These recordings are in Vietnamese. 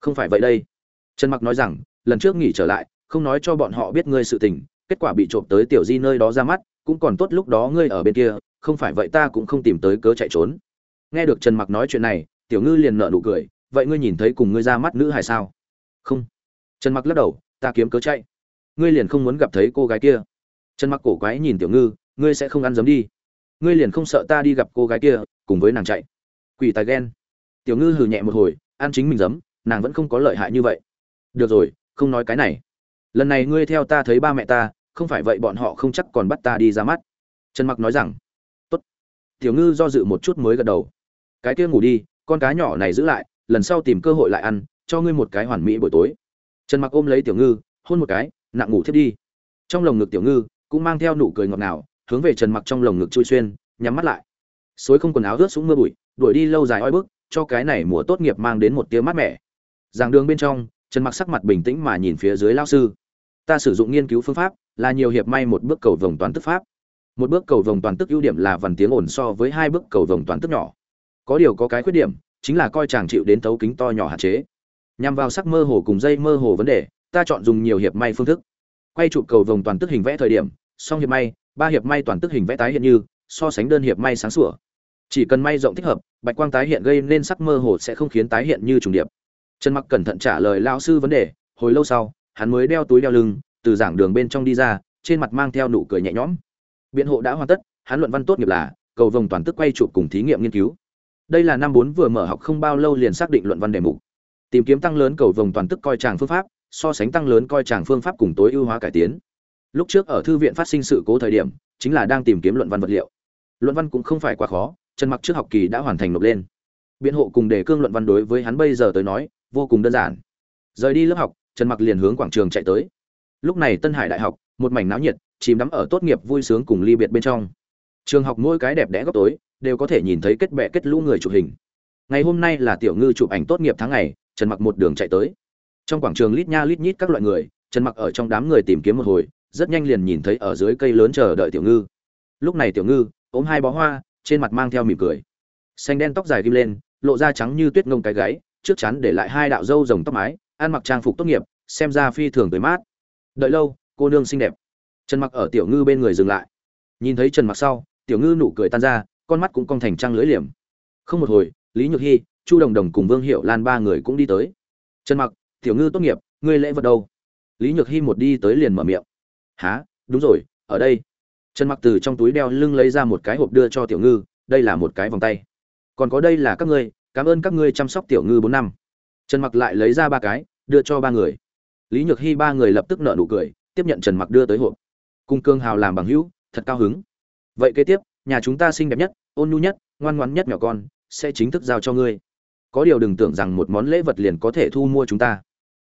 không phải vậy đây. Trần mặc nói rằng, lần trước nghỉ trở lại, không nói cho bọn họ biết ngươi sự tình, kết quả bị trộm tới tiểu di nơi đó ra mắt, cũng còn tốt lúc đó ngươi ở bên kia, không phải vậy ta cũng không tìm tới cớ chạy trốn. Nghe được trần mặc nói chuyện này, tiểu ngư liền nợ nụ cười, vậy ngươi nhìn thấy cùng ngươi ra mắt nữ hay sao? Không. Trần mặc lắc đầu, ta kiếm cớ chạy. Ngươi liền không muốn gặp thấy cô gái kia. Trần mặc cổ quái nhìn tiểu ngư, ngươi sẽ không ăn giấm đi. Ngươi liền không sợ ta đi gặp cô gái kia, cùng với nàng chạy. Quỷ tài ghen. Tiểu ngư hừ nhẹ một hồi, ăn chính mình giấm nàng vẫn không có lợi hại như vậy. Được rồi, không nói cái này. Lần này ngươi theo ta thấy ba mẹ ta, không phải vậy bọn họ không chắc còn bắt ta đi ra mắt. Trần mặc nói rằng, tốt. Tiểu ngư do dự một chút mới gật đầu. Cái kia ngủ đi, con cá nhỏ này giữ lại, lần sau tìm cơ hội lại ăn, cho ngươi một cái hoàn mỹ buổi tối. Trần mặc ôm lấy tiểu ngư, hôn một cái, nặng ngủ thiết đi. Trong lồng ngực tiểu ngư cũng mang theo nụ cười ngọt ngào, hướng về trần mặc trong lồng ngực chui xuyên, nhắm mắt lại. Suối không quần áo ướt xuống mưa bụi, đuổi đi lâu dài oi bức, cho cái này mùa tốt nghiệp mang đến một tia mát mẻ giảng đường bên trong, trần mặc sắc mặt bình tĩnh mà nhìn phía dưới lao sư. Ta sử dụng nghiên cứu phương pháp là nhiều hiệp may một bước cầu vồng toán tức pháp. Một bước cầu vồng toàn tức ưu điểm là vần tiếng ổn so với hai bước cầu vồng toàn tức nhỏ. Có điều có cái khuyết điểm, chính là coi chàng chịu đến tấu kính to nhỏ hạn chế. Nhằm vào sắc mơ hồ cùng dây mơ hồ vấn đề, ta chọn dùng nhiều hiệp may phương thức. Quay chụp cầu vồng toàn tức hình vẽ thời điểm, song hiệp may, ba hiệp may toàn tức hình vẽ tái hiện như, so sánh đơn hiệp may sáng sủa. Chỉ cần may rộng thích hợp, bạch quang tái hiện gây nên sắc mơ hồ sẽ không khiến tái hiện như trùng điệp trần mặc cẩn thận trả lời lao sư vấn đề, hồi lâu sau, hắn mới đeo túi đeo lưng, từ giảng đường bên trong đi ra, trên mặt mang theo nụ cười nhẹ nhõm. Biện hộ đã hoàn tất, hắn luận văn tốt nghiệp là, cầu vồng toàn tức quay chụp cùng thí nghiệm nghiên cứu. Đây là năm bốn vừa mở học không bao lâu liền xác định luận văn đề mục. Tìm kiếm tăng lớn cầu vồng toàn tức coi tràng phương pháp, so sánh tăng lớn coi tràng phương pháp cùng tối ưu hóa cải tiến. Lúc trước ở thư viện phát sinh sự cố thời điểm, chính là đang tìm kiếm luận văn vật liệu. Luận văn cũng không phải quá khó, trần mặc trước học kỳ đã hoàn thành nộp lên biện hộ cùng đề cương luận văn đối với hắn bây giờ tới nói, vô cùng đơn giản. Rời đi lớp học, trần mặc liền hướng quảng trường chạy tới. Lúc này tân hải đại học, một mảnh náo nhiệt, chìm đắm ở tốt nghiệp vui sướng cùng ly biệt bên trong. Trường học mỗi cái đẹp đẽ góc tối, đều có thể nhìn thấy kết bè kết lũ người chụp hình. Ngày hôm nay là tiểu ngư chụp ảnh tốt nghiệp tháng ngày, trần mặc một đường chạy tới. Trong quảng trường lít nha lít nhít các loại người, trần mặc ở trong đám người tìm kiếm một hồi, rất nhanh liền nhìn thấy ở dưới cây lớn chờ đợi tiểu ngư. Lúc này tiểu ngư, ôm hai bó hoa, trên mặt mang theo mỉm cười. Xanh đen tóc dài ghim lên lộ ra trắng như tuyết ngông cái gáy, trước chắn để lại hai đạo râu rồng tóc mái, ăn mặc trang phục tốt nghiệp, xem ra phi thường tới mát. Đợi lâu, cô nương xinh đẹp. Trần mặc ở tiểu ngư bên người dừng lại. Nhìn thấy trần mặc sau, tiểu ngư nụ cười tan ra, con mắt cũng cong thành trăng lưỡi liềm. Không một hồi, lý nhược hy chu đồng đồng cùng vương hiệu lan ba người cũng đi tới. Trần mặc, tiểu ngư tốt nghiệp, ngươi lễ vật đâu? Lý nhược hy một đi tới liền mở miệng. Há đúng rồi, ở đây. Trần mặc từ trong túi đeo lưng lấy ra một cái hộp đưa cho tiểu ngư, đây là một cái vòng tay còn có đây là các ngươi, cảm ơn các ngươi chăm sóc tiểu ngư bốn năm. Trần mặc lại lấy ra ba cái, đưa cho ba người. Lý nhược hy ba người lập tức nợ nụ cười, tiếp nhận trần mặc đưa tới hộp. Cung cương hào làm bằng hữu, thật cao hứng. Vậy kế tiếp, nhà chúng ta xinh đẹp nhất, ôn nhu nhất, ngoan ngoãn nhất nhỏ con, sẽ chính thức giao cho ngươi. Có điều đừng tưởng rằng một món lễ vật liền có thể thu mua chúng ta.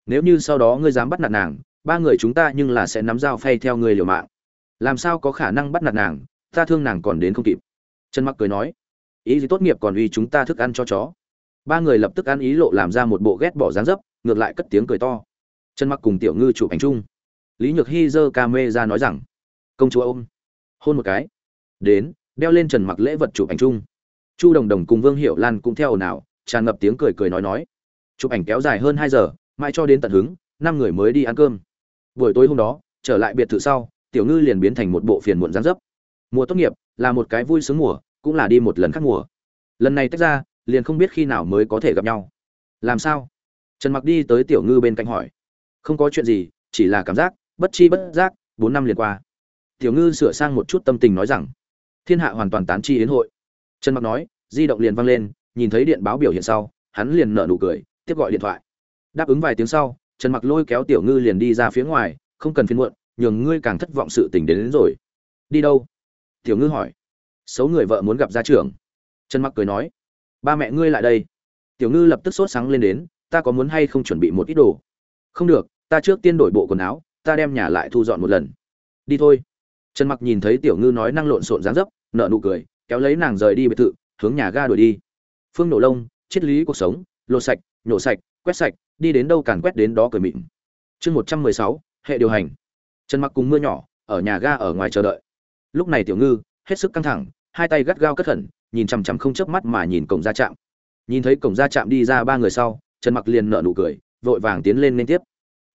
Nếu như sau đó ngươi dám bắt nạt nàng, ba người chúng ta nhưng là sẽ nắm dao phay theo ngươi liều mạng. Làm sao có khả năng bắt nạt nàng, ta thương nàng còn đến không kịp. Trần mặc cười nói ý gì tốt nghiệp còn uy chúng ta thức ăn cho chó. Ba người lập tức ăn ý lộ làm ra một bộ ghét bỏ dáng dấp, ngược lại cất tiếng cười to. Trần mặc cùng tiểu ngư chụp ảnh chung. Lý nhược hy giơ ca mê ra nói rằng, công chúa ôm, hôn một cái. Đến, đeo lên trần mặc lễ vật chụp ảnh chung. Chu đồng đồng cùng vương hiệu lan cũng theo ồn ào tràn ngập tiếng cười cười nói nói. Chụp ảnh kéo dài hơn hai giờ, mãi cho đến tận hứng, năm người mới đi ăn cơm. Buổi tối hôm đó, trở lại biệt thự sau, tiểu ngư liền biến thành một bộ phiền muộn gián dấp. Mùa tốt nghiệp, là một cái vui sướng mùa cũng là đi một lần khác mùa. Lần này tách ra liền không biết khi nào mới có thể gặp nhau. Làm sao? Trần mặc đi tới tiểu ngư bên cạnh hỏi. Không có chuyện gì chỉ là cảm giác bất chi bất giác bốn năm liền qua. Tiểu ngư sửa sang một chút tâm tình nói rằng thiên hạ hoàn toàn tán chi yến hội. Trần mặc nói di động liền vang lên nhìn thấy điện báo biểu hiện sau hắn liền nở nụ cười tiếp gọi điện thoại. Đáp ứng vài tiếng sau trần mặc lôi kéo tiểu ngư liền đi ra phía ngoài không cần phiền muộn nhường ngươi càng thất vọng sự tình đến, đến rồi. Đi đâu? Tiểu ngư hỏi xấu người vợ muốn gặp gia trưởng. Trần mặc cười nói, ba mẹ ngươi lại đây. Tiểu ngư lập tức sốt sáng lên đến, ta có muốn hay không chuẩn bị một ít đồ? Không được, ta trước tiên đổi bộ quần áo, ta đem nhà lại thu dọn một lần. Đi thôi. Trần mặc nhìn thấy tiểu ngư nói năng lộn xộn dáng dấp nợ nụ cười, kéo lấy nàng rời đi biệt thự, hướng nhà ga đuổi đi. Phương nổ lông, triết lý cuộc sống, lột sạch, nhổ sạch, quét sạch, đi đến đâu càn quét đến đó cười mịn. Chương một trăm mười sáu, hệ điều hành. Trần mặc cùng mưa nhỏ, ở nhà ga ở ngoài chờ đợi. Lúc này tiểu ngư, hết sức căng thẳng hai tay gắt gao cất khẩn, nhìn chằm chằm không chớp mắt mà nhìn cổng ra trạm. Nhìn thấy cổng ra trạm đi ra ba người sau, trần mặc liền nở nụ cười, vội vàng tiến lên liên tiếp.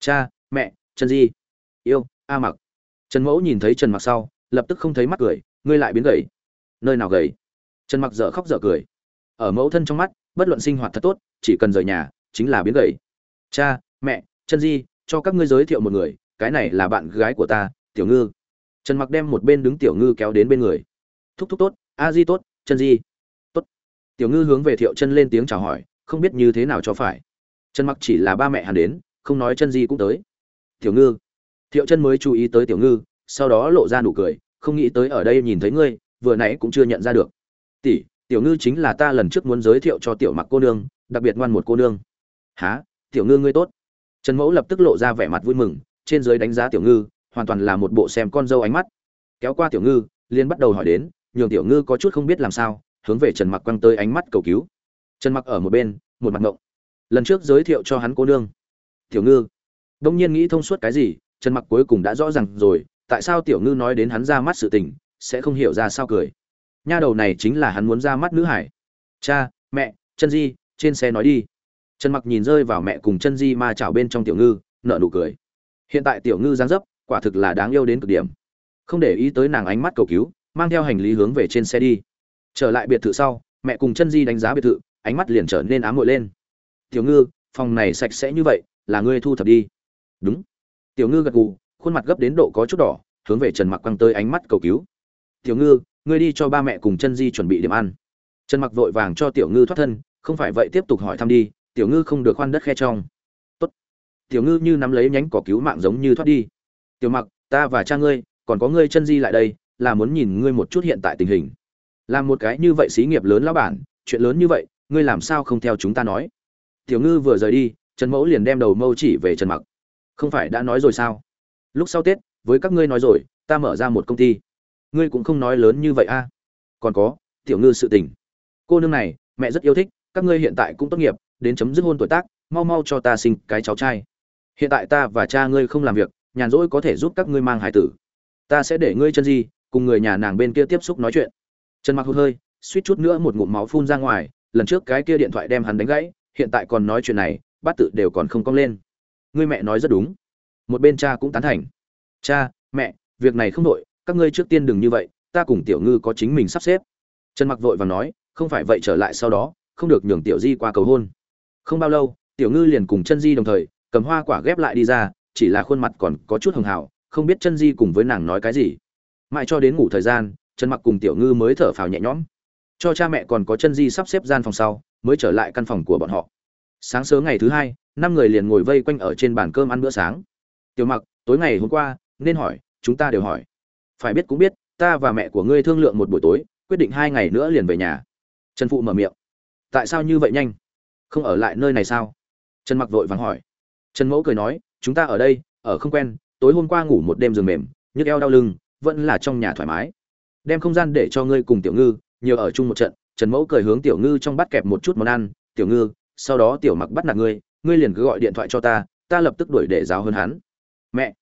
Cha, mẹ, trần di. Yêu, a mặc. Trần mẫu nhìn thấy trần mặc sau, lập tức không thấy mắt cười, ngươi lại biến gầy. Nơi nào gầy? Trần mặc dở khóc dở cười. Ở mẫu thân trong mắt, bất luận sinh hoạt thật tốt, chỉ cần rời nhà, chính là biến gầy. Cha, mẹ, Trần di, cho các ngươi giới thiệu một người, cái này là bạn gái của ta, tiểu ngư. Trần mặc đem một bên đứng tiểu ngư kéo đến bên người thúc thúc tốt, a di tốt, chân di tốt. Tiểu ngư hướng về thiệu chân lên tiếng chào hỏi, không biết như thế nào cho phải. Chân mặc chỉ là ba mẹ hắn đến, không nói chân di cũng tới. Tiểu ngư. Thiệu chân mới chú ý tới tiểu ngư, sau đó lộ ra nụ cười, không nghĩ tới ở đây nhìn thấy ngươi, vừa nãy cũng chưa nhận ra được. Tỷ, tiểu ngư chính là ta lần trước muốn giới thiệu cho tiểu mặc cô nương, đặc biệt ngoan một cô nương. Há tiểu ngư ngươi tốt. Trần mẫu lập tức lộ ra vẻ mặt vui mừng, trên dưới đánh giá tiểu ngư, hoàn toàn là một bộ xem con dâu ánh mắt. Kéo qua tiểu ngư liên bắt đầu hỏi đến nhường tiểu ngư có chút không biết làm sao, hướng về trần mặc quăng tới ánh mắt cầu cứu. Trần mặc ở một bên, một mặt ngộng. Lần trước giới thiệu cho hắn cô nương. Tiểu ngư. Đông nhiên nghĩ thông suốt cái gì, trần mặc cuối cùng đã rõ ràng rồi, tại sao tiểu ngư nói đến hắn ra mắt sự tình, sẽ không hiểu ra sao cười. Nha đầu này chính là hắn muốn ra mắt nữ hải. Cha, mẹ, chân di, trên xe nói đi. Trần mặc nhìn rơi vào mẹ cùng chân di ma chảo bên trong tiểu ngư nợ nụ cười. Hiện tại tiểu ngư dáng dấp, quả thực là đáng yêu đến cực điểm. Không để ý tới nàng ánh mắt cầu cứu mang theo hành lý hướng về trên xe đi. Trở lại biệt thự sau, mẹ cùng chân di đánh giá biệt thự, ánh mắt liền trở nên ám ngội lên. Tiểu ngư, phòng này sạch sẽ như vậy, là ngươi thu thập đi. Đúng. Tiểu ngư gật gù, khuôn mặt gấp đến độ có chút đỏ, hướng về trần mặc quăng tới ánh mắt cầu cứu. Tiểu ngư, ngươi đi cho ba mẹ cùng chân di chuẩn bị điểm ăn. Trần mặc vội vàng cho tiểu ngư thoát thân, không phải vậy, tiếp tục hỏi thăm đi, tiểu ngư không được khoan đất khe trong. Tốt. Tiểu ngư như nắm lấy nhánh cỏ cứu mạng giống như thoát đi. Tiểu mặc, ta và cha ngươi, còn có ngươi chân di lại đây là muốn nhìn ngươi một chút hiện tại tình hình. Làm một cái như vậy xí nghiệp lớn lão bản, chuyện lớn như vậy, ngươi làm sao không theo chúng ta nói? Tiểu ngư vừa rời đi, trần mẫu liền đem đầu mâu chỉ về trần mặc. Không phải đã nói rồi sao? Lúc sau tết, với các ngươi nói rồi, ta mở ra một công ty. Ngươi cũng không nói lớn như vậy a. Còn có, tiểu ngư sự tình. Cô nương này, mẹ rất yêu thích, các ngươi hiện tại cũng tốt nghiệp, đến chấm dứt hôn tuổi tác, mau mau cho ta sinh cái cháu trai. Hiện tại ta và cha ngươi không làm việc, nhàn rỗi có thể giúp các ngươi mang hải tử. Ta sẽ để ngươi chân di cùng người nhà nàng bên kia tiếp xúc nói chuyện. Trần mặc hụt hơi, suýt chút nữa một ngụm máu phun ra ngoài, lần trước cái kia điện thoại đem hắn đánh gãy, hiện tại còn nói chuyện này, bát tự đều còn không cong lên. Ngươi mẹ nói rất đúng. Một bên cha cũng tán thành. Cha, mẹ, việc này không đội các ngươi trước tiên đừng như vậy, ta cùng tiểu ngư có chính mình sắp xếp. Trần mặc vội và nói, không phải vậy trở lại sau đó, không được nhường tiểu di qua cầu hôn. Không bao lâu, tiểu ngư liền cùng chân di đồng thời, cầm hoa quả ghép lại đi ra, chỉ là khuôn mặt còn có chút hường hào, không biết chân di cùng với nàng nói cái gì mãi cho đến ngủ thời gian, trần mặc cùng tiểu ngư mới thở phào nhẹ nhõm. Cho cha mẹ còn có chân di sắp xếp gian phòng sau, mới trở lại căn phòng của bọn họ. Sáng sớm ngày thứ hai, năm người liền ngồi vây quanh ở trên bàn cơm ăn bữa sáng. Tiểu mặc, tối ngày hôm qua, nên hỏi, chúng ta đều hỏi. Phải biết cũng biết, ta và mẹ của ngươi thương lượng một buổi tối, quyết định hai ngày nữa liền về nhà. Trần phụ mở miệng. Tại sao như vậy nhanh? Không ở lại nơi này sao? Trần mặc vội vàng hỏi. Trần mẫu cười nói, chúng ta ở đây, ở không quen, tối hôm qua ngủ một đêm giường mềm, nhức eo đau lưng vẫn là trong nhà thoải mái. Đem không gian để cho ngươi cùng tiểu ngư, nhiều ở chung một trận, trần mẫu cười hướng tiểu ngư trong bát kẹp một chút món ăn, tiểu ngư, sau đó tiểu mặc bắt nạt ngươi ngươi liền cứ gọi điện thoại cho ta ta lập tức đuổi để giáo hơn hắn. Mẹ,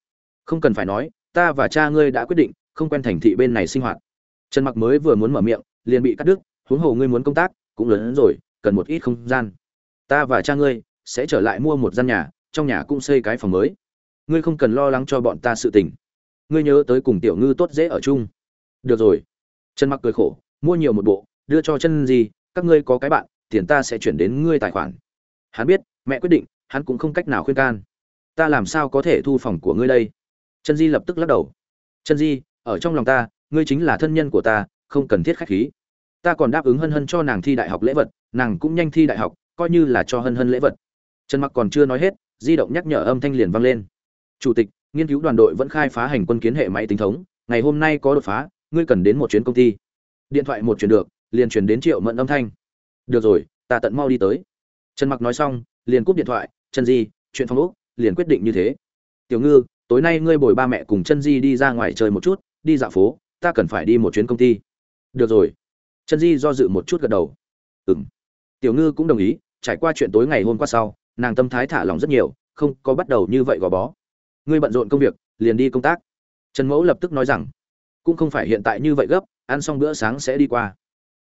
không cần phải nói, ta và cha ngươi đã quyết định, không quen thành thị bên này sinh hoạt. Trần mặc mới vừa muốn mở miệng, liền bị cắt đứt, huống hồ ngươi muốn công tác, cũng lớn hơn rồi, cần một ít không gian. Ta và cha ngươi sẽ trở lại mua một gian nhà, trong nhà cũng xây cái phòng mới. Ngươi không cần lo lắng cho bọn ta sự tình ngươi nhớ tới cùng tiểu ngư tốt dễ ở chung. Được rồi. Trần mặc cười khổ, mua nhiều một bộ, đưa cho chân gì, các ngươi có cái bạn, tiền ta sẽ chuyển đến ngươi tài khoản. Hắn biết, mẹ quyết định, hắn cũng không cách nào khuyên can. Ta làm sao có thể thu phòng của ngươi đây? Chân di lập tức lắc đầu. Chân di ở trong lòng ta, ngươi chính là thân nhân của ta, không cần thiết khách khí. Ta còn đáp ứng hân hân cho nàng thi đại học lễ vật, nàng cũng nhanh thi đại học, coi như là cho hân hân lễ vật. Trần mặc còn chưa nói hết, di động nhắc nhở âm thanh liền vang lên. Chủ tịch nghiên cứu đoàn đội vẫn khai phá hành quân kiến hệ máy tính thống, ngày hôm nay có đột phá, ngươi cần đến một chuyến công ty. Điện thoại một chuyển được, liền chuyển đến triệu mẫn âm thanh. Được rồi, ta tận mau đi tới. Trần mặc nói xong, liền cúp điện thoại chân di, chuyện phong úc liền quyết định như thế. Tiểu ngư, tối nay ngươi bồi ba mẹ cùng chân di đi ra ngoài chơi một chút, đi dạo phố, ta cần phải đi một chuyến công ty. Được rồi. Chân di do dự một chút gật đầu. Ừm. Tiểu ngư cũng đồng ý, trải qua chuyện tối ngày hôm qua sau, nàng tâm thái thả lòng rất nhiều, không có bắt đầu như vậy gò bó ngươi bận rộn công việc, liền đi công tác. Trần mẫu lập tức nói rằng, cũng không phải hiện tại như vậy gấp, ăn xong bữa sáng sẽ đi qua.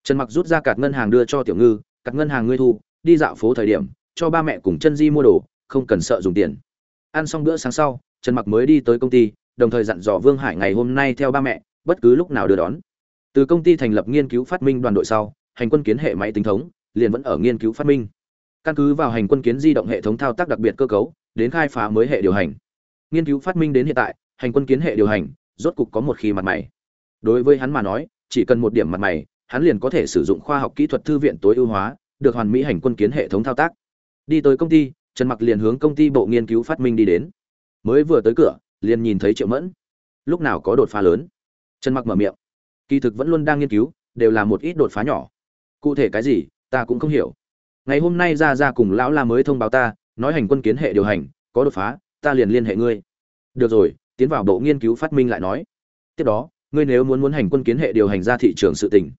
Trần mặc rút ra cạt ngân hàng đưa cho tiểu ngư, cạt ngân hàng ngươi thu, đi dạo phố thời điểm, cho ba mẹ cùng chân di mua đồ, không cần sợ dùng tiền. Ăn xong bữa sáng sau, trần mặc mới đi tới công ty, đồng thời dặn dò vương hải ngày hôm nay theo ba mẹ, bất cứ lúc nào đưa đón. Từ công ty thành lập nghiên cứu phát minh đoàn đội sau, hành quân kiến hệ máy tính thống, liền vẫn ở nghiên cứu phát minh. Căn cứ vào hành quân kiến di động hệ thống thao tác đặc biệt cơ cấu, đến khai phá mới hệ điều hành nghiên cứu phát minh đến hiện tại, hành quân kiến hệ điều hành, rốt cục có một khi mặt mày. Đối với hắn mà nói, chỉ cần một điểm mặt mày, hắn liền có thể sử dụng khoa học kỹ thuật thư viện tối ưu hóa, được hoàn mỹ hành quân kiến hệ thống thao tác. Đi tới công ty, trần mặc liền hướng công ty bộ nghiên cứu phát minh đi đến. Mới vừa tới cửa, liền nhìn thấy triệu mẫn. Lúc nào có đột phá lớn? Trần mặc mở miệng. Kỳ thực vẫn luôn đang nghiên cứu, đều là một ít đột phá nhỏ. Cụ thể cái gì, ta cũng không hiểu. Ngày hôm nay ra ra cùng lão la mới thông báo ta, nói hành quân kiến hệ điều hành, có đột phá ta liền liên hệ ngươi. Được rồi, tiến vào bộ nghiên cứu phát minh lại nói. Tiếp đó, ngươi nếu muốn muốn hành quân kiến hệ điều hành ra thị trường sự tình.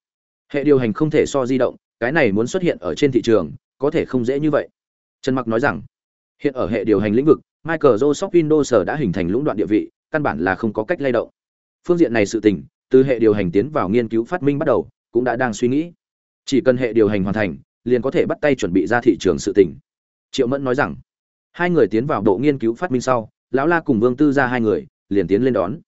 Hệ điều hành không thể so di động, cái này muốn xuất hiện ở trên thị trường, có thể không dễ như vậy. Trần mặc nói rằng, hiện ở hệ điều hành lĩnh vực microsoft windows đã hình thành lũng đoạn địa vị, căn bản là không có cách lay động. Phương diện này sự tình, từ hệ điều hành tiến vào nghiên cứu phát minh bắt đầu, cũng đã đang suy nghĩ. Chỉ cần hệ điều hành hoàn thành, liền có thể bắt tay chuẩn bị ra thị trường sự tình. Triệu mẫn nói rằng hai người tiến vào bộ nghiên cứu phát minh sau, lão la cùng vương tư ra hai người liền tiến lên đón.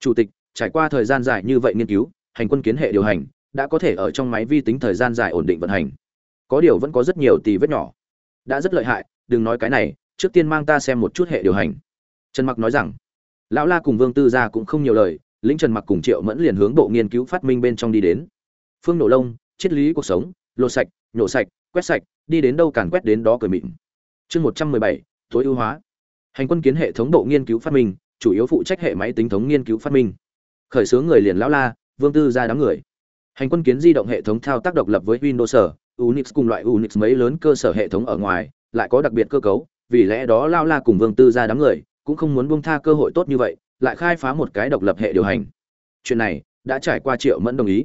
Chủ tịch, trải qua thời gian dài như vậy nghiên cứu, hành quân kiến hệ điều hành đã có thể ở trong máy vi tính thời gian dài ổn định vận hành. Có điều vẫn có rất nhiều tì vết nhỏ. Đã rất lợi hại, đừng nói cái này, trước tiên mang ta xem một chút hệ điều hành. Trần mặc nói rằng, lão la cùng vương tư gia cũng không nhiều lời, lĩnh trần mặc cùng triệu mẫn liền hướng bộ nghiên cứu phát minh bên trong đi đến. Phương nổ lông, triết lý cuộc sống, lột sạch, nhổ sạch, quét sạch, đi đến đâu càn quét đến đó cười mịn chương một trăm mười bảy, tối ưu hóa. Hành quân kiến hệ thống bộ nghiên cứu phát minh, chủ yếu phụ trách hệ máy tính thống nghiên cứu phát minh. Khởi xướng người liền lão la, vương tư ra đám người. Hành quân kiến di động hệ thống thao tác độc lập với windows unix cùng loại unix mấy lớn cơ sở hệ thống ở ngoài, lại có đặc biệt cơ cấu, vì lẽ đó lão la cùng vương tư ra đám người cũng không muốn buông tha cơ hội tốt như vậy, lại khai phá một cái độc lập hệ điều hành. Chuyện này đã trải qua triệu mẫn đồng ý.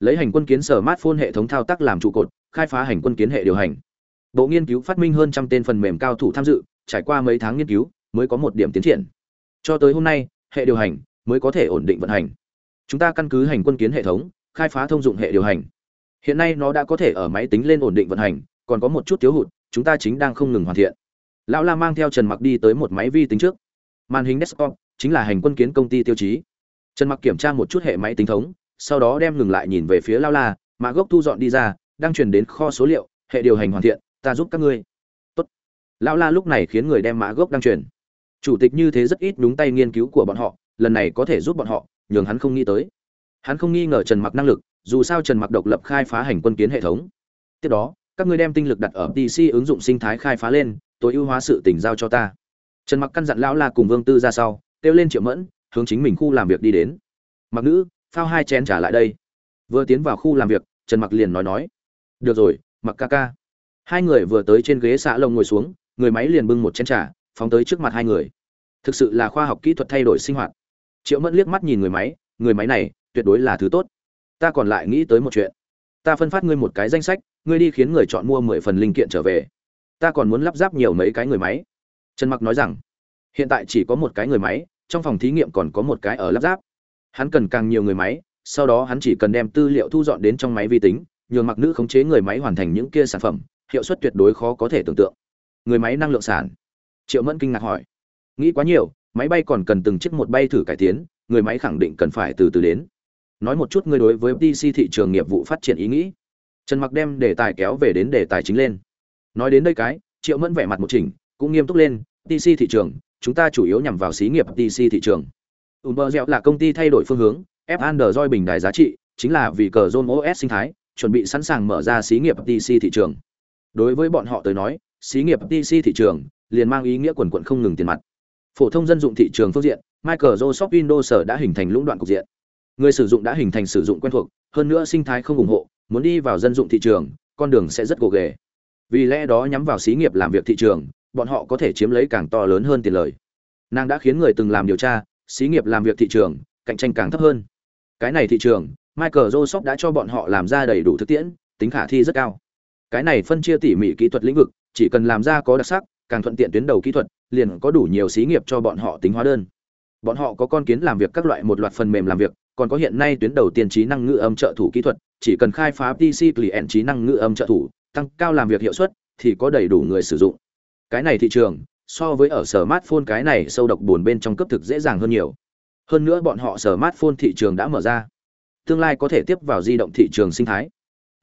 Lấy hành quân kiến sở smartphone hệ thống thao tác làm trụ cột, khai phá hành quân kiến hệ điều hành bộ nghiên cứu phát minh hơn trăm tên phần mềm cao thủ tham dự, trải qua mấy tháng nghiên cứu, mới có một điểm tiến triển. Cho tới hôm nay, hệ điều hành mới có thể ổn định vận hành. Chúng ta căn cứ hành quân kiến hệ thống, khai phá thông dụng hệ điều hành. Hiện nay nó đã có thể ở máy tính lên ổn định vận hành, còn có một chút thiếu hụt, chúng ta chính đang không ngừng hoàn thiện. Lão la mang theo trần mặc đi tới một máy vi tính trước. Màn hình desktop chính là hành quân kiến công ty tiêu chí. Trần mặc kiểm tra một chút hệ máy tính thống, sau đó đem ngừng lại nhìn về phía lao la mà gốc thu dọn đi ra, đang truyền đến kho số liệu, hệ điều hành hoàn thiện ta giúp các ngươi. Tốt. Lão la lúc này khiến người đem mã gốc đăng truyền. Chủ tịch như thế rất ít đúng tay nghiên cứu của bọn họ, lần này có thể giúp bọn họ, nhường hắn không nghĩ tới. Hắn không nghi ngờ trần mặc năng lực, dù sao trần mặc độc lập khai phá hành quân kiến hệ thống. Tiếp đó, các ngươi đem tinh lực đặt ở pc ứng dụng sinh thái khai phá lên, tối ưu hóa sự tỉnh giao cho ta. Trần mặc căn dặn lão la cùng vương tư ra sau, kêu lên triệu mẫn, hướng chính mình khu làm việc đi đến. Mặc nữ, phao hai chén trả lại đây. Vừa tiến vào khu làm việc, trần mặc liền nói nói, được rồi, mặc ca ca hai người vừa tới trên ghế xạ lông ngồi xuống, người máy liền bưng một chén trà, phóng tới trước mặt hai người. Thực sự là khoa học kỹ thuật thay đổi sinh hoạt. Triệu mẫn liếc mắt nhìn người máy người máy này, tuyệt đối là thứ tốt. Ta còn lại nghĩ tới một chuyện. Ta phân phát ngươi một cái danh sách, ngươi đi khiến người chọn mua mười phần linh kiện trở về. Ta còn muốn lắp ráp nhiều mấy cái người máy. Trần mặc nói rằng, hiện tại chỉ có một cái người máy, trong phòng thí nghiệm còn có một cái ở lắp ráp. Hắn cần càng nhiều người máy, sau đó hắn chỉ cần đem tư liệu thu dọn đến trong máy vi tính nhường mặc nữ khống chế người máy hoàn thành những kia sản phẩm hiệu suất tuyệt đối khó có thể tưởng tượng. Người máy năng lượng sản triệu mẫn kinh ngạc hỏi. Nghĩ quá nhiều, máy bay còn cần từng chiếc một bay thử cải tiến, người máy khẳng định cần phải từ từ đến. Nói một chút ngươi đối với pc thị trường nghiệp vụ phát triển ý nghĩ. Trần mặc đem đề tài kéo về đến đề tài chính lên. Nói đến đây cái, triệu mẫn vẻ mặt một chỉnh, cũng nghiêm túc lên pc thị trường, chúng ta chủ yếu nhằm vào xí nghiệp pc thị trường. Uber là công ty thay đổi phương hướng ép android bình đài giá trị, chính là vì cờ zone os sinh thái, chuẩn bị sẵn sàng mở ra xí nghiệp pc thị trường đối với bọn họ tới nói, xí nghiệp pc thị trường liền mang ý nghĩa quần quận không ngừng tiền mặt. Phổ thông dân dụng thị trường phương diện, microsoft windows đã hình thành lũng đoạn cục diện. Người sử dụng đã hình thành sử dụng quen thuộc, hơn nữa sinh thái không ủng hộ, muốn đi vào dân dụng thị trường, con đường sẽ rất gồ ghề. Vì lẽ đó nhắm vào xí nghiệp làm việc thị trường, bọn họ có thể chiếm lấy càng to lớn hơn tiền lời. Nàng đã khiến người từng làm điều tra, xí nghiệp làm việc thị trường, cạnh tranh càng thấp hơn. Cái này thị trường, microsoft đã cho bọn họ làm ra đầy đủ thực tiễn, tính khả thi rất cao cái này phân chia tỉ mỉ kỹ thuật lĩnh vực, chỉ cần làm ra có đặc sắc, càng thuận tiện tuyến đầu kỹ thuật, liền có đủ nhiều xí nghiệp cho bọn họ tính hóa đơn. Bọn họ có con kiến làm việc các loại một loạt phần mềm làm việc, còn có hiện nay tuyến đầu tiên trí năng ngữ âm trợ thủ kỹ thuật, chỉ cần khai phá pc client trí năng ngữ âm trợ thủ, tăng cao làm việc hiệu suất, thì có đầy đủ người sử dụng. Cái này thị trường, so với ở smartphone cái này sâu độc buồn bên trong cấp thực dễ dàng hơn nhiều. Hơn nữa bọn họ smartphone thị trường đã mở ra. Tương lai có thể tiếp vào di động thị trường sinh thái.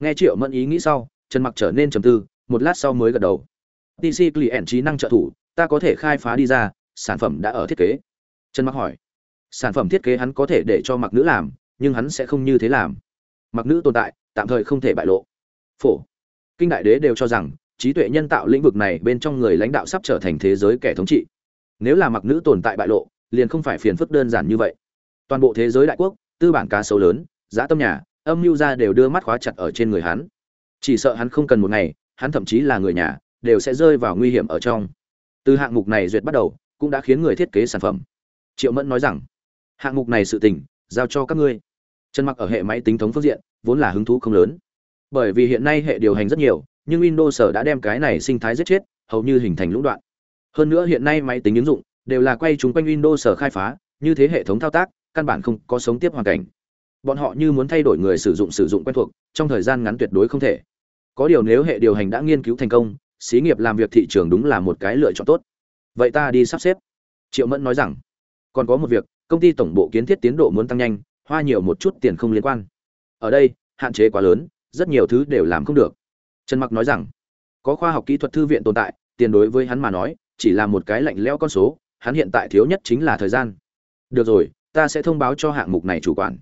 Nghe triệu mẫn ý nghĩ sau trần mặc trở nên trầm tư, một lát sau mới gật đầu. Tc client trí năng trợ thủ, ta có thể khai phá đi ra, sản phẩm đã ở thiết kế. Trần mặc hỏi. Sản phẩm thiết kế hắn có thể để cho mặc nữ làm, nhưng hắn sẽ không như thế làm. Mặc nữ tồn tại, tạm thời không thể bại lộ. Phổ. Kinh đại đế đều cho rằng, trí tuệ nhân tạo lĩnh vực này bên trong người lãnh đạo sắp trở thành thế giới kẻ thống trị. Nếu là mặc nữ tồn tại bại lộ, liền không phải phiền phức đơn giản như vậy. Toàn bộ thế giới đại quốc, tư bản cá sấu lớn, giá tâm nhà, âm mưu ra đều đưa mắt khóa chặt ở trên người hắn chỉ sợ hắn không cần một ngày, hắn thậm chí là người nhà, đều sẽ rơi vào nguy hiểm ở trong. Từ hạng mục này duyệt bắt đầu, cũng đã khiến người thiết kế sản phẩm. Triệu mẫn nói rằng, hạng mục này sự tình, giao cho các ngươi. Trần mặc ở hệ máy tính thống phương diện, vốn là hứng thú không lớn. Bởi vì hiện nay hệ điều hành rất nhiều, nhưng windows đã đem cái này sinh thái giết chết, hầu như hình thành lũng đoạn. Hơn nữa hiện nay máy tính ứng dụng, đều là quay chúng quanh windows khai phá, như thế hệ thống thao tác, căn bản không có sống tiếp hoàn cảnh bọn họ như muốn thay đổi người sử dụng sử dụng quen thuộc, trong thời gian ngắn tuyệt đối không thể. Có điều nếu hệ điều hành đã nghiên cứu thành công, xí nghiệp làm việc thị trường đúng là một cái lựa chọn tốt. Vậy ta đi sắp xếp. Triệu mẫn nói rằng, còn có một việc, công ty tổng bộ kiến thiết tiến độ muốn tăng nhanh, hoa nhiều một chút tiền không liên quan. Ở đây, hạn chế quá lớn, rất nhiều thứ đều làm không được. Trần mặc nói rằng, có khoa học kỹ thuật thư viện tồn tại, tiền đối với hắn mà nói, chỉ là một cái lạnh lẽo con số, hắn hiện tại thiếu nhất chính là thời gian. Được rồi, ta sẽ thông báo cho hạng mục này chủ quản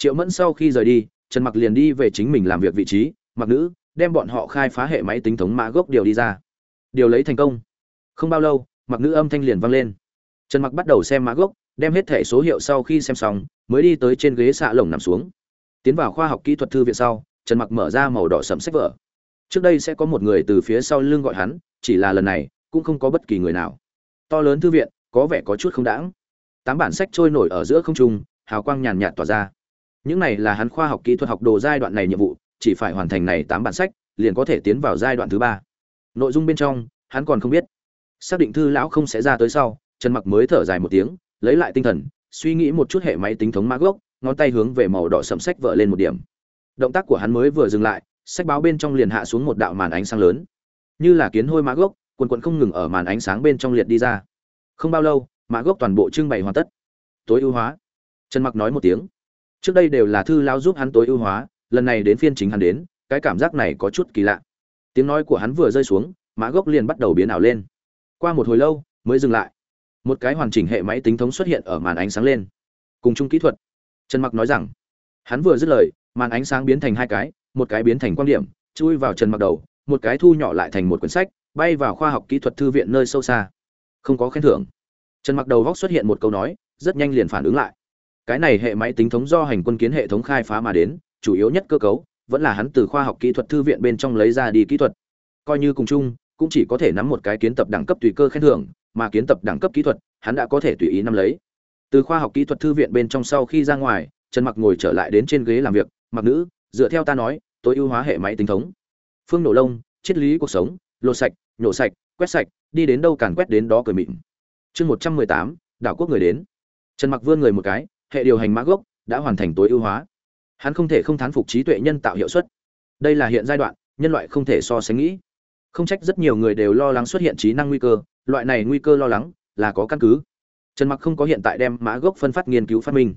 triệu mẫn sau khi rời đi, trần mặc liền đi về chính mình làm việc vị trí, mặc nữ, đem bọn họ khai phá hệ máy tính thống mã gốc điều đi ra. Điều lấy thành công. Không bao lâu, mặc nữ âm thanh liền vang lên. Trần mặc bắt đầu xem mã gốc, đem hết thẻ số hiệu sau khi xem xong, mới đi tới trên ghế xạ lồng nằm xuống. Tiến vào khoa học kỹ thuật thư viện sau, trần mặc mở ra màu đỏ sẫm sách vở. Trước đây sẽ có một người từ phía sau lưng gọi hắn, chỉ là lần này, cũng không có bất kỳ người nào. To lớn thư viện, có vẻ có chút không đãng. Tám bản sách trôi nổi ở giữa không trung, hào quang nhàn nhạt tỏa ra những này là hắn khoa học kỹ thuật học đồ giai đoạn này nhiệm vụ, chỉ phải hoàn thành này tám bản sách, liền có thể tiến vào giai đoạn thứ ba. Nội dung bên trong, hắn còn không biết. Xác định thư lão không sẽ ra tới sau, trần mặc mới thở dài một tiếng, lấy lại tinh thần, suy nghĩ một chút hệ máy tính thống mã gốc, ngón tay hướng về màu đỏ sẫm sách vợ lên một điểm. Động tác của hắn mới vừa dừng lại, sách báo bên trong liền hạ xuống một đạo màn ánh sáng lớn. Như là kiến hôi mã gốc, quần quần không ngừng ở màn ánh sáng bên trong liệt đi ra. Không bao lâu, mã gốc toàn bộ trưng bày hoàn tất. Tối ưu hóa. Trần mặc nói một tiếng trước đây đều là thư lao giúp hắn tối ưu hóa, lần này đến phiên chính hắn đến, cái cảm giác này có chút kỳ lạ. Tiếng nói của hắn vừa rơi xuống, mã gốc liền bắt đầu biến ảo lên. Qua một hồi lâu, mới dừng lại. Một cái hoàn chỉnh hệ máy tính thống xuất hiện ở màn ánh sáng lên. Cùng chung kỹ thuật. Trần mặc nói rằng, hắn vừa dứt lời, màn ánh sáng biến thành hai cái, một cái biến thành quan điểm, chui vào trần mặc đầu, một cái thu nhỏ lại thành một quyển sách, bay vào khoa học kỹ thuật thư viện nơi sâu xa. Không có khen thưởng. Trần mặc đầu góc xuất hiện một câu nói, rất nhanh liền phản ứng lại cái này hệ máy tính thống do hành quân kiến hệ thống khai phá mà đến, chủ yếu nhất cơ cấu vẫn là hắn từ khoa học kỹ thuật thư viện bên trong lấy ra đi kỹ thuật. Coi như cùng chung, cũng chỉ có thể nắm một cái kiến tập đẳng cấp tùy cơ khen thưởng, mà kiến tập đẳng cấp kỹ thuật, hắn đã có thể tùy ý nắm lấy. Từ khoa học kỹ thuật thư viện bên trong sau khi ra ngoài, trần mặc ngồi trở lại đến trên ghế làm việc, mặc nữ, dựa theo ta nói, tối ưu hóa hệ máy tính thống. Phương nổ lông, triết lý cuộc sống, lột sạch, nhổ sạch, quét sạch, đi đến đâu càn quét đến đó cười mịn. Chương một trăm mười tám, đảo quốc người đến. Trần mặc vươn người một cái hệ điều hành mã gốc đã hoàn thành tối ưu hóa. Hắn không thể không thán phục trí tuệ nhân tạo hiệu suất. Đây là hiện giai đoạn, nhân loại không thể so sánh nghĩ. Không trách rất nhiều người đều lo lắng xuất hiện trí năng nguy cơ, loại này nguy cơ lo lắng là có căn cứ. Trần mặc không có hiện tại đem mã gốc phân phát nghiên cứu phát minh.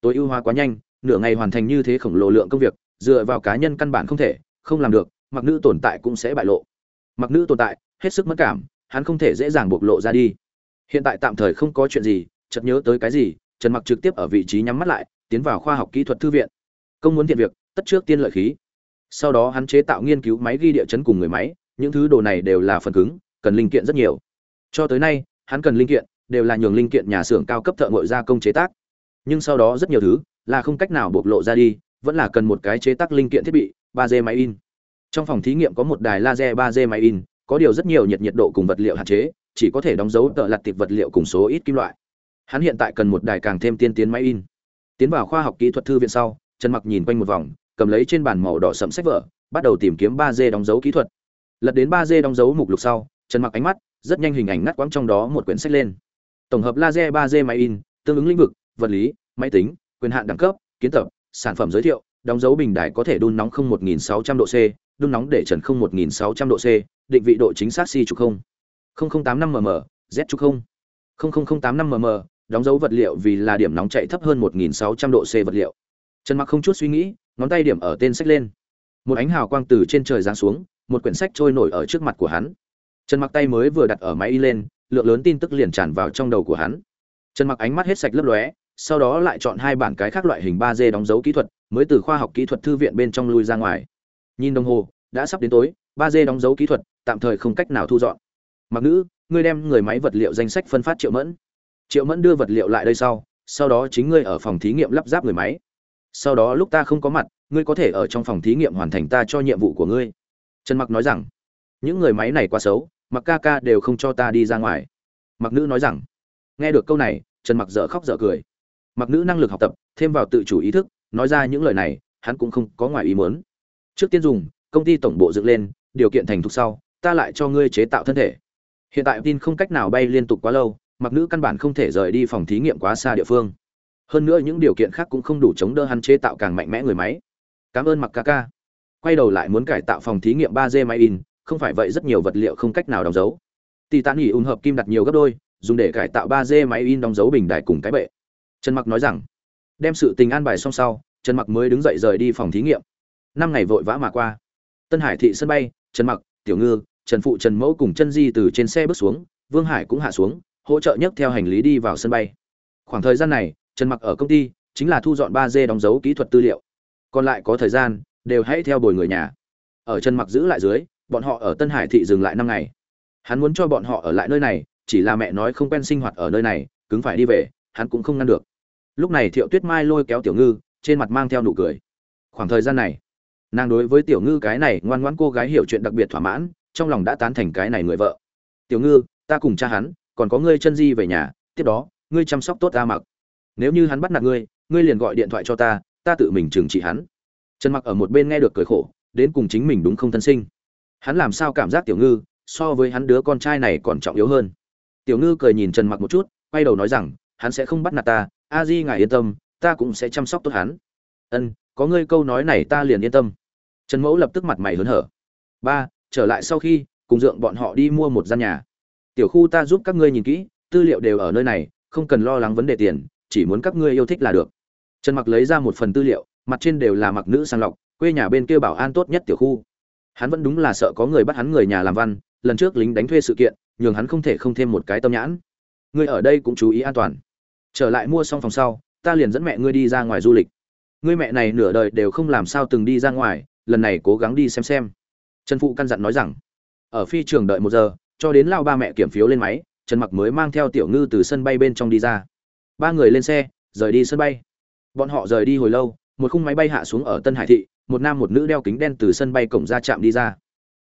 Tối ưu hóa quá nhanh, nửa ngày hoàn thành như thế khổng lồ lượng công việc, dựa vào cá nhân căn bản không thể, không làm được, mặc nữ tồn tại cũng sẽ bại lộ. Mặc nữ tồn tại, hết sức mất cảm, hắn không thể dễ dàng bộc lộ ra đi. Hiện tại tạm thời không có chuyện gì, chợt nhớ tới cái gì trần mặc trực tiếp ở vị trí nhắm mắt lại, tiến vào khoa học kỹ thuật thư viện. Công muốn thiện việc, tất trước tiên lợi khí. Sau đó hắn chế tạo nghiên cứu máy ghi địa chấn cùng người máy, những thứ đồ này đều là phần cứng, cần linh kiện rất nhiều. Cho tới nay, hắn cần linh kiện, đều là nhường linh kiện nhà xưởng cao cấp thợ ngội gia công chế tác. Nhưng sau đó rất nhiều thứ, là không cách nào bộc lộ ra đi, vẫn là cần một cái chế tác linh kiện thiết bị, ba d máy in. Trong phòng thí nghiệm có một đài laser ba d máy in, có điều rất nhiều nhiệt nhiệt độ cùng vật liệu hạn chế, chỉ có thể đóng dấu tợ lặt tiệp vật liệu cùng số ít kim loại hắn hiện tại cần một đài càng thêm tiên tiến máy in. Tiến vào khoa học kỹ thuật thư viện sau trần mặc nhìn quanh một vòng cầm lấy trên bàn màu đỏ sẫm sách vở bắt đầu tìm kiếm ba d đóng dấu kỹ thuật. Lật đến ba d đóng dấu mục lục sau trần mặc ánh mắt rất nhanh hình ảnh ngắt quãng trong đó một quyển sách lên. Tổng hợp laser ba d máy in tương ứng lĩnh vực vật lý máy tính quyền hạn đẳng cấp kiến tập sản phẩm giới thiệu đóng dấu bình đài có thể đun nóng không 1600 độ C, đun nóng để trần không 1600 độ C, định vị độ chính xác si trục không. 0085 mm z trục không. 00085 mm đóng dấu vật liệu vì là điểm nóng chạy thấp hơn 1600 độ C vật liệu. Trần Mặc không chút suy nghĩ, ngón tay điểm ở tên sách lên. Một ánh hào quang từ trên trời giáng xuống, một quyển sách trôi nổi ở trước mặt của hắn. Trần Mặc tay mới vừa đặt ở máy y lên, lượng lớn tin tức liền tràn vào trong đầu của hắn. Trần Mặc ánh mắt hết sạch lấp lóe, sau đó lại chọn hai bản cái khác loại hình 3D đóng dấu kỹ thuật, mới từ khoa học kỹ thuật thư viện bên trong lui ra ngoài. Nhìn đồng hồ, đã sắp đến tối, 3D đóng dấu kỹ thuật, tạm thời không cách nào thu dọn. Mặc nữ, ngươi đem người máy vật liệu danh sách phân phát Triệu Mẫn. Triệu Mẫn đưa vật liệu lại đây sau, sau đó chính ngươi ở phòng thí nghiệm lắp ráp người máy. Sau đó lúc ta không có mặt, ngươi có thể ở trong phòng thí nghiệm hoàn thành ta cho nhiệm vụ của ngươi. Trần Mặc nói rằng, những người máy này quá xấu, Mặc ca ca đều không cho ta đi ra ngoài. Mặc nữ nói rằng, nghe được câu này, Trần Mặc dở khóc dở cười. Mặc nữ năng lực học tập, thêm vào tự chủ ý thức, nói ra những lời này, hắn cũng không có ngoài ý muốn. Trước tiên dùng, công ty tổng bộ dựng lên, điều kiện thành thục sau, ta lại cho ngươi chế tạo thân thể. Hiện tại tin không cách nào bay liên tục quá lâu, mặc nữ căn bản không thể rời đi phòng thí nghiệm quá xa địa phương. Hơn nữa những điều kiện khác cũng không đủ chống đỡ hắn chế tạo càng mạnh mẽ người máy. Cảm ơn Mặc ca ca. Quay đầu lại muốn cải tạo phòng thí nghiệm ba d máy in, không phải vậy rất nhiều vật liệu không cách nào đóng dấu. Titan nghỉ ùn hợp kim đặt nhiều gấp đôi, dùng để cải tạo ba d máy in đóng dấu bình đài cùng cái bệ. Trần Mặc nói rằng, đem sự tình an bài xong sau, Trần Mặc mới đứng dậy rời đi phòng thí nghiệm. Năm ngày vội vã mà qua. Tân Hải thị sân bay, Trần Mặc, Tiểu Ngư, Trần Phụ Trần Mẫu cùng chân Di từ trên xe bước xuống, Vương Hải cũng hạ xuống, hỗ trợ nhấc theo hành lý đi vào sân bay. Khoảng thời gian này, Trần Mặc ở công ty chính là thu dọn 3D đóng dấu kỹ thuật tư liệu. Còn lại có thời gian, đều hãy theo bồi người nhà. Ở Trần Mặc giữ lại dưới, bọn họ ở Tân Hải thị dừng lại 5 ngày. Hắn muốn cho bọn họ ở lại nơi này, chỉ là mẹ nói không quen sinh hoạt ở nơi này, cứng phải đi về, hắn cũng không ngăn được. Lúc này Thiệu Tuyết Mai lôi kéo Tiểu Ngư, trên mặt mang theo nụ cười. Khoảng thời gian này, nàng đối với Tiểu Ngư cái này ngoan ngoãn cô gái hiểu chuyện đặc biệt thỏa mãn, trong lòng đã tán thành cái này người vợ. Tiểu Ngư, ta cùng cha hắn, còn có ngươi chân di về nhà, tiếp đó, ngươi chăm sóc tốt ta mặc. Nếu như hắn bắt nạt ngươi, ngươi liền gọi điện thoại cho ta, ta tự mình trừng trị hắn. Trần Mặc ở một bên nghe được cười khổ, đến cùng chính mình đúng không thân sinh. Hắn làm sao cảm giác Tiểu Ngư so với hắn đứa con trai này còn trọng yếu hơn. Tiểu Ngư cười nhìn Trần Mặc một chút, quay đầu nói rằng, hắn sẽ không bắt nạt ta, A Di ngài yên tâm, ta cũng sẽ chăm sóc tốt hắn. Ân, có ngươi câu nói này ta liền yên tâm. Trần Mẫu lập tức mặt mày hớn hở. Ba, trở lại sau khi cùng dượng bọn họ đi mua một gian nhà tiểu khu ta giúp các ngươi nhìn kỹ, tư liệu đều ở nơi này, không cần lo lắng vấn đề tiền, chỉ muốn các ngươi yêu thích là được. Trần mặc lấy ra một phần tư liệu, mặt trên đều là mặc nữ sang lọc, quê nhà bên kia bảo an tốt nhất tiểu khu. Hắn vẫn đúng là sợ có người bắt hắn người nhà làm văn, lần trước lính đánh thuê sự kiện, nhường hắn không thể không thêm một cái tâm nhãn. Ngươi ở đây cũng chú ý an toàn. Trở lại mua xong phòng sau, ta liền dẫn mẹ ngươi đi ra ngoài du lịch. Ngươi mẹ này nửa đời đều không làm sao từng đi ra ngoài, lần này cố gắng đi xem xem. Trần phụ căn dặn nói rằng, ở phi trường đợi một giờ cho đến lao ba mẹ kiểm phiếu lên máy, trần mặc mới mang theo tiểu ngư từ sân bay bên trong đi ra. Ba người lên xe, rời đi sân bay. Bọn họ rời đi hồi lâu, một khung máy bay hạ xuống ở tân hải thị, một nam một nữ đeo kính đen từ sân bay cổng ra chạm đi ra.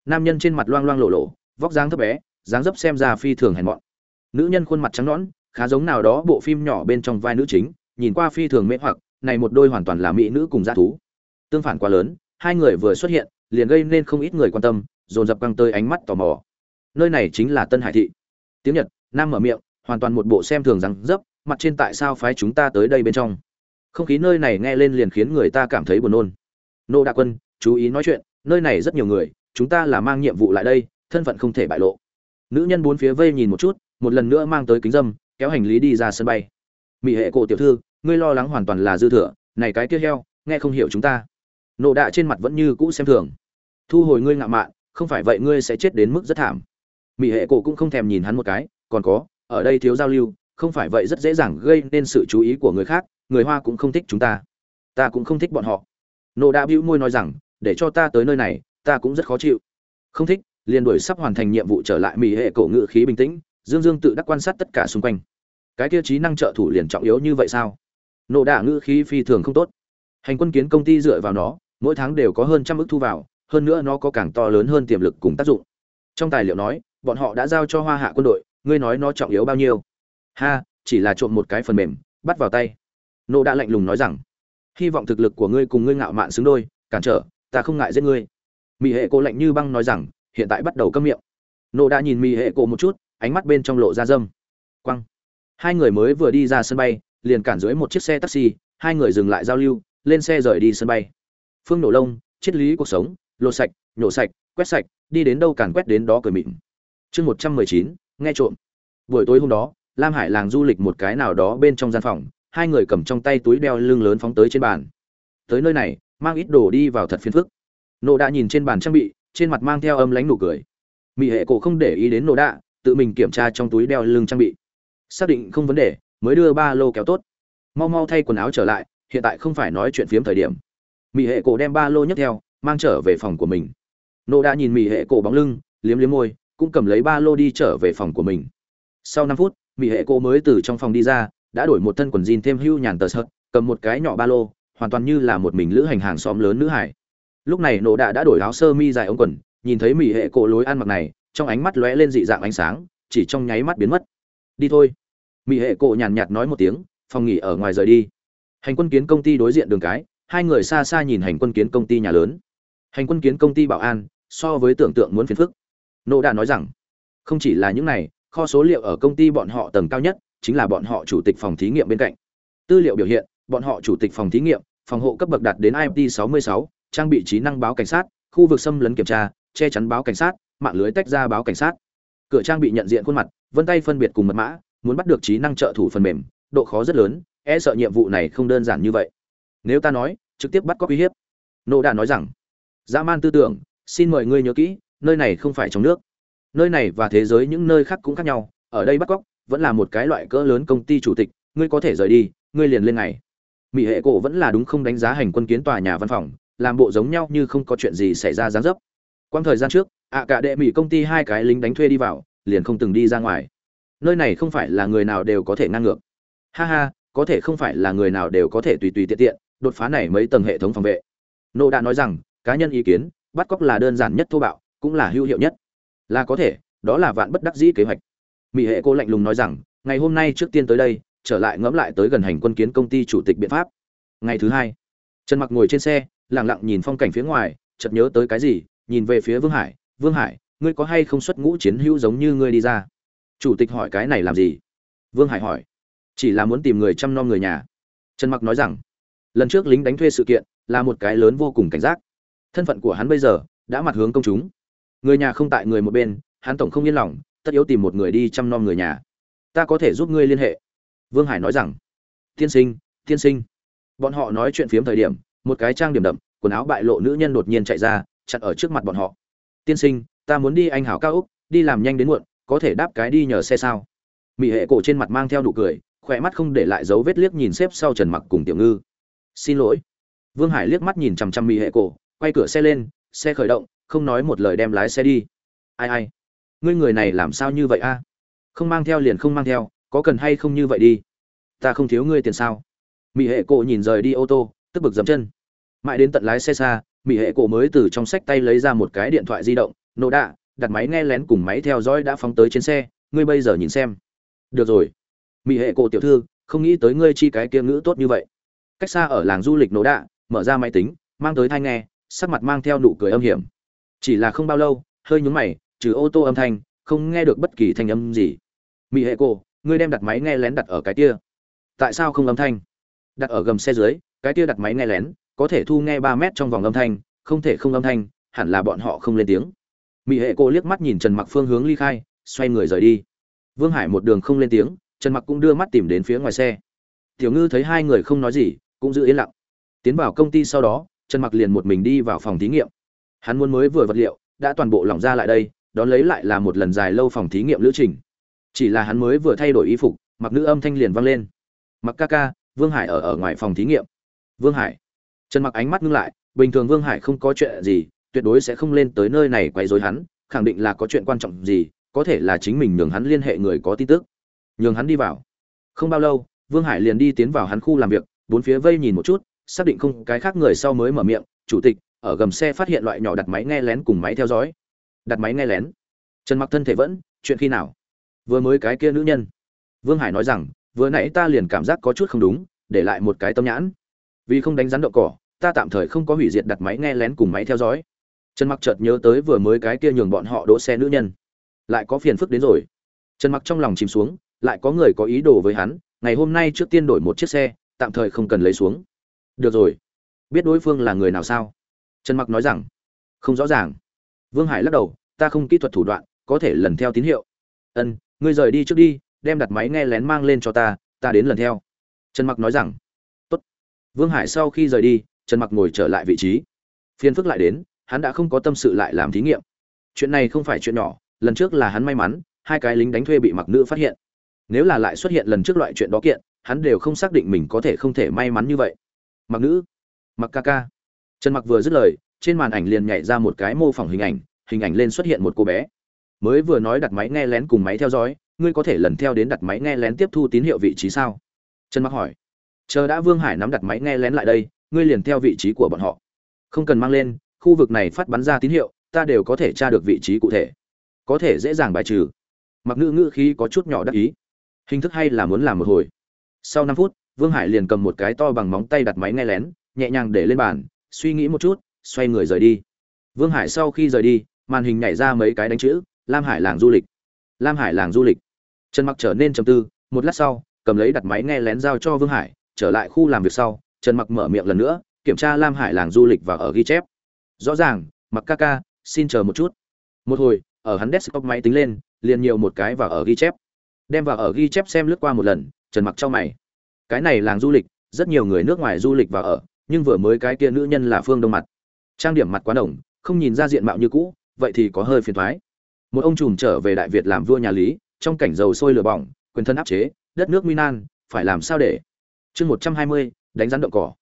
Nam nhân trên mặt loang loang lộ lộ vóc dáng thấp bé, dáng dấp xem ra phi thường hèn mọn. Nữ nhân khuôn mặt trắng nõn, khá giống nào đó bộ phim nhỏ bên trong vai nữ chính, nhìn qua phi thường mễ hoặc, này một đôi hoàn toàn là mỹ nữ cùng g thú. Tương phản quá lớn, hai người vừa xuất hiện, liền gây nên không ít người quan tâm, dồn dập căng tới ánh mắt tò mò nơi này chính là tân hải thị. Tiếng nhật, nam mở miệng, hoàn toàn một bộ xem thường rằng dấp, mặt trên tại sao phái chúng ta tới đây bên trong? Không khí nơi này nghe lên liền khiến người ta cảm thấy buồn nôn. Nô đạ quân, chú ý nói chuyện, nơi này rất nhiều người, chúng ta là mang nhiệm vụ lại đây, thân phận không thể bại lộ. Nữ nhân bốn phía vây nhìn một chút, một lần nữa mang tới kính dâm, kéo hành lý đi ra sân bay. Mỹ hệ cổ tiểu thư, ngươi lo lắng hoàn toàn là dư thừa, này cái kia heo, nghe không hiểu chúng ta. Nộ đạ trên mặt vẫn như cũ xem thường. Thu hồi ngươi ngạo mạn, không phải vậy ngươi sẽ chết đến mức rất thảm mỹ hệ cổ cũng không thèm nhìn hắn một cái, còn có, ở đây thiếu giao lưu, không phải vậy rất dễ dàng gây nên sự chú ý của người khác, người hoa cũng không thích chúng ta. Ta cũng không thích bọn họ. Nộ đã bĩu môi nói rằng, để cho ta tới nơi này, ta cũng rất khó chịu. Không thích. Liền đuổi sắp hoàn thành nhiệm vụ trở lại mỹ hệ cổ ngự khí bình tĩnh, dương dương tự đắc quan sát tất cả xung quanh. Cái tiêu chí năng trợ thủ liền trọng yếu như vậy sao? Nộ đạ ngự khí phi thường không tốt. Hành quân kiến công ty dựa vào nó, mỗi tháng đều có hơn trăm ức thu vào, hơn nữa nó có càng to lớn hơn tiềm lực cùng tác dụng. Trong tài liệu nói bọn họ đã giao cho hoa hạ quân đội, ngươi nói nó trọng yếu bao nhiêu? Ha, chỉ là trộm một cái phần mềm, bắt vào tay. Nô đã lạnh lùng nói rằng, hy vọng thực lực của ngươi cùng ngươi ngạo mạn xứng đôi, cản trở, ta không ngại giết ngươi. Mỹ hệ cô lạnh như băng nói rằng, hiện tại bắt đầu câm miệng. Nô đã nhìn mỹ hệ cô một chút, ánh mắt bên trong lộ ra dâm. Quăng. Hai người mới vừa đi ra sân bay, liền cản dưới một chiếc xe taxi, hai người dừng lại giao lưu, lên xe rời đi sân bay. Phương nổ lông, triết lý cuộc sống, lột sạch, nhổ sạch, quét sạch, đi đến đâu càn quét đến đó cười mịn chương một trăm mười chín, nghe trộm. Buổi tối hôm đó, lam hải làng du lịch một cái nào đó bên trong gian phòng, hai người cầm trong tay túi đeo lưng lớn phóng tới trên bàn. Tới nơi này, mang ít đồ đi vào thật phiền phức. Nộ đã nhìn trên bàn trang bị, trên mặt mang theo âm lánh nụ cười. Mỹ hệ cổ không để ý đến nộ đạ tự mình kiểm tra trong túi đeo lưng trang bị. Xác định không vấn đề, mới đưa ba lô kéo tốt. Mau mau thay quần áo trở lại, hiện tại không phải nói chuyện phiếm thời điểm. Mỹ hệ cổ đem ba lô nhấc theo, mang trở về phòng của mình. Nộ đã nhìn mỹ hệ cổ bóng lưng, liếm liếm môi cũng cầm lấy ba lô đi trở về phòng của mình. Sau năm phút mỹ hệ cô mới từ trong phòng đi ra, đã đổi một thân quần jean thêm hưu nhàn tờ sợt, cầm một cái nhỏ ba lô, hoàn toàn như là một mình lữ hành hàng xóm lớn nữ hải. Lúc này nổ đạ đã đổi áo sơ mi dài ống quần, nhìn thấy mỹ hệ cổ lối ăn mặc này, trong ánh mắt lóe lên dị dạng ánh sáng, chỉ trong nháy mắt biến mất. Đi thôi. Mỹ hệ cổ nhàn nhạt nói một tiếng, phòng nghỉ ở ngoài rời đi. Hành quân kiến công ty đối diện đường cái, hai người xa xa nhìn hành quân kiến công ty nhà lớn. Hành quân kiến công ty bảo an, so với tưởng tượng muốn phiền phức. Nô đã nói rằng không chỉ là những này kho số liệu ở công ty bọn họ tầng cao nhất chính là bọn họ chủ tịch phòng thí nghiệm bên cạnh. Tư liệu biểu hiện bọn họ chủ tịch phòng thí nghiệm phòng hộ cấp bậc đạt đến imt 66, trang bị trí năng báo cảnh sát khu vực xâm lấn kiểm tra che chắn báo cảnh sát mạng lưới tách ra báo cảnh sát. Cửa trang bị nhận diện khuôn mặt vân tay phân biệt cùng mật mã muốn bắt được trí năng trợ thủ phần mềm độ khó rất lớn e sợ nhiệm vụ này không đơn giản như vậy. Nếu ta nói trực tiếp bắt cóc uy hiếp. Nô đã nói rằng dã man tư tưởng xin mời ngươi nhớ kỹ nơi này không phải trong nước. Nơi này và thế giới những nơi khác cũng khác nhau, ở đây bắt cóc vẫn là một cái loại cỡ lớn công ty chủ tịch, ngươi có thể rời đi, ngươi liền lên ngày. Mỹ hệ cổ vẫn là đúng không đánh giá hành quân kiến tòa nhà văn phòng, làm bộ giống nhau như không có chuyện gì xảy ra gián dấp. Quang thời gian trước, ạ cả đệ mỹ công ty hai cái lính đánh thuê đi vào, liền không từng đi ra ngoài. Nơi này không phải là người nào đều có thể ngang ngược. Ha ha, có thể không phải là người nào đều có thể tùy tùy tiện tiện, đột phá này mấy tầng hệ thống phòng vệ. Nô đã nói rằng, cá nhân ý kiến bắt cóc là đơn giản nhất thô bạo cũng là hữu hiệu nhất. Là có thể, đó là vạn bất đắc dĩ kế hoạch. Mỹ hệ cô lạnh lùng nói rằng, ngày hôm nay trước tiên tới đây, trở lại ngẫm lại tới gần hành quân kiến công ty chủ tịch biện pháp. Ngày thứ hai, trần mặc ngồi trên xe, lặng lặng nhìn phong cảnh phía ngoài, chợt nhớ tới cái gì, nhìn về phía vương hải vương hải, ngươi có hay không xuất ngũ chiến hữu giống như ngươi đi ra? Chủ tịch hỏi, cái này làm gì? Vương hải hỏi, chỉ là muốn tìm người chăm nom người nhà. Trần mặc nói rằng, lần trước lính đánh thuê sự kiện là một cái lớn vô cùng cảnh giác. Thân phận của hắn bây giờ đã mặt hướng công chúng người nhà không tại người một bên, hắn tổng không yên lòng, tất yếu tìm một người đi chăm nom người nhà. Ta có thể giúp ngươi liên hệ. Vương hải nói rằng, tiên sinh tiên sinh. Bọn họ nói chuyện phiếm thời điểm, một cái trang điểm đậm, quần áo bại lộ nữ nhân đột nhiên chạy ra, chặn ở trước mặt bọn họ. Tiên sinh, ta muốn đi anh hảo cao úc, đi làm nhanh đến muộn, có thể đáp cái đi nhờ xe sao? Mỹ hệ cổ trên mặt mang theo nụ cười, khỏe mắt không để lại dấu vết liếc nhìn xếp sau trần mặc cùng tiểu ngư. Xin lỗi. Vương hải liếc mắt nhìn chằm chằm mỹ hệ cổ, quay cửa xe lên, xe khởi động không nói một lời đem lái xe đi. Ai ai, ngươi người này làm sao như vậy a? Không mang theo liền không mang theo, có cần hay không như vậy đi? Ta không thiếu ngươi tiền sao? Mỹ hệ cổ nhìn rời đi ô tô, tức bực dầm chân. Mãi đến tận lái xe xa mỹ hệ cổ mới từ trong sách tay lấy ra một cái điện thoại di động nổ đạ, đặt máy nghe lén cùng máy theo dõi đã phóng tới trên xe, ngươi bây giờ nhìn xem. Được rồi. Mỹ hệ cổ tiểu thư, không nghĩ tới ngươi chi cái kia ngữ tốt như vậy. Cách xa ở làng du lịch nổ đạ, mở ra máy tính, mang tới thai nghe, sắc mặt mang theo nụ cười âm hiểm chỉ là không bao lâu hơi nhúng mày trừ ô tô âm thanh không nghe được bất kỳ thanh âm gì. Mỹ hệ cô, ngươi đem đặt máy nghe lén đặt ở cái kia. Tại sao không âm thanh? Đặt ở gầm xe dưới cái kia đặt máy nghe lén có thể thu nghe ba mét trong vòng âm thanh không thể không âm thanh hẳn là bọn họ không lên tiếng. Mỹ hệ cô liếc mắt nhìn trần mặc phương hướng ly khai xoay người rời đi. Vương hải một đường không lên tiếng trần mặc cũng đưa mắt tìm đến phía ngoài xe. Tiểu ngư thấy hai người không nói gì cũng giữ yên lặng. Tiến vào công ty sau đó trần mặc liền một mình đi vào phòng thí nghiệm hắn muốn mới vừa vật liệu, đã toàn bộ lỏng ra lại đây, đón lấy lại là một lần dài lâu phòng thí nghiệm lữ trình. Chỉ là hắn mới vừa thay đổi y phục, mặc nữ âm thanh liền vang lên. Mặc ca ca, vương hải ở ở ngoài phòng thí nghiệm. Vương hải? Trần mặc ánh mắt ngưng lại, bình thường vương hải không có chuyện gì, tuyệt đối sẽ không lên tới nơi này quấy rối hắn, khẳng định là có chuyện quan trọng gì, có thể là chính mình nhường hắn liên hệ người có tin tức. Nhường hắn đi vào. Không bao lâu, vương hải liền đi tiến vào hắn khu làm việc, bốn phía vây nhìn một chút, xác định không, cái khác người sau mới mở miệng, chủ tịch ở gầm xe phát hiện loại nhỏ đặt máy nghe lén cùng máy theo dõi. Đặt máy nghe lén. Trần mặc thân thể vẫn, chuyện khi nào? Vừa mới cái kia nữ nhân. Vương hải nói rằng, vừa nãy ta liền cảm giác có chút không đúng, để lại một cái tâm nhãn. Vì không đánh rắn đậu cỏ, ta tạm thời không có hủy diệt đặt máy nghe lén cùng máy theo dõi. Trần mặc chợt nhớ tới vừa mới cái kia nhường bọn họ đỗ xe nữ nhân. Lại có phiền phức đến rồi. Trần mặc trong lòng chìm xuống, lại có người có ý đồ với hắn, ngày hôm nay trước tiên đổi một chiếc xe, tạm thời không cần lấy xuống. Được rồi. Biết đối phương là người nào sao? Trần mặc nói rằng, không rõ ràng. Vương hải lắc đầu, ta không kỹ thuật thủ đoạn, có thể lần theo tín hiệu. Ân, ngươi rời đi trước đi, đem đặt máy nghe lén mang lên cho ta ta đến lần theo. Trần mặc nói rằng, tốt. Vương hải sau khi rời đi, trần mặc ngồi trở lại vị trí. Phiền phức lại đến, hắn đã không có tâm sự lại làm thí nghiệm. Chuyện này không phải chuyện nhỏ, lần trước là hắn may mắn, hai cái lính đánh thuê bị mặc nữ phát hiện. Nếu là lại xuất hiện lần trước loại chuyện đó kiện, hắn đều không xác định mình có thể không thể may mắn như vậy. Mặc nữ, mặc ca ca trần mặc vừa dứt lời, trên màn ảnh liền nhảy ra một cái mô phỏng hình ảnh hình ảnh lên xuất hiện một cô bé. Mới vừa nói đặt máy nghe lén cùng máy theo dõi, ngươi có thể lần theo đến đặt máy nghe lén tiếp thu tín hiệu vị trí sao? Trần mặc hỏi. Chờ đã vương hải nắm đặt máy nghe lén lại đây, ngươi liền theo vị trí của bọn họ. Không cần mang lên, khu vực này phát bắn ra tín hiệu, ta đều có thể tra được vị trí cụ thể. Có thể dễ dàng bài trừ. Mặc ngữ ngữ khí có chút nhỏ đắc ý. Hình thức hay là muốn làm một hồi. Sau năm phút, vương hải liền cầm một cái to bằng móng tay đặt máy nghe lén, nhẹ nhàng để lên bàn suy nghĩ một chút, xoay người rời đi. Vương hải sau khi rời đi, màn hình nhảy ra mấy cái đánh chữ, lam hải làng du lịch. Lam hải làng du lịch. Trần mặc trở nên trầm tư, một lát sau, cầm lấy đặt máy nghe lén giao cho vương hải, trở lại khu làm việc sau, trần mặc mở miệng lần nữa, kiểm tra lam hải làng du lịch và ở ghi chép. Rõ ràng, mặc ca ca, xin chờ một chút. Một hồi, ở hắn desktop máy tính lên, liền nhiều một cái và ở ghi chép. Đem vào ở ghi chép xem lướt qua một lần, trần mặc cho mày. Cái này làng du lịch, rất nhiều người nước ngoài du lịch và ở nhưng vừa mới cái kia nữ nhân là phương đông mặt. Trang điểm mặt quá đồng không nhìn ra diện mạo như cũ, vậy thì có hơi phiền thoái. Một ông trùm trở về đại việt làm vua nhà lý, trong cảnh dầu sôi lửa bỏng, quyền thân áp chế, đất nước minan phải làm sao để? Chương một trăm hai mươi, đánh rắn động cỏ.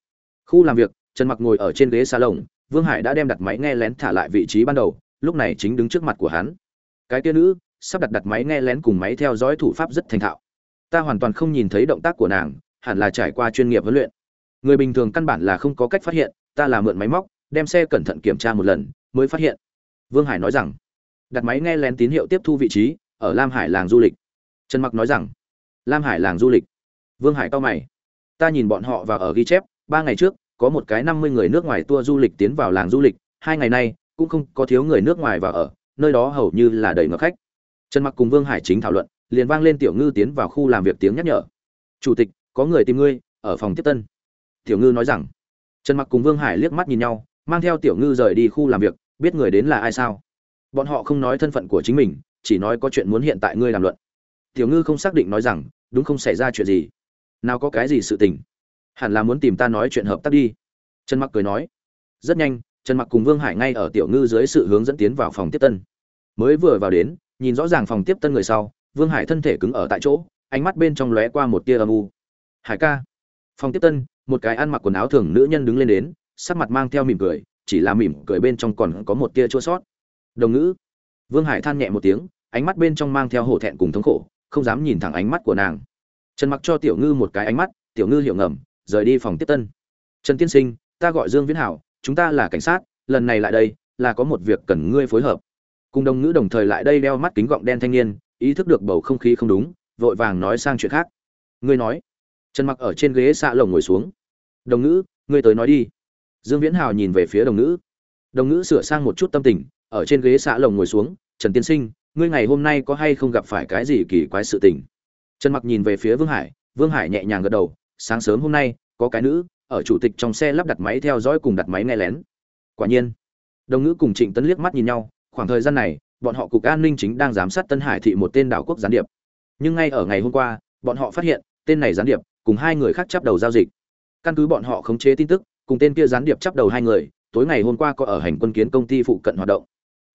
Khu làm việc, trần mặc ngồi ở trên ghế xa lồng vương hải đã đem đặt máy nghe lén thả lại vị trí ban đầu, lúc này chính đứng trước mặt của hắn. Cái kia nữ, sắp đặt đặt máy nghe lén cùng máy theo dõi thủ pháp rất thành thạo. Ta hoàn toàn không nhìn thấy động tác của nàng, hẳn là trải qua chuyên nghiệp huấn luyện người bình thường căn bản là không có cách phát hiện, ta là mượn máy móc, đem xe cẩn thận kiểm tra một lần, mới phát hiện. Vương hải nói rằng, đặt máy nghe lén tín hiệu tiếp thu vị trí, ở lam hải làng du lịch. Trần mặc nói rằng, lam hải làng du lịch. Vương hải cao mày. Ta nhìn bọn họ vào ở ghi chép, ba ngày trước, có một cái năm mươi người nước ngoài tour du lịch tiến vào làng du lịch, hai ngày nay, cũng không có thiếu người nước ngoài vào ở, nơi đó hầu như là đầy ngập khách. Trần mặc cùng vương hải chính thảo luận, liền vang lên tiểu ngư tiến vào khu làm việc tiếng nhắc nhở. Chủ tịch, có người tìm ngươi, ở phòng tiếp tân tiểu ngư nói rằng. Trần mặc cùng vương hải liếc mắt nhìn nhau, mang theo tiểu ngư rời đi khu làm việc, biết người đến là ai sao? Bọn họ không nói thân phận của chính mình, chỉ nói có chuyện muốn hiện tại ngươi làm luận. Tiểu ngư không xác định nói rằng, đúng không xảy ra chuyện gì? Nào có cái gì sự tình? Hẳn là muốn tìm ta nói chuyện hợp tác đi. Trần mặc cười nói. Rất nhanh, trần mặc cùng vương hải ngay ở tiểu ngư dưới sự hướng dẫn tiến vào phòng tiếp tân. Mới vừa vào đến, nhìn rõ ràng phòng tiếp tân người sau, vương hải thân thể cứng ở tại chỗ, ánh mắt bên trong lóe qua một tia âm u. Hải ca phòng tiếp tân, một cái ăn mặc quần áo thường nữ nhân đứng lên đến, sắc mặt mang theo mỉm cười, chỉ là mỉm cười bên trong còn có một tia chua sót. Đồng ngữ. Vương hải than nhẹ một tiếng, ánh mắt bên trong mang theo hổ thẹn cùng thống khổ, không dám nhìn thẳng ánh mắt của nàng. Trần mặc cho tiểu ngư một cái ánh mắt, tiểu ngư hiểu ngầm, rời đi phòng tiếp tân. Trần tiên sinh, ta gọi dương viễn hảo, chúng ta là cảnh sát, lần này lại đây, là có một việc cần ngươi phối hợp. Cùng đồng ngữ đồng thời lại đây đeo mắt kính gọng đen thanh niên, ý thức được bầu không khí không đúng, vội vàng nói sang chuyện khác. Ngươi nói trần mặc ở trên ghế xạ lồng ngồi xuống. Đồng ngữ, ngươi tới nói đi. Dương viễn hào nhìn về phía đồng ngữ. Đồng ngữ sửa sang một chút tâm tình, ở trên ghế xạ lồng ngồi xuống, trần tiên sinh, ngươi ngày hôm nay có hay không gặp phải cái gì kỳ quái sự tình? Trần mặc nhìn về phía vương hải vương hải nhẹ nhàng gật đầu, sáng sớm hôm nay, có cái nữ ở chủ tịch trong xe lắp đặt máy theo dõi cùng đặt máy nghe lén. Quả nhiên, đồng ngữ cùng trịnh tấn liếc mắt nhìn nhau, khoảng thời gian này, bọn họ cục an ninh chính đang giám sát tân hải thị một tên đảo quốc gián điệp. Nhưng ngay ở ngày hôm qua, bọn họ phát hiện, tên này gián điệp cùng hai người khác chấp đầu giao dịch. Căn cứ bọn họ khống chế tin tức, cùng tên kia gián điệp chấp đầu hai người, tối ngày hôm qua có ở hành quân kiến công ty phụ cận hoạt động.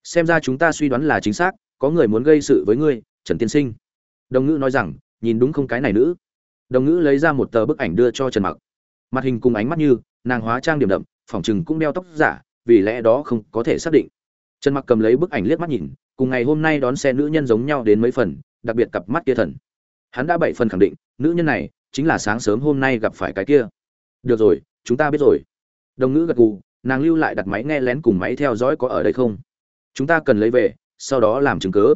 Xem ra chúng ta suy đoán là chính xác, có người muốn gây sự với ngươi, trần tiên sinh. Đồng ngữ nói rằng, nhìn đúng không cái này nữ. Đồng ngữ lấy ra một tờ bức ảnh đưa cho trần mặc. Mặt hình cùng ánh mắt như, nàng hóa trang điểm đậm, phỏng chừng cũng đeo tóc giả, vì lẽ đó không có thể xác định. Trần mặc cầm lấy bức ảnh liếc mắt nhìn, cùng ngày hôm nay đón xe nữ nhân giống nhau đến mấy phần, đặc biệt cặp mắt kia thần. Hắn đã bảy phần khẳng định, nữ nhân này chính là sáng sớm hôm nay gặp phải cái kia. Được rồi, chúng ta biết rồi. Đồng ngữ gật gù, nàng lưu lại đặt máy nghe lén cùng máy theo dõi có ở đây không? Chúng ta cần lấy về, sau đó làm chứng cớ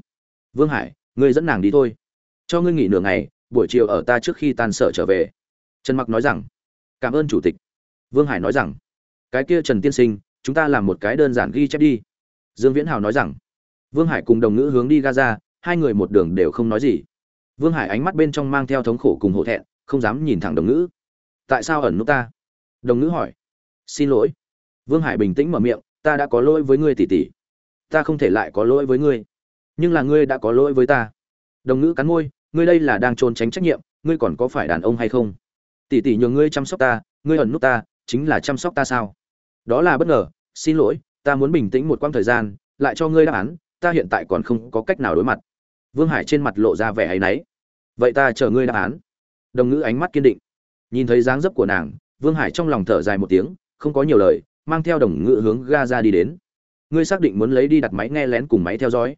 vương hải, ngươi dẫn nàng đi thôi. Cho ngươi nghỉ nửa ngày, buổi chiều ở ta trước khi tan sở trở về. Trần mặc nói rằng, cảm ơn chủ tịch. Vương hải nói rằng, cái kia trần tiên sinh, chúng ta làm một cái đơn giản ghi chép đi. Dương viễn hào nói rằng, vương hải cùng đồng ngữ hướng đi gaza, hai người một đường đều không nói gì. Vương hải ánh mắt bên trong mang theo thống khổ cùng hổ thẹn không dám nhìn thẳng đồng ngữ. Tại sao ẩn nút ta? Đồng ngữ hỏi. Xin lỗi. Vương hải bình tĩnh mở miệng, ta đã có lỗi với ngươi tỷ tỷ ta không thể lại có lỗi với ngươi. Nhưng là ngươi đã có lỗi với ta. Đồng ngữ cắn môi, ngươi đây là đang trốn tránh trách nhiệm, ngươi còn có phải đàn ông hay không? Tỷ tỷ nhường ngươi chăm sóc ta, ngươi ẩn nút ta, chính là chăm sóc ta sao? Đó là bất ngờ, xin lỗi, ta muốn bình tĩnh một quãng thời gian, lại cho ngươi đáp án, ta hiện tại còn không có cách nào đối mặt. Vương hải trên mặt lộ ra vẻ hay náy. Vậy ta chờ ngươi đáp án đồng ngữ ánh mắt kiên định. Nhìn thấy dáng dấp của nàng, vương hải trong lòng thở dài một tiếng, không có nhiều lời, mang theo đồng ngữ hướng ga ra đi đến. Ngươi xác định muốn lấy đi đặt máy nghe lén cùng máy theo dõi.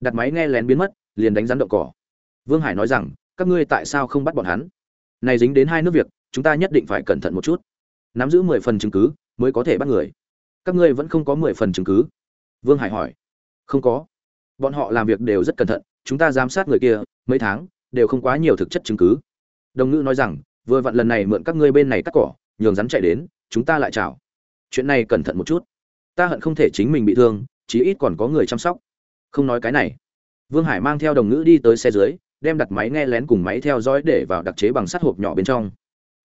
Đặt máy nghe lén biến mất, liền đánh rắn động cỏ. Vương hải nói rằng, các ngươi tại sao không bắt bọn hắn? Này dính đến hai nước việc, chúng ta nhất định phải cẩn thận một chút. Nắm giữ mười phần chứng cứ, mới có thể bắt người. Các ngươi vẫn không có mười phần chứng cứ? Vương hải hỏi. Không có. Bọn họ làm việc đều rất cẩn thận, chúng ta giám sát người kia, mấy tháng, đều không quá nhiều thực chất chứng cứ đồng ngữ nói rằng, vừa vặn lần này mượn các ngươi bên này cắt cỏ, nhường rắn chạy đến, chúng ta lại chào. Chuyện này cẩn thận một chút. Ta hận không thể chính mình bị thương, chí ít còn có người chăm sóc. Không nói cái này. Vương hải mang theo đồng ngữ đi tới xe dưới, đem đặt máy nghe lén cùng máy theo dõi để vào đặc chế bằng sắt hộp nhỏ bên trong.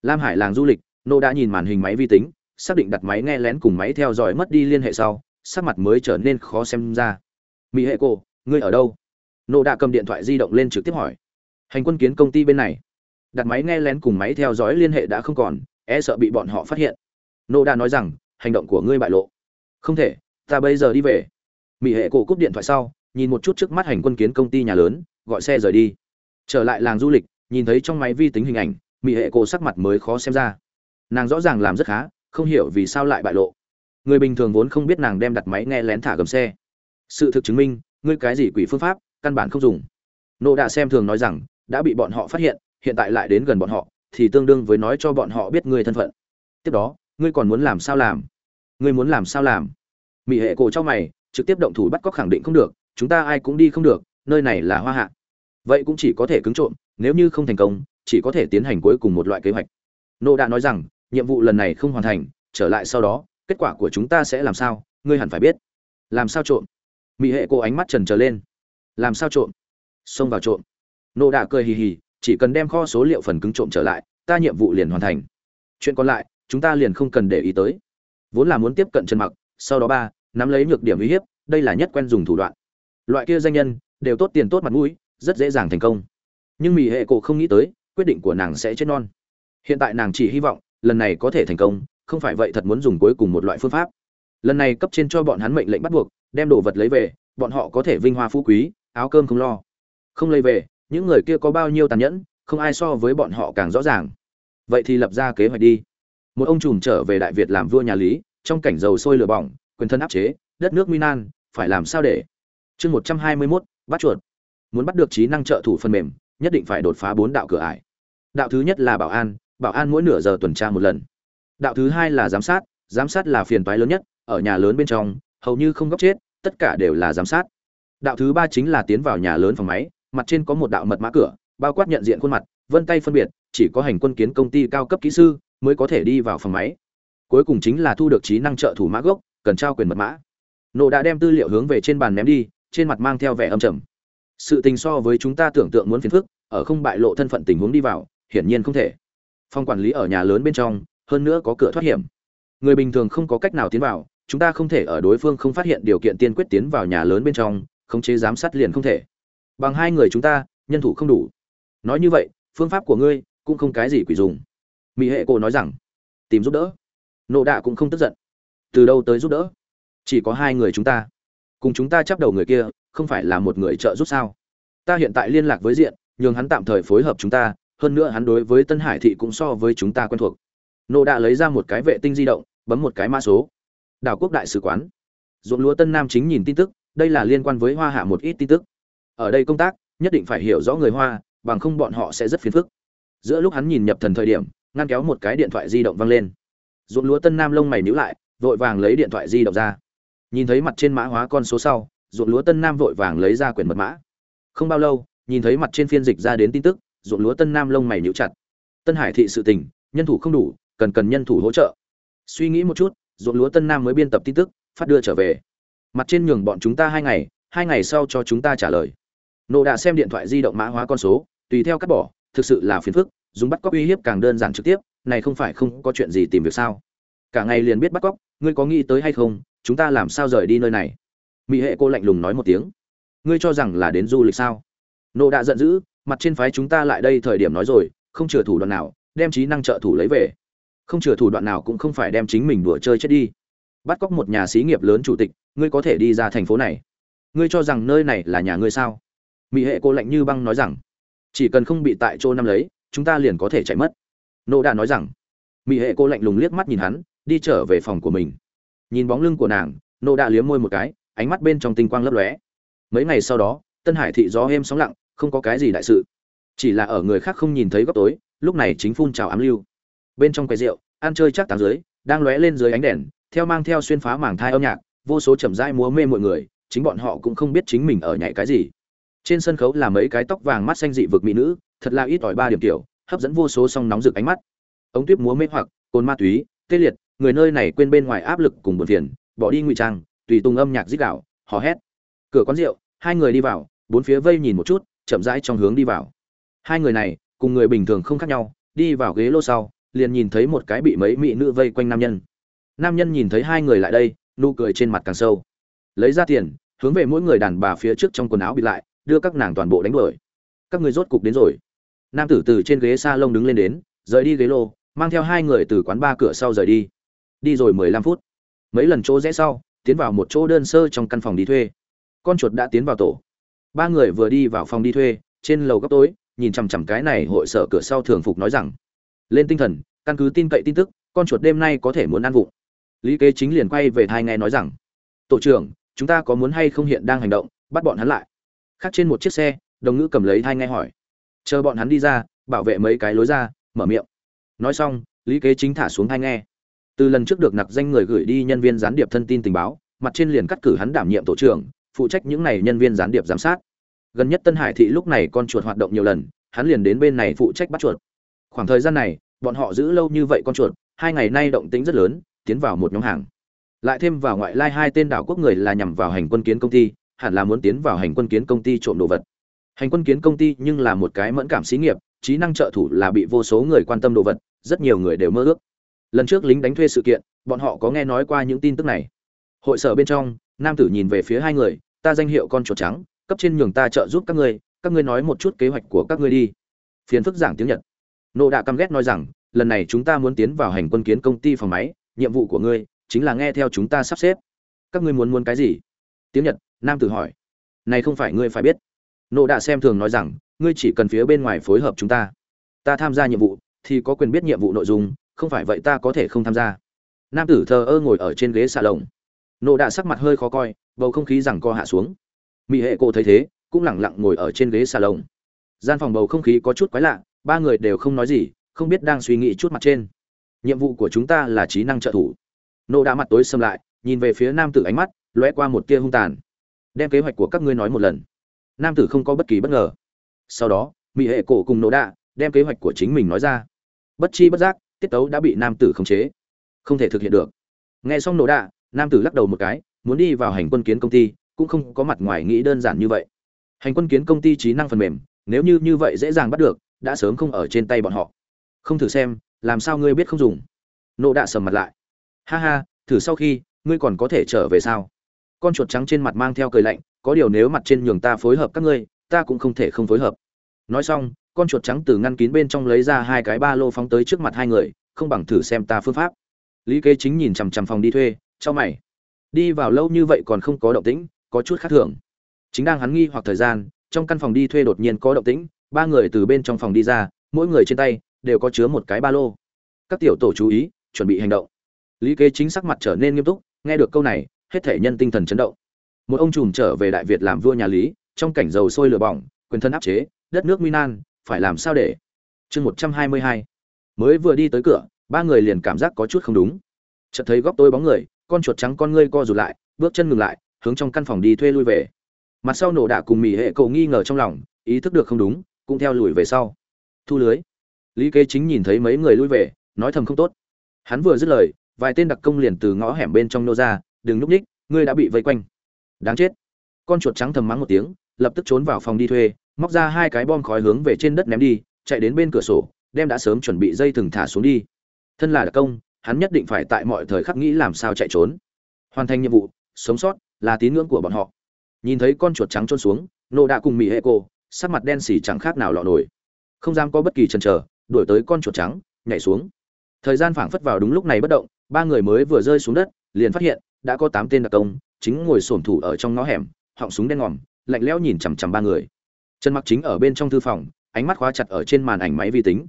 Lam hải làng du lịch, nô đã nhìn màn hình máy vi tính, xác định đặt máy nghe lén cùng máy theo dõi mất đi liên hệ sau, sắc mặt mới trở nên khó xem ra. Mỹ hệ cô, ngươi ở đâu? Nô đã cầm điện thoại di động lên trực tiếp hỏi. Hành quân kiến công ty bên này đặt máy nghe lén cùng máy theo dõi liên hệ đã không còn e sợ bị bọn họ phát hiện. Nô đã nói rằng, hành động của ngươi bại lộ. Không thể, ta bây giờ đi về. Mỹ hệ cổ cúp điện thoại sau, nhìn một chút trước mắt hành quân kiến công ty nhà lớn, gọi xe rời đi. Trở lại làng du lịch, nhìn thấy trong máy vi tính hình ảnh mỹ hệ cổ sắc mặt mới khó xem ra. Nàng rõ ràng làm rất khá, không hiểu vì sao lại bại lộ. Người bình thường vốn không biết nàng đem đặt máy nghe lén thả gầm xe. Sự thực chứng minh, ngươi cái gì quỷ phương pháp, căn bản không dùng. Nô đã xem thường nói rằng, đã bị bọn họ phát hiện hiện tại lại đến gần bọn họ, thì tương đương với nói cho bọn họ biết ngươi thân phận. Tiếp đó, ngươi còn muốn làm sao làm? Ngươi muốn làm sao làm? Mỹ hệ cổ trong mày, trực tiếp động thủ bắt cóc khẳng định không được, chúng ta ai cũng đi không được, nơi này là hoa hạ. Vậy cũng chỉ có thể cứng trộm, nếu như không thành công, chỉ có thể tiến hành cuối cùng một loại kế hoạch. Nô đã nói rằng, nhiệm vụ lần này không hoàn thành, trở lại sau đó, kết quả của chúng ta sẽ làm sao, ngươi hẳn phải biết. Làm sao trộm? Mỹ hệ cô ánh mắt trần trở lên. Làm sao trộm? Xông vào trộm. Nô đã cười hì hì chỉ cần đem kho số liệu phần cứng trộm trở lại, ta nhiệm vụ liền hoàn thành. Chuyện còn lại, chúng ta liền không cần để ý tới. Vốn là muốn tiếp cận trần mặc, sau đó ba, nắm lấy nhược điểm uy hiếp, đây là nhất quen dùng thủ đoạn. Loại kia danh nhân, đều tốt tiền tốt mặt mũi, rất dễ dàng thành công. Nhưng mỹ hệ cổ không nghĩ tới, quyết định của nàng sẽ chết non. Hiện tại nàng chỉ hy vọng, lần này có thể thành công, không phải vậy thật muốn dùng cuối cùng một loại phương pháp. Lần này cấp trên cho bọn hắn mệnh lệnh bắt buộc, đem đồ vật lấy về, bọn họ có thể vinh hoa phú quý, áo cơm không lo. Không lấy về những người kia có bao nhiêu tàn nhẫn, không ai so với bọn họ càng rõ ràng. Vậy thì lập ra kế hoạch đi. Một ông trùm trở về đại việt làm vua nhà lý, trong cảnh dầu sôi lửa bỏng, quyền thân áp chế, đất nước minan phải làm sao để? Chương một trăm hai mươi mốt, bắt chuột. Muốn bắt được trí năng trợ thủ phần mềm, nhất định phải đột phá bốn đạo cửa ải. Đạo thứ nhất là bảo an bảo an mỗi nửa giờ tuần tra một lần. Đạo thứ hai là giám sát giám sát là phiền toái lớn nhất, ở nhà lớn bên trong, hầu như không góc chết, tất cả đều là giám sát. Đạo thứ ba chính là tiến vào nhà lớn phòng máy mặt trên có một đạo mật mã cửa, bao quát nhận diện khuôn mặt, vân tay phân biệt, chỉ có hành quân kiến công ty cao cấp kỹ sư mới có thể đi vào phòng máy. Cuối cùng chính là thu được trí năng trợ thủ mã gốc, cần trao quyền mật mã. Nộ đã đem tư liệu hướng về trên bàn ném đi, trên mặt mang theo vẻ âm trầm. Sự tình so với chúng ta tưởng tượng muốn phiền phức, ở không bại lộ thân phận tình huống đi vào, hiển nhiên không thể. Phòng quản lý ở nhà lớn bên trong, hơn nữa có cửa thoát hiểm. Người bình thường không có cách nào tiến vào, chúng ta không thể ở đối phương không phát hiện điều kiện tiên quyết tiến vào nhà lớn bên trong, khống chế giám sát liền không thể bằng hai người chúng ta, nhân thủ không đủ. Nói như vậy, phương pháp của ngươi cũng không cái gì quỷ dùng. Mỹ hệ cổ nói rằng, tìm giúp đỡ. Nộ đạ cũng không tức giận. Từ đâu tới giúp đỡ? Chỉ có hai người chúng ta. Cùng chúng ta chắp đầu người kia, không phải là một người trợ giúp sao? Ta hiện tại liên lạc với diện, nhường hắn tạm thời phối hợp chúng ta, hơn nữa hắn đối với tân hải thị cũng so với chúng ta quen thuộc. Nộ đạ lấy ra một cái vệ tinh di động, bấm một cái mã số. Đảo quốc đại sứ quán. Ruộng lúa tân nam chính nhìn tin tức, đây là liên quan với hoa hạ một ít tin tức ở đây công tác, nhất định phải hiểu rõ người hoa, bằng không bọn họ sẽ rất phiền phức. Giữa lúc hắn nhìn nhập thần thời điểm, ngăn kéo một cái điện thoại di động văng lên. Ruộng lúa tân nam lông mày nhíu lại, vội vàng lấy điện thoại di động ra. Nhìn thấy mặt trên mã hóa con số sau ruộng lúa tân nam vội vàng lấy ra quyển mật mã. Không bao lâu, nhìn thấy mặt trên phiên dịch ra đến tin tức ruộng lúa tân nam lông mày nhíu chặt. Tân hải thị sự tình, nhân thủ không đủ, cần cần nhân thủ hỗ trợ. Suy nghĩ một chút ruộng lúa tân nam mới biên tập tin tức, phát đưa trở về. Mặt trên nhường bọn chúng ta hai ngày hai ngày sau cho chúng ta trả lời nộ đã xem điện thoại di động mã hóa con số, tùy theo cắt bỏ, thực sự là phiền phức, dùng bắt cóc uy hiếp càng đơn giản trực tiếp, này không phải không có chuyện gì tìm việc sao? Cả ngày liền biết bắt cóc, ngươi có nghĩ tới hay không? Chúng ta làm sao rời đi nơi này? Mỹ hệ cô lạnh lùng nói một tiếng. Ngươi cho rằng là đến du lịch sao? Nộ đã giận dữ, mặt trên phái chúng ta lại đây thời điểm nói rồi, không chừa thủ đoạn nào, đem trí năng trợ thủ lấy về. Không chừa thủ đoạn nào cũng không phải đem chính mình đùa chơi chết đi. Bắt cóc một nhà xí nghiệp lớn chủ tịch, ngươi có thể đi ra thành phố này. Ngươi cho rằng nơi này là nhà ngươi sao? Mỹ hệ cô lạnh như băng nói rằng, chỉ cần không bị tại chỗ năm lấy, chúng ta liền có thể chạy mất. Nô đã nói rằng mỹ hệ cô lạnh lùng liếc mắt nhìn hắn, đi trở về phòng của mình. Nhìn bóng lưng của nàng, nô đã liếm môi một cái, ánh mắt bên trong tinh quang lấp lóe. Mấy ngày sau đó, tân hải thị gió êm sóng lặng, không có cái gì đại sự. Chỉ là ở người khác không nhìn thấy góc tối, lúc này chính phun trào ám lưu. Bên trong quầy rượu, ăn chơi chắc táng dưới, đang lóe lên dưới ánh đèn, theo mang theo xuyên phá mảng thai âm nhạc, vô số chậm rãi múa mê mọi người, chính bọn họ cũng không biết chính mình ở nhảy cái gì trên sân khấu là mấy cái tóc vàng mắt xanh dị vực mỹ nữ, thật là ít ỏi ba điểm tiểu hấp dẫn vô số song nóng rực ánh mắt. Ống tuyếp múa mê hoặc, cồn ma túy, tê liệt, người nơi này quên bên ngoài áp lực cùng buồn phiền, bỏ đi ngụy trang, tùy tung âm nhạc dích đạo hò hét. Cửa quán rượu, hai người đi vào, bốn phía vây nhìn một chút, chậm rãi trong hướng đi vào. Hai người này, cùng người bình thường không khác nhau, đi vào ghế lô sau, liền nhìn thấy một cái bị mấy mỹ nữ vây quanh nam nhân. Nam nhân nhìn thấy hai người lại đây, nụ cười trên mặt càng sâu. Lấy ra tiền, hướng về mỗi người đàn bà phía trước trong quần áo bị lại đưa các nàng toàn bộ đánh đuổi. Các người rốt cục đến rồi. Nam tử từ trên ghế s a lông đứng lên đến, rời đi ghế lô, mang theo hai người từ quán ba cửa sau rời đi. Đi rồi mười lăm phút. Mấy lần chỗ rẽ sau, tiến vào một chỗ đơn sơ trong căn phòng đi thuê. Con chuột đã tiến vào tổ. Ba người vừa đi vào phòng đi thuê, trên lầu góc tối, nhìn chằm chằm cái này hội sở cửa sau thường phục nói rằng, lên tinh thần, căn cứ tin cậy tin tức, con chuột đêm nay có thể muốn ăn vụng. Lý kế chính liền quay về thai nghe nói rằng, tổ trưởng, chúng ta có muốn hay không hiện đang hành động, bắt bọn hắn lại? Khác trên một chiếc xe, đồng ngữ cầm lấy thai nghe hỏi. Chờ bọn hắn đi ra, bảo vệ mấy cái lối ra, mở miệng. Nói xong, lý kế chính thả xuống thai nghe. Từ lần trước được nặc danh người gửi đi nhân viên gián điệp thân tin tình báo, mặt trên liền cắt cử hắn đảm nhiệm tổ trưởng, phụ trách những này nhân viên gián điệp giám sát. Gần nhất tân hải thị lúc này con chuột hoạt động nhiều lần, hắn liền đến bên này phụ trách bắt chuột. Khoảng thời gian này, bọn họ giữ lâu như vậy con chuột, hai ngày nay động tính rất lớn, tiến vào một nhóm hàng. Lại thêm vào ngoại lai hai tên đảo quốc người là nhằm vào hành quân kiến công ty hẳn là muốn tiến vào hành quân kiến công ty trộm đồ vật. Hành quân kiến công ty nhưng là một cái mẫn cảm xí nghiệp, trí năng trợ thủ là bị vô số người quan tâm đồ vật, rất nhiều người đều mơ ước. Lần trước lính đánh thuê sự kiện, bọn họ có nghe nói qua những tin tức này. Hội sở bên trong, nam tử nhìn về phía hai người, ta danh hiệu con chuột trắng, cấp trên nhường ta trợ giúp các ngươi các ngươi nói một chút kế hoạch của các ngươi đi. Phiền phức giảng tiếng nhật. Nộ đạ căm ghét nói rằng, lần này chúng ta muốn tiến vào hành quân kiến công ty phòng máy, nhiệm vụ của ngươi chính là nghe theo chúng ta sắp xếp. Các ngươi muốn muốn cái gì? Tiếng nhật, nam tử hỏi, này không phải ngươi phải biết. Nộ đã xem thường nói rằng, ngươi chỉ cần phía bên ngoài phối hợp chúng ta. Ta tham gia nhiệm vụ thì có quyền biết nhiệm vụ nội dung, không phải vậy ta có thể không tham gia. Nam tử thờ ơ ngồi ở trên ghế xà lồng. Nộ đã sắc mặt hơi khó coi, bầu không khí rằng co hạ xuống. Mỹ hệ cô thấy thế, cũng lẳng lặng ngồi ở trên ghế xà lồng. Gian phòng bầu không khí có chút quái lạ, ba người đều không nói gì, không biết đang suy nghĩ chút mặt trên. Nhiệm vụ của chúng ta là trí năng trợ thủ. Nộ đã mặt tối xâm lại, nhìn về phía nam tử ánh mắt lóe qua một tia hung tàn. Đem kế hoạch của các ngươi nói một lần. Nam tử không có bất kỳ bất ngờ. Sau đó mỹ hệ cổ cùng nỗ đạ đem kế hoạch của chính mình nói ra. Bất chi bất giác, tiết tấu đã bị nam tử khống chế. Không thể thực hiện được. Nghe xong nỗ đạ, nam tử lắc đầu một cái, muốn đi vào hành quân kiến công ty, cũng không có mặt ngoài nghĩ đơn giản như vậy. Hành quân kiến công ty trí năng phần mềm, nếu như như vậy dễ dàng bắt được, đã sớm không ở trên tay bọn họ. Không thử xem, làm sao ngươi biết không dùng? Nộ đạ sầm mặt lại. Ha ha, thử sau khi, ngươi còn có thể trở về sao? Con chuột trắng trên mặt mang theo cười lạnh, có điều nếu mặt trên nhường ta phối hợp các ngươi, ta cũng không thể không phối hợp. Nói xong, con chuột trắng từ ngăn kín bên trong lấy ra hai cái ba lô phóng tới trước mặt hai người, không bằng thử xem ta phương pháp. Lý kế chính nhìn chằm chằm phòng đi thuê cho mày. Đi vào lâu như vậy còn không có động tĩnh, có chút khác thường. Chính đang hắn nghi hoặc thời gian, trong căn phòng đi thuê đột nhiên có động tĩnh, ba người từ bên trong phòng đi ra, mỗi người trên tay đều có chứa một cái ba lô. Các tiểu tổ chú ý, chuẩn bị hành động. Lý kế chính sắc mặt trở nên nghiêm túc, nghe được câu này hết thể nhân tinh thần chấn động. Một ông trùm trở về đại việt làm vua nhà lý, trong cảnh dầu sôi lửa bỏng, quyền thân áp chế, đất nước minan phải làm sao để? Chương một trăm hai mươi hai. Mới vừa đi tới cửa, ba người liền cảm giác có chút không đúng. Chợt thấy góc tôi bóng người, con chuột trắng con ngươi co rụt lại, bước chân ngừng lại, hướng trong căn phòng đi thuê lui về. Mặt sau nổ đạ cùng mỹ hệ cậu nghi ngờ trong lòng, ý thức được không đúng, cũng theo lùi về sau. Thu lưới. Lý kế chính nhìn thấy mấy người lui về, nói thầm không tốt. Hắn vừa dứt lời, vài tên đặc công liền từ ngõ hẻm bên trong nô ra đừng núp ních, ngươi đã bị vây quanh. Đáng chết. Con chuột trắng thầm mắng một tiếng, lập tức trốn vào phòng đi thuê, móc ra hai cái bom khói hướng về trên đất ném đi, chạy đến bên cửa sổ, đem đã sớm chuẩn bị dây thừng thả xuống đi. Thân là đặc công, hắn nhất định phải tại mọi thời khắc nghĩ làm sao chạy trốn. Hoàn thành nhiệm vụ, sống sót, là tín ngưỡng của bọn họ. Nhìn thấy con chuột trắng trôn xuống, nô đã cùng mỹ hệ cô, sắc mặt đen xỉ chẳng khác nào lọ nổi. Không dám có bất kỳ chần chờ, đuổi tới con chuột trắng, nhảy xuống. Thời gian phảng phất vào đúng lúc này bất động, ba người mới vừa rơi xuống đất, liền phát hiện đã có tám tên đặc công, chính ngồi xổm thủ ở trong ngõ hẻm, họng súng đen ngòm, lạnh lẽo nhìn chằm chằm ba người. Trần mặc chính ở bên trong thư phòng, ánh mắt khóa chặt ở trên màn ảnh máy vi tính.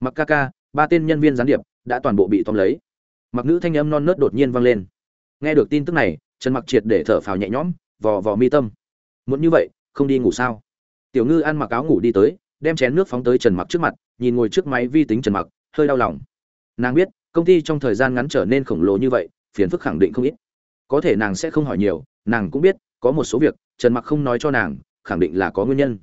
Mặc ca ca, ba tên nhân viên gián điệp đã toàn bộ bị tóm lấy. Mặc nữ thanh âm non nớt đột nhiên vang lên. Nghe được tin tức này, trần mặc triệt để thở phào nhẹ nhõm, vò vò mi tâm. Muốn như vậy, không đi ngủ sao? Tiểu ngư ăn mặc áo ngủ đi tới, đem chén nước phóng tới trần mặc trước mặt, nhìn ngồi trước máy vi tính trần mặc, hơi đau lòng. Nàng biết, công ty trong thời gian ngắn trở nên khổng lồ như vậy, phiền phức khẳng định không ít có thể nàng sẽ không hỏi nhiều, nàng cũng biết, có một số việc, trần mặc không nói cho nàng, khẳng định là có nguyên nhân.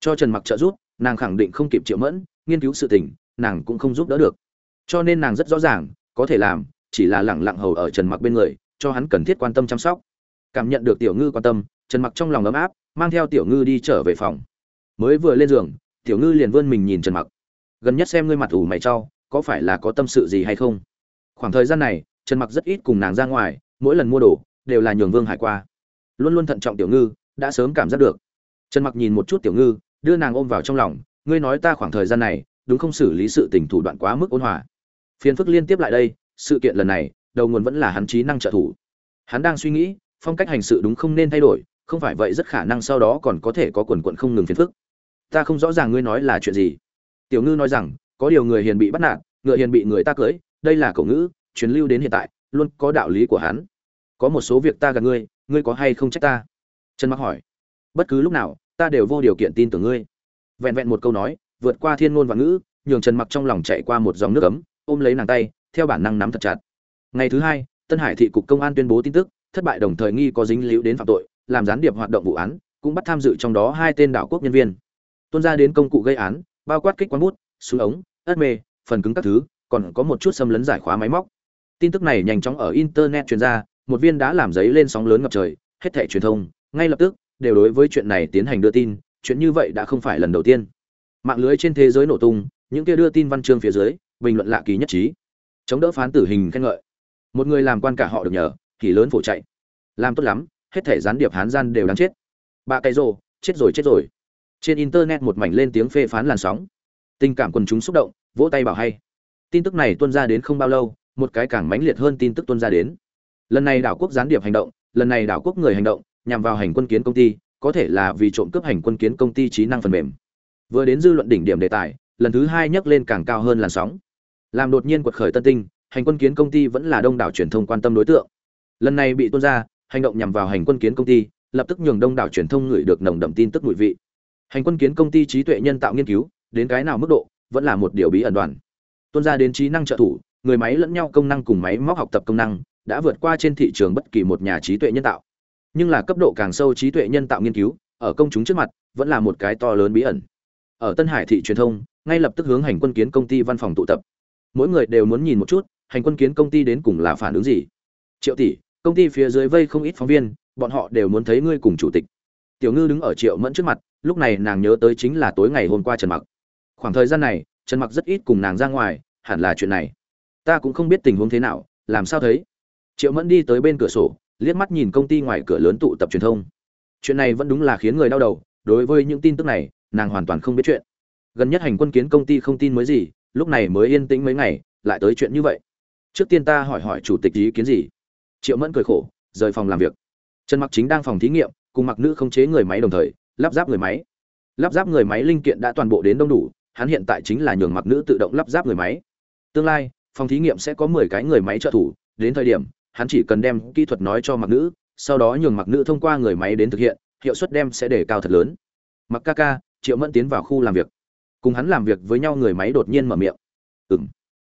Cho trần mặc trợ giúp, nàng khẳng định không kịp triệu mẫn, nghiên cứu sự tình, nàng cũng không giúp đỡ được. Cho nên nàng rất rõ ràng, có thể làm, chỉ là lẳng lặng hầu ở trần mặc bên người, cho hắn cần thiết quan tâm chăm sóc. Cảm nhận được tiểu ngư quan tâm, trần mặc trong lòng ấm áp, mang theo tiểu ngư đi trở về phòng. Mới vừa lên giường, tiểu ngư liền vươn mình nhìn trần mặc. Gần nhất xem ngươi mặt ủ mày cho, có phải là có tâm sự gì hay không? Khoảng thời gian này, trần mặc rất ít cùng nàng ra ngoài mỗi lần mua đồ đều là nhường vương hải qua. Luôn luôn thận trọng tiểu ngư, đã sớm cảm giác được. Trần mặc nhìn một chút tiểu ngư, đưa nàng ôm vào trong lòng, ngươi nói ta khoảng thời gian này, đúng không xử lý sự tình thủ đoạn quá mức ôn hòa. Phiền phức liên tiếp lại đây, sự kiện lần này, đầu nguồn vẫn là hắn trí năng trợ thủ. Hắn đang suy nghĩ, phong cách hành sự đúng không nên thay đổi, không phải vậy rất khả năng sau đó còn có thể có quần quận không ngừng phiền phức. Ta không rõ ràng ngươi nói là chuyện gì. Tiểu ngư nói rằng, có điều người hiền bị bắt nạt, ngựa hiền bị người ta cưới, đây là cổ ngữ, truyền lưu đến hiện tại luôn có đạo lý của hắn. Có một số việc ta gặp ngươi ngươi có hay không trách ta? Trần mặc hỏi. Bất cứ lúc nào, ta đều vô điều kiện tin tưởng ngươi. Vẹn vẹn một câu nói, vượt qua thiên ngôn và ngữ, nhường trần mặc trong lòng chạy qua một dòng nước ấm, ôm lấy nàng tay, theo bản năng nắm thật chặt. Ngày thứ hai, tân hải thị cục công an tuyên bố tin tức, thất bại đồng thời nghi có dính líu đến phạm tội, làm gián điệp hoạt động vụ án, cũng bắt tham dự trong đó hai tên đảo quốc nhân viên. Tuân ra đến công cụ gây án, bao quát kích quán bút, súng ống, ớt mê, phần cứng các thứ, còn có một chút xâm lấn giải khóa máy móc tin tức này nhanh chóng ở internet truyền ra, một viên đã làm giấy lên sóng lớn ngập trời, hết thảy truyền thông, ngay lập tức, đều đối với chuyện này tiến hành đưa tin, chuyện như vậy đã không phải lần đầu tiên. Mạng lưới trên thế giới nổ tung, những kia đưa tin văn chương phía dưới, bình luận lạ kỳ nhất trí. Chống đỡ phán tử hình khen ngợi. Một người làm quan cả họ được nhờ, thì lớn phổ chạy. Làm tốt lắm, hết thể gián điệp hán gian đều đáng chết. Bà cây rồ, chết rồi chết rồi. Trên internet một mảnh lên tiếng phê phán làn sóng. Tình cảm quần chúng xúc động, vỗ tay bảo hay. Tin tức này tuân ra đến không bao lâu một cái càng mãnh liệt hơn tin tức tuôn ra đến. Lần này đảo quốc gián điệp hành động, lần này đảo quốc người hành động, nhằm vào hành quân kiến công ty, có thể là vì trộm cướp hành quân kiến công ty trí năng phần mềm. Vừa đến dư luận đỉnh điểm đề tài, lần thứ hai nhấc lên càng cao hơn làn sóng. Làm đột nhiên quật khởi tân tinh, hành quân kiến công ty vẫn là đông đảo truyền thông quan tâm đối tượng. Lần này bị tuôn ra, hành động nhằm vào hành quân kiến công ty, lập tức nhường đông đảo truyền thông ngửi được nồng đậm tin tức mùi vị. Hành quân kiến công ty trí tuệ nhân tạo nghiên cứu, đến cái nào mức độ, vẫn là một điều bí ẩn đoàn. Tuôn ra đến trí năng trợ thủ người máy lẫn nhau công năng cùng máy móc học tập công năng đã vượt qua trên thị trường bất kỳ một nhà trí tuệ nhân tạo. Nhưng là cấp độ càng sâu trí tuệ nhân tạo nghiên cứu, ở công chúng trước mặt, vẫn là một cái to lớn bí ẩn. Ở tân hải thị truyền thông, ngay lập tức hướng hành quân kiến công ty văn phòng tụ tập. Mỗi người đều muốn nhìn một chút, hành quân kiến công ty đến cùng là phản ứng gì. Triệu tỷ, công ty phía dưới vây không ít phóng viên, bọn họ đều muốn thấy ngươi cùng chủ tịch. Tiểu ngư đứng ở triệu mẫn trước mặt, lúc này nàng nhớ tới chính là tối ngày hôm qua trần mặc. Khoảng thời gian này, trần mặc rất ít cùng nàng ra ngoài, hẳn là chuyện này ta cũng không biết tình huống thế nào, làm sao thấy? Triệu mẫn đi tới bên cửa sổ, liếc mắt nhìn công ty ngoài cửa lớn tụ tập truyền thông. Chuyện này vẫn đúng là khiến người đau đầu, đối với những tin tức này, nàng hoàn toàn không biết chuyện. Gần nhất hành quân kiến công ty không tin mới gì, lúc này mới yên tĩnh mấy ngày, lại tới chuyện như vậy. Trước tiên ta hỏi hỏi chủ tịch ý kiến gì? Triệu mẫn cười khổ, rời phòng làm việc. Trần mặc chính đang phòng thí nghiệm, cùng mặc nữ không chế người máy đồng thời, lắp ráp người máy. Lắp ráp người máy linh kiện đã toàn bộ đến đông đủ, hắn hiện tại chính là nhường mặc nữ tự động lắp ráp người máy. Tương lai phòng thí nghiệm sẽ có 10 cái người máy trợ thủ, đến thời điểm, hắn chỉ cần đem kỹ thuật nói cho mặc nữ, sau đó nhường mặc nữ thông qua người máy đến thực hiện, hiệu suất đem sẽ để cao thật lớn. Mặc ca ca, triệu mẫn tiến vào khu làm việc. Cùng hắn làm việc với nhau người máy đột nhiên mở miệng. Ừm.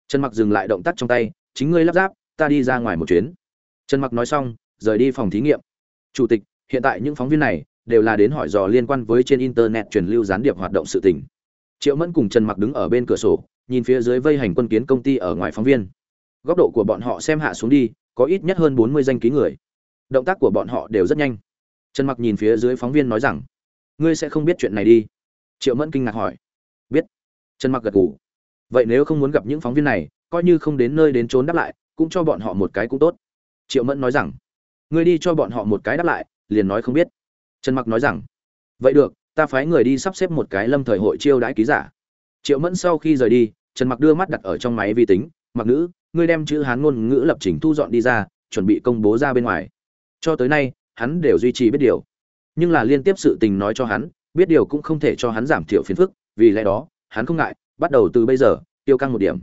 trần mặc dừng lại động tác trong tay, chính ngươi lắp ráp, ta đi ra ngoài một chuyến. Trần mặc nói xong, rời đi phòng thí nghiệm. Chủ tịch, hiện tại những phóng viên này đều là đến hỏi dò liên quan với trên internet truyền lưu gián điệp hoạt động sự tình triệu mẫn cùng trần mặc đứng ở bên cửa sổ, nhìn phía dưới vây hành quân kiến công ty ở ngoài phóng viên. Góc độ của bọn họ xem hạ xuống đi, có ít nhất hơn bốn mươi danh ký người. Động tác của bọn họ đều rất nhanh. Trần mặc nhìn phía dưới phóng viên nói rằng, ngươi sẽ không biết chuyện này đi. Triệu mẫn kinh ngạc hỏi. Biết. Trần mặc gật gù. Vậy nếu không muốn gặp những phóng viên này, coi như không đến nơi đến trốn đáp lại, cũng cho bọn họ một cái cũng tốt. Triệu mẫn nói rằng, ngươi đi cho bọn họ một cái đáp lại, liền nói không biết. Trần mặc nói rằng, vậy được ta phái người đi sắp xếp một cái lâm thời hội chiêu đãi ký giả. Triệu mẫn sau khi rời đi, trần mặc đưa mắt đặt ở trong máy vi tính, mặc nữ, ngươi đem chữ hán ngôn ngữ lập trình thu dọn đi ra, chuẩn bị công bố ra bên ngoài. Cho tới nay, hắn đều duy trì biết điều. Nhưng là liên tiếp sự tình nói cho hắn, biết điều cũng không thể cho hắn giảm thiểu phiền phức, vì lẽ đó, hắn không ngại, bắt đầu từ bây giờ, tiêu căng một điểm.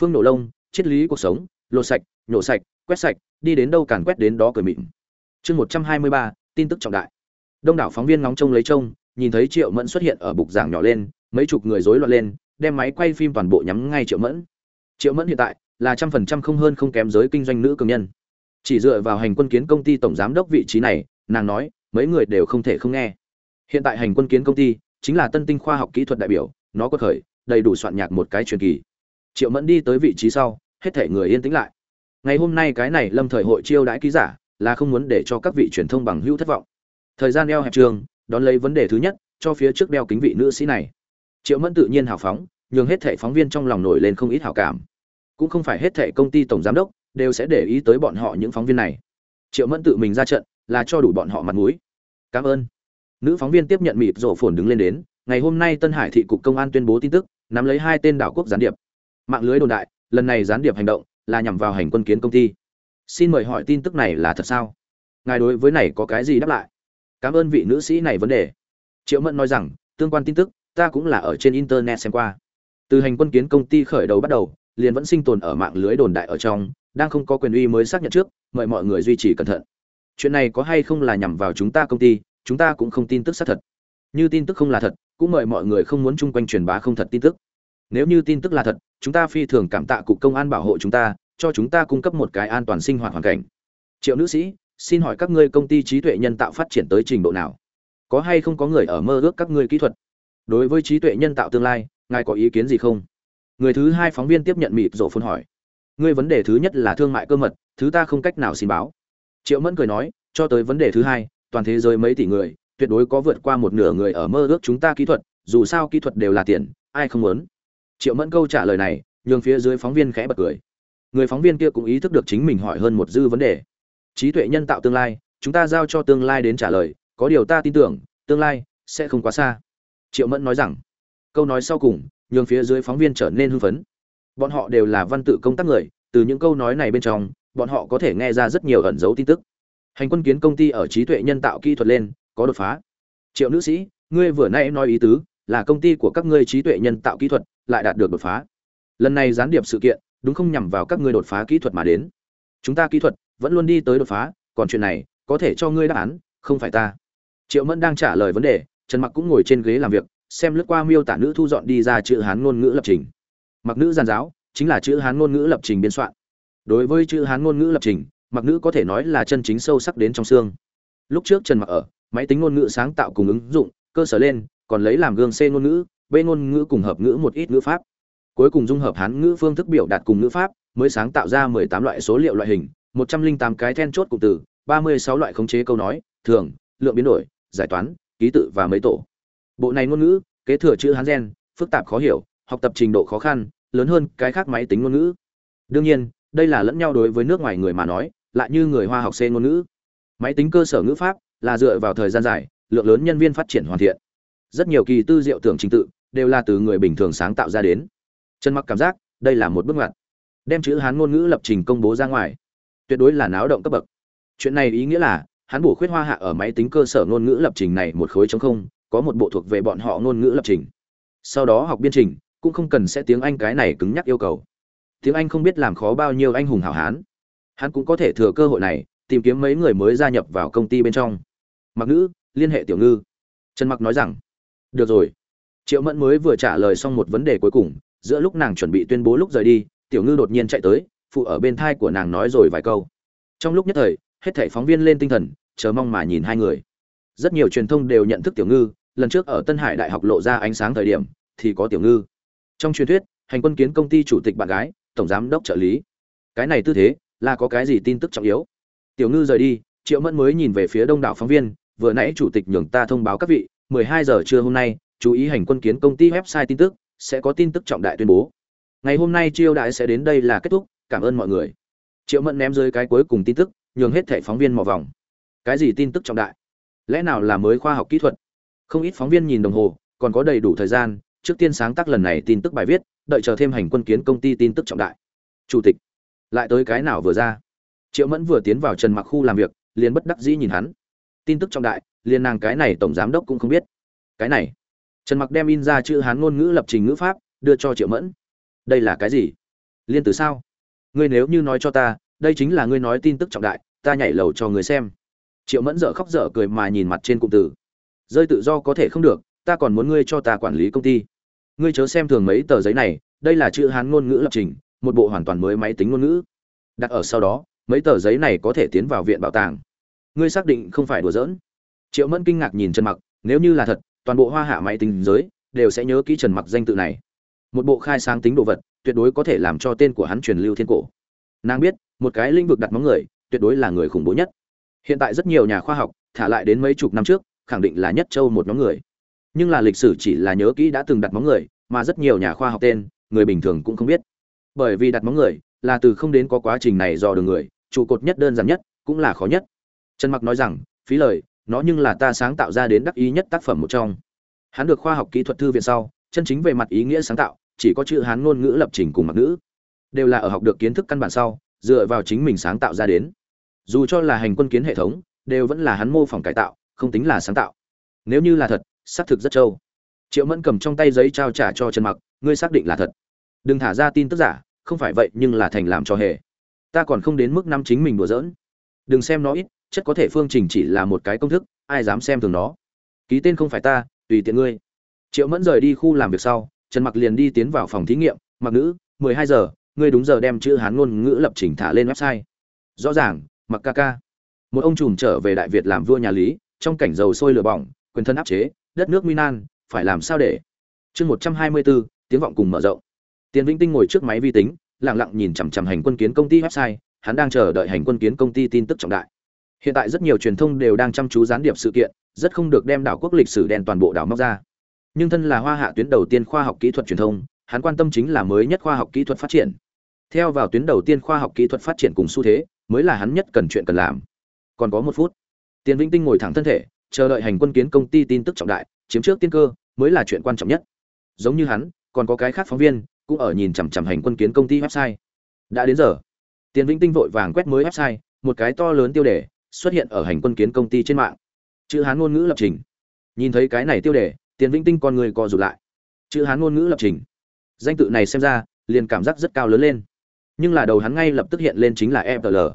Phương nổ lông, triết lý cuộc sống, lột sạch, nhổ sạch, quét sạch, đi đến đâu càn quét đến đó cười mịn. Chương một trăm hai mươi ba, tin tức trọng đại. Đông đảo phóng viên ngóng trông lấy trông nhìn thấy triệu mẫn xuất hiện ở bục giảng nhỏ lên, mấy chục người rối loạn lên, đem máy quay phim toàn bộ nhắm ngay triệu mẫn. Triệu mẫn hiện tại là trăm phần trăm không hơn không kém giới kinh doanh nữ cường nhân. Chỉ dựa vào hành quân kiến công ty tổng giám đốc vị trí này, nàng nói, mấy người đều không thể không nghe. Hiện tại hành quân kiến công ty chính là tân tinh khoa học kỹ thuật đại biểu, nó có khởi, đầy đủ soạn nhạc một cái truyền kỳ. Triệu mẫn đi tới vị trí sau, hết thể người yên tĩnh lại. Ngày hôm nay cái này lâm thời hội chiêu đãi ký giả là không muốn để cho các vị truyền thông bằng hữu thất vọng. Thời gian eo hẹp trường đón lấy vấn đề thứ nhất, cho phía trước đeo kính vị nữ sĩ này. Triệu mẫn tự nhiên hào phóng, nhường hết thẻ phóng viên trong lòng nổi lên không ít hào cảm. Cũng không phải hết thẻ công ty tổng giám đốc đều sẽ để ý tới bọn họ những phóng viên này. Triệu mẫn tự mình ra trận, là cho đủ bọn họ mặt mũi. Cảm ơn. Nữ phóng viên tiếp nhận mịp rổ phồn đứng lên đến, ngày hôm nay tân hải thị cục công an tuyên bố tin tức, nắm lấy hai tên đảo quốc gián điệp. Mạng lưới đồn đại, lần này gián điệp hành động là nhằm vào hành quân kiến công ty. Xin mời hỏi tin tức này là thật sao? Ngài đối với này có cái gì đáp lại? Cảm ơn vị nữ sĩ này vấn đề. Triệu mẫn nói rằng, tương quan tin tức, ta cũng là ở trên internet xem qua. Từ hành quân kiến công ty khởi đầu bắt đầu, liền vẫn sinh tồn ở mạng lưới đồn đại ở trong, đang không có quyền uy mới xác nhận trước, mời mọi người duy trì cẩn thận. Chuyện này có hay không là nhằm vào chúng ta công ty, chúng ta cũng không tin tức xác thật. Như tin tức không là thật, cũng mời mọi người không muốn chung quanh truyền bá không thật tin tức. Nếu như tin tức là thật, chúng ta phi thường cảm tạ cục công an bảo hộ chúng ta, cho chúng ta cung cấp một cái an toàn sinh hoạt hoàn cảnh. Triệu nữ sĩ xin hỏi các ngươi công ty trí tuệ nhân tạo phát triển tới trình độ nào? Có hay không có người ở mơ ước các ngươi kỹ thuật? Đối với trí tuệ nhân tạo tương lai, ngài có ý kiến gì không? Người thứ hai phóng viên tiếp nhận mịt rổ phun hỏi. Ngươi vấn đề thứ nhất là thương mại cơ mật, thứ ta không cách nào xin báo. Triệu mẫn cười nói, cho tới vấn đề thứ hai, toàn thế giới mấy tỷ người, tuyệt đối có vượt qua một nửa người ở mơ ước chúng ta kỹ thuật, dù sao kỹ thuật đều là tiền, ai không muốn? Triệu mẫn câu trả lời này, nhường phía dưới phóng viên khẽ bật cười. Người phóng viên kia cũng ý thức được chính mình hỏi hơn một dư vấn đề trí tuệ nhân tạo tương lai, chúng ta giao cho tương lai đến trả lời, có điều ta tin tưởng, tương lai sẽ không quá xa. Triệu mẫn nói rằng. Câu nói sau cùng, nhường phía dưới phóng viên trở nên hưng phấn. Bọn họ đều là văn tự công tác người, từ những câu nói này bên trong, bọn họ có thể nghe ra rất nhiều ẩn dấu tin tức. Hành quân kiến công ty ở trí tuệ nhân tạo kỹ thuật lên, có đột phá. Triệu nữ sĩ, ngươi vừa nay nói ý tứ là công ty của các ngươi trí tuệ nhân tạo kỹ thuật lại đạt được đột phá. Lần này gián điệp sự kiện, đúng không nhằm vào các ngươi đột phá kỹ thuật mà đến. Chúng ta kỹ thuật vẫn luôn đi tới đột phá, còn chuyện này, có thể cho ngươi đáp án, không phải ta. Triệu mẫn đang trả lời vấn đề, trần mặc cũng ngồi trên ghế làm việc, xem lướt qua miêu tả nữ thu dọn đi ra chữ hán ngôn ngữ lập trình. Mặc nữ giàn giáo, chính là chữ hán ngôn ngữ lập trình biên soạn. Đối với chữ hán ngôn ngữ lập trình, mặc nữ có thể nói là chân chính sâu sắc đến trong xương. Lúc trước trần mặc ở, máy tính ngôn ngữ sáng tạo cùng ứng dụng, cơ sở lên, còn lấy làm gương c ngôn ngữ, b ngôn ngữ cùng hợp ngữ một ít ngữ pháp. Cuối cùng dung hợp hán ngữ phương thức biểu đạt cùng ngữ pháp, mới sáng tạo ra 18 loại số liệu loại hình 108 cái then chốt cụm từ 36 loại khống chế câu nói, thường, lượng biến đổi, giải toán, ký tự và mấy tổ. Bộ này ngôn ngữ, kế thừa chữ hán gen, phức tạp khó hiểu, học tập trình độ khó khăn, lớn hơn cái khác máy tính ngôn ngữ. Đương nhiên, đây là lẫn nhau đối với nước ngoài người mà nói, lại như người hoa học c ngôn ngữ. Máy tính cơ sở ngữ pháp là dựa vào thời gian dài, lượng lớn nhân viên phát triển hoàn thiện. Rất nhiều kỳ tư diệu tưởng trình tự đều là từ người bình thường sáng tạo ra đến. Trần mặc cảm giác, đây là một bước ngoặt. Đem chữ hán ngôn ngữ lập trình công bố ra ngoài tuyệt đối là náo động cấp bậc. Chuyện này ý nghĩa là, hắn bổ khuyết hoa hạ ở máy tính cơ sở ngôn ngữ lập trình này một khối chống không, có một bộ thuộc về bọn họ ngôn ngữ lập trình. Sau đó học biên trình, cũng không cần sẽ tiếng anh cái này cứng nhắc yêu cầu. Tiếng anh không biết làm khó bao nhiêu anh hùng hảo hán. Hắn cũng có thể thừa cơ hội này, tìm kiếm mấy người mới gia nhập vào công ty bên trong. Mặc nữ, liên hệ tiểu ngư. Trần mặc nói rằng, được rồi. Triệu mẫn mới vừa trả lời xong một vấn đề cuối cùng, giữa lúc nàng chuẩn bị tuyên bố lúc rời đi, tiểu ngư đột nhiên chạy tới phụ ở bên thai của nàng nói rồi vài câu. Trong lúc nhất thời, hết thảy phóng viên lên tinh thần, chờ mong mà nhìn hai người. Rất nhiều truyền thông đều nhận thức tiểu ngư, lần trước ở tân hải đại học lộ ra ánh sáng thời điểm, thì có tiểu ngư. Trong truyền thuyết, hành quân kiến công ty chủ tịch bạn gái, tổng giám đốc trợ lý. Cái này tư thế, là có cái gì tin tức trọng yếu? Tiểu ngư rời đi, triệu mẫn mới nhìn về phía đông đảo phóng viên, vừa nãy chủ tịch nhường ta thông báo các vị 12 giờ trưa hôm nay, chú ý hành quân kiến công ty website tin tức, sẽ có tin tức trọng đại tuyên bố. Ngày hôm nay chiêu đại sẽ đến đây là kết thúc cảm ơn mọi người triệu mẫn ném dưới cái cuối cùng tin tức nhường hết thẻ phóng viên mò vòng. Cái gì tin tức trọng đại? Lẽ nào là mới khoa học kỹ thuật? Không ít phóng viên nhìn đồng hồ, còn có đầy đủ thời gian, trước tiên sáng tác lần này tin tức bài viết, đợi chờ thêm hành quân kiến công ty tin tức trọng đại. Chủ tịch, lại tới cái nào vừa ra? Triệu Mẫn vừa tiến vào Trần Mặc khu làm việc, liền bất đắc dĩ nhìn hắn. Tin tức trọng đại, liền nàng cái này tổng giám đốc cũng không biết. Cái này, Trần Mặc đem in ra chữ Hán ngôn ngữ lập trình ngữ pháp, đưa cho Triệu Mẫn. Đây là cái gì? Liên từ sao? Ngươi nếu như nói cho ta, đây chính là ngươi nói tin tức trọng đại, ta nhảy lầu cho người xem. Triệu Mẫn dở khóc dở cười mà nhìn mặt trên cụm từ. Rơi tự do có thể không được, ta còn muốn ngươi cho ta quản lý công ty. Ngươi chớ xem thường mấy tờ giấy này, đây là chữ Hán ngôn ngữ lập trình, một bộ hoàn toàn mới máy tính ngôn ngữ. Đặt ở sau đó, mấy tờ giấy này có thể tiến vào viện bảo tàng. Ngươi xác định không phải đùa giỡn? Triệu Mẫn kinh ngạc nhìn Trần Mặc, nếu như là thật, toàn bộ hoa hạ máy tính giới đều sẽ nhớ kỹ Trần Mặc danh tự này. Một bộ khai sáng tính đồ vật, tuyệt đối có thể làm cho tên của hắn truyền lưu thiên cổ. Nàng biết, một cái lĩnh vực đặt móng người, tuyệt đối là người khủng bố nhất. Hiện tại rất nhiều nhà khoa học, thả lại đến mấy chục năm trước, khẳng định là nhất châu một nhóm người. Nhưng là lịch sử chỉ là nhớ kỹ đã từng đặt móng người, mà rất nhiều nhà khoa học tên, người bình thường cũng không biết. Bởi vì đặt móng người là từ không đến có quá trình này do đường người, trụ cột nhất đơn giản nhất, cũng là khó nhất. Trần Mặc nói rằng, phí lời, nó nhưng là ta sáng tạo ra đến đắc ý nhất tác phẩm một trong. Hắn được khoa học kỹ thuật thư viện sau, chân chính về mặt ý nghĩa sáng tạo, chỉ có chữ Hán ngôn ngữ lập trình cùng mặc ngữ, đều là ở học được kiến thức căn bản sau, dựa vào chính mình sáng tạo ra đến. Dù cho là hành quân kiến hệ thống, đều vẫn là hắn mô phỏng cải tạo, không tính là sáng tạo. Nếu như là thật, xác thực rất trâu. Triệu Mẫn cầm trong tay giấy trao trả cho Trần Mặc, ngươi xác định là thật. Đừng thả ra tin tức giả, không phải vậy nhưng là thành làm cho hề. Ta còn không đến mức năm chính mình đùa giỡn. Đừng xem nó ít, chất có thể phương trình chỉ là một cái công thức ai dám xem thường nó ký tên không phải ta tùy tiện ngươi triệu mẫn rời đi khu làm việc sau trần mặc liền đi tiến vào phòng thí nghiệm mặc nữ 12 giờ ngươi đúng giờ đem chữ hán ngôn ngữ lập trình thả lên website. Rõ ràng mặc ca ca. Một ông trùm trở về đại việt làm vua nhà lý trong cảnh dầu sôi lửa bỏng quyền thân áp chế đất nước minan phải làm sao để? Chương 124, tiếng vọng cùng mở rộng. Tiền vĩnh tinh ngồi trước máy vi tính lặng lặng nhìn chằm chằm hành quân kiến công ty website hắn đang chờ đợi hành quân kiến công ty tin tức trọng đại. Hiện tại rất nhiều truyền thông đều đang chăm chú gián điệp sự kiện rất không được đem đảo quốc lịch sử đen toàn bộ đảo móc ra nhưng thân là hoa hạ tuyến đầu tiên khoa học kỹ thuật truyền thông, hắn quan tâm chính là mới nhất khoa học kỹ thuật phát triển. Theo vào tuyến đầu tiên khoa học kỹ thuật phát triển cùng xu thế, mới là hắn nhất cần chuyện cần làm. Còn có một phút. Tiền vĩnh tinh ngồi thẳng thân thể, chờ đợi hành quân kiến công ty tin tức trọng đại, chiếm trước tiên cơ, mới là chuyện quan trọng nhất. Giống như hắn, còn có cái khác phóng viên, cũng ở nhìn chằm chằm hành quân kiến công ty website. Đã đến giờ. Tiền vĩnh tinh vội vàng quét mới website, một cái to lớn tiêu đề, xuất hiện ở hành quân kiến công ty trên mạng. Chữ hán ngôn ngữ lập trình. Nhìn thấy cái này tiêu đề tiền vĩnh tinh con người co rụt lại. Chữ hán ngôn ngữ lập trình. Danh tự này xem ra liền cảm giác rất cao lớn lên. Nhưng là đầu hắn ngay lập tức hiện lên chính là FDL.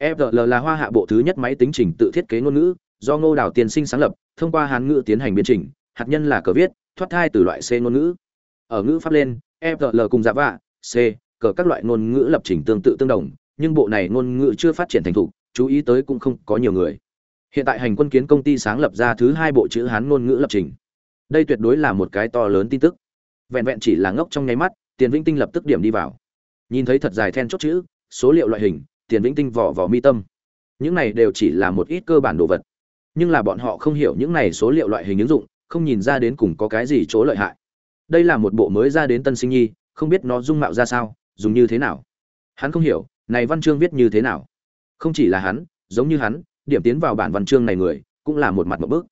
FDL là hoa hạ bộ thứ nhất máy tính trình tự thiết kế ngôn ngữ, do Ngô Đào tiên sinh sáng lập, thông qua hán ngữ tiến hành biến chỉnh, hạt nhân là cờ viết, thoát thai từ loại C ngôn ngữ. Ở ngữ pháp lên, FDL cùng dạ Java, C, cờ các loại ngôn ngữ lập trình tương tự tương đồng, nhưng bộ này ngôn ngữ chưa phát triển thành thục, chú ý tới cũng không có nhiều người. Hiện tại hành quân kiến công ty sáng lập ra thứ hai bộ chữ hán ngôn ngữ lập trình đây tuyệt đối là một cái to lớn tin tức. Vẹn vẹn chỉ là ngốc trong nháy mắt, tiền vĩnh tinh lập tức điểm đi vào. Nhìn thấy thật dài then chốt chữ, số liệu loại hình, tiền vĩnh tinh vỏ vỏ mi tâm. Những này đều chỉ là một ít cơ bản đồ vật. Nhưng là bọn họ không hiểu những này số liệu loại hình ứng dụng, không nhìn ra đến cùng có cái gì chỗ lợi hại. Đây là một bộ mới ra đến tân sinh nhi, không biết nó dung mạo ra sao, dùng như thế nào. Hắn không hiểu, này văn chương viết như thế nào. Không chỉ là hắn, giống như hắn, điểm tiến vào bản văn chương này người, cũng là một mặt một bước.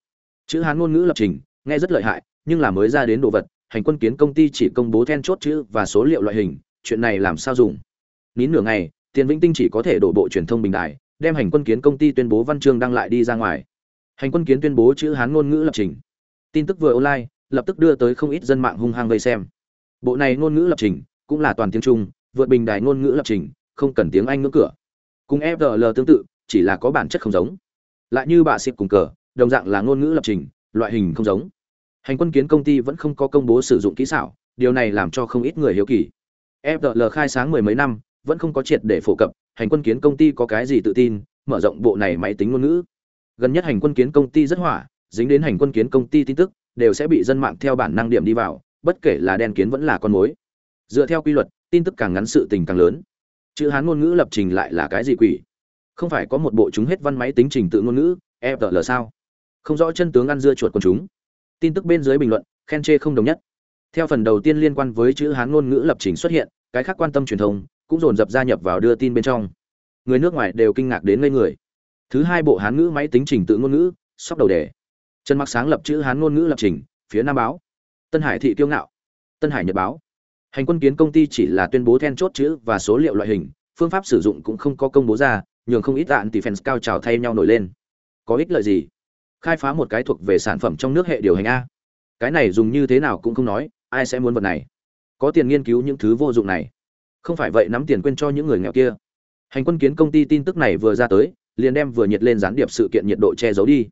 Chữ hán ngôn ngữ lập trình nghe rất lợi hại, nhưng là mới ra đến đồ vật, hành quân kiến công ty chỉ công bố then chốt chữ và số liệu loại hình, chuyện này làm sao dùng? Nín nửa ngày, tiền vĩnh tinh chỉ có thể đổ bộ truyền thông bình đại, đem hành quân kiến công ty tuyên bố văn chương đăng lại đi ra ngoài. Hành quân kiến tuyên bố chữ hán ngôn ngữ lập trình. Tin tức vừa online, lập tức đưa tới không ít dân mạng hung hăng vây xem. Bộ này ngôn ngữ lập trình cũng là toàn tiếng trung, vượt bình đài ngôn ngữ lập trình, không cần tiếng anh ngữ cửa. Cùng fdl tương tự, chỉ là có bản chất không giống. Lại như bà xịp cùng cờ, đồng dạng là ngôn ngữ lập trình loại hình không giống. Hành quân kiến công ty vẫn không có công bố sử dụng kỹ xảo, điều này làm cho không ít người hiếu kỳ. Fdl khai sáng mười mấy năm, vẫn không có triệt để phổ cập, hành quân kiến công ty có cái gì tự tin, mở rộng bộ này máy tính ngôn ngữ. Gần nhất hành quân kiến công ty rất hỏa, dính đến hành quân kiến công ty tin tức, đều sẽ bị dân mạng theo bản năng điểm đi vào, bất kể là đen kiến vẫn là con mối. Dựa theo quy luật, tin tức càng ngắn sự tình càng lớn. Chữ hán ngôn ngữ lập trình lại là cái gì quỷ? Không phải có một bộ chúng hết văn máy tính trình tự ngôn ngữ fdl sao? Không rõ chân tướng ăn dưa chuột quần chúng. Tin tức bên dưới bình luận, khen chê không đồng nhất. Theo phần đầu tiên liên quan với chữ hán ngôn ngữ lập trình xuất hiện, cái khác quan tâm truyền thông cũng dồn dập gia nhập vào đưa tin bên trong. Người nước ngoài đều kinh ngạc đến ngây người. Thứ hai bộ hán ngữ máy tính trình tự ngôn ngữ, sóc đầu đề. Trần mặc sáng lập chữ hán ngôn ngữ lập trình, phía nam báo. Tân hải thị kiêu ngạo. Tân hải nhật báo. Hành quân kiến công ty chỉ là tuyên bố then chốt chữ và số liệu loại hình, phương pháp sử dụng cũng không có công bố ra, nhường không ít đạn tỷ fans cao trào thay nhau nổi lên. Có ích lợi gì? Khai phá một cái thuộc về sản phẩm trong nước hệ điều hành a. Cái này dùng như thế nào cũng không nói, ai sẽ muốn vật này? Có tiền nghiên cứu những thứ vô dụng này. Không phải vậy nắm tiền quên cho những người nghèo kia. Hành quân kiến công ty tin tức này vừa ra tới, liền đem vừa nhiệt lên gián điệp sự kiện nhiệt độ che giấu đi.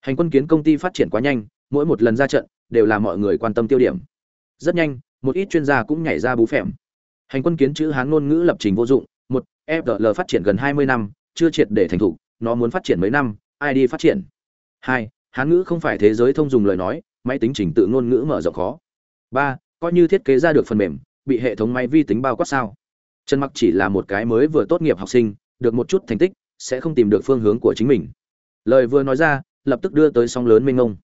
Hành quân kiến công ty phát triển quá nhanh, mỗi một lần ra trận, đều là mọi người quan tâm tiêu điểm. Rất nhanh, một ít chuyên gia cũng nhảy ra bú phèm. Hành quân kiến chữ hán ngôn ngữ lập trình vô dụng, một fdl phát triển gần hai mươi năm, chưa triệt để thành thục, nó muốn phát triển mấy năm, ai đi phát triển? Hai, hán ngữ không phải thế giới thông dùng lời nói, máy tính trình tự ngôn ngữ mở rộng khó. Ba, coi như thiết kế ra được phần mềm, bị hệ thống máy vi tính bao quát sao? Trần mặc chỉ là một cái mới vừa tốt nghiệp học sinh, được một chút thành tích, sẽ không tìm được phương hướng của chính mình. Lời vừa nói ra, lập tức đưa tới sóng lớn mênh mông.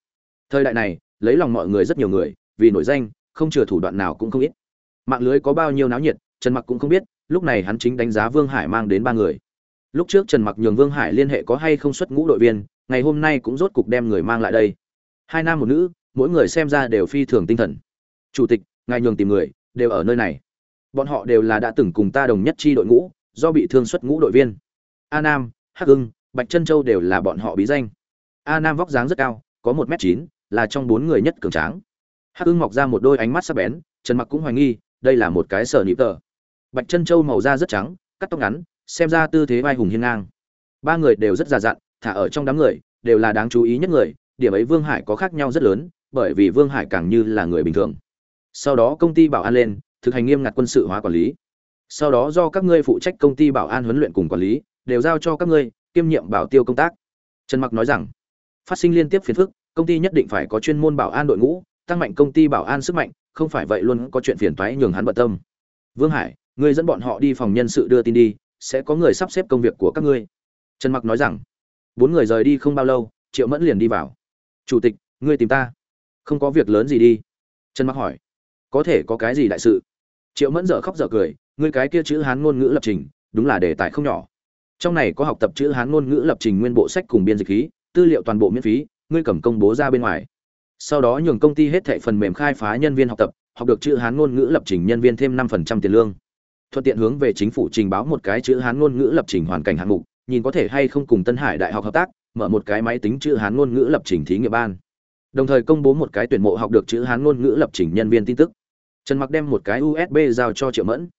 Thời đại này, lấy lòng mọi người rất nhiều người, vì nổi danh, không chừa thủ đoạn nào cũng không ít. Mạng lưới có bao nhiêu náo nhiệt, trần mặc cũng không biết, lúc này hắn chính đánh giá vương hải mang đến ba người lúc trước trần mặc nhường vương hải liên hệ có hay không xuất ngũ đội viên ngày hôm nay cũng rốt cục đem người mang lại đây. Hai nam một nữ mỗi người xem ra đều phi thường tinh thần. Chủ tịch ngài nhường tìm người đều ở nơi này. Bọn họ đều là đã từng cùng ta đồng nhất chi đội ngũ do bị thương xuất ngũ đội viên. A nam hắc Hưng, bạch trân châu đều là bọn họ bí danh. A nam vóc dáng rất cao có một m chín là trong bốn người nhất cường tráng. Hắc Hưng mọc ra một đôi ánh mắt sắc bén trần mặc cũng hoài nghi đây là một cái sở nịp tờ. Bạch trân châu màu da rất trắng cắt tóc ngắn xem ra tư thế vai hùng hiên ngang. Ba người đều rất già dặn, thả ở trong đám người, đều là đáng chú ý nhất người, điểm ấy vương hải có khác nhau rất lớn, bởi vì vương hải càng như là người bình thường. Sau đó công ty bảo an lên, thực hành nghiêm ngặt quân sự hóa quản lý. Sau đó do các ngươi phụ trách công ty bảo an huấn luyện cùng quản lý, đều giao cho các ngươi, kiêm nhiệm bảo tiêu công tác. Trần mặc nói rằng, phát sinh liên tiếp phiền phức, công ty nhất định phải có chuyên môn bảo an đội ngũ, tăng mạnh công ty bảo an sức mạnh, không phải vậy luôn có chuyện phiền toái nhường hắn bận tâm. Vương hải, ngươi dẫn bọn họ đi phòng nhân sự đưa tin đi sẽ có người sắp xếp công việc của các ngươi. Trần mặc nói rằng, bốn người rời đi không bao lâu, triệu mẫn liền đi vào. Chủ tịch, ngươi tìm ta. Không có việc lớn gì đi. Trần mặc hỏi, có thể có cái gì đại sự? Triệu mẫn dở khóc dở cười, ngươi cái kia chữ hán ngôn ngữ lập trình, đúng là đề tài không nhỏ. Trong này có học tập chữ hán ngôn ngữ lập trình nguyên bộ sách cùng biên dịch khí tư liệu toàn bộ miễn phí, ngươi cầm công bố ra bên ngoài. Sau đó nhường công ty hết thệ phần mềm khai phá nhân viên học tập, học được chữ hán ngôn ngữ lập trình nhân viên thêm năm phần trăm tiền lương thuận tiện hướng về chính phủ trình báo một cái chữ hán ngôn ngữ lập trình hoàn cảnh hạng mục, nhìn có thể hay không cùng tân hải đại học hợp tác, mở một cái máy tính chữ hán ngôn ngữ lập trình thí nghiệm ban. Đồng thời công bố một cái tuyển mộ học được chữ hán ngôn ngữ lập trình nhân viên tin tức. Trần mặc đem một cái usb giao cho triệu mẫn.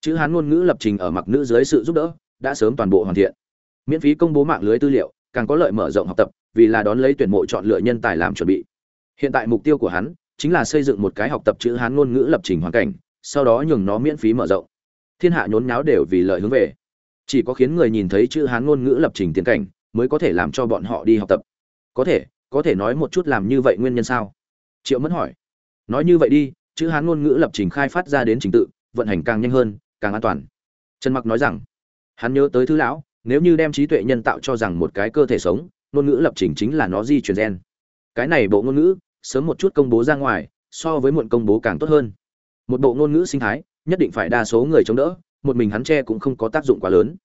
Chữ hán ngôn ngữ lập trình ở mặc nữ dưới sự giúp đỡ, đã sớm toàn bộ hoàn thiện. Miễn phí công bố mạng lưới tư liệu, càng có lợi mở rộng học tập, vì là đón lấy tuyển mộ chọn lựa nhân tài làm chuẩn bị. Hiện tại mục tiêu của hắn chính là xây dựng một cái học tập chữ hán ngôn ngữ lập trình hoàn cảnh, sau đó nhường nó miễn phí mở rộng thiên hạ nhốn nháo đều vì lợi hướng về. Chỉ có khiến người nhìn thấy chữ hán ngôn ngữ lập trình tiến cảnh, mới có thể làm cho bọn họ đi học tập. Có thể có thể nói một chút làm như vậy nguyên nhân sao? Triệu mẫn hỏi. Nói như vậy đi, chữ hán ngôn ngữ lập trình khai phát ra đến trình tự, vận hành càng nhanh hơn, càng an toàn. Trần mặc nói rằng, hắn nhớ tới thứ lão, nếu như đem trí tuệ nhân tạo cho rằng một cái cơ thể sống, ngôn ngữ lập trình chính là nó di truyền gen. Cái này bộ ngôn ngữ, sớm một chút công bố ra ngoài, so với muộn công bố càng tốt hơn. Một bộ ngôn ngữ sinh thái nhất định phải đa số người chống đỡ, một mình hắn che cũng không có tác dụng quá lớn.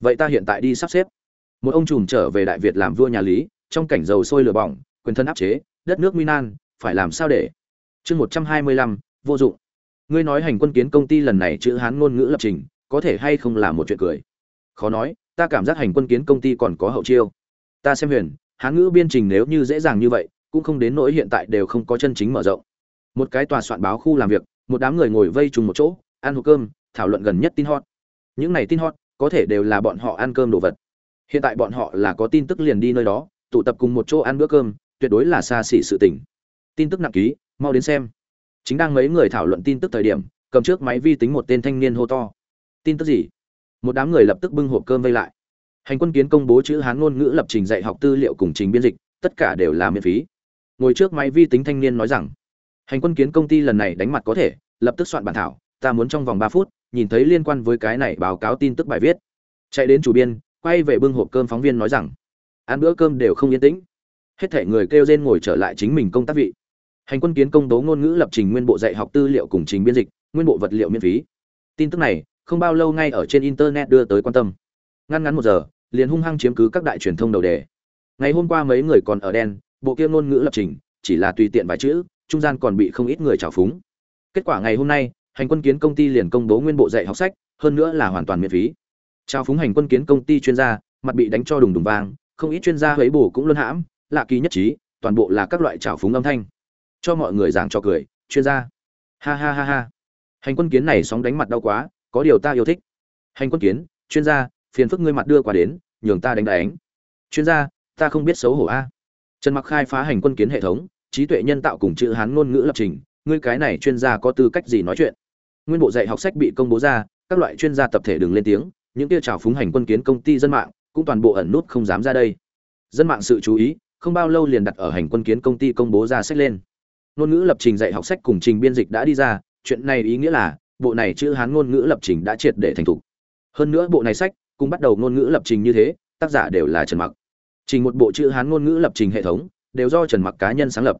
Vậy ta hiện tại đi sắp xếp. Một ông trùm trở về đại việt làm vua nhà lý, trong cảnh dầu sôi lửa bỏng, quyền thân áp chế, đất nước nguy nan, phải làm sao để? Chương một trăm hai mươi lăm, vô dụng. Ngươi nói hành quân kiến công ty lần này chữ hán ngôn ngữ lập trình, có thể hay không là một chuyện cười? Khó nói, ta cảm giác hành quân kiến công ty còn có hậu chiêu. Ta xem huyền, hán ngữ biên trình nếu như dễ dàng như vậy, cũng không đến nỗi hiện tại đều không có chân chính mở rộng. Một cái tòa soạn báo khu làm việc một đám người ngồi vây trùng một chỗ, ăn hộp cơm, thảo luận gần nhất tin hot. Những này tin hot, có thể đều là bọn họ ăn cơm đồ vật. Hiện tại bọn họ là có tin tức liền đi nơi đó, tụ tập cùng một chỗ ăn bữa cơm, tuyệt đối là xa xỉ sự tình. Tin tức nặng ký, mau đến xem. Chính đang mấy người thảo luận tin tức thời điểm, cầm trước máy vi tính một tên thanh niên hô to. Tin tức gì? Một đám người lập tức bưng hộp cơm vây lại. Hành quân kiến công bố chữ hán ngôn ngữ lập trình dạy học tư liệu cùng trình biên dịch, tất cả đều là miễn phí. Ngồi trước máy vi tính thanh niên nói rằng hành quân kiến công ty lần này đánh mặt có thể, lập tức soạn bản thảo, ta muốn trong vòng ba phút, nhìn thấy liên quan với cái này báo cáo tin tức bài viết. Chạy đến chủ biên, quay về bưng hộp cơm phóng viên nói rằng, ăn bữa cơm đều không yên tĩnh. Hết thể người kêu rên ngồi trở lại chính mình công tác vị. Hành quân kiến công tố ngôn ngữ lập trình nguyên bộ dạy học tư liệu cùng trình biên dịch, nguyên bộ vật liệu miễn phí. Tin tức này, không bao lâu ngay ở trên internet đưa tới quan tâm. Ngăn ngắn một giờ, liền hung hăng chiếm cứ các đại truyền thông đầu đề. Ngày hôm qua mấy người còn ở đen, bộ kia ngôn ngữ lập trình, chỉ là tùy tiện vài chữ trung gian còn bị không ít người trào phúng. Kết quả ngày hôm nay, hành quân kiến công ty liền công bố nguyên bộ dạy học sách, hơn nữa là hoàn toàn miễn phí. Trào phúng hành quân kiến công ty chuyên gia, mặt bị đánh cho đùng đùng vang, không ít chuyên gia hối bổ cũng luân hãm, lạ kỳ nhất trí, toàn bộ là các loại trào phúng âm thanh. Cho mọi người giảng cho cười, chuyên gia. Ha ha ha ha. Hành quân kiến này sóng đánh mặt đau quá, có điều ta yêu thích. Hành quân kiến, chuyên gia, phiền phức ngươi mặt đưa qua đến, nhường ta đánh đánh. Chuyên gia, ta không biết xấu hổ a. Trần mặc khai phá hành quân kiến hệ thống trí tuệ nhân tạo cùng chữ hán ngôn ngữ lập trình, ngươi cái này chuyên gia có tư cách gì nói chuyện? Nguyên bộ dạy học sách bị công bố ra, các loại chuyên gia tập thể đừng lên tiếng, những kia trào phúng hành quân kiến công ty dân mạng, cũng toàn bộ ẩn nút không dám ra đây. Dân mạng sự chú ý, không bao lâu liền đặt ở hành quân kiến công ty công bố ra sách lên. Ngôn ngữ lập trình dạy học sách cùng trình biên dịch đã đi ra, chuyện này ý nghĩa là, bộ này chữ hán ngôn ngữ lập trình đã triệt để thành thục. Hơn nữa bộ này sách, cũng bắt đầu ngôn ngữ lập trình như thế, tác giả đều là trần mặc. Trình một bộ chữ hán ngôn ngữ lập trình hệ thống đều do trần mặc cá nhân sáng lập.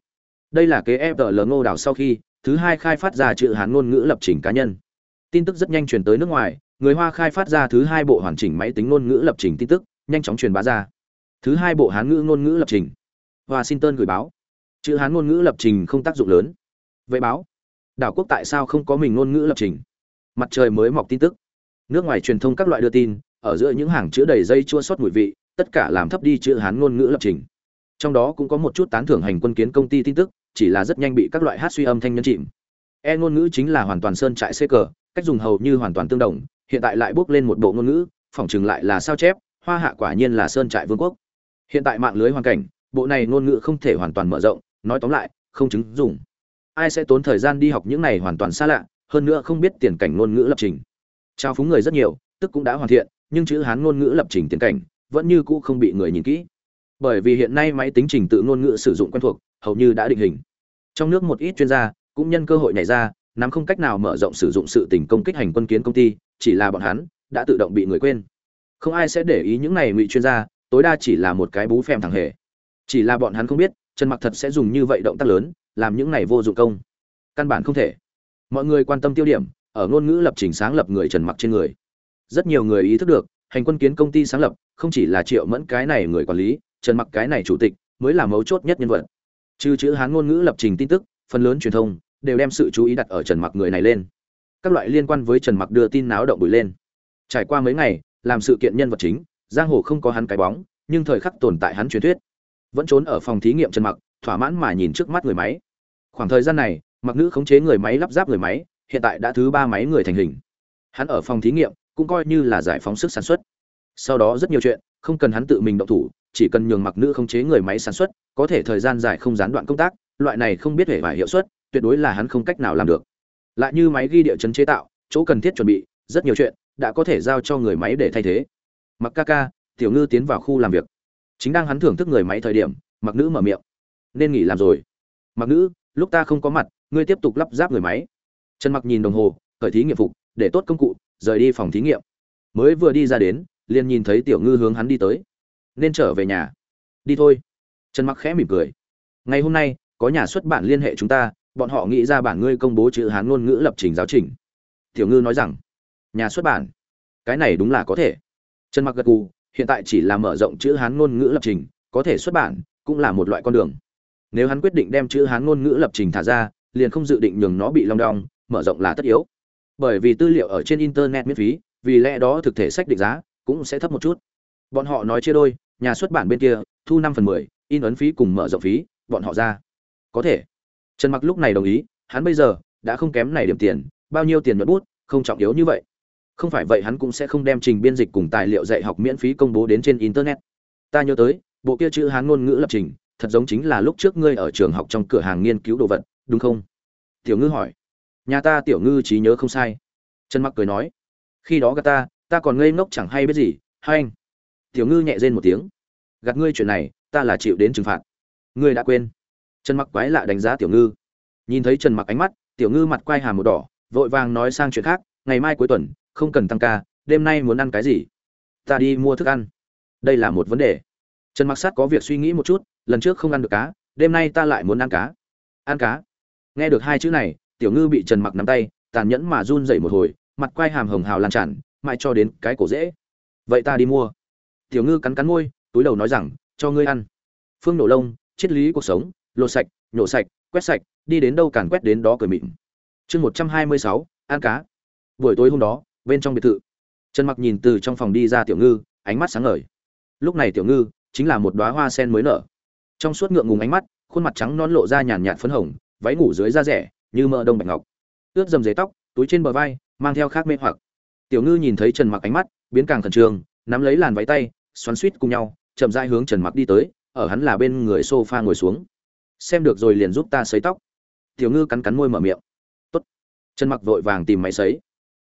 Đây là kế fl ngô đào sau khi, thứ hai khai phát ra chữ hán ngôn ngữ lập trình cá nhân. Tin tức rất nhanh truyền tới nước ngoài, người hoa khai phát ra thứ hai bộ hoàn chỉnh máy tính ngôn ngữ lập trình tin tức, nhanh chóng truyền bá ra. Thứ hai bộ hán ngữ ngôn ngữ lập trình. Washington gửi báo. Chữ hán ngôn ngữ lập trình không tác dụng lớn. Vậy báo, đảo quốc tại sao không có mình ngôn ngữ lập trình? Mặt trời mới mọc tin tức. Nước ngoài truyền thông các loại đưa tin, ở giữa những hàng chữ đầy dây chua sót mùi vị, tất cả làm thấp đi chữ hán ngôn ngữ lập trình trong đó cũng có một chút tán thưởng hành quân kiến công ty tin tức, chỉ là rất nhanh bị các loại hát suy âm thanh nhân chìm. E ngôn ngữ chính là hoàn toàn sơn trại xê cờ, cách dùng hầu như hoàn toàn tương đồng, hiện tại lại bước lên một bộ ngôn ngữ phỏng chừng lại là sao chép, hoa hạ quả nhiên là sơn trại vương quốc. Hiện tại mạng lưới hoàn cảnh, bộ này ngôn ngữ không thể hoàn toàn mở rộng, nói tóm lại, không chứng dùng. Ai sẽ tốn thời gian đi học những này hoàn toàn xa lạ, hơn nữa không biết tiền cảnh ngôn ngữ lập trình. Trao phúng người rất nhiều, tức cũng đã hoàn thiện, nhưng chữ hán ngôn ngữ lập trình tiền cảnh, vẫn như cũ không bị người nhìn kỹ bởi vì hiện nay máy tính trình tự ngôn ngữ sử dụng quen thuộc, hầu như đã định hình. Trong nước một ít chuyên gia cũng nhân cơ hội nhảy ra, nắm không cách nào mở rộng sử dụng sự tình công kích hành quân kiến công ty, chỉ là bọn hắn đã tự động bị người quên. Không ai sẽ để ý những này ngụy chuyên gia, tối đa chỉ là một cái bú phèm thằng hề. Chỉ là bọn hắn không biết, trần mặc thật sẽ dùng như vậy động tác lớn, làm những này vô dụng công. Căn bản không thể. Mọi người quan tâm tiêu điểm, ở ngôn ngữ lập trình sáng lập người trần mặc trên người. Rất nhiều người ý thức được, hành quân kiến công ty sáng lập, không chỉ là triệu mẫn cái này người quản lý trần mặc cái này chủ tịch mới là mấu chốt nhất nhân vật. Trừ chữ hán ngôn ngữ lập trình tin tức, phần lớn truyền thông đều đem sự chú ý đặt ở trần mặc người này lên. Các loại liên quan với trần mặc đưa tin náo động bụi lên. Trải qua mấy ngày, làm sự kiện nhân vật chính, giang hồ không có hắn cái bóng, nhưng thời khắc tồn tại hắn truyền thuyết. Vẫn trốn ở phòng thí nghiệm trần mặc, thỏa mãn mà nhìn trước mắt người máy. Khoảng thời gian này, mặc nữ khống chế người máy lắp ráp người máy, hiện tại đã thứ ba máy người thành hình. Hắn ở phòng thí nghiệm cũng coi như là giải phóng sức sản xuất. Sau đó rất nhiều chuyện không cần hắn tự mình động thủ, chỉ cần nhường mặc nữ khống chế người máy sản xuất, có thể thời gian dài không gián đoạn công tác, loại này không biết hề vải hiệu suất, tuyệt đối là hắn không cách nào làm được. Lại như máy ghi địa chấn chế tạo, chỗ cần thiết chuẩn bị, rất nhiều chuyện đã có thể giao cho người máy để thay thế. Mặc ca ca, tiểu ngư tiến vào khu làm việc. Chính đang hắn thưởng thức người máy thời điểm, mặc nữ mở miệng. Nên nghỉ làm rồi. Mặc nữ, lúc ta không có mặt, ngươi tiếp tục lắp ráp người máy. Trần mặc nhìn đồng hồ, khởi thí nghiệm phục, để tốt công cụ, rời đi phòng thí nghiệm. Mới vừa đi ra đến liền nhìn thấy tiểu ngư hướng hắn đi tới. Nên trở về nhà. Đi thôi. Trần mặc khẽ mỉm cười. Ngày hôm nay, có nhà xuất bản liên hệ chúng ta, bọn họ nghĩ ra bản ngươi công bố chữ hán ngôn ngữ lập trình giáo trình. Tiểu ngư nói rằng, nhà xuất bản? Cái này đúng là có thể. Trần mặc gật gù, hiện tại chỉ là mở rộng chữ hán ngôn ngữ lập trình, có thể xuất bản cũng là một loại con đường. Nếu hắn quyết định đem chữ hán ngôn ngữ lập trình thả ra, liền không dự định nhường nó bị long đong, mở rộng là tất yếu. Bởi vì tư liệu ở trên internet miễn phí, vì lẽ đó thực thể sách định giá cũng sẽ thấp một chút. Bọn họ nói chia đôi, nhà xuất bản bên kia, thu năm phần mười, in ấn phí cùng mở rộng phí, bọn họ ra. Có thể. Trần mặc lúc này đồng ý, hắn bây giờ đã không kém này điểm tiền, bao nhiêu tiền nhuận bút, không trọng yếu như vậy. Không phải vậy hắn cũng sẽ không đem trình biên dịch cùng tài liệu dạy học miễn phí công bố đến trên internet. Ta nhớ tới, bộ kia chữ hán ngôn ngữ lập trình, thật giống chính là lúc trước ngươi ở trường học trong cửa hàng nghiên cứu đồ vật, đúng không? Tiểu ngư hỏi. Nhà ta tiểu ngư trí nhớ không sai. Trần mặc cười nói. Khi đó ta ta còn ngây ngốc chẳng hay biết gì, hai anh. Tiểu ngư nhẹ rên một tiếng. Gạt ngươi chuyện này, ta là chịu đến trừng phạt. Ngươi đã quên. Trần mặc quái lạ đánh giá tiểu ngư. Nhìn thấy trần mặc ánh mắt, tiểu ngư mặt quay hàm một đỏ, vội vàng nói sang chuyện khác, ngày mai cuối tuần, không cần tăng ca, đêm nay muốn ăn cái gì? Ta đi mua thức ăn. Đây là một vấn đề. Trần mặc sát có việc suy nghĩ một chút, lần trước không ăn được cá, đêm nay ta lại muốn ăn cá. Ăn cá. Nghe được hai chữ này, tiểu ngư bị trần mặc nắm tay, tàn nhẫn mà run dậy một hồi, mặt quay hàm hồng hào lan tràn mãi cho đến cái cổ dễ. Vậy ta đi mua. Tiểu ngư cắn cắn môi, túi đầu nói rằng, cho ngươi ăn. Phương nổ lông, triết lý cuộc sống, lột sạch, nhổ sạch, quét sạch, đi đến đâu càn quét đến đó cười mịn. Chương một trăm hai mươi sáu, ăn cá. Buổi tối hôm đó, bên trong biệt thự. Trần mặc nhìn từ trong phòng đi ra tiểu ngư, ánh mắt sáng ngời. Lúc này tiểu ngư chính là một đóa hoa sen mới nở. Trong suốt ngượng ngùng ánh mắt, khuôn mặt trắng non lộ ra nhàn nhạt phấn hồng, váy ngủ dưới da rẻ, như mỡ đông bạch ngọc. Ướt dầm dế tóc, túi trên bờ vai, mang theo khác mê hoặc tiểu ngư nhìn thấy trần mặc ánh mắt, biến càng khẩn trương, nắm lấy làn váy tay, xoắn suýt cùng nhau, chậm rãi hướng trần mặc đi tới, ở hắn là bên người sofa ngồi xuống. Xem được rồi liền giúp ta sấy tóc. Tiểu ngư cắn cắn môi mở miệng. Tốt. Trần mặc vội vàng tìm máy sấy.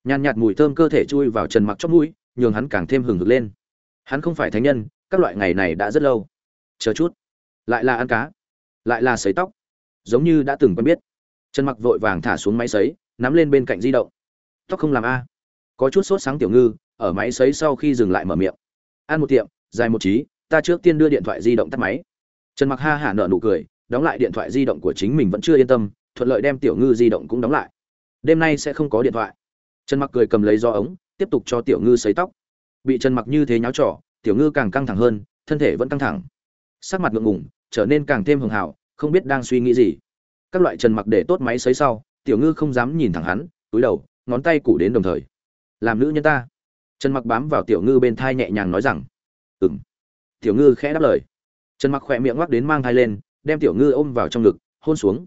Nhàn nhạt mùi thơm cơ thể chui vào trần mặc trong mũi, nhường hắn càng thêm hừng hực lên. Hắn không phải thánh nhân, các loại ngày này đã rất lâu. Chờ chút. Lại là ăn cá. Lại là sấy tóc. Giống như đã từng quen biết. Trần mặc vội vàng thả xuống máy sấy, nắm lên bên cạnh di động. Tóc không làm a có chút sốt sáng tiểu ngư, ở máy sấy sau khi dừng lại mở miệng. Ăn một tiệm, dài một trí, ta trước tiên đưa điện thoại di động tắt máy. Trần mặc ha hả nở nụ cười, đóng lại điện thoại di động của chính mình vẫn chưa yên tâm, thuận lợi đem tiểu ngư di động cũng đóng lại. Đêm nay sẽ không có điện thoại. Trần mặc cười cầm lấy do ống, tiếp tục cho tiểu ngư sấy tóc. Bị trần mặc như thế nháo trỏ tiểu ngư càng căng thẳng hơn, thân thể vẫn căng thẳng. Sắc mặt ngượng ngủng trở nên càng thêm hường hào không biết đang suy nghĩ gì. Các loại trần mặc để tốt máy sấy sau, tiểu ngư không dám nhìn thẳng hắn, túi đầu, ngón tay cụ đến đồng thời làm nữ nhân ta. Trần mặc bám vào tiểu ngư bên thai nhẹ nhàng nói rằng ừng tiểu ngư khẽ đáp lời. Trần mặc khỏe miệng ngoắc đến mang thai lên, đem tiểu ngư ôm vào trong ngực, hôn xuống.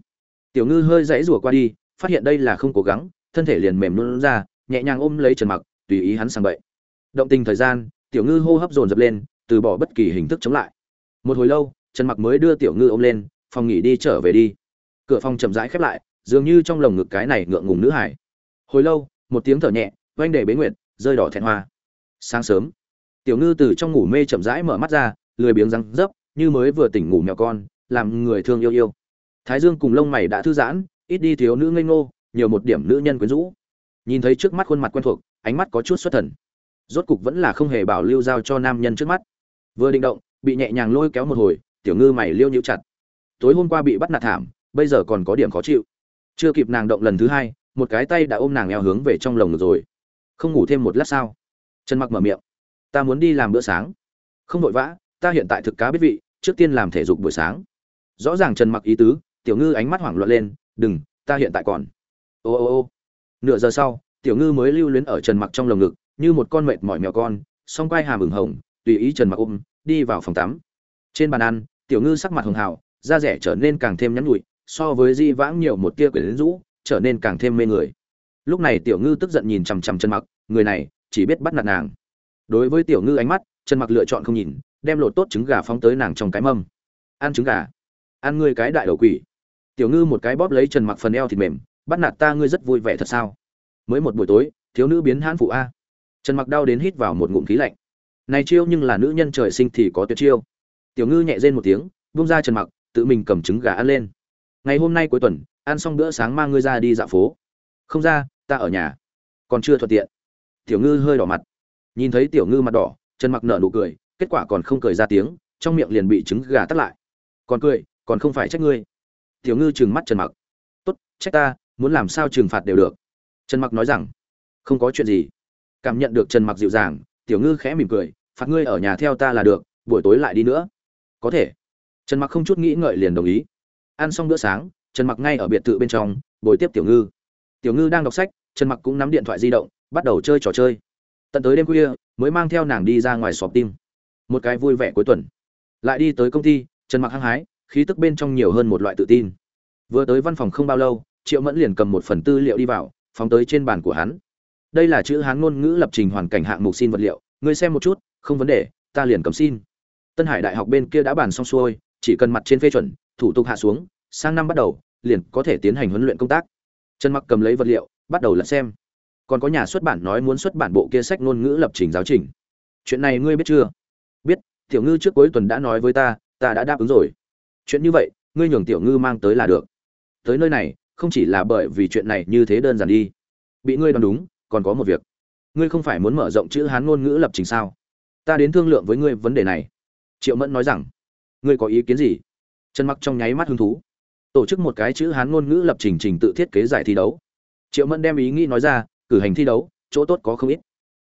Tiểu ngư hơi dãy rủa qua đi, phát hiện đây là không cố gắng, thân thể liền mềm luôn ra, nhẹ nhàng ôm lấy trần mặc, tùy ý hắn sang bậy. Động tình thời gian, tiểu ngư hô hấp dồn dập lên, từ bỏ bất kỳ hình thức chống lại. Một hồi lâu, trần mặc mới đưa tiểu ngư ôm lên, phòng nghỉ đi trở về đi. Cửa phòng chậm rãi khép lại, dường như trong lồng ngực cái này ngượng ngùng nữ hải. Hồi lâu, một tiếng thở nhẹ oanh để bế nguyệt, rơi đỏ thẹn hoa. Sáng sớm, tiểu ngư từ trong ngủ mê chậm rãi mở mắt ra, lười biếng răng dấp, như mới vừa tỉnh ngủ mèo con, làm người thương yêu yêu. Thái dương cùng lông mày đã thư giãn, ít đi thiếu nữ ngây ngô, nhiều một điểm nữ nhân quyến rũ. Nhìn thấy trước mắt khuôn mặt quen thuộc, ánh mắt có chút xuất thần. Rốt cục vẫn là không hề bảo lưu giao cho nam nhân trước mắt. Vừa định động, bị nhẹ nhàng lôi kéo một hồi, tiểu ngư mày liêu nhíu chặt. Tối hôm qua bị bắt nạt thảm, bây giờ còn có điểm khó chịu. Chưa kịp nàng động lần thứ hai, một cái tay đã ôm nàng eo hướng về trong lồng rồi không ngủ thêm một lát sao? Trần mặc mở miệng. Ta muốn đi làm bữa sáng. Không vội vã, ta hiện tại thực cá biết vị, trước tiên làm thể dục buổi sáng. Rõ ràng trần mặc ý tứ, tiểu ngư ánh mắt hoảng loạn lên, đừng, ta hiện tại còn. Ô ô ô. Nửa giờ sau, tiểu ngư mới lưu luyến ở trần mặc trong lồng ngực, như một con mệt mỏi mèo con, song quai hàm ửng hồng, tùy ý trần mặc ôm, đi vào phòng tắm. Trên bàn ăn, tiểu ngư sắc mặt hường hào, da rẻ trở nên càng thêm nhắn nhụi, so với di vãng nhiều một tia quyển rũ, trở nên càng thêm mê người lúc này tiểu ngư tức giận nhìn chằm chằm trần mặc, người này chỉ biết bắt nạt nàng. Đối với tiểu ngư ánh mắt, trần mặc lựa chọn không nhìn, đem lột tốt trứng gà phóng tới nàng trong cái mâm. Ăn trứng gà. Ăn ngươi cái đại đầu quỷ. Tiểu ngư một cái bóp lấy trần mặc phần eo thịt mềm, bắt nạt ta ngươi rất vui vẻ thật sao? Mới một buổi tối, thiếu nữ biến hãn phụ a. Trần mặc đau đến hít vào một ngụm khí lạnh. Này chiêu nhưng là nữ nhân trời sinh thì có tuyệt chiêu. Tiểu ngư nhẹ rên một tiếng, buông ra trần mặc, tự mình cầm trứng gà ăn lên. Ngày hôm nay cuối tuần, ăn xong bữa sáng mang ngươi ra đi dạo phố. Không ra ta ở nhà. Còn chưa thuận tiện. Tiểu ngư hơi đỏ mặt. Nhìn thấy tiểu ngư mặt đỏ, trần mặc nở nụ cười, kết quả còn không cười ra tiếng, trong miệng liền bị trứng gà tắt lại. Còn cười, còn không phải trách ngươi. Tiểu ngư trừng mắt trần mặc. Tốt, trách ta, muốn làm sao trừng phạt đều được. Trần mặc nói rằng, không có chuyện gì. Cảm nhận được trần mặc dịu dàng, tiểu ngư khẽ mỉm cười, phạt ngươi ở nhà theo ta là được, buổi tối lại đi nữa. Có thể. Trần mặc không chút nghĩ ngợi liền đồng ý. Ăn xong bữa sáng, trần mặc ngay ở biệt thự bên trong, bồi tiếp tiểu ngư tiểu ngư đang đọc sách, trần mặc cũng nắm điện thoại di động, bắt đầu chơi trò chơi. Tận tới đêm khuya, mới mang theo nàng đi ra ngoài sọp tim. Một cái vui vẻ cuối tuần. Lại đi tới công ty, trần mặc hăng hái, khí tức bên trong nhiều hơn một loại tự tin. Vừa tới văn phòng không bao lâu, triệu mẫn liền cầm một phần tư liệu đi vào, phóng tới trên bàn của hắn. Đây là chữ hán ngôn ngữ lập trình hoàn cảnh hạng mục xin vật liệu, ngươi xem một chút, không vấn đề, ta liền cầm xin. Tân hải đại học bên kia đã bàn xong xuôi, chỉ cần mặt trên phê chuẩn, thủ tục hạ xuống, sang năm bắt đầu, liền có thể tiến hành huấn luyện công tác trần mặc cầm lấy vật liệu, bắt đầu lật xem. Còn có nhà xuất bản nói muốn xuất bản bộ kia sách ngôn ngữ lập trình giáo trình. Chuyện này ngươi biết chưa? Biết, tiểu ngư trước cuối tuần đã nói với ta ta đã đáp ứng rồi. Chuyện như vậy, ngươi nhường tiểu ngư mang tới là được. Tới nơi này, không chỉ là bởi vì chuyện này như thế đơn giản đi. Bị ngươi đoán đúng, còn có một việc. Ngươi không phải muốn mở rộng chữ hán ngôn ngữ lập trình sao? Ta đến thương lượng với ngươi vấn đề này. Triệu mẫn nói rằng, ngươi có ý kiến gì? Trần mặc trong nháy mắt hứng thú tổ chức một cái chữ hán ngôn ngữ lập trình trình tự thiết kế giải thi đấu. Triệu mẫn đem ý nghĩ nói ra, cử hành thi đấu, chỗ tốt có không ít.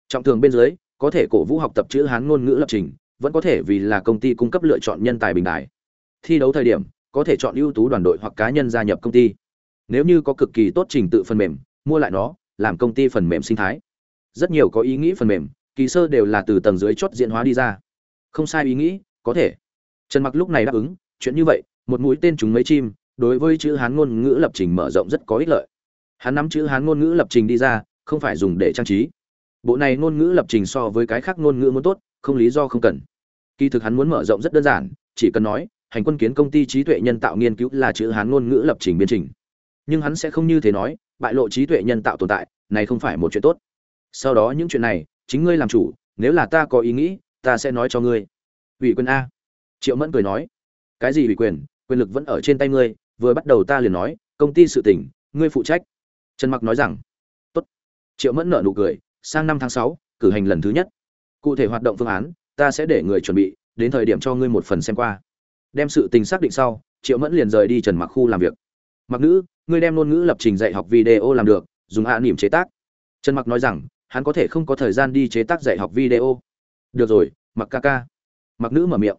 Trọng thường bên dưới, có thể cổ vũ học tập chữ hán ngôn ngữ lập trình, vẫn có thể vì là công ty cung cấp lựa chọn nhân tài bình đại. Thi đấu thời điểm, có thể chọn ưu tú đoàn đội hoặc cá nhân gia nhập công ty. Nếu như có cực kỳ tốt trình tự phần mềm, mua lại nó, làm công ty phần mềm sinh thái. Rất nhiều có ý nghĩ phần mềm, kỳ sơ đều là từ tầng dưới chót diễn hóa đi ra. Không sai ý nghĩ, có thể. Trần mặc lúc này đáp ứng, chuyện như vậy, một mũi tên chúng mấy chim đối với chữ hán ngôn ngữ lập trình mở rộng rất có ích lợi. Hắn nắm chữ hán ngôn ngữ lập trình đi ra, không phải dùng để trang trí. Bộ này ngôn ngữ lập trình so với cái khác ngôn ngữ muốn tốt, không lý do không cần. Kỳ thực hắn muốn mở rộng rất đơn giản, chỉ cần nói, hành quân kiến công ty trí tuệ nhân tạo nghiên cứu là chữ hán ngôn ngữ lập trình biên trình. Nhưng hắn sẽ không như thế nói, bại lộ trí tuệ nhân tạo tồn tại, này không phải một chuyện tốt. Sau đó những chuyện này, chính ngươi làm chủ, nếu là ta có ý nghĩ, ta sẽ nói cho ngươi. Ủy quyền a. Triệu mẫn cười nói. Cái gì ủy quyền? Quyền lực vẫn ở trên tay ngươi, vừa bắt đầu ta liền nói, công ty sự tỉnh ngươi phụ trách. Trần mặc nói rằng, tốt. Triệu mẫn nở nụ cười, sang năm tháng sáu, cử hành lần thứ nhất. Cụ thể hoạt động phương án, ta sẽ để người chuẩn bị, đến thời điểm cho ngươi một phần xem qua. Đem sự tình xác định sau, triệu mẫn liền rời đi trần mặc khu làm việc. Mặc nữ, ngươi đem ngôn ngữ lập trình dạy học video làm được, dùng hạ niệm chế tác. Trần mặc nói rằng, hắn có thể không có thời gian đi chế tác dạy học video. Được rồi, mặc ca ca. Mặc nữ mở miệng.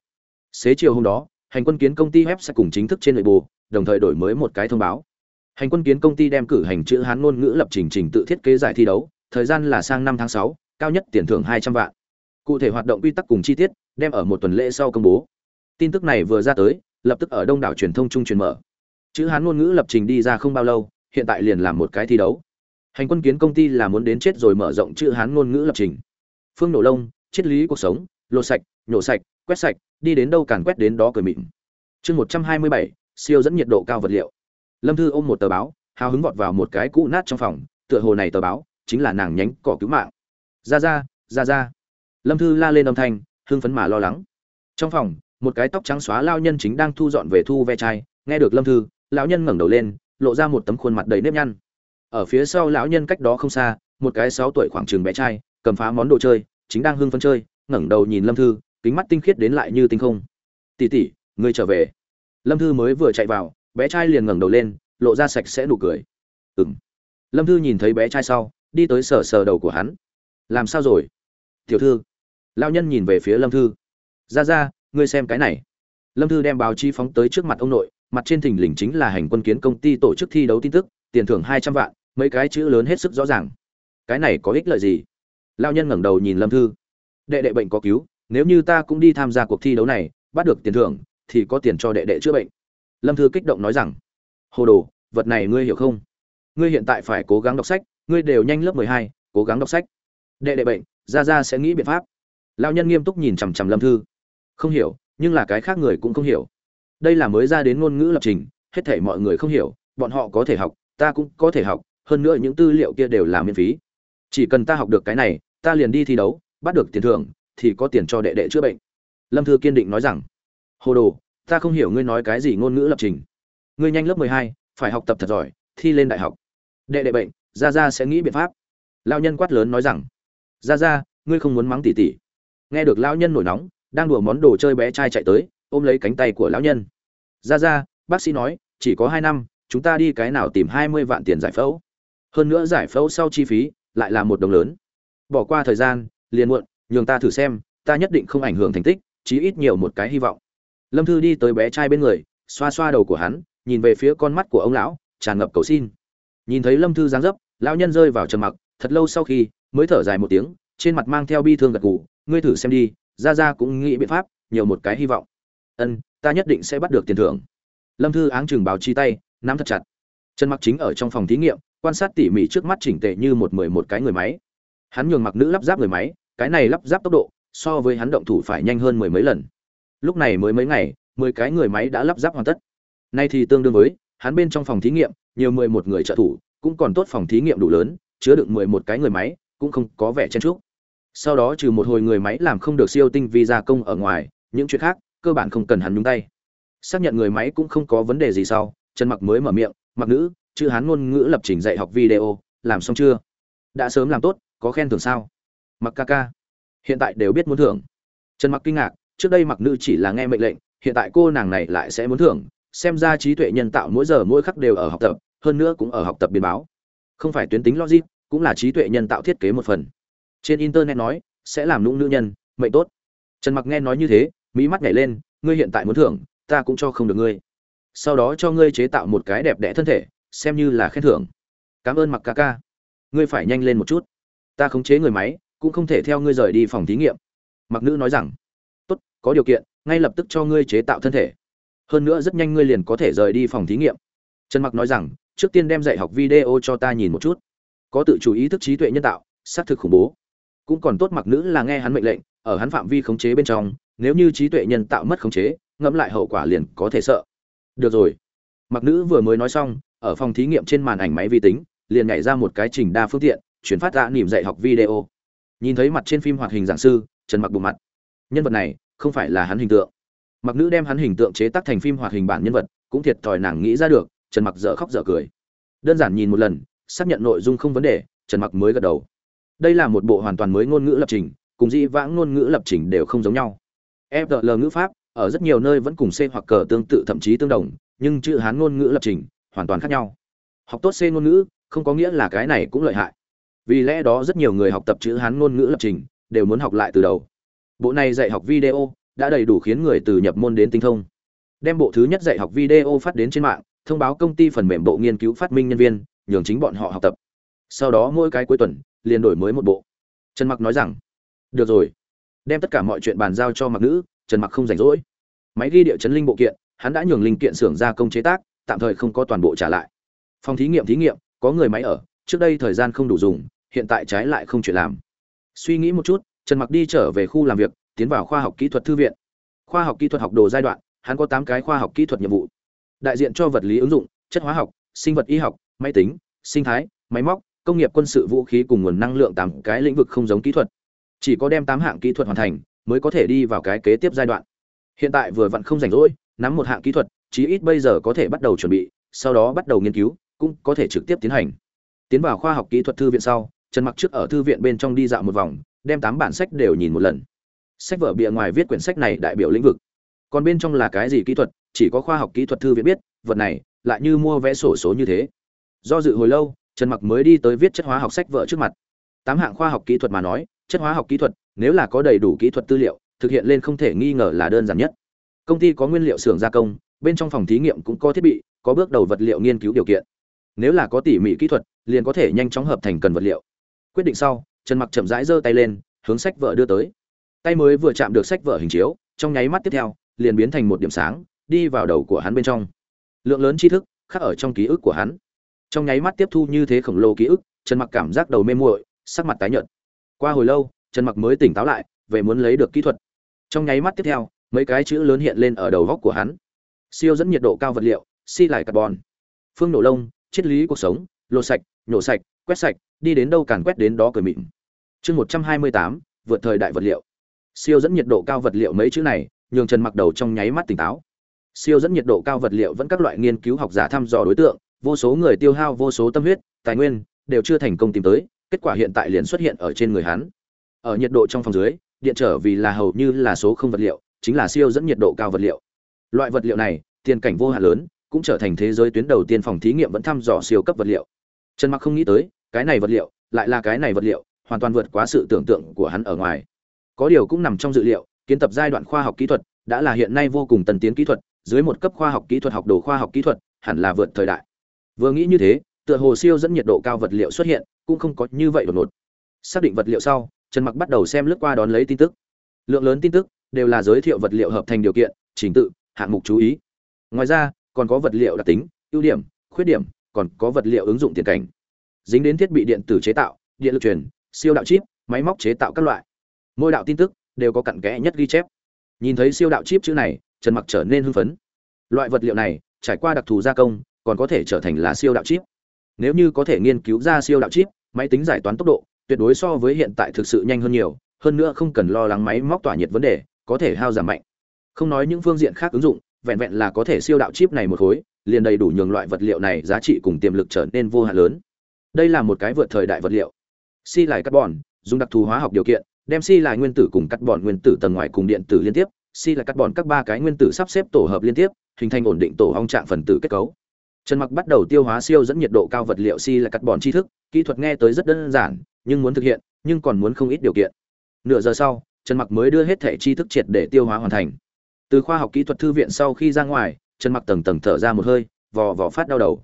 Xế chiều hôm đó hành quân kiến công ty web sẽ cùng chính thức trên nội bộ, đồng thời đổi mới một cái thông báo. Hành quân kiến công ty đem cử hành chữ hán ngôn ngữ lập trình trình tự thiết kế giải thi đấu, thời gian là sang năm tháng sáu, cao nhất tiền thưởng hai trăm vạn. Cụ thể hoạt động quy tắc cùng chi tiết, đem ở một tuần lễ sau công bố. Tin tức này vừa ra tới, lập tức ở đông đảo truyền thông trung truyền mở. Chữ hán ngôn ngữ lập trình đi ra không bao lâu, hiện tại liền làm một cái thi đấu. Hành quân kiến công ty là muốn đến chết rồi mở rộng chữ hán ngôn ngữ lập trình. Phương nổ lông, triết lý cuộc sống, lột sạch nhổ sạch, quét sạch, đi đến đâu càn quét đến đó cười mịn. Chương một trăm hai mươi bảy, siêu dẫn nhiệt độ cao vật liệu. Lâm thư ôm một tờ báo, hào hứng vọt vào một cái cũ nát trong phòng, tựa hồ này tờ báo chính là nàng nhánh cỏ cứu mạng. Ra ra ra ra. Lâm thư la lên âm thanh, hưng phấn mà lo lắng. Trong phòng, một cái tóc trắng xóa lao nhân chính đang thu dọn về thu ve chai, nghe được lâm thư, lão nhân ngẩng đầu lên, lộ ra một tấm khuôn mặt đầy nếp nhăn. Ở phía sau lão nhân cách đó không xa, một cái sáu tuổi khoảng trường bé trai, cầm phá món đồ chơi, chính đang hưng phấn chơi, ngẩng đầu nhìn lâm thư kính mắt tinh khiết đến lại như tinh không. Tỉ tỉ ngươi trở về. Lâm thư mới vừa chạy vào, bé trai liền ngẩng đầu lên, lộ ra sạch sẽ nụ cười. Ừ m lâm thư nhìn thấy bé trai sau, đi tới sờ sờ đầu của hắn. Làm sao rồi? Tiểu thư. Lao nhân nhìn về phía lâm thư. Ra ra, ngươi xem cái này. Lâm thư đem báo chí phóng tới trước mặt ông nội, mặt trên thình lình chính là hành quân kiến công ty tổ chức thi đấu tin tức, tiền thưởng hai trăm vạn, mấy cái chữ lớn hết sức rõ ràng. Cái này có ích lợi gì? Lao nhân ngẩng đầu nhìn lâm thư. Đệ đệ bệnh có cứu nếu như ta cũng đi tham gia cuộc thi đấu này, bắt được tiền thưởng, thì có tiền cho đệ đệ chữa bệnh. Lâm thư kích động nói rằng, hồ đồ, vật này ngươi hiểu không? Ngươi hiện tại phải cố gắng đọc sách, ngươi đều nhanh lớp mười hai, cố gắng đọc sách. Đệ đệ bệnh ra ra sẽ nghĩ biện pháp. Lao nhân nghiêm túc nhìn chằm chằm lâm thư. Không hiểu, nhưng là cái khác người cũng không hiểu. Đây là mới ra đến ngôn ngữ lập trình, hết thể mọi người không hiểu, bọn họ có thể học, ta cũng có thể học, hơn nữa những tư liệu kia đều là miễn phí. Chỉ cần ta học được cái này, ta liền đi thi đấu, bắt được tiền thưởng thì có tiền cho đệ đệ chữa bệnh. Lâm thư kiên định nói rằng, hồ đồ, ta không hiểu ngươi nói cái gì ngôn ngữ lập trình. Ngươi nhanh lớp mười hai, phải học tập thật giỏi, thi lên đại học. Đệ đệ bệnh ra ra sẽ nghĩ biện pháp. Lao nhân quát lớn nói rằng ra ra ngươi không muốn mắng tỉ tỉ. Nghe được lão nhân nổi nóng, đang đùa món đồ chơi bé trai chạy tới, ôm lấy cánh tay của lão nhân. Ra ra bác sĩ nói, chỉ có hai năm, chúng ta đi cái nào tìm hai mươi vạn tiền giải phẫu. Hơn nữa giải phẫu sau chi phí, lại là một đồng lớn. Bỏ qua thời gian, liền muộn nhường ta thử xem, ta nhất định không ảnh hưởng thành tích, chí ít nhiều một cái hy vọng. Lâm thư đi tới bé trai bên người, xoa xoa đầu của hắn, nhìn về phía con mắt của ông lão, tràn ngập cầu xin. Nhìn thấy lâm thư giáng dấp, lão nhân rơi vào trầm mặc, thật lâu sau khi, mới thở dài một tiếng, trên mặt mang theo bi thương gật gù, ngươi thử xem đi, ra ra cũng nghĩ biện pháp, nhiều một cái hy vọng. Ân, ta nhất định sẽ bắt được tiền thưởng. Lâm thư áng chừng báo chi tay, nắm thật chặt. Trần mặc chính ở trong phòng thí nghiệm, quan sát tỉ mỉ trước mắt chỉnh tề như một mười một cái người máy. Hắn nhường mặc nữ lắp ráp người máy cái này lắp ráp tốc độ, so với hắn động thủ phải nhanh hơn mười mấy lần. Lúc này mới mấy ngày, mười cái người máy đã lắp ráp hoàn tất. Nay thì tương đương với, hắn bên trong phòng thí nghiệm, nhiều mười một người trợ thủ, cũng còn tốt phòng thí nghiệm đủ lớn, chứa được mười một cái người máy, cũng không có vẻ chen chúc. Sau đó trừ một hồi người máy làm không được siêu tinh vi gia công ở ngoài, những chuyện khác, cơ bản không cần hắn nhúng tay. Xác nhận người máy cũng không có vấn đề gì sau, trần mặc mới mở miệng, mặc nữ, chữ hán ngôn ngữ lập trình dạy học video, làm xong chưa? Đã sớm làm tốt, có khen thưởng sao? Mặc ca ca. Hiện tại đều biết muốn thưởng. Trần mặc kinh ngạc, trước đây mặc nữ chỉ là nghe mệnh lệnh, hiện tại cô nàng này lại sẽ muốn thưởng. Xem ra trí tuệ nhân tạo mỗi giờ mỗi khắc đều ở học tập, hơn nữa cũng ở học tập biên báo. Không phải tuyến tính logic, cũng là trí tuệ nhân tạo thiết kế một phần. Trên internet nói, sẽ làm nũng nữ nhân, mệnh tốt. Trần mặc nghe nói như thế mỹ mắt nhảy lên, ngươi hiện tại muốn thưởng, ta cũng cho không được ngươi. Sau đó cho ngươi chế tạo một cái đẹp đẽ thân thể, xem như là khen thưởng. Cảm ơn mặc ca ca. Ngươi phải nhanh lên một chút. Ta khống chế người máy cũng không thể theo ngươi rời đi phòng thí nghiệm. Mặc nữ nói rằng, tốt, có điều kiện, ngay lập tức cho ngươi chế tạo thân thể. Hơn nữa rất nhanh ngươi liền có thể rời đi phòng thí nghiệm. Trần mặc nói rằng, trước tiên đem dạy học video cho ta nhìn một chút. Có tự chủ ý thức trí tuệ nhân tạo, xác thực khủng bố. Cũng còn tốt mặc nữ là nghe hắn mệnh lệnh, ở hắn phạm vi khống chế bên trong, nếu như trí tuệ nhân tạo mất khống chế, ngẫm lại hậu quả liền có thể sợ. Được rồi. Mặc nữ vừa mới nói xong, ở phòng thí nghiệm trên màn ảnh máy vi tính, liền nhảy ra một cái trình đa phương tiện, chuyển phát ra niềm dạy học video nhìn thấy mặt trên phim hoạt hình giảng sư, trần mặc bụng mặt. Nhân vật này không phải là hắn hình tượng. Mặc nữ đem hắn hình tượng chế tác thành phim hoạt hình bản nhân vật, cũng thiệt thòi nàng nghĩ ra được, trần mặc dở khóc dở cười. Đơn giản nhìn một lần, xác nhận nội dung không vấn đề, trần mặc mới gật đầu. Đây là một bộ hoàn toàn mới ngôn ngữ lập trình, cùng dĩ vãng ngôn ngữ lập trình đều không giống nhau. Fl ngữ pháp, ở rất nhiều nơi vẫn cùng c hoặc cờ tương tự thậm chí tương đồng, nhưng chữ hán ngôn ngữ lập trình hoàn toàn khác nhau. Học tốt c ngôn ngữ, không có nghĩa là cái này cũng lợi hại vì lẽ đó rất nhiều người học tập chữ hán ngôn ngữ lập trình đều muốn học lại từ đầu. Bộ này dạy học video đã đầy đủ khiến người từ nhập môn đến tinh thông. Đem bộ thứ nhất dạy học video phát đến trên mạng, thông báo công ty phần mềm bộ nghiên cứu phát minh nhân viên, nhường chính bọn họ học tập. Sau đó mỗi cái cuối tuần, liền đổi mới một bộ. Trần mặc nói rằng, được rồi, đem tất cả mọi chuyện bàn giao cho mặc nữ, trần mặc không rảnh rỗi. Máy ghi địa chấn linh bộ kiện, hắn đã nhường linh kiện xưởng gia công chế tác, tạm thời không có toàn bộ trả lại. Phòng thí nghiệm thí nghiệm, có người máy ở trước đây thời gian không đủ dùng, hiện tại trái lại không chuyện làm. Suy nghĩ một chút, trần mặc đi trở về khu làm việc, tiến vào khoa học kỹ thuật thư viện. Khoa học kỹ thuật học đồ giai đoạn, hắn có 8 cái khoa học kỹ thuật nhiệm vụ. Đại diện cho vật lý ứng dụng, chất hóa học, sinh vật y học, máy tính, sinh thái, máy móc, công nghiệp quân sự vũ khí cùng nguồn năng lượng tám cái lĩnh vực không giống kỹ thuật. Chỉ có đem tám hạng kỹ thuật hoàn thành, mới có thể đi vào cái kế tiếp giai đoạn. Hiện tại vừa vặn không rảnh rỗi, nắm một hạng kỹ thuật, chí ít bây giờ có thể bắt đầu chuẩn bị, sau đó bắt đầu nghiên cứu, cũng có thể trực tiếp tiến hành tiến vào khoa học kỹ thuật thư viện sau, trần mặc trước ở thư viện bên trong đi dạo một vòng, đem tám bản sách đều nhìn một lần. Sách vở bìa ngoài viết quyển sách này đại biểu lĩnh vực. Còn bên trong là cái gì kỹ thuật, chỉ có khoa học kỹ thuật thư viện biết, vật này lại như mua vẽ sổ số như thế. Do dự hồi lâu, trần mặc mới đi tới viết chất hóa học sách vở trước mặt. Tám hạng khoa học kỹ thuật mà nói, chất hóa học kỹ thuật, nếu là có đầy đủ kỹ thuật tư liệu, thực hiện lên không thể nghi ngờ là đơn giản nhất. Công ty có nguyên liệu xưởng gia công, bên trong phòng thí nghiệm cũng có thiết bị, có bước đầu vật liệu nghiên cứu điều kiện nếu là có tỉ mỉ kỹ thuật, liền có thể nhanh chóng hợp thành cần vật liệu. Quyết định sau, trần mặc chậm rãi giơ tay lên, hướng sách vợ đưa tới. Tay mới vừa chạm được sách vợ hình chiếu, trong nháy mắt tiếp theo, liền biến thành một điểm sáng, đi vào đầu của hắn bên trong. Lượng lớn tri thức khắc ở trong ký ức của hắn. Trong nháy mắt tiếp thu như thế khổng lồ ký ức, trần mặc cảm giác đầu mê muội, sắc mặt tái nhợt. Qua hồi lâu, trần mặc mới tỉnh táo lại, về muốn lấy được kỹ thuật. Trong nháy mắt tiếp theo, mấy cái chữ lớn hiện lên ở đầu góc của hắn. Siêu dẫn nhiệt độ cao vật liệu, si lại carbon. Phương nổ lông triết lý cuộc sống, lột sạch, nhổ sạch, quét sạch, đi đến đâu càn quét đến đó cười mịn. Chương một trăm hai mươi tám, vượt thời đại vật liệu. Siêu dẫn nhiệt độ cao vật liệu mấy chữ này, nhường trần mặc đầu trong nháy mắt tỉnh táo. Siêu dẫn nhiệt độ cao vật liệu vẫn các loại nghiên cứu học giả thăm dò đối tượng, vô số người tiêu hao vô số tâm huyết, tài nguyên, đều chưa thành công tìm tới, kết quả hiện tại liền xuất hiện ở trên người hắn. Ở nhiệt độ trong phòng dưới, điện trở vì là hầu như là số không vật liệu, chính là siêu dẫn nhiệt độ cao vật liệu. Loại vật liệu này, tiền cảnh vô hạn lớn cũng trở thành thế giới tuyến đầu tiên phòng thí nghiệm vẫn thăm dò siêu cấp vật liệu. Trần mặc không nghĩ tới, cái này vật liệu, lại là cái này vật liệu, hoàn toàn vượt quá sự tưởng tượng của hắn ở ngoài. Có điều cũng nằm trong dự liệu, kiến tập giai đoạn khoa học kỹ thuật, đã là hiện nay vô cùng tân tiến kỹ thuật, dưới một cấp khoa học kỹ thuật học đồ khoa học kỹ thuật, hẳn là vượt thời đại. Vừa nghĩ như thế, tựa hồ siêu dẫn nhiệt độ cao vật liệu xuất hiện, cũng không có như vậy đột ngột. Xác định vật liệu sau, trần mặc bắt đầu xem lướt qua đón lấy tin tức. Lượng lớn tin tức đều là giới thiệu vật liệu hợp thành điều kiện, trình tự, hạng mục chú ý. Ngoài ra còn có vật liệu đặc tính, ưu điểm, khuyết điểm, còn có vật liệu ứng dụng tiền cảnh. Dính đến thiết bị điện tử chế tạo, điện lực truyền, siêu đạo chip, máy móc chế tạo các loại. Mỗi đạo tin tức đều có cặn kẽ nhất ghi chép. Nhìn thấy siêu đạo chip chữ này, trần mặc trở nên hưng phấn. Loại vật liệu này, trải qua đặc thù gia công, còn có thể trở thành là siêu đạo chip. Nếu như có thể nghiên cứu ra siêu đạo chip, máy tính giải toán tốc độ tuyệt đối so với hiện tại thực sự nhanh hơn nhiều, hơn nữa không cần lo lắng máy móc tỏa nhiệt vấn đề, có thể hao giảm mạnh. Không nói những phương diện khác ứng dụng vẹn vẹn là có thể siêu đạo chip này một khối, liền đầy đủ nhường loại vật liệu này giá trị cùng tiềm lực trở nên vô hạn lớn. Đây là một cái vượt thời đại vật liệu. Si lại carbon, dùng đặc thù hóa học điều kiện, đem si lại nguyên tử cùng carbon nguyên tử tầng ngoài cùng điện tử liên tiếp si là carbon các ba cái nguyên tử sắp xếp tổ hợp liên tiếp, hình thành ổn định tổ ong trạng phần tử kết cấu. Trần mặc bắt đầu tiêu hóa siêu dẫn nhiệt độ cao vật liệu si là cắt bọn tri thức, kỹ thuật nghe tới rất đơn giản, nhưng muốn thực hiện, nhưng còn muốn không ít điều kiện. Nửa giờ sau, trần mặc mới đưa hết thể tri thức triệt để tiêu hóa hoàn thành từ khoa học kỹ thuật thư viện sau khi ra ngoài, trần mặc tầng tầng thở ra một hơi, vò vò phát đau đầu.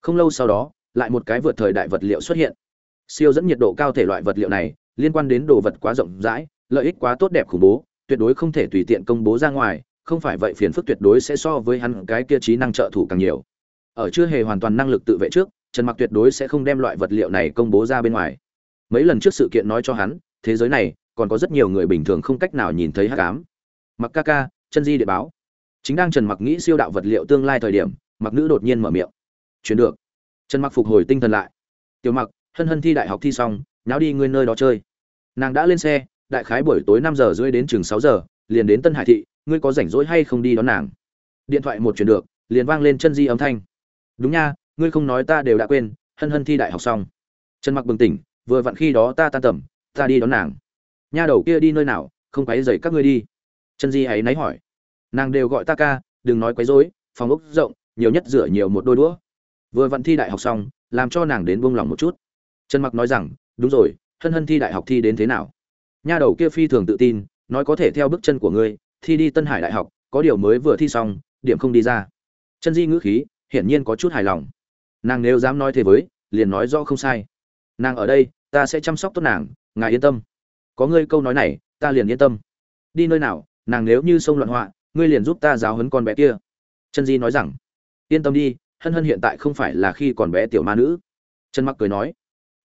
Không lâu sau đó, lại một cái vượt thời đại vật liệu xuất hiện. Siêu dẫn nhiệt độ cao thể loại vật liệu này, liên quan đến đồ vật quá rộng rãi, lợi ích quá tốt đẹp khủng bố, tuyệt đối không thể tùy tiện công bố ra ngoài, không phải vậy phiền phức tuyệt đối sẽ so với hắn cái kia trí năng trợ thủ càng nhiều. Ở chưa hề hoàn toàn năng lực tự vệ trước, trần mặc tuyệt đối sẽ không đem loại vật liệu này công bố ra bên ngoài. Mấy lần trước sự kiện nói cho hắn, thế giới này, còn có rất nhiều người bình thường không cách nào nhìn thấy hắc ám. Mặc ca ca chân di địa báo. Chính đang trần mặc nghĩ siêu đạo vật liệu tương lai thời điểm, mặc nữ đột nhiên mở miệng. Chuyển được. Trần mặc phục hồi tinh thần lại. Tiểu mặc, hân hân thi đại học thi xong, nháo đi ngươi nơi đó chơi. Nàng đã lên xe, đại khái buổi tối năm giờ rưỡi đến chừng sáu giờ, liền đến tân hải thị, ngươi có rảnh rỗi hay không đi đón nàng? Điện thoại một chuyển được, liền vang lên chân di âm thanh. Đúng nha, ngươi không nói ta đều đã quên, hân hân thi đại học xong. Trần mặc bừng tỉnh, vừa vặn khi đó ta tan tầm, ta đi đón nàng. Nha đầu kia đi nơi nào, không quấy dậy các ngươi đi chân di ấy náy hỏi. Nàng đều gọi ta ca, đừng nói quấy rối, phòng ốc rộng, nhiều nhất rửa nhiều một đôi đũa. Vừa vặn thi đại học xong, làm cho nàng đến buông lòng một chút. Trần mặc nói rằng, đúng rồi, hân hân thi đại học thi đến thế nào? Nha đầu kia phi thường tự tin, nói có thể theo bước chân của ngươi, thi đi tân hải đại học, có điều mới vừa thi xong, điểm không đi ra. Chân di ngữ khí, hiển nhiên có chút hài lòng. Nàng nếu dám nói thế với, liền nói rõ không sai. Nàng ở đây, ta sẽ chăm sóc tốt nàng, ngài yên tâm. Có ngươi câu nói này, ta liền yên tâm. Đi nơi nào nàng nếu như sông loạn họa, ngươi liền giúp ta giáo huấn con bé kia. Chân di nói rằng, yên tâm đi, hân hân hiện tại không phải là khi còn bé tiểu ma nữ. Trần mặc cười nói,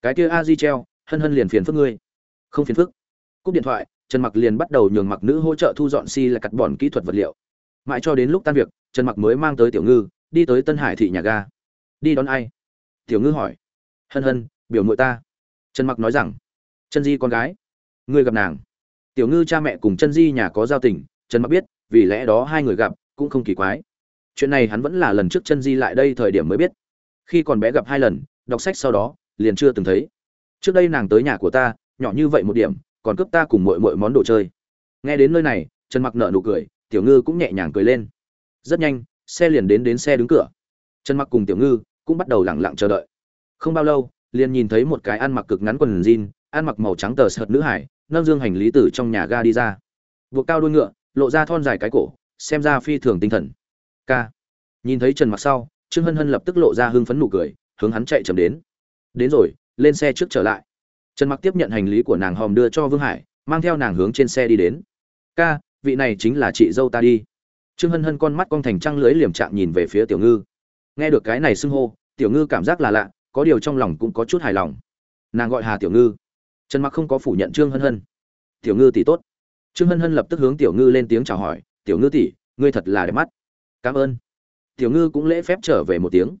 cái kia a di treo, hân hân liền phiền phức ngươi. Không phiền phức. Cúp điện thoại trần mặc liền bắt đầu nhường mặc nữ hỗ trợ thu dọn si là cắt bòn kỹ thuật vật liệu. Mãi cho đến lúc tan việc trần mặc mới mang tới tiểu ngư, đi tới tân hải thị nhà ga. Đi đón ai? Tiểu ngư hỏi. Hân hân, biểu muội ta. Trần mặc nói rằng, chân di con gái, ngươi gặp nàng tiểu ngư cha mẹ cùng chân di nhà có giao tình, trần mặc biết, vì lẽ đó hai người gặp, cũng không kỳ quái. Chuyện này hắn vẫn là lần trước chân di lại đây thời điểm mới biết. Khi còn bé gặp hai lần, đọc sách sau đó, liền chưa từng thấy. Trước đây nàng tới nhà của ta, nhỏ như vậy một điểm, còn cướp ta cùng mọi mọi món đồ chơi. Nghe đến nơi này, trần mặc nợ nụ cười, tiểu ngư cũng nhẹ nhàng cười lên. Rất nhanh, xe liền đến đến xe đứng cửa. Trần mặc cùng tiểu ngư cũng bắt đầu lẳng lặng chờ đợi. Không bao lâu, liền nhìn thấy một cái ăn mặc cực ngắn quần jean, ăn mặc màu trắng tờ sợt nữ hải nâng dương hành lý từ trong nhà ga đi ra. Buộc cao đuôi ngựa, lộ ra thon dài cái cổ, xem ra phi thường tinh thần. K. Nhìn thấy trần mặc sau, trương hân hân lập tức lộ ra hưng phấn nụ cười, hướng hắn chạy chậm đến. Đến rồi, lên xe trước trở lại. Trần mặc tiếp nhận hành lý của nàng hòm đưa cho vương hải, mang theo nàng hướng trên xe đi đến. Ca vị này chính là chị dâu ta đi. Trương hân hân con mắt con thành trăng lưới liềm chạm nhìn về phía tiểu ngư. Nghe được cái này xưng hô, tiểu ngư cảm giác là lạ, có điều trong lòng cũng có chút hài lòng. Nàng gọi hà tiểu ngư trần mặc không có phủ nhận trương hân hân. Tiểu ngư tỷ tốt. Trương hân hân lập tức hướng tiểu ngư lên tiếng chào hỏi tiểu ngư tỷ ngươi thật là đẹp mắt. Cảm ơn. Tiểu ngư cũng lễ phép trở về một tiếng.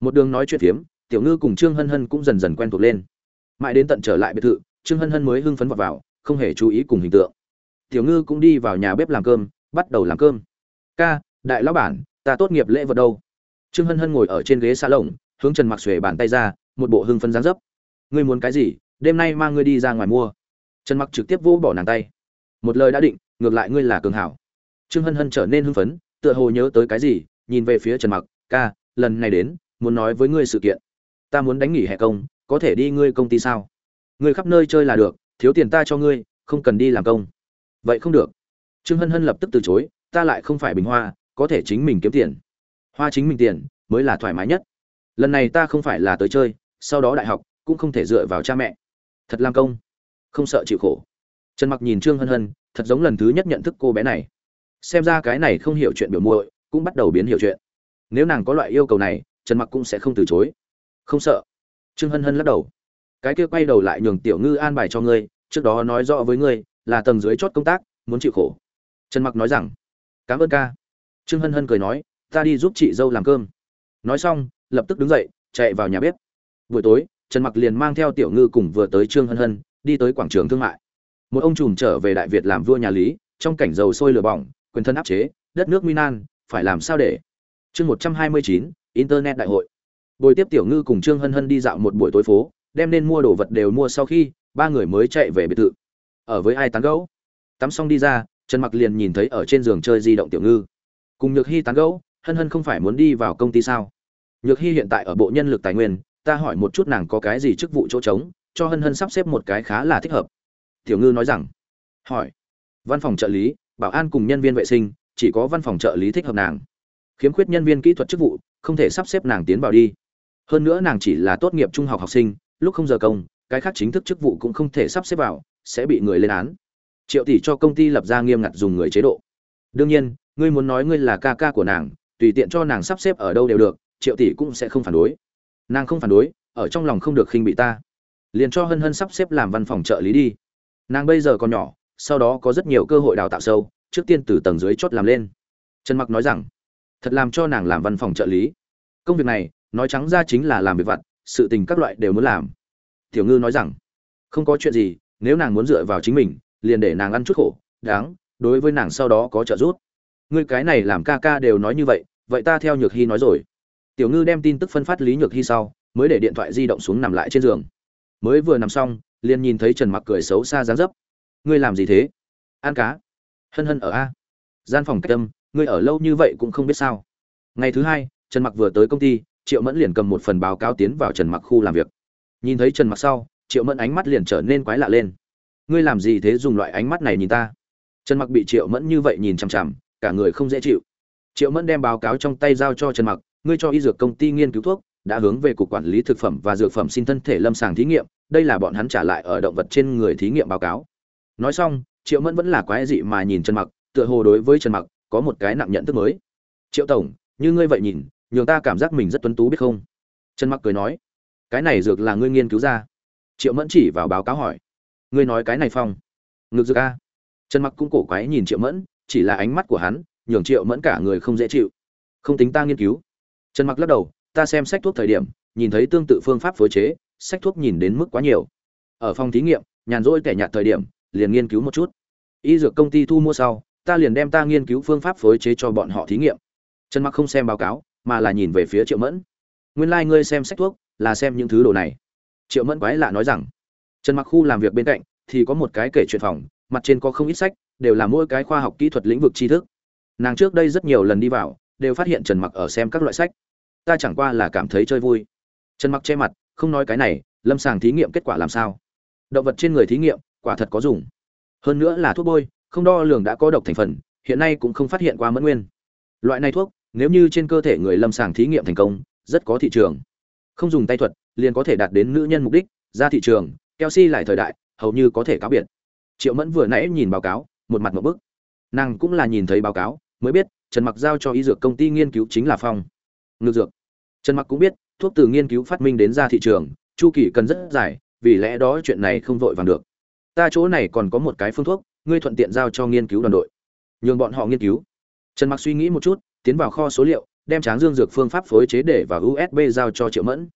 Một đường nói chuyện phiếm tiểu ngư cùng trương hân hân cũng dần dần quen thuộc lên. Mãi đến tận trở lại biệt thự trương hân hân mới hưng phấn vào, vào không hề chú ý cùng hình tượng. Tiểu ngư cũng đi vào nhà bếp làm cơm bắt đầu làm cơm. Ca đại lão bản ta tốt nghiệp lễ vật đâu? Trương hân hân ngồi ở trên ghế xa lồng hướng trần mặc xuề bàn tay ra một bộ hưng phấn dáng dấp. Ngươi muốn cái gì? Đêm nay mang ngươi đi ra ngoài mua. Trần mặc trực tiếp vỗ bỏ nàng tay. Một lời đã định, ngược lại ngươi là cường hảo. Trương hân hân trở nên hưng phấn, tựa hồ nhớ tới cái gì, nhìn về phía trần mặc, ca, lần này đến, muốn nói với ngươi sự kiện. Ta muốn đánh nghỉ hè công, có thể đi ngươi công ty sao? Ngươi khắp nơi chơi là được, thiếu tiền ta cho ngươi, không cần đi làm công. Vậy không được. Trương hân hân lập tức từ chối, ta lại không phải bình hoa, có thể chính mình kiếm tiền. Hoa chính mình tiền, mới là thoải mái nhất. Lần này ta không phải là tới chơi, sau đó đại học, cũng không thể dựa vào cha mẹ thật làm công. Không sợ chịu khổ. Trần mặc nhìn trương hân hân, thật giống lần thứ nhất nhận thức cô bé này. Xem ra cái này không hiểu chuyện biểu muội, cũng bắt đầu biến hiểu chuyện. Nếu nàng có loại yêu cầu này, trần mặc cũng sẽ không từ chối. Không sợ. Trương hân hân lắc đầu. Cái kia quay đầu lại nhường tiểu ngư an bài cho ngươi, trước đó nói rõ với ngươi, là tầng dưới chót công tác, muốn chịu khổ. Trần mặc nói rằng, cảm ơn ca. Trương hân hân cười nói, ta đi giúp chị dâu làm cơm. Nói xong, lập tức đứng dậy, chạy vào nhà bếp. Buổi tối trần mặc liền mang theo tiểu ngư cùng vừa tới trương hân hân, đi tới quảng trường thương mại. Một ông trùm trở về đại việt làm vua nhà lý, trong cảnh dầu sôi lửa bỏng, quyền thân áp chế, đất nước minan phải làm sao để? Chương một trăm hai mươi chín, internet đại hội. Bồi tiếp tiểu ngư cùng trương hân hân đi dạo một buổi tối phố, đem nên mua đồ vật đều mua sau khi, ba người mới chạy về biệt thự. Ở với ai tán gẫu? Tắm xong đi ra, trần mặc liền nhìn thấy ở trên giường chơi di động tiểu ngư. Cùng nhược hy tán gẫu, hân hân không phải muốn đi vào công ty sao? Nhược hy hiện tại ở bộ nhân lực tài nguyên ta hỏi một chút nàng có cái gì chức vụ chỗ trống, cho hân hân sắp xếp một cái khá là thích hợp. Tiểu ngư nói rằng, hỏi. Văn phòng trợ lý, bảo an cùng nhân viên vệ sinh, chỉ có văn phòng trợ lý thích hợp nàng. Khiếm khuyết nhân viên kỹ thuật chức vụ, không thể sắp xếp nàng tiến vào đi. Hơn nữa nàng chỉ là tốt nghiệp trung học học sinh, lúc không giờ công, cái khác chính thức chức vụ cũng không thể sắp xếp vào, sẽ bị người lên án. Triệu tỷ cho công ty lập ra nghiêm ngặt dùng người chế độ. Đương nhiên, ngươi muốn nói ngươi là ca ca của nàng, tùy tiện cho nàng sắp xếp ở đâu đều được, triệu tỷ cũng sẽ không phản đối nàng không phản đối, ở trong lòng không được khinh bị ta. Liền cho hân hân sắp xếp làm văn phòng trợ lý đi. Nàng bây giờ còn nhỏ, sau đó có rất nhiều cơ hội đào tạo sâu, trước tiên từ tầng dưới chốt làm lên. Trần mặc nói rằng, thật làm cho nàng làm văn phòng trợ lý. Công việc này, nói trắng ra chính là làm việc vặt, sự tình các loại đều muốn làm. Tiểu ngư nói rằng, không có chuyện gì, nếu nàng muốn dựa vào chính mình, liền để nàng ăn chút khổ, đáng, đối với nàng sau đó có trợ giúp. Ngươi cái này làm ca ca đều nói như vậy vậy ta theo nhược hy nói rồi tiểu ngư đem tin tức phân phát lý nhược hy sau, mới để điện thoại di động xuống nằm lại trên giường. Mới vừa nằm xong, liền nhìn thấy trần mặc cười xấu xa dáng dấp. Ngươi làm gì thế? Ăn cá? Hân hân ở a. Gian phòng cách tâm ngươi ở lâu như vậy cũng không biết sao. Ngày thứ hai, trần mặc vừa tới công ty, triệu mẫn liền cầm một phần báo cáo tiến vào trần mặc khu làm việc. Nhìn thấy trần mặc sau, triệu mẫn ánh mắt liền trở nên quái lạ lên. Ngươi làm gì thế dùng loại ánh mắt này nhìn ta? Trần mặc bị triệu mẫn như vậy nhìn chằm chằm, cả người không dễ chịu. Triệu mẫn đem báo cáo trong tay giao cho trần mặc ngươi cho y dược công ty nghiên cứu thuốc, đã hướng về cục quản lý thực phẩm và dược phẩm xin thân thể lâm sàng thí nghiệm, đây là bọn hắn trả lại ở động vật trên người thí nghiệm báo cáo. Nói xong, triệu mẫn vẫn là quái dị mà nhìn trần mặc, tựa hồ đối với trần mặc có một cái nặng nhận thức mới. Triệu tổng, như ngươi vậy nhìn, nhường ta cảm giác mình rất tuấn tú biết không? Trần mặc cười nói. Cái này dược là ngươi nghiên cứu ra? Triệu mẫn chỉ vào báo cáo hỏi. Ngươi nói cái này phong? Ngược dược a. Trần mặc cũng cổ quái nhìn triệu mẫn, chỉ là ánh mắt của hắn, nhường triệu mẫn cả người không dễ chịu. Không tính ta nghiên cứu trần mặc lắc đầu, ta xem sách thuốc thời điểm, nhìn thấy tương tự phương pháp phối chế, sách thuốc nhìn đến mức quá nhiều. Ở phòng thí nghiệm, nhàn rỗi kẻ nhạt thời điểm, liền nghiên cứu một chút. Y dược công ty thu mua sau, ta liền đem ta nghiên cứu phương pháp phối chế cho bọn họ thí nghiệm. Trần mặc không xem báo cáo, mà là nhìn về phía triệu mẫn. Nguyên lai like ngươi xem sách thuốc, là xem những thứ đồ này. Triệu mẫn quái lạ nói rằng. Trần mặc khu làm việc bên cạnh, thì có một cái kể chuyện phòng, mặt trên có không ít sách, đều là mỗi cái khoa học kỹ thuật lĩnh vực tri thức. Nàng trước đây rất nhiều lần đi vào, đều phát hiện trần mặc ở xem các loại sách ta chẳng qua là cảm thấy chơi vui. Trần mặc che mặt, không nói cái này, lâm sàng thí nghiệm kết quả làm sao? Động vật trên người thí nghiệm, quả thật có dùng. Hơn nữa là thuốc bôi, không đo lường đã có độc thành phần, hiện nay cũng không phát hiện qua mẫn nguyên. Loại này thuốc, nếu như trên cơ thể người lâm sàng thí nghiệm thành công, rất có thị trường. Không dùng tay thuật, liền có thể đạt đến nữ nhân mục đích, ra thị trường, kelsey lại thời đại, hầu như có thể cáo biệt. Triệu mẫn vừa nãy nhìn báo cáo, một mặt một bức. Nàng cũng là nhìn thấy báo cáo, mới biết, trần mặc giao cho y dược công ty nghiên cứu chính là phong ngược dược. Trần mặc cũng biết, thuốc từ nghiên cứu phát minh đến ra thị trường, chu kỳ cần rất dài, vì lẽ đó chuyện này không vội vàng được. Ta chỗ này còn có một cái phương thuốc, ngươi thuận tiện giao cho nghiên cứu đoàn đội. Nhường bọn họ nghiên cứu. Trần mặc suy nghĩ một chút, tiến vào kho số liệu, đem tráng dương dược phương pháp phối chế để vào usb giao cho triệu mẫn.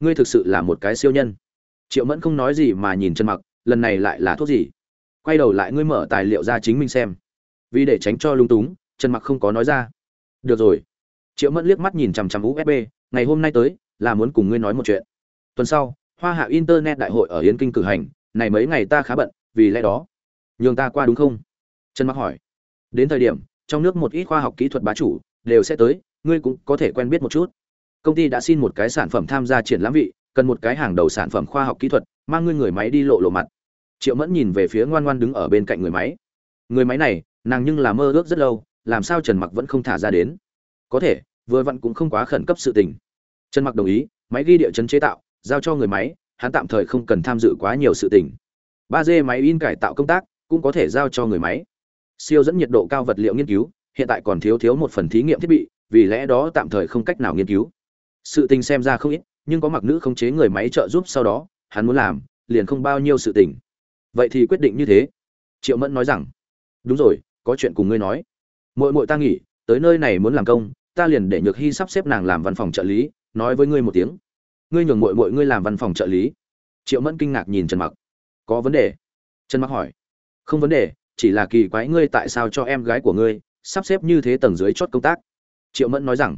Ngươi thực sự là một cái siêu nhân. Triệu mẫn không nói gì mà nhìn trần mặc, lần này lại là thuốc gì? Quay đầu lại ngươi mở tài liệu ra chính mình xem. Vì để tránh cho lung túng, trần mặc không có nói ra. Được rồi triệu mẫn liếc mắt nhìn chằm chằm usb ngày hôm nay tới, là muốn cùng ngươi nói một chuyện. Tuần sau, hoa hạ internet đại hội ở yến kinh cử hành, này mấy ngày ta khá bận, vì lẽ đó, nhường ta qua đúng không? Trần mặc hỏi. Đến thời điểm, trong nước một ít khoa học kỹ thuật bá chủ đều sẽ tới, ngươi cũng có thể quen biết một chút. Công ty đã xin một cái sản phẩm tham gia triển lãm vị, cần một cái hàng đầu sản phẩm khoa học kỹ thuật, mang ngươi người máy đi lộ lộ mặt. Triệu mẫn nhìn về phía ngoan ngoan đứng ở bên cạnh người máy. Người máy này, nàng nhưng là mơ ước rất lâu, làm sao trần mặc vẫn không thả ra đến? Có thể, vừa vặn cũng không quá khẩn cấp sự tình. Trần mặc đồng ý, máy ghi địa chấn chế tạo, giao cho người máy, hắn tạm thời không cần tham dự quá nhiều sự tình. Ba d máy in cải tạo công tác, cũng có thể giao cho người máy. Siêu dẫn nhiệt độ cao vật liệu nghiên cứu, hiện tại còn thiếu thiếu một phần thí nghiệm thiết bị, vì lẽ đó tạm thời không cách nào nghiên cứu. Sự tình xem ra không ít, nhưng có mặc nữ khống chế người máy trợ giúp sau đó, hắn muốn làm, liền không bao nhiêu sự tình. Vậy thì quyết định như thế. Triệu mẫn nói rằng, đúng rồi, có chuyện cùng ngươi nói. Mỗi mỗi ta nghỉ, tới nơi này muốn làm công ta liền để nhược hy sắp xếp nàng làm văn phòng trợ lý, nói với ngươi một tiếng. Ngươi nhường mội mội ngươi làm văn phòng trợ lý. Triệu mẫn kinh ngạc nhìn trần mặc. Có vấn đề? Trần mặc hỏi. Không vấn đề, chỉ là kỳ quái ngươi tại sao cho em gái của ngươi sắp xếp như thế tầng dưới chốt công tác? Triệu mẫn nói rằng,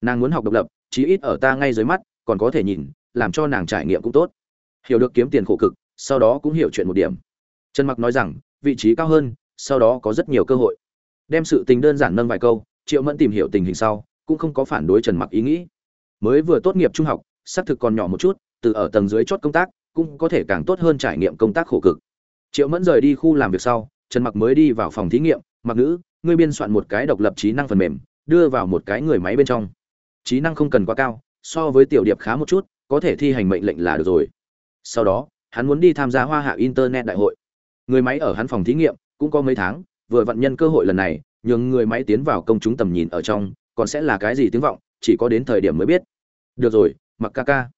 nàng muốn học độc lập, chí ít ở ta ngay dưới mắt, còn có thể nhìn, làm cho nàng trải nghiệm cũng tốt. Hiểu được kiếm tiền khổ cực, sau đó cũng hiểu chuyện một điểm. Trần mặc nói rằng, vị trí cao hơn, sau đó có rất nhiều cơ hội. Đem sự tình đơn giản nâng vài câu triệu mẫn tìm hiểu tình hình sau, cũng không có phản đối trần mặc ý nghĩ. Mới vừa tốt nghiệp trung học, xác thực còn nhỏ một chút, từ ở tầng dưới chốt công tác, cũng có thể càng tốt hơn trải nghiệm công tác khổ cực. Triệu mẫn rời đi khu làm việc sau, trần mặc mới đi vào phòng thí nghiệm, mặc nữ, ngươi biên soạn một cái độc lập trí năng phần mềm, đưa vào một cái người máy bên trong. Trí năng không cần quá cao, so với tiểu điệp khá một chút, có thể thi hành mệnh lệnh là được rồi. Sau đó, hắn muốn đi tham gia hoa hạ internet đại hội. Người máy ở hắn phòng thí nghiệm cũng có mấy tháng, vừa vận nhân cơ hội lần này nhường người máy tiến vào công chúng tầm nhìn ở trong, còn sẽ là cái gì tiếng vọng, chỉ có đến thời điểm mới biết. Được rồi, mặc ca ca.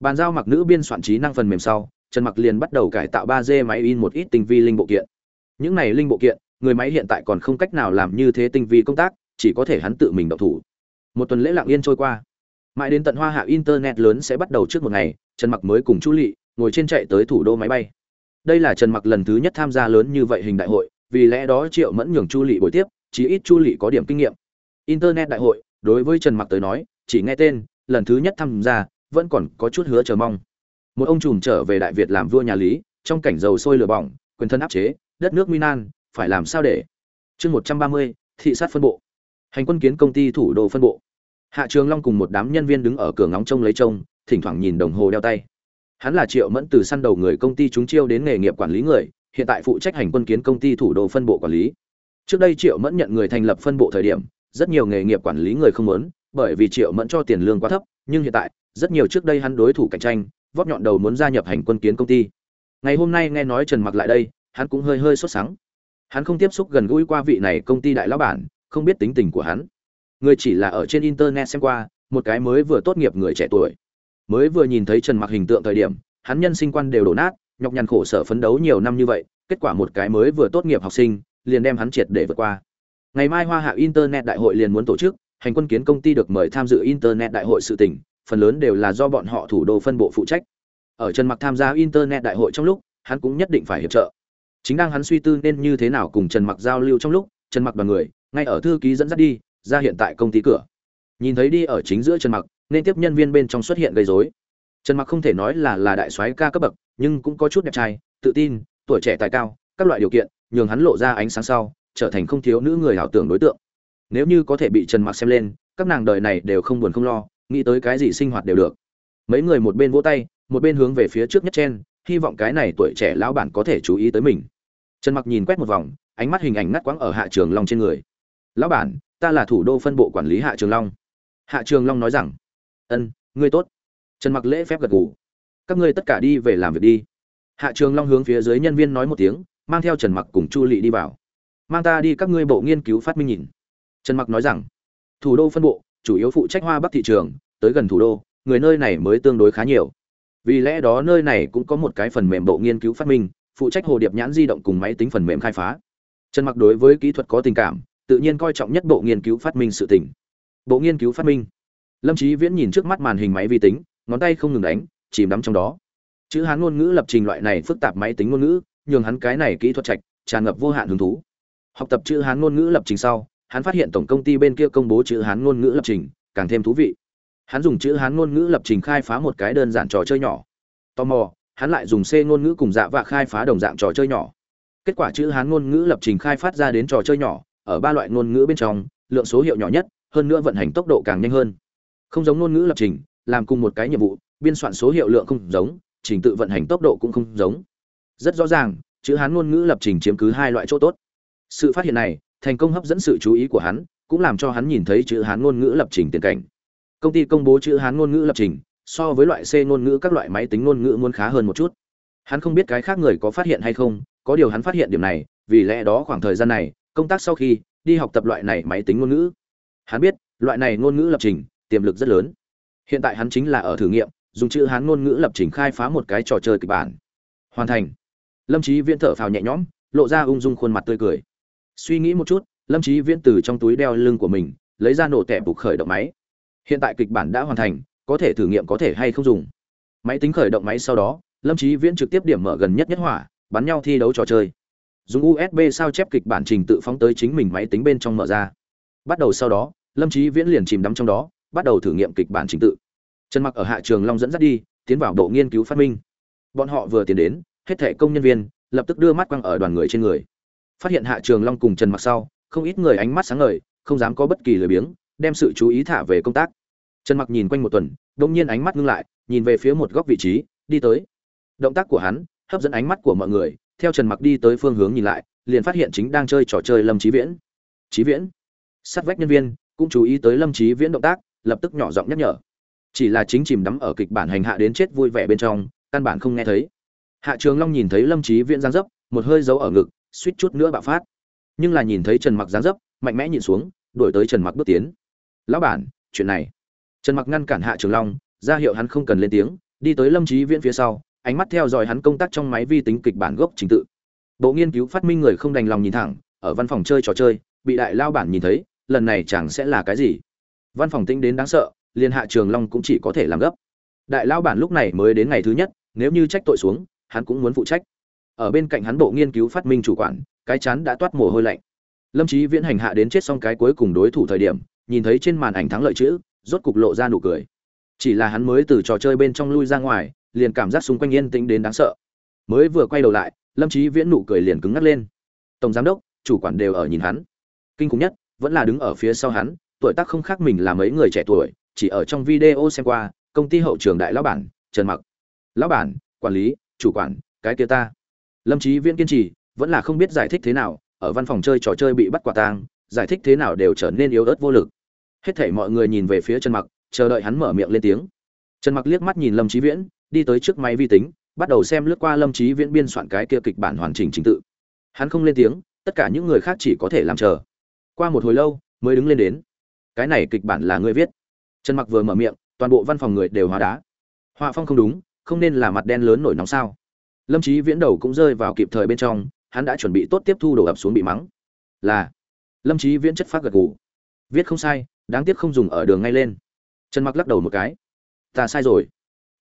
Bàn giao mặc nữ biên soạn trí năng phần mềm sau, trần mặc liền bắt đầu cải tạo 3D máy in một ít tinh vi linh bộ kiện. Những này linh bộ kiện, người máy hiện tại còn không cách nào làm như thế tinh vi công tác, chỉ có thể hắn tự mình động thủ. Một tuần lễ lặng yên trôi qua. Mãi đến tận hoa hạ internet lớn sẽ bắt đầu trước một ngày, trần mặc mới cùng chu lị ngồi trên chạy tới thủ đô máy bay. Đây là trần mặc lần thứ nhất tham gia lớn như vậy hình đại hội, vì lẽ đó triệu mẫn nhường chu lị buổi tiếp chí ít chu lị có điểm kinh nghiệm. Internet đại hội, đối với trần mặc tới nói, chỉ nghe tên, lần thứ nhất tham gia, vẫn còn có chút hứa chờ mong. Một ông trùm trở về đại việt làm vua nhà lý, trong cảnh dầu sôi lửa bỏng, quyền thân áp chế, đất nước minan phải làm sao để? Chương một trăm ba mươi, thị sát phân bộ. Hành quân kiến công ty thủ đô phân bộ. Hạ trường long cùng một đám nhân viên đứng ở cửa ngóng trông lấy trông, thỉnh thoảng nhìn đồng hồ đeo tay. Hắn là triệu mẫn từ săn đầu người công ty chúng chiêu đến nghề nghiệp quản lý người, hiện tại phụ trách hành quân kiến công ty thủ đô phân bộ quản lý trước đây triệu mẫn nhận người thành lập phân bộ thời điểm, rất nhiều nghề nghiệp quản lý người không muốn, bởi vì triệu mẫn cho tiền lương quá thấp, nhưng hiện tại, rất nhiều trước đây hắn đối thủ cạnh tranh vót nhọn đầu muốn gia nhập hành quân kiến công ty. Ngày hôm nay nghe nói trần mặc lại đây, hắn cũng hơi hơi sốt sắng. Hắn không tiếp xúc gần gũi qua vị này công ty đại lão bản, không biết tính tình của hắn. Người chỉ là ở trên internet xem qua, một cái mới vừa tốt nghiệp người trẻ tuổi. Mới vừa nhìn thấy trần mặc hình tượng thời điểm, hắn nhân sinh quan đều đổ nát, nhọc nhằn khổ sở phấn đấu nhiều năm như vậy, kết quả một cái mới vừa tốt nghiệp học sinh liền đem hắn triệt để vượt qua. Ngày mai hoa hạ internet đại hội liền muốn tổ chức, hành quân kiến công ty được mời tham dự internet đại hội sự tỉnh phần lớn đều là do bọn họ thủ đô phân bộ phụ trách. Ở trần mặc tham gia internet đại hội trong lúc, hắn cũng nhất định phải hiệp trợ. Chính đang hắn suy tư nên như thế nào cùng trần mặc giao lưu trong lúc, trần mặc đoàn người, ngay ở thư ký dẫn dắt đi, ra hiện tại công ty cửa. Nhìn thấy đi ở chính giữa trần mặc, nên tiếp nhân viên bên trong xuất hiện gây rối. Trần mặc không thể nói là là đại soái ca cấp bậc, nhưng cũng có chút đẹp trai, tự tin, tuổi trẻ tài cao, các loại điều kiện nhường hắn lộ ra ánh sáng sau, trở thành không thiếu nữ người ảo tưởng đối tượng. Nếu như có thể bị trần mặc xem lên, các nàng đời này đều không buồn không lo, nghĩ tới cái gì sinh hoạt đều được. Mấy người một bên vỗ tay, một bên hướng về phía trước nhất trên hy vọng cái này tuổi trẻ lão bản có thể chú ý tới mình. Trần mặc nhìn quét một vòng, ánh mắt hình ảnh ngắt quãng ở hạ trường long trên người. Lão bản, ta là thủ đô phân bộ quản lý hạ trường long. Hạ trường long nói rằng, ân, ngươi tốt. Trần mặc lễ phép gật gù, các ngươi tất cả đi về làm việc đi. Hạ trường long hướng phía dưới nhân viên nói một tiếng mang theo trần mặc cùng chu lị đi vào. Mang ta đi các ngươi bộ nghiên cứu phát minh nhìn. Trần mặc nói rằng, thủ đô phân bộ, chủ yếu phụ trách hoa bắc thị trường, tới gần thủ đô, người nơi này mới tương đối khá nhiều. Vì lẽ đó nơi này cũng có một cái phần mềm bộ nghiên cứu phát minh, phụ trách hồ điệp nhãn di động cùng máy tính phần mềm khai phá. Trần mặc đối với kỹ thuật có tình cảm, tự nhiên coi trọng nhất bộ nghiên cứu phát minh sự tỉnh bộ nghiên cứu phát minh. Lâm trí viễn nhìn trước mắt màn hình máy vi tính, ngón tay không ngừng đánh, chìm đắm trong đó. Chữ hán ngôn ngữ lập trình loại này phức tạp máy tính ngôn ngữ nhường hắn cái này kỹ thuật trạch tràn ngập vô hạn hứng thú. Học tập chữ hán ngôn ngữ lập trình sau, hắn phát hiện tổng công ty bên kia công bố chữ hán ngôn ngữ lập trình, càng thêm thú vị. Hắn dùng chữ hán ngôn ngữ lập trình khai phá một cái đơn giản trò chơi nhỏ. Tò mò, hắn lại dùng c ngôn ngữ cùng dạ và khai phá đồng dạng trò chơi nhỏ. Kết quả chữ hán ngôn ngữ lập trình khai phát ra đến trò chơi nhỏ, ở ba loại ngôn ngữ bên trong, lượng số hiệu nhỏ nhất, hơn nữa vận hành tốc độ càng nhanh hơn. Không giống ngôn ngữ lập trình, làm cùng một cái nhiệm vụ, biên soạn số hiệu lượng không giống, trình tự vận hành tốc độ cũng không giống rất rõ ràng, chữ hán ngôn ngữ lập trình chiếm cứ hai loại chỗ tốt. Sự phát hiện này, thành công hấp dẫn sự chú ý của hắn, cũng làm cho hắn nhìn thấy chữ hán ngôn ngữ lập trình tiền cảnh. Công ty công bố chữ hán ngôn ngữ lập trình, so với loại c ngôn ngữ các loại máy tính ngôn ngữ muốn khá hơn một chút. Hắn không biết cái khác người có phát hiện hay không, có điều hắn phát hiện điểm này, vì lẽ đó khoảng thời gian này, công tác sau khi đi học tập loại này máy tính ngôn ngữ. Hắn biết, loại này ngôn ngữ lập trình, tiềm lực rất lớn. Hiện tại hắn chính là ở thử nghiệm, dùng chữ hán ngôn ngữ lập trình khai phá một cái trò chơi kịch bản. Hoàn thành lâm trí viễn thở phào nhẹ nhõm, lộ ra ung dung khuôn mặt tươi cười. Suy nghĩ một chút, lâm trí viễn từ trong túi đeo lưng của mình, lấy ra nổ tẹp bục khởi động máy. Hiện tại kịch bản đã hoàn thành, có thể thử nghiệm có thể hay không dùng. Máy tính khởi động máy sau đó, lâm trí viễn trực tiếp điểm mở gần nhất nhất hỏa, bắn nhau thi đấu trò chơi. Dùng usb sao chép kịch bản trình tự phóng tới chính mình máy tính bên trong mở ra. Bắt đầu sau đó, lâm trí viễn liền chìm đắm trong đó, bắt đầu thử nghiệm kịch bản trình tự. Trần mặc ở hạ trường long dẫn dắt đi, tiến vào bộ nghiên cứu phát minh. Bọn họ vừa tiến đến hết thệ công nhân viên, lập tức đưa mắt quăng ở đoàn người trên người. Phát hiện hạ trường long cùng trần mặc sau, không ít người ánh mắt sáng ngời, không dám có bất kỳ lười biếng, đem sự chú ý thả về công tác. Trần mặc nhìn quanh một tuần đông nhiên ánh mắt ngưng lại, nhìn về phía một góc vị trí, đi tới. Động tác của hắn, hấp dẫn ánh mắt của mọi người, theo trần mặc đi tới phương hướng nhìn lại, liền phát hiện chính đang chơi trò chơi lâm trí viễn. Trí viễn? Sát vách nhân viên, cũng chú ý tới lâm trí viễn động tác, lập tức nhỏ giọng nhắc nhở. Chỉ là chính chìm đắm ở kịch bản hành hạ đến chết vui vẻ bên trong, căn bản không nghe thấy hạ trường long nhìn thấy lâm trí viễn giáng dấp, một hơi giấu ở ngực, suýt chút nữa bạo phát. Nhưng là nhìn thấy trần mặc giáng dấp, mạnh mẽ nhìn xuống đổi tới trần mặc bước tiến. Lão bản, chuyện này. Trần mặc ngăn cản hạ trường long, ra hiệu hắn không cần lên tiếng, đi tới lâm trí viễn phía sau, ánh mắt theo dõi hắn công tác trong máy vi tính kịch bản gốc trình tự. Bộ nghiên cứu phát minh người không đành lòng nhìn thẳng, ở văn phòng chơi trò chơi, bị đại lao bản nhìn thấy, lần này chẳng sẽ là cái gì. Văn phòng tinh đến đáng sợ liên hạ trường long cũng chỉ có thể làm gấp. Đại lao bản lúc này mới đến ngày thứ nhất, nếu như trách tội xuống hắn cũng muốn phụ trách. Ở bên cạnh hắn bộ nghiên cứu phát minh chủ quản, cái chán đã toát mồ hôi lạnh. Lâm trí viễn hành hạ đến chết xong cái cuối cùng đối thủ thời điểm, nhìn thấy trên màn ảnh thắng lợi chữ, rốt cục lộ ra nụ cười. Chỉ là hắn mới từ trò chơi bên trong lui ra ngoài, liền cảm giác xung quanh yên tĩnh đến đáng sợ. Mới vừa quay đầu lại, lâm trí viễn nụ cười liền cứng ngắt lên. Tổng giám đốc, chủ quản đều ở nhìn hắn. Kinh khủng nhất, vẫn là đứng ở phía sau hắn, tuổi tác không khác mình là mấy người trẻ tuổi, chỉ ở trong video xem qua, công ty hậu trường đại lão bản, trần mặc. Lão bản, quản lý chủ quản, cái kia ta. Lâm trí viễn kiên trì, vẫn là không biết giải thích thế nào, ở văn phòng chơi trò chơi bị bắt quả tang, giải thích thế nào đều trở nên yếu ớt vô lực. Hết thảy mọi người nhìn về phía trần mặc, chờ đợi hắn mở miệng lên tiếng. Trần mặc liếc mắt nhìn lâm trí viễn, đi tới trước máy vi tính, bắt đầu xem lướt qua lâm trí viễn biên soạn cái kia kịch bản hoàn chỉnh trình tự. Hắn không lên tiếng, tất cả những người khác chỉ có thể làm chờ. Qua một hồi lâu, mới đứng lên đến. Cái này kịch bản là người viết. Trần mặc vừa mở miệng, toàn bộ văn phòng người đều hóa đá. Họa phong không đúng không nên là mặt đen lớn nổi nóng sao? Lâm trí viễn đầu cũng rơi vào kịp thời bên trong, hắn đã chuẩn bị tốt tiếp thu đổ ập xuống bị mắng. Là, lâm trí viễn chất phát gật gù. Viết không sai, đáng tiếc không dùng ở đường ngay lên. Trần mặc lắc đầu một cái. Ta sai rồi.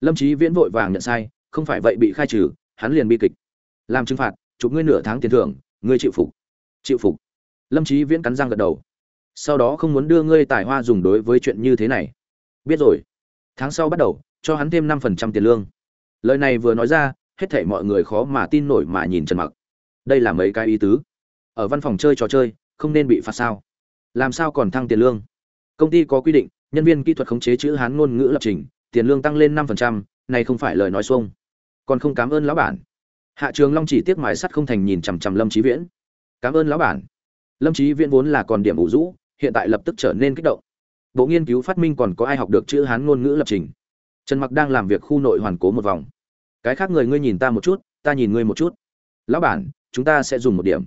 Lâm trí viễn vội vàng nhận sai, không phải vậy bị khai trừ, hắn liền bi kịch. Làm trừng phạt, chụp ngươi nửa tháng tiền thưởng, ngươi chịu phục. Chịu phục. Lâm trí viễn cắn răng gật đầu. Sau đó không muốn đưa ngươi tài hoa dùng đối với chuyện như thế này. Biết rồi. Tháng sau bắt đầu, cho hắn thêm năm phần trăm tiền lương lời này vừa nói ra, hết thảy mọi người khó mà tin nổi mà nhìn trần mặc. Đây là mấy cái ý tứ? Ở văn phòng chơi trò chơi, không nên bị phạt sao? Làm sao còn thăng tiền lương? Công ty có quy định, nhân viên kỹ thuật khống chế chữ hán ngôn ngữ lập trình, tiền lương tăng lên năm phần trăm, này không phải lời nói xuông. Còn không cảm ơn lão bản. Hạ trường long chỉ tiếc mài sắt không thành nhìn chằm chằm lâm trí viễn. Cảm ơn lão bản. Lâm trí viễn vốn là còn điểm ủ rũ, hiện tại lập tức trở nên kích động. Bộ nghiên cứu phát minh còn có ai học được chữ hán ngôn ngữ lập trình? Trần mặc đang làm việc khu nội hoàn cố một vòng cái khác người ngươi nhìn ta một chút, ta nhìn ngươi một chút. Lão bản, chúng ta sẽ dùng một điểm.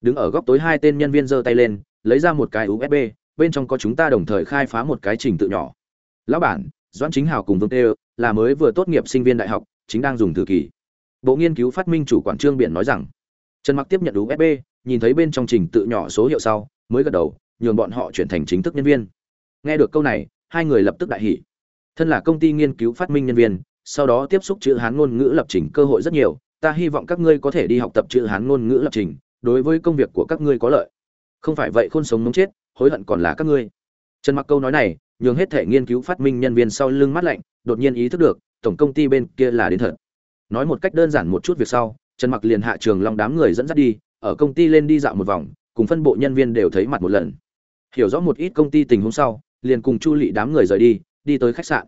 Đứng ở góc tối hai tên nhân viên giơ tay lên, lấy ra một cái usb bên trong có chúng ta đồng thời khai phá một cái trình tự nhỏ. Lão bản, doãn chính hào cùng vương tê là mới vừa tốt nghiệp sinh viên đại học, chính đang dùng thử kỳ. Bộ nghiên cứu phát minh chủ quản trương biển nói rằng, trần mặc tiếp nhận usb nhìn thấy bên trong trình tự nhỏ số hiệu sau, mới gật đầu, nhường bọn họ chuyển thành chính thức nhân viên. Nghe được câu này, hai người lập tức đại hỉ. Thân là công ty nghiên cứu phát minh nhân viên sau đó tiếp xúc chữ hán ngôn ngữ lập trình cơ hội rất nhiều, ta hy vọng các ngươi có thể đi học tập chữ hán ngôn ngữ lập trình, đối với công việc của các ngươi có lợi. Không phải vậy khôn sống mống chết, hối hận còn là các ngươi. Trần mặc câu nói này, nhường hết thể nghiên cứu phát minh nhân viên sau lưng mắt lạnh, đột nhiên ý thức được, tổng công ty bên kia là đến thật. Nói một cách đơn giản một chút việc sau, trần mặc liền hạ trường long đám người dẫn dắt đi, ở công ty lên đi dạo một vòng, cùng phân bộ nhân viên đều thấy mặt một lần. Hiểu rõ một ít công ty tình huống sau, liền cùng chu lị đám người rời đi đi tới khách sạn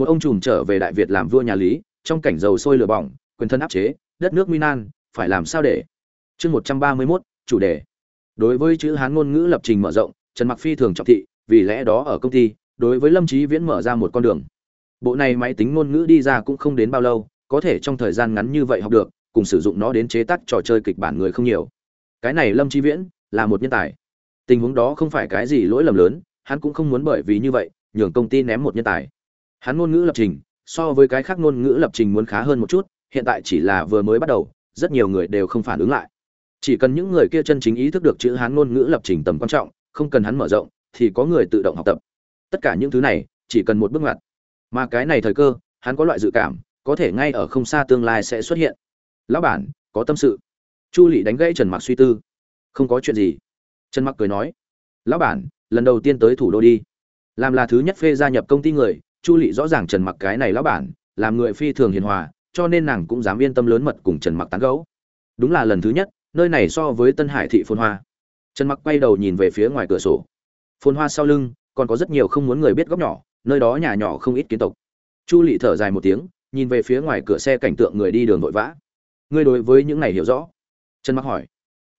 một ông trùm trở về đại việt làm vua nhà lý trong cảnh dầu sôi lửa bỏng quyền thân áp chế đất nước minan phải làm sao để? Chương một trăm ba mươi 131, chủ đề. Đối với chữ hán ngôn ngữ lập trình mở rộng trần mặc phi thường trọng thị vì lẽ đó ở công ty đối với lâm trí viễn mở ra một con đường. Bộ này máy tính ngôn ngữ đi ra cũng không đến bao lâu có thể trong thời gian ngắn như vậy học được cùng sử dụng nó đến chế tác trò chơi kịch bản người không nhiều. Cái này lâm trí viễn là một nhân tài. Tình huống đó không phải cái gì lỗi lầm lớn hắn cũng không muốn bởi vì như vậy nhường công ty ném một nhân tài hắn ngôn ngữ lập trình, so với cái khác ngôn ngữ lập trình muốn khá hơn một chút, hiện tại chỉ là vừa mới bắt đầu, rất nhiều người đều không phản ứng lại. Chỉ cần những người kia chân chính ý thức được chữ hán ngôn ngữ lập trình tầm quan trọng, không cần hắn mở rộng, thì có người tự động học tập. Tất cả những thứ này, chỉ cần một bước ngoặt. Mà cái này thời cơ, hắn có loại dự cảm, có thể ngay ở không xa tương lai sẽ xuất hiện. Lão bản, có tâm sự. Chu lị đánh gãy trần mặc suy tư. Không có chuyện gì. Trần mặc cười nói. Lão bản, lần đầu tiên tới thủ đô đi. Làm là thứ nhất phê gia nhập công ty người chu lị rõ ràng trần mặc cái này lão bản, làm người phi thường hiền hòa, cho nên nàng cũng dám yên tâm lớn mật cùng trần mặc tán gẫu. Đúng là lần thứ nhất, nơi này so với tân hải thị phồn hoa. Trần mặc quay đầu nhìn về phía ngoài cửa sổ. Phồn hoa sau lưng, còn có rất nhiều không muốn người biết góc nhỏ, nơi đó nhà nhỏ không ít kiến tộc. Chu lị thở dài một tiếng, nhìn về phía ngoài cửa xe cảnh tượng người đi đường vội vã. Ngươi đối với những này hiểu rõ? Trần mặc hỏi.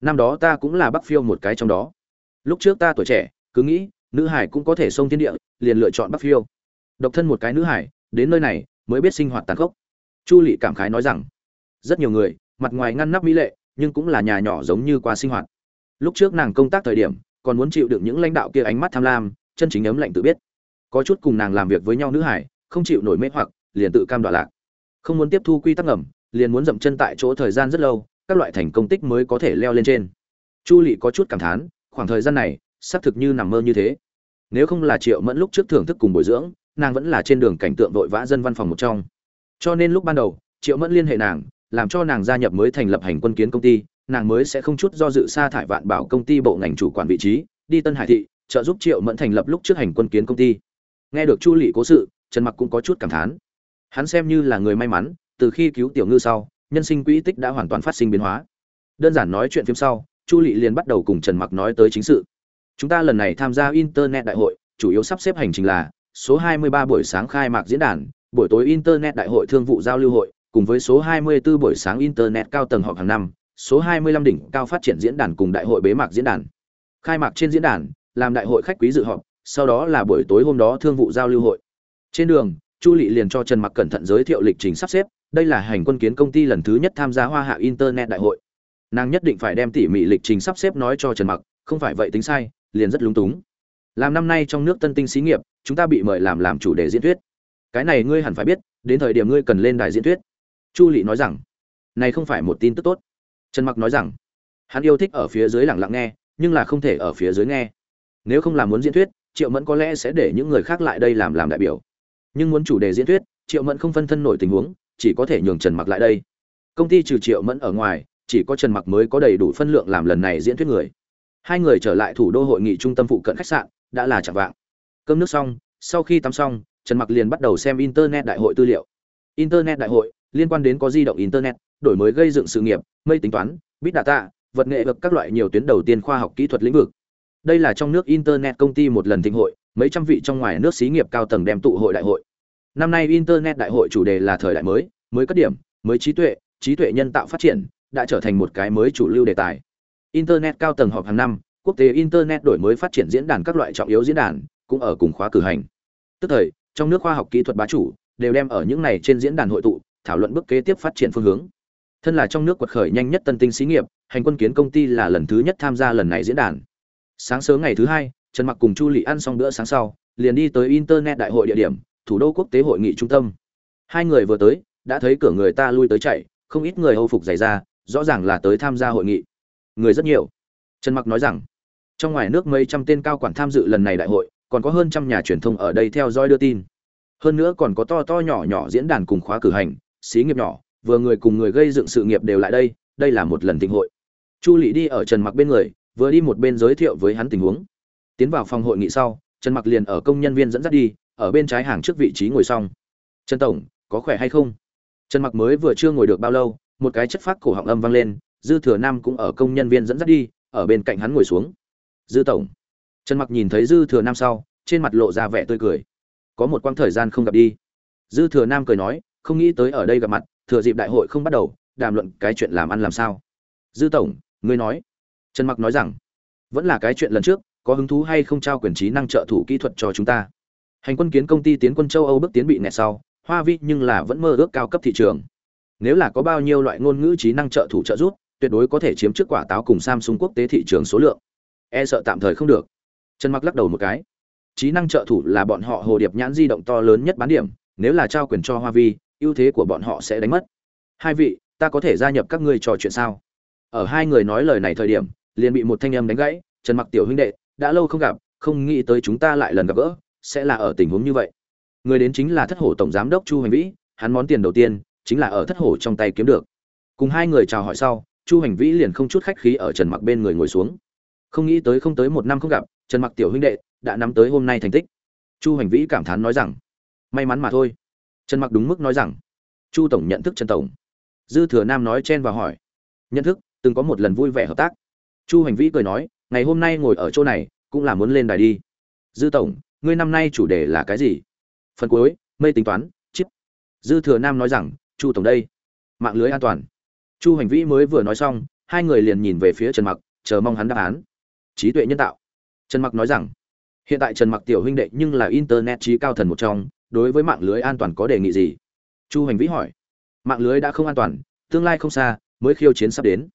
Năm đó ta cũng là bắc phiêu một cái trong đó. Lúc trước ta tuổi trẻ, cứ nghĩ, nữ hải cũng có thể xông thiên địa, liền lựa chọn bắc phiêu độc thân một cái nữ hải, đến nơi này, mới biết sinh hoạt tàn khốc. Chu lị cảm khái nói rằng, rất nhiều người, mặt ngoài ngăn nắp mỹ lệ, nhưng cũng là nhà nhỏ giống như qua sinh hoạt. Lúc trước nàng công tác thời điểm, còn muốn chịu đựng những lãnh đạo kia ánh mắt tham lam, chân chính ấm lạnh tự biết. Có chút cùng nàng làm việc với nhau nữ hải, không chịu nổi mê hoặc, liền tự cam đoạn lạc. Không muốn tiếp thu quy tắc ngầm, liền muốn dậm chân tại chỗ thời gian rất lâu, các loại thành công tích mới có thể leo lên trên. Chu lị có chút cảm thán, khoảng thời gian này, xác thực như nằm mơ như thế. Nếu không là triệu mẫn lúc trước thưởng thức cùng bồi dưỡng nàng vẫn là trên đường cảnh tượng vội vã dân văn phòng một trong. Cho nên lúc ban đầu, triệu mẫn liên hệ nàng, làm cho nàng gia nhập mới thành lập hành quân kiến công ty, nàng mới sẽ không chút do dự sa thải vạn bảo công ty bộ ngành chủ quản vị trí, đi tân hải thị, trợ giúp triệu mẫn thành lập lúc trước hành quân kiến công ty. Nghe được chu lị cố sự, trần mặc cũng có chút cảm thán. Hắn xem như là người may mắn, từ khi cứu tiểu ngư sau, nhân sinh quỹ tích đã hoàn toàn phát sinh biến hóa. Đơn giản nói chuyện phim sau, chu lị liền bắt đầu cùng trần mặc nói tới chính sự. Chúng ta lần này tham gia internet đại hội, chủ yếu sắp xếp hành trình là số 23 buổi sáng khai mạc diễn đàn, buổi tối internet đại hội thương vụ giao lưu hội, cùng với số 24 buổi sáng internet cao tầng họp hàng năm, số 25 đỉnh cao phát triển diễn đàn cùng đại hội bế mạc diễn đàn. Khai mạc trên diễn đàn, làm đại hội khách quý dự họp, sau đó là buổi tối hôm đó thương vụ giao lưu hội. Trên đường, chu Lệ liền cho trần mặc cẩn thận giới thiệu lịch trình sắp xếp, đây là hành quân kiến công ty lần thứ nhất tham gia hoa hạ internet đại hội. Nàng nhất định phải đem tỉ mỉ lịch trình sắp xếp nói cho trần mặc, không phải vậy tính sai, liền rất lúng túng làm năm nay trong nước tân tinh xí nghiệp, chúng ta bị mời làm làm chủ đề diễn thuyết. Cái này ngươi hẳn phải biết, đến thời điểm ngươi cần lên đài diễn thuyết. Chu lị nói rằng. Này không phải một tin tức tốt. Trần mặc nói rằng. Hắn yêu thích ở phía dưới lặng lặng nghe, nhưng là không thể ở phía dưới nghe. Nếu không làm muốn diễn thuyết, triệu mẫn có lẽ sẽ để những người khác lại đây làm làm đại biểu. Nhưng muốn chủ đề diễn thuyết, triệu mẫn không phân thân nổi tình huống, chỉ có thể nhường trần mặc lại đây. Công ty trừ triệu mẫn ở ngoài, chỉ có trần mặc mới có đầy đủ phân lượng làm lần này diễn thuyết người hai người trở lại thủ đô hội nghị trung tâm phụ cận khách sạn, đã là chạm vạng. Cơm nước xong, sau khi tắm xong, trần mặc liền bắt đầu xem internet đại hội tư liệu. Internet đại hội liên quan đến có di động internet, đổi mới gây dựng sự nghiệp, mây tính toán bit data, vật nghệ vực các loại nhiều tuyến đầu tiên khoa học kỹ thuật lĩnh vực. Đây là trong nước internet công ty một lần thịnh hội, mấy trăm vị trong ngoài nước xí nghiệp cao tầng đem tụ hội đại hội. Năm nay internet đại hội chủ đề là thời đại mới mới cất điểm, mới trí tuệ trí tuệ nhân tạo phát triển, đã trở thành một cái mới chủ lưu đề tài internet cao tầng họp hàng năm, quốc tế internet đổi mới phát triển diễn đàn các loại trọng yếu diễn đàn cũng ở cùng khóa cử hành. Tức thời, trong nước khoa học kỹ thuật bá chủ đều đem ở những này trên diễn đàn hội tụ, thảo luận bước kế tiếp phát triển phương hướng. Thân là trong nước quật khởi nhanh nhất tân tinh xí nghiệp, hành quân kiến công ty là lần thứ nhất tham gia lần này diễn đàn. Sáng sớm ngày thứ hai, trần mặc cùng chu lị ăn xong bữa sáng sau, liền đi tới internet đại hội địa điểm, thủ đô quốc tế hội nghị trung tâm. Hai người vừa tới, đã thấy cửa người ta lui tới chạy, không ít người hầu phục dày ra rõ ràng là tới tham gia hội nghị người rất nhiều. Trần mặc nói rằng, trong ngoài nước mấy trăm tên cao quản tham dự lần này đại hội, còn có hơn trăm nhà truyền thông ở đây theo dõi đưa tin. Hơn nữa còn có to to nhỏ nhỏ diễn đàn cùng khóa cử hành, xí nghiệp nhỏ, vừa người cùng người gây dựng sự nghiệp đều lại đây đây là một lần tình hội. Chu lị đi ở trần mặc bên người, vừa đi một bên giới thiệu với hắn tình huống. Tiến vào phòng hội nghị sau, trần mặc liền ở công nhân viên dẫn dắt đi, ở bên trái hàng trước vị trí ngồi xong. Trần tổng, có khỏe hay không? Trần mặc mới vừa chưa ngồi được bao lâu, một cái chất phát cổ họng âm vang lên dư thừa nam cũng ở công nhân viên dẫn dắt đi, ở bên cạnh hắn ngồi xuống. Dư tổng. Trần mặc nhìn thấy dư thừa nam sau, trên mặt lộ ra vẻ tươi cười. Có một quãng thời gian không gặp đi. Dư thừa nam cười nói, không nghĩ tới ở đây gặp mặt, thừa dịp đại hội không bắt đầu, đàm luận cái chuyện làm ăn làm sao. Dư tổng, ngươi nói. Trần mặc nói rằng, vẫn là cái chuyện lần trước, có hứng thú hay không trao quyền trí năng trợ thủ kỹ thuật cho chúng ta? Hành quân kiến công ty tiến quân châu âu bước tiến bị nẹt sau, hoa vi nhưng là vẫn mơ ước cao cấp thị trường. Nếu là có bao nhiêu loại ngôn ngữ trí năng trợ thủ trợ giúp tuyệt đối có thể chiếm trước quả táo cùng samsung quốc tế thị trường số lượng. E sợ tạm thời không được. Trần mặc lắc đầu một cái. Trí năng trợ thủ là bọn họ hồ điệp nhãn di động to lớn nhất bán điểm, nếu là trao quyền cho hoa vi, ưu thế của bọn họ sẽ đánh mất. Hai vị, ta có thể gia nhập các ngươi trò chuyện sao? Ở hai người nói lời này thời điểm, liền bị một thanh âm đánh gãy, trần mặc tiểu huynh đệ, đã lâu không gặp, không nghĩ tới chúng ta lại lần gặp gỡ, sẽ là ở tình huống như vậy. Người đến chính là thất hổ tổng giám đốc chu hành vĩ, hắn món tiền đầu tiên chính là ở thất hổ trong tay kiếm được. Cùng hai người chào hỏi sau chu hành vĩ liền không chút khách khí ở trần mặc bên người ngồi xuống. Không nghĩ tới không tới một năm không gặp, trần mặc tiểu huynh đệ đã nắm tới hôm nay thành tích. Chu hành vĩ cảm thán nói rằng, may mắn mà thôi. Trần mặc đúng mức nói rằng, chu tổng nhận thức trần tổng. Dư thừa nam nói chen và hỏi, nhận thức, từng có một lần vui vẻ hợp tác. Chu hành vĩ cười nói, ngày hôm nay ngồi ở chỗ này cũng là muốn lên đài đi. Dư tổng, ngươi năm nay chủ đề là cái gì? Phần cuối, mây tính toán, chip. Dư thừa nam nói rằng, chu tổng đây, mạng lưới an toàn chu hành vĩ mới vừa nói xong, hai người liền nhìn về phía trần mặc, chờ mong hắn đáp án. Trí tuệ nhân tạo. Trần mặc nói rằng, hiện tại trần mặc tiểu huynh đệ nhưng là internet trí cao thần một trong, đối với mạng lưới an toàn có đề nghị gì? Chu hành vĩ hỏi. Mạng lưới đã không an toàn, tương lai không xa, mới khiêu chiến sắp đến.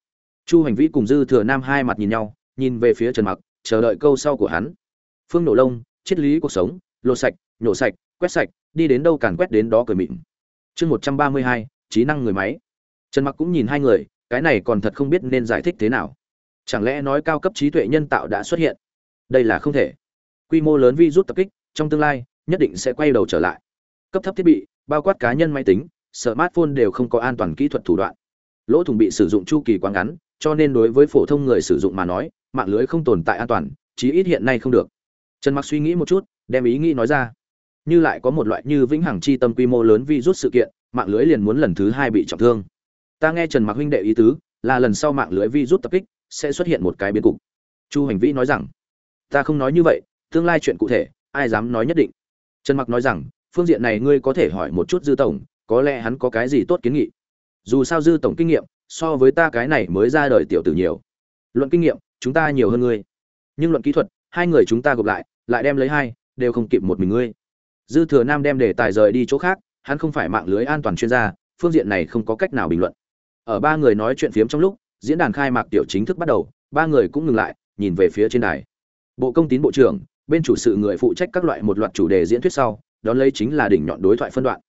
Chu hành vĩ cùng dư thừa nam hai mặt nhìn nhau, nhìn về phía trần mặc, chờ đợi câu sau của hắn. Phương nổ lông, triết lý cuộc sống, lột sạch nhổ sạch, quét sạch, đi đến đâu càn quét đến đó cười mịn. Chương một trăm ba mươi hai, trí năng người máy trần mặc cũng nhìn hai người, cái này còn thật không biết nên giải thích thế nào. Chẳng lẽ nói cao cấp trí tuệ nhân tạo đã xuất hiện? Đây là không thể. Quy mô lớn vi rút tập kích, trong tương lai, nhất định sẽ quay đầu trở lại. Cấp thấp thiết bị, bao quát cá nhân máy tính, smartphone đều không có an toàn kỹ thuật thủ đoạn. Lỗ thủng bị sử dụng chu kỳ quá ngắn, cho nên đối với phổ thông người sử dụng mà nói, mạng lưới không tồn tại an toàn, chí ít hiện nay không được. Trần mặc suy nghĩ một chút, đem ý nghĩ nói ra. Như lại có một loại như vĩnh hằng chi tâm quy mô lớn vi rút sự kiện, mạng lưới liền muốn lần thứ hai bị trọng thương ta nghe trần mặc huynh đệ ý tứ, là lần sau mạng lưới vi rút tập kích, sẽ xuất hiện một cái biến cục. Chu hành vĩ nói rằng, ta không nói như vậy, tương lai chuyện cụ thể, ai dám nói nhất định. Trần mặc nói rằng, phương diện này ngươi có thể hỏi một chút dư tổng, có lẽ hắn có cái gì tốt kiến nghị. Dù sao dư tổng kinh nghiệm, so với ta cái này mới ra đời tiểu tử nhiều. Luận kinh nghiệm, chúng ta nhiều hơn ngươi. Nhưng luận kỹ thuật, hai người chúng ta gộp lại lại đem lấy hai, đều không kịp một mình ngươi. Dư thừa nam đem đề tài rời đi chỗ khác, hắn không phải mạng lưới an toàn chuyên gia, phương diện này không có cách nào bình luận ở ba người nói chuyện phiếm trong lúc, diễn đàn khai mạc tiểu chính thức bắt đầu, ba người cũng ngừng lại, nhìn về phía trên đài. Bộ công tín bộ trưởng, bên chủ sự người phụ trách các loại một loạt chủ đề diễn thuyết sau, đón lấy chính là đỉnh nhọn đối thoại phân đoạn.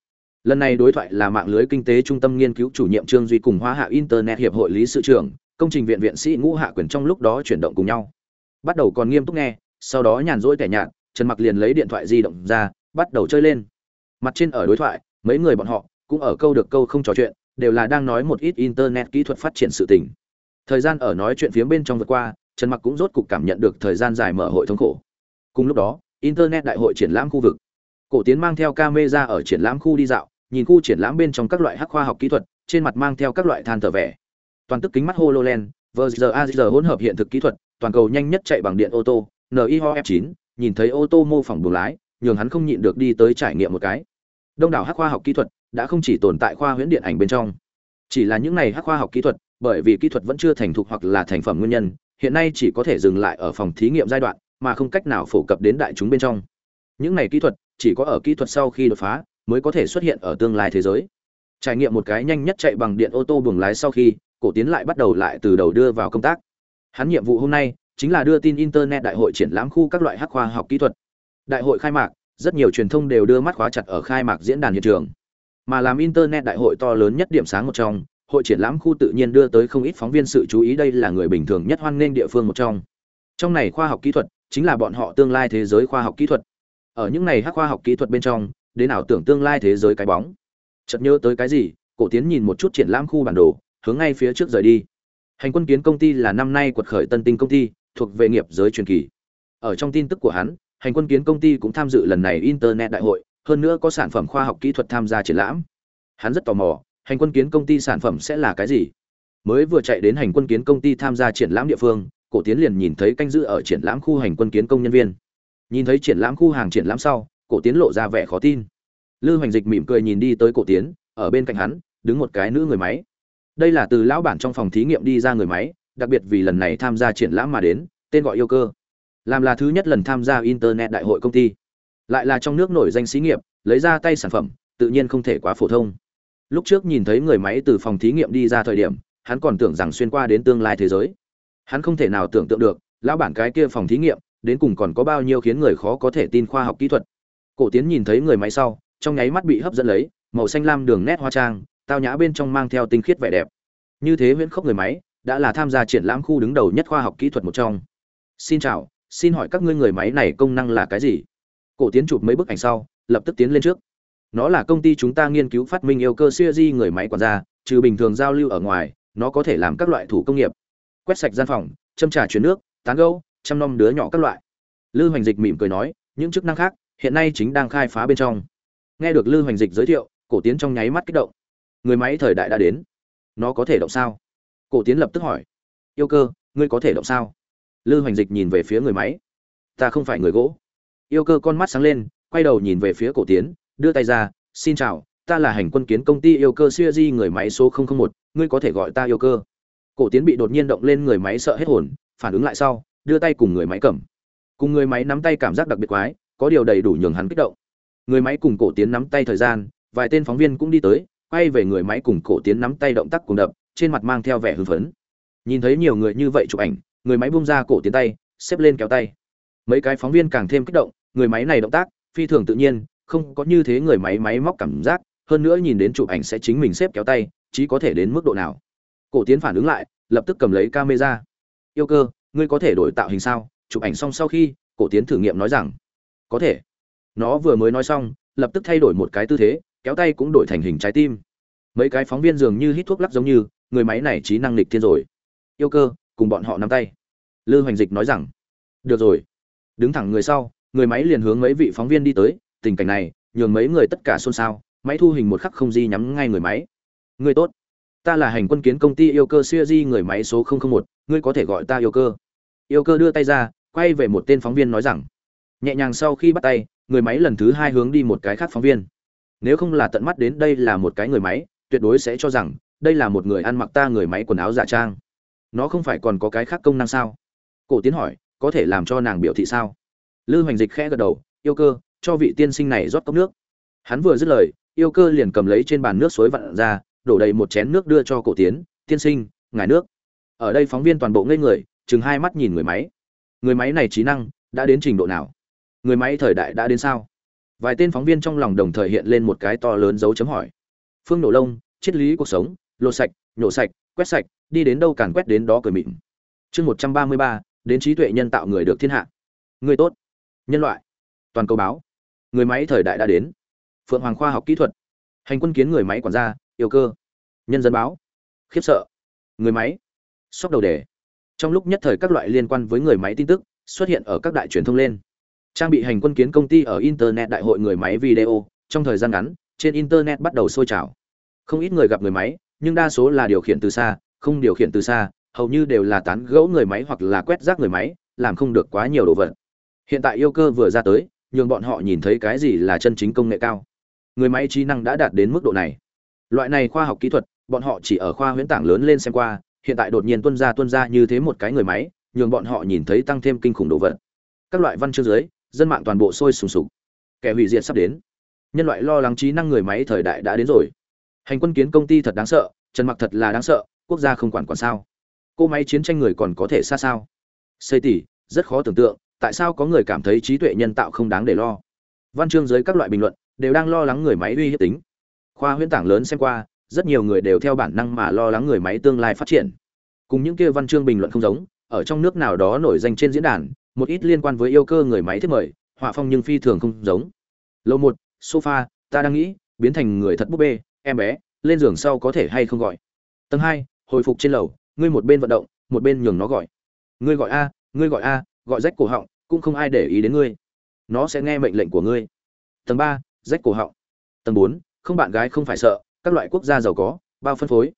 Lần này đối thoại là mạng lưới kinh tế trung tâm nghiên cứu chủ nhiệm trương duy cùng hoa hạ internet hiệp hội lý sự trưởng, công trình viện viện sĩ ngũ hạ quyền trong lúc đó chuyển động cùng nhau. Bắt đầu còn nghiêm túc nghe, sau đó nhàn rỗi tẻ nhạt, trần mặc liền lấy điện thoại di động ra, bắt đầu chơi lên. Mặt trên ở đối thoại, mấy người bọn họ cũng ở câu được câu không trò chuyện đều là đang nói một ít internet kỹ thuật phát triển sự tình. Thời gian ở nói chuyện phía bên trong vượt qua trần mặc cũng rốt cục cảm nhận được thời gian dài mở hội thống khổ. Cùng lúc đó internet đại hội triển lãm khu vực. Cổ tiến mang theo camera ở triển lãm khu đi dạo nhìn khu triển lãm bên trong các loại hắc khoa học kỹ thuật trên mặt mang theo các loại than thở vẻ. Toàn tức kính mắt HoloLens, VRAR hỗn hợp hiện thực kỹ thuật, toàn cầu nhanh nhất chạy bằng điện ô tô, nio F9, nhìn thấy ô tô mô phỏng buồng lái, nhường hắn không nhịn được đi tới trải nghiệm một cái. Đông đảo hắc khoa học kỹ thuật đã không chỉ tồn tại khoa huyễn điện ảnh bên trong, chỉ là những này hắc khoa học kỹ thuật, bởi vì kỹ thuật vẫn chưa thành thục hoặc là thành phẩm nguyên nhân, hiện nay chỉ có thể dừng lại ở phòng thí nghiệm giai đoạn, mà không cách nào phổ cập đến đại chúng bên trong. Những này kỹ thuật chỉ có ở kỹ thuật sau khi đột phá mới có thể xuất hiện ở tương lai thế giới. Trải nghiệm một cái nhanh nhất chạy bằng điện ô tô buồng lái sau khi, cổ tiến lại bắt đầu lại từ đầu đưa vào công tác hắn nhiệm vụ hôm nay chính là đưa tin internet đại hội triển lãm khu các loại hắc khoa học kỹ thuật đại hội khai mạc rất nhiều truyền thông đều đưa mắt khóa chặt ở khai mạc diễn đàn hiện trường. Mà làm internet đại hội to lớn nhất điểm sáng một trong, hội triển lãm khu tự nhiên đưa tới không ít phóng viên sự chú ý đây là người bình thường nhất hoan nghênh địa phương một trong. Trong này khoa học kỹ thuật chính là bọn họ tương lai thế giới khoa học kỹ thuật. Ở những này hắc khoa học kỹ thuật bên trong, đến nào tưởng tương lai thế giới cái bóng. Chợt nhớ tới cái gì, cổ tiến nhìn một chút triển lãm khu bản đồ, hướng ngay phía trước rời đi. Hành quân kiến công ty là năm nay quật khởi tân tinh công ty, thuộc về nghiệp giới truyền kỳ. Ở trong tin tức của hắn hành quân kiến công ty cũng tham dự lần này internet đại hội, hơn nữa có sản phẩm khoa học kỹ thuật tham gia triển lãm. Hắn rất tò mò, hành quân kiến công ty sản phẩm sẽ là cái gì? Mới vừa chạy đến hành quân kiến công ty tham gia triển lãm địa phương, cổ tiến liền nhìn thấy canh giữ ở triển lãm khu hành quân kiến công nhân viên. Nhìn thấy triển lãm khu hàng triển lãm sau, cổ tiến lộ ra vẻ khó tin. Lư hoành dịch mỉm cười nhìn đi tới cổ tiến, ở bên cạnh hắn, đứng một cái nữ người máy. Đây là từ lão bản trong phòng thí nghiệm đi ra người máy, đặc biệt vì lần này tham gia triển lãm mà đến, tên gọi yêu cơ làm là thứ nhất lần tham gia internet đại hội công ty. Lại là trong nước nổi danh xí nghiệp, lấy ra tay sản phẩm, tự nhiên không thể quá phổ thông. Lúc trước nhìn thấy người máy từ phòng thí nghiệm đi ra thời điểm, hắn còn tưởng rằng xuyên qua đến tương lai thế giới. Hắn không thể nào tưởng tượng được, lão bản cái kia phòng thí nghiệm, đến cùng còn có bao nhiêu khiến người khó có thể tin khoa học kỹ thuật. Cổ tiến nhìn thấy người máy sau, trong nháy mắt bị hấp dẫn lấy, màu xanh lam đường nét hoa trang, tao nhã bên trong mang theo tinh khiết vẻ đẹp. Như thế huyễn khốc người máy, đã là tham gia triển lãm khu đứng đầu nhất khoa học kỹ thuật một trong. Xin chào xin hỏi các ngươi người máy này công năng là cái gì? Cổ tiến chụp mấy bức ảnh sau, lập tức tiến lên trước. Nó là công ty chúng ta nghiên cứu phát minh yêu cơ siêu di người máy quản gia, trừ bình thường giao lưu ở ngoài, nó có thể làm các loại thủ công nghiệp. Quét sạch gian phòng, châm trà chuyển nước, tán gâu chăm nom đứa nhỏ các loại. Lư hoành dịch mỉm cười nói, những chức năng khác, hiện nay chính đang khai phá bên trong. Nghe được lư hoành dịch giới thiệu, cổ tiến trong nháy mắt kích động. Người máy thời đại đã đến. Nó có thể động sao? Cổ tiến lập tức hỏi. Yêu cơ, ngươi có thể động sao? Lư hoành dịch nhìn về phía người máy. Ta không phải người gỗ. Yêu cơ con mắt sáng lên, quay đầu nhìn về phía cổ tiến, đưa tay ra, xin chào, ta là hành quân kiến công ty yêu cơ siêu di người máy số một, ngươi có thể gọi ta yêu cơ. Cổ tiến bị đột nhiên động lên người máy sợ hết hồn, phản ứng lại sau, đưa tay cùng người máy cầm. Cùng người máy nắm tay cảm giác đặc biệt quái, có điều đầy đủ nhường hắn kích động. Người máy cùng cổ tiến nắm tay thời gian, vài tên phóng viên cũng đi tới, quay về người máy cùng cổ tiến nắm tay động tác cùng đập, trên mặt mang theo vẻ hưng phấn. Nhìn thấy nhiều người như vậy chụp ảnh người máy bung ra cổ tiến tay, xếp lên kéo tay. Mấy cái phóng viên càng thêm kích động, người máy này động tác, phi thường tự nhiên, không có như thế người máy máy móc cảm giác, hơn nữa nhìn đến chụp ảnh sẽ chính mình xếp kéo tay, chỉ có thể đến mức độ nào. Cổ tiến phản ứng lại, lập tức cầm lấy camera. Yêu cơ, ngươi có thể đổi tạo hình sao? Chụp ảnh xong sau khi, cổ tiến thử nghiệm nói rằng, có thể. Nó vừa mới nói xong, lập tức thay đổi một cái tư thế, kéo tay cũng đổi thành hình trái tim. Mấy cái phóng viên dường như hít thuốc lắc giống như, người máy này trí năng lịch thiên rồi. Yêu cơ cùng bọn họ nắm tay. Lư hoành dịch nói rằng, được rồi. Đứng thẳng người sau, người máy liền hướng mấy vị phóng viên đi tới. Tình cảnh này, nhường mấy người tất cả xôn xao. Máy thu hình một khắc không di nhắm ngay người máy. Người tốt. Ta là hành quân kiến công ty yêu cơ siêu di người máy số một. Ngươi có thể gọi ta yêu cơ. Yêu cơ đưa tay ra, quay về một tên phóng viên nói rằng, nhẹ nhàng sau khi bắt tay, người máy lần thứ hai hướng đi một cái khác phóng viên. Nếu không là tận mắt đến đây là một cái người máy, tuyệt đối sẽ cho rằng, đây là một người ăn mặc ta người máy quần áo giả trang nó không phải còn có cái khác công năng sao? Cổ tiến hỏi, có thể làm cho nàng biểu thị sao? Lư hoành dịch khẽ gật đầu, yêu cơ, cho vị tiên sinh này rót cốc nước. Hắn vừa dứt lời, yêu cơ liền cầm lấy trên bàn nước suối vặn ra, đổ đầy một chén nước đưa cho cổ tiến, tiên sinh, ngài nước. Ở đây phóng viên toàn bộ ngây người, chừng hai mắt nhìn người máy. Người máy này trí năng đã đến trình độ nào? Người máy thời đại đã đến sao? Vài tên phóng viên trong lòng đồng thời hiện lên một cái to lớn dấu chấm hỏi. Phương nổ lông, triết lý cuộc sống, lột sạch, nhổ sạch, quét sạch đi đến đâu càn quét đến đó cười mịn. Chương một trăm ba mươi ba, đến trí tuệ nhân tạo người được thiên hạ. Người tốt. Nhân loại. Toàn cầu báo. Người máy thời đại đã đến. Phượng hoàng khoa học kỹ thuật. Hành quân kiến người máy quản gia, yêu cơ. Nhân dân báo. Khiếp sợ. Người máy. Sóc đầu đề. Trong lúc nhất thời các loại liên quan với người máy tin tức xuất hiện ở các đại truyền thông lên. Trang bị hành quân kiến công ty ở internet đại hội người máy video, trong thời gian ngắn, trên internet bắt đầu sôi trào. Không ít người gặp người máy, nhưng đa số là điều khiển từ xa không điều khiển từ xa, hầu như đều là tán gẫu người máy hoặc là quét rác người máy, làm không được quá nhiều đồ vật. Hiện tại yêu cơ vừa ra tới, nhường bọn họ nhìn thấy cái gì là chân chính công nghệ cao. Người máy trí năng đã đạt đến mức độ này. Loại này khoa học kỹ thuật, bọn họ chỉ ở khoa huyễn tảng lớn lên xem qua, hiện tại đột nhiên tuân ra tuân ra như thế một cái người máy, nhường bọn họ nhìn thấy tăng thêm kinh khủng đồ vật. Các loại văn chương dưới, dân mạng toàn bộ sôi sùng sục. Kẻ hủy diệt sắp đến. Nhân loại lo lắng trí năng người máy thời đại đã đến rồi. Hành quân kiến công ty thật đáng sợ, trần mặc thật là đáng sợ quốc gia không quản quản sao? Cô máy chiến tranh người còn có thể xa sao? Xây tỷ, rất khó tưởng tượng, tại sao có người cảm thấy trí tuệ nhân tạo không đáng để lo? Văn chương dưới các loại bình luận, đều đang lo lắng người máy uy hiếp tính. Khoa huyễn tảng lớn xem qua, rất nhiều người đều theo bản năng mà lo lắng người máy tương lai phát triển. Cùng những kia văn chương bình luận không giống, ở trong nước nào đó nổi danh trên diễn đàn, một ít liên quan với yêu cơ người máy thiết mời, họa phong nhưng phi thường không giống. Lâu một, sofa, ta đang nghĩ, biến thành người thật búp bê, em bé, lên giường sau có thể hay không gọi. Tầng hai hồi phục trên lầu, ngươi một bên vận động, một bên nhường nó gọi. Ngươi gọi a, ngươi gọi a, gọi rách cổ họng, cũng không ai để ý đến ngươi. Nó sẽ nghe mệnh lệnh của ngươi. Tầng ba, rách cổ họng. Tầng bốn, không bạn gái không phải sợ, các loại quốc gia giàu có, bao phân phối.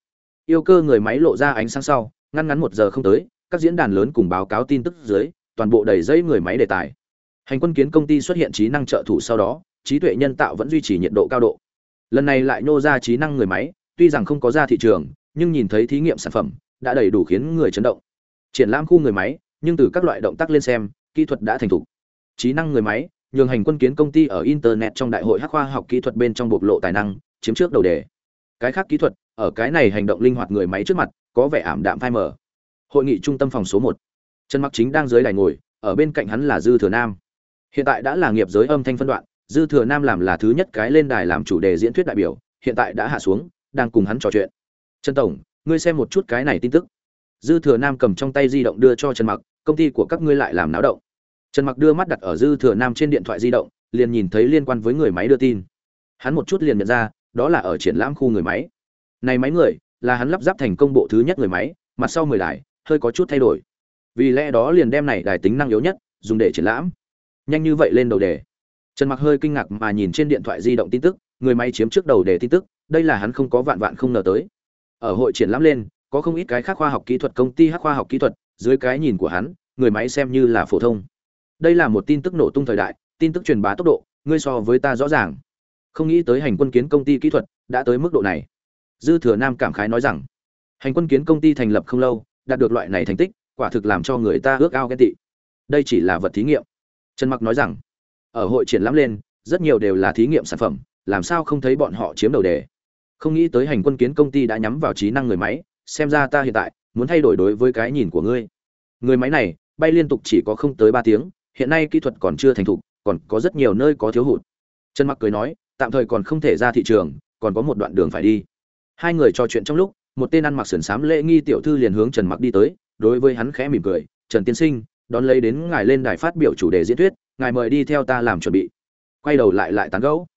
Yêu cơ người máy lộ ra ánh sáng sau, ngăn ngắn một giờ không tới, các diễn đàn lớn cùng báo cáo tin tức dưới, toàn bộ đầy dây người máy đề tài. Hành quân kiến công ty xuất hiện trí năng trợ thủ sau đó, trí tuệ nhân tạo vẫn duy trì nhiệt độ cao độ. Lần này lại nô ra trí năng người máy, tuy rằng không có ra thị trường nhưng nhìn thấy thí nghiệm sản phẩm, đã đầy đủ khiến người chấn động. Triển lãm khu người máy, nhưng từ các loại động tác lên xem, kỹ thuật đã thành thục. Trí năng người máy, nhường hành quân kiến công ty ở internet trong đại hội hắc khoa học kỹ thuật bên trong bộc lộ tài năng, chiếm trước đầu đề. Cái khác kỹ thuật, ở cái này hành động linh hoạt người máy trước mặt, có vẻ ảm đạm phai mờ. Hội nghị trung tâm phòng số một. Trần mặc chính đang dưới đài ngồi, ở bên cạnh hắn là dư thừa nam. Hiện tại đã là nghiệp giới âm thanh phân đoạn, dư thừa nam làm là thứ nhất cái lên đài làm chủ đề diễn thuyết đại biểu, hiện tại đã hạ xuống, đang cùng hắn trò chuyện trần tổng, ngươi xem một chút cái này tin tức. Dư thừa nam cầm trong tay di động đưa cho trần mặc, công ty của các ngươi lại làm náo động. Trần mặc đưa mắt đặt ở dư thừa nam trên điện thoại di động, liền nhìn thấy liên quan với người máy đưa tin. Hắn một chút liền nhận ra, đó là ở triển lãm khu người máy. Này máy người, là hắn lắp ráp thành công bộ thứ nhất người máy, mặt sau mười đài, hơi có chút thay đổi. Vì lẽ đó liền đem này đài tính năng yếu nhất, dùng để triển lãm. Nhanh như vậy lên đầu đề. Trần mặc hơi kinh ngạc mà nhìn trên điện thoại di động tin tức, người máy chiếm trước đầu đề tin tức, đây là hắn không có vạn vạn không ngờ tới ở hội triển lãm lên, có không ít cái khác khoa học kỹ thuật công ty hắc khoa học kỹ thuật, dưới cái nhìn của hắn, người máy xem như là phổ thông. Đây là một tin tức nổ tung thời đại, tin tức truyền bá tốc độ, ngươi so với ta rõ ràng. Không nghĩ tới hành quân kiến công ty kỹ thuật đã tới mức độ này. Dư thừa nam cảm khái nói rằng, hành quân kiến công ty thành lập không lâu, đạt được loại này thành tích, quả thực làm cho người ta ước ao ghen tị. Đây chỉ là vật thí nghiệm. Trần mặc nói rằng, ở hội triển lãm lên, rất nhiều đều là thí nghiệm sản phẩm, làm sao không thấy bọn họ chiếm đầu đề? Không nghĩ tới hành quân kiến công ty đã nhắm vào trí năng người máy, xem ra ta hiện tại muốn thay đổi đối với cái nhìn của ngươi. Người máy này, bay liên tục chỉ có không tới ba tiếng, hiện nay kỹ thuật còn chưa thành thục, còn có rất nhiều nơi có thiếu hụt. Trần mặc cười nói, tạm thời còn không thể ra thị trường, còn có một đoạn đường phải đi. Hai người trò chuyện trong lúc, một tên ăn mặc sườn xám lễ nghi tiểu thư liền hướng trần mặc đi tới, đối với hắn khẽ mỉm cười, trần tiên sinh, đón lấy đến ngài lên đài phát biểu chủ đề diễn thuyết, ngài mời đi theo ta làm chuẩn bị. Quay đầu lại lại tán gẫu.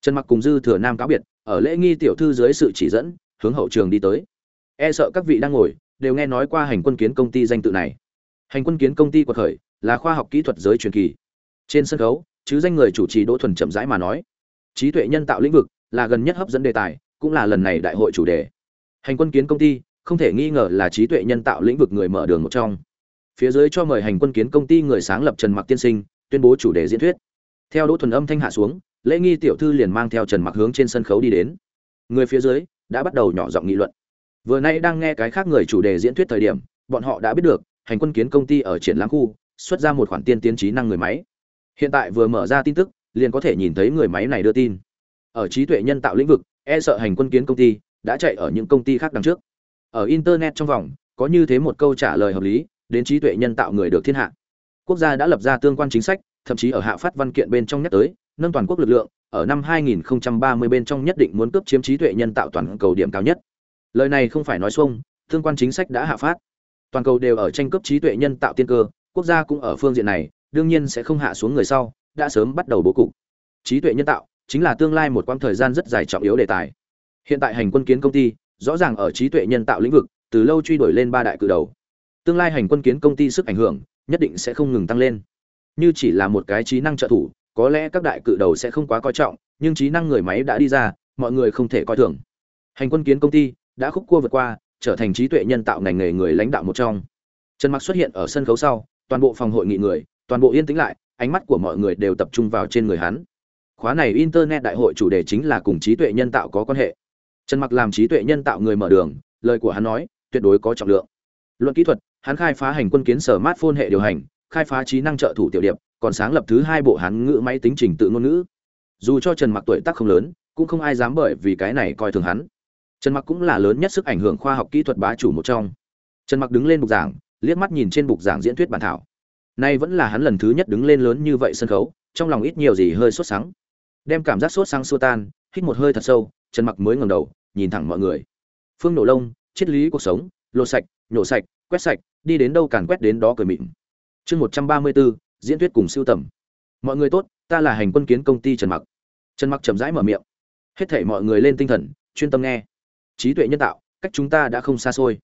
Trần mặc cùng dư thừa nam cáo biệt ở lễ nghi tiểu thư dưới sự chỉ dẫn, hướng hậu trường đi tới. E sợ các vị đang ngồi, đều nghe nói qua hành quân kiến công ty danh tự này. Hành quân kiến công ty quật khởi, là khoa học kỹ thuật giới truyền kỳ. Trên sân khấu, chứ danh người chủ trì đỗ thuần chậm rãi mà nói, trí tuệ nhân tạo lĩnh vực là gần nhất hấp dẫn đề tài, cũng là lần này đại hội chủ đề. Hành quân kiến công ty, không thể nghi ngờ là trí tuệ nhân tạo lĩnh vực người mở đường một trong. Phía dưới cho mời hành quân kiến công ty người sáng lập trần mặc tiên sinh, tuyên bố chủ đề diễn thuyết. Theo đỗ thuần âm thanh hạ xuống lễ nghi tiểu thư liền mang theo trần mặc hướng trên sân khấu đi đến. Người phía dưới đã bắt đầu nhỏ giọng nghị luận. Vừa nay đang nghe cái khác người chủ đề diễn thuyết thời điểm, bọn họ đã biết được, hành quân kiến công ty ở triển lãm khu, xuất ra một khoản tiên tiến trí năng người máy. Hiện tại vừa mở ra tin tức, liền có thể nhìn thấy người máy này đưa tin. Ở trí tuệ nhân tạo lĩnh vực e sợ hành quân kiến công ty đã chạy ở những công ty khác đằng trước. Ở internet trong vòng, có như thế một câu trả lời hợp lý, đến trí tuệ nhân tạo người được thiên hạ. Quốc gia đã lập ra tương quan chính sách, thậm chí ở hạ phát văn kiện bên trong nhắc tới nâng toàn quốc lực lượng, ở năm 2030 bên trong nhất định muốn cướp chiếm trí tuệ nhân tạo toàn cầu điểm cao nhất. Lời này không phải nói xuông tương quan chính sách đã hạ phát. Toàn cầu đều ở tranh cướp trí tuệ nhân tạo tiên cơ, quốc gia cũng ở phương diện này, đương nhiên sẽ không hạ xuống người sau, đã sớm bắt đầu bố cục. Trí tuệ nhân tạo chính là tương lai một quãng thời gian rất dài trọng yếu đề tài. Hiện tại hành quân kiến công ty rõ ràng ở trí tuệ nhân tạo lĩnh vực, từ lâu truy đuổi lên ba đại cự đầu. Tương lai hành quân kiến công ty sức ảnh hưởng nhất định sẽ không ngừng tăng lên. Như chỉ là một cái trí năng trợ thủ có lẽ các đại cự đầu sẽ không quá coi trọng, nhưng trí năng người máy đã đi ra, mọi người không thể coi thường. Hành quân kiến công ty đã khúc cua vượt qua, trở thành trí tuệ nhân tạo ngành nghề người lãnh đạo một trong. Trần mặc xuất hiện ở sân khấu sau, toàn bộ phòng hội nghị người, toàn bộ yên tĩnh lại, ánh mắt của mọi người đều tập trung vào trên người hắn. Khóa này internet đại hội chủ đề chính là cùng trí tuệ nhân tạo có quan hệ. Trần mặc làm trí tuệ nhân tạo người mở đường, lời của hắn nói, tuyệt đối có trọng lượng. Luận kỹ thuật, hắn khai phá hành quân kiến sở smartphone hệ điều hành, khai phá trí năng trợ thủ tiểu điệp còn sáng lập thứ hai bộ hán ngữ máy tính trình tự ngôn ngữ. Dù cho trần mặc tuổi tác không lớn, cũng không ai dám bởi vì cái này coi thường hắn. Trần mặc cũng là lớn nhất sức ảnh hưởng khoa học kỹ thuật bá chủ một trong. Trần mặc đứng lên bục giảng, liếc mắt nhìn trên bục giảng diễn thuyết bản thảo. Nay vẫn là hắn lần thứ nhất đứng lên lớn như vậy sân khấu, trong lòng ít nhiều gì hơi sốt sắng. Đem cảm giác sốt sáng xua tan, hít một hơi thật sâu, trần mặc mới ngẩng đầu, nhìn thẳng mọi người. Phương nổ lông, triết lý cuộc sống, lột sạch, nhổ sạch, quét sạch, đi đến đâu càn quét đến đó cười mịn. Chương một trăm ba mươi bốn diễn thuyết cùng siêu tầm. Mọi người tốt, ta là hành quân kiến công ty trần mặc. Trần mặc chậm rãi mở miệng. Hết thảy mọi người lên tinh thần, chuyên tâm nghe. Trí tuệ nhân tạo, cách chúng ta đã không xa xôi.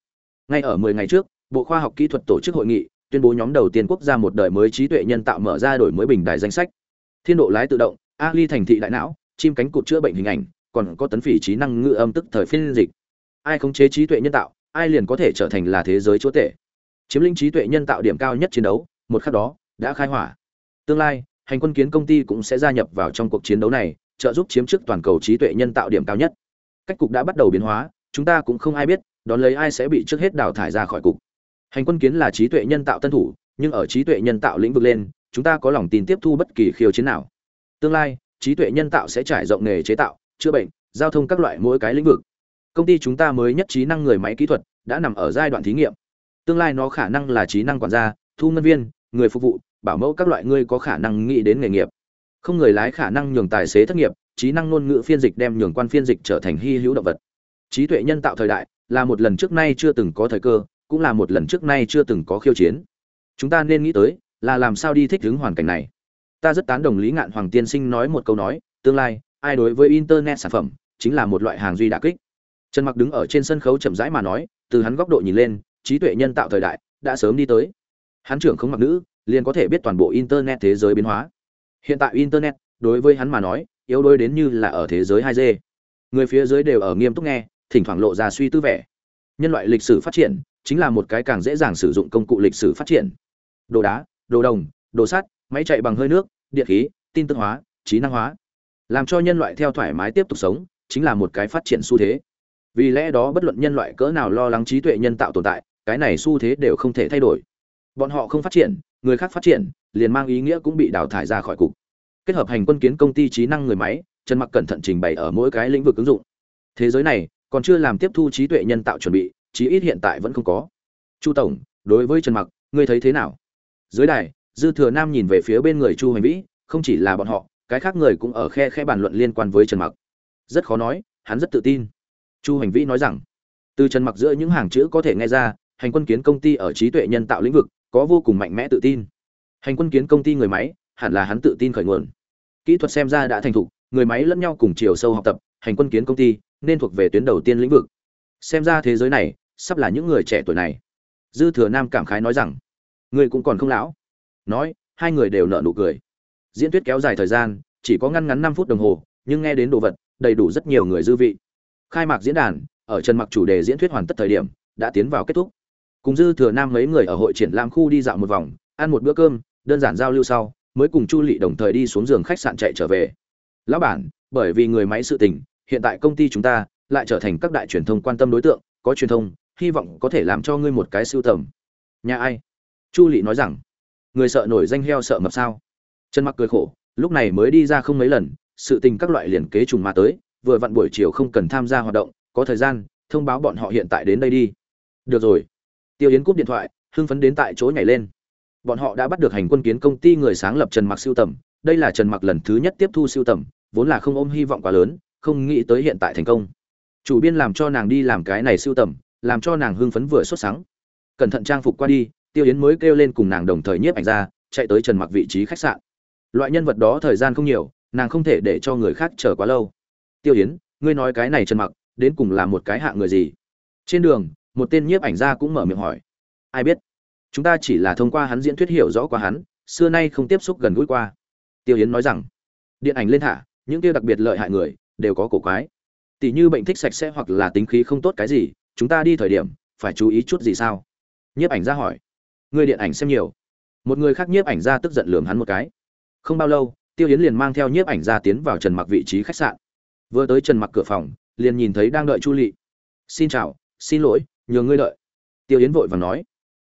Ngay ở 10 ngày trước, bộ khoa học kỹ thuật tổ chức hội nghị, tuyên bố nhóm đầu tiên quốc gia một đời mới trí tuệ nhân tạo mở ra đổi mới bình đài danh sách. Thiên độ lái tự động ali thành thị đại não, chim cánh cụt chữa bệnh hình ảnh, còn có tấn phỉ trí năng ngữ âm tức thời phiên dịch. Ai khống chế trí tuệ nhân tạo, ai liền có thể trở thành là thế giới chúa tể. Chiếm lĩnh trí tuệ nhân tạo điểm cao nhất chiến đấu, một khắc đó đã khai hỏa. Tương lai, hành quân kiến công ty cũng sẽ gia nhập vào trong cuộc chiến đấu này, trợ giúp chiếm trước toàn cầu trí tuệ nhân tạo điểm cao nhất. Cách cục đã bắt đầu biến hóa, chúng ta cũng không ai biết, đón lấy ai sẽ bị trước hết đào thải ra khỏi cục. Hành quân kiến là trí tuệ nhân tạo tân thủ, nhưng ở trí tuệ nhân tạo lĩnh vực lên, chúng ta có lòng tin tiếp thu bất kỳ khiêu chiến nào. Tương lai, trí tuệ nhân tạo sẽ trải rộng nghề chế tạo, chữa bệnh, giao thông các loại mỗi cái lĩnh vực. Công ty chúng ta mới nhất trí năng người máy kỹ thuật, đã nằm ở giai đoạn thí nghiệm. Tương lai nó khả năng là trí năng quản gia, thu ngân viên, người phục vụ bảo mẫu các loại ngươi có khả năng nghĩ đến nghề nghiệp. Không người lái khả năng nhường tài xế thất nghiệp, trí năng ngôn ngữ phiên dịch đem nhường quan phiên dịch trở thành hy hữu động vật. Trí tuệ nhân tạo thời đại, là một lần trước nay chưa từng có thời cơ, cũng là một lần trước nay chưa từng có khiêu chiến. Chúng ta nên nghĩ tới, là làm sao đi thích ứng hoàn cảnh này. Ta rất tán đồng lý ngạn hoàng tiên sinh nói một câu nói, tương lai, ai đối với internet sản phẩm, chính là một loại hàng duy đà kích. Trần mặc đứng ở trên sân khấu chậm rãi mà nói, từ hắn góc độ nhìn lên, trí tuệ nhân tạo thời đại, đã sớm đi tới. Hắn trưởng không mặc nữ liền có thể biết toàn bộ internet thế giới biến hóa. Hiện tại internet, đối với hắn mà nói, yếu đuối đến như là ở thế giới 2D. người phía dưới đều ở nghiêm túc nghe, thỉnh thoảng lộ ra suy tư vẻ. Nhân loại lịch sử phát triển, chính là một cái càng dễ dàng sử dụng công cụ lịch sử phát triển. Đồ đá, đồ đồng, đồ sắt, máy chạy bằng hơi nước, điện khí, tin tức hóa, trí năng hóa. Làm cho nhân loại theo thoải mái tiếp tục sống, chính là một cái phát triển xu thế. Vì lẽ đó bất luận nhân loại cỡ nào lo lắng trí tuệ nhân tạo tồn tại, cái này xu thế đều không thể thay đổi. Bọn họ không phát triển người khác phát triển, liền mang ý nghĩa cũng bị đào thải ra khỏi cục. Kết hợp hành quân kiến công ty trí năng người máy, trần mặc cẩn thận trình bày ở mỗi cái lĩnh vực ứng dụng. Thế giới này, còn chưa làm tiếp thu trí tuệ nhân tạo chuẩn bị, chí ít hiện tại vẫn không có. Chu tổng, đối với trần mặc, ngươi thấy thế nào? Dưới đài, dư thừa nam nhìn về phía bên người chu hành vĩ, không chỉ là bọn họ, cái khác người cũng ở khe khe bàn luận liên quan với trần mặc. Rất khó nói, hắn rất tự tin. Chu hành vĩ nói rằng, từ trần mặc giữa những hàng chữ có thể nghe ra, hành quân kiến công ty ở trí tuệ nhân tạo lĩnh vực có vô cùng mạnh mẽ tự tin. Hành quân kiến công ty người máy, hẳn là hắn tự tin khởi nguồn. Kỹ thuật xem ra đã thành thục, người máy lẫn nhau cùng chiều sâu học tập, hành quân kiến công ty, nên thuộc về tuyến đầu tiên lĩnh vực. Xem ra thế giới này, sắp là những người trẻ tuổi này. Dư thừa nam cảm khái nói rằng người cũng còn không lão. Nói, hai người đều nở nụ cười. Diễn thuyết kéo dài thời gian, chỉ có ngăn ngắn năm phút đồng hồ, nhưng nghe đến đồ vật, đầy đủ rất nhiều người dư vị. Khai mạc diễn đàn, ở trần mặc chủ đề diễn thuyết hoàn tất thời điểm, đã tiến vào kết thúc cùng dư thừa nam mấy người ở hội triển lãm khu đi dạo một vòng, ăn một bữa cơm, đơn giản giao lưu sau, mới cùng chu lị đồng thời đi xuống giường khách sạn chạy trở về. Lão bản, bởi vì người máy sự tình, hiện tại công ty chúng ta lại trở thành các đại truyền thông quan tâm đối tượng, có truyền thông, hy vọng có thể làm cho ngươi một cái siêu tầm. Nhà ai? Chu lị nói rằng. Người sợ nổi danh heo sợ mập sao? Trần mặc cười khổ, lúc này mới đi ra không mấy lần, sự tình các loại liền kế trùng mà tới, vừa vặn buổi chiều không cần tham gia hoạt động, có thời gian, thông báo bọn họ hiện tại đến đây đi. Được rồi tiêu yến cúp điện thoại, hưng phấn đến tại chỗ nhảy lên. Bọn họ đã bắt được hành quân kiến công ty người sáng lập trần mặc siêu tầm, đây là trần mặc lần thứ nhất tiếp thu siêu tầm, vốn là không ôm hy vọng quá lớn, không nghĩ tới hiện tại thành công. Chủ biên làm cho nàng đi làm cái này siêu tầm, làm cho nàng hưng phấn vừa xuất sáng cẩn thận trang phục qua đi, tiêu yến mới kêu lên cùng nàng đồng thời nhiếp ảnh ra, chạy tới trần mặc vị trí khách sạn. Loại nhân vật đó thời gian không nhiều, nàng không thể để cho người khác chờ quá lâu. Tiêu yến, ngươi nói cái này trần mặc, đến cùng là một cái hạ người gì? Trên đường một tên nhiếp ảnh gia cũng mở miệng hỏi. Ai biết? Chúng ta chỉ là thông qua hắn diễn thuyết hiểu rõ qua hắn, xưa nay không tiếp xúc gần gũi qua. Tiêu yến nói rằng, điện ảnh lên thả những tiêu đặc biệt lợi hại người, đều có cổ quái. Tỷ như bệnh thích sạch sẽ hoặc là tính khí không tốt cái gì, chúng ta đi thời điểm, phải chú ý chút gì sao? Nhiếp ảnh gia hỏi. Người điện ảnh xem nhiều. Một người khác nhiếp ảnh gia tức giận lườm hắn một cái. Không bao lâu, tiêu yến liền mang theo nhiếp ảnh gia tiến vào trần mặc vị trí khách sạn. Vừa tới trần mặc cửa phòng, liền nhìn thấy đang đợi chu lị. Xin chào, xin lỗi nhờ ngươi đợi. Tiêu yến vội vàng nói.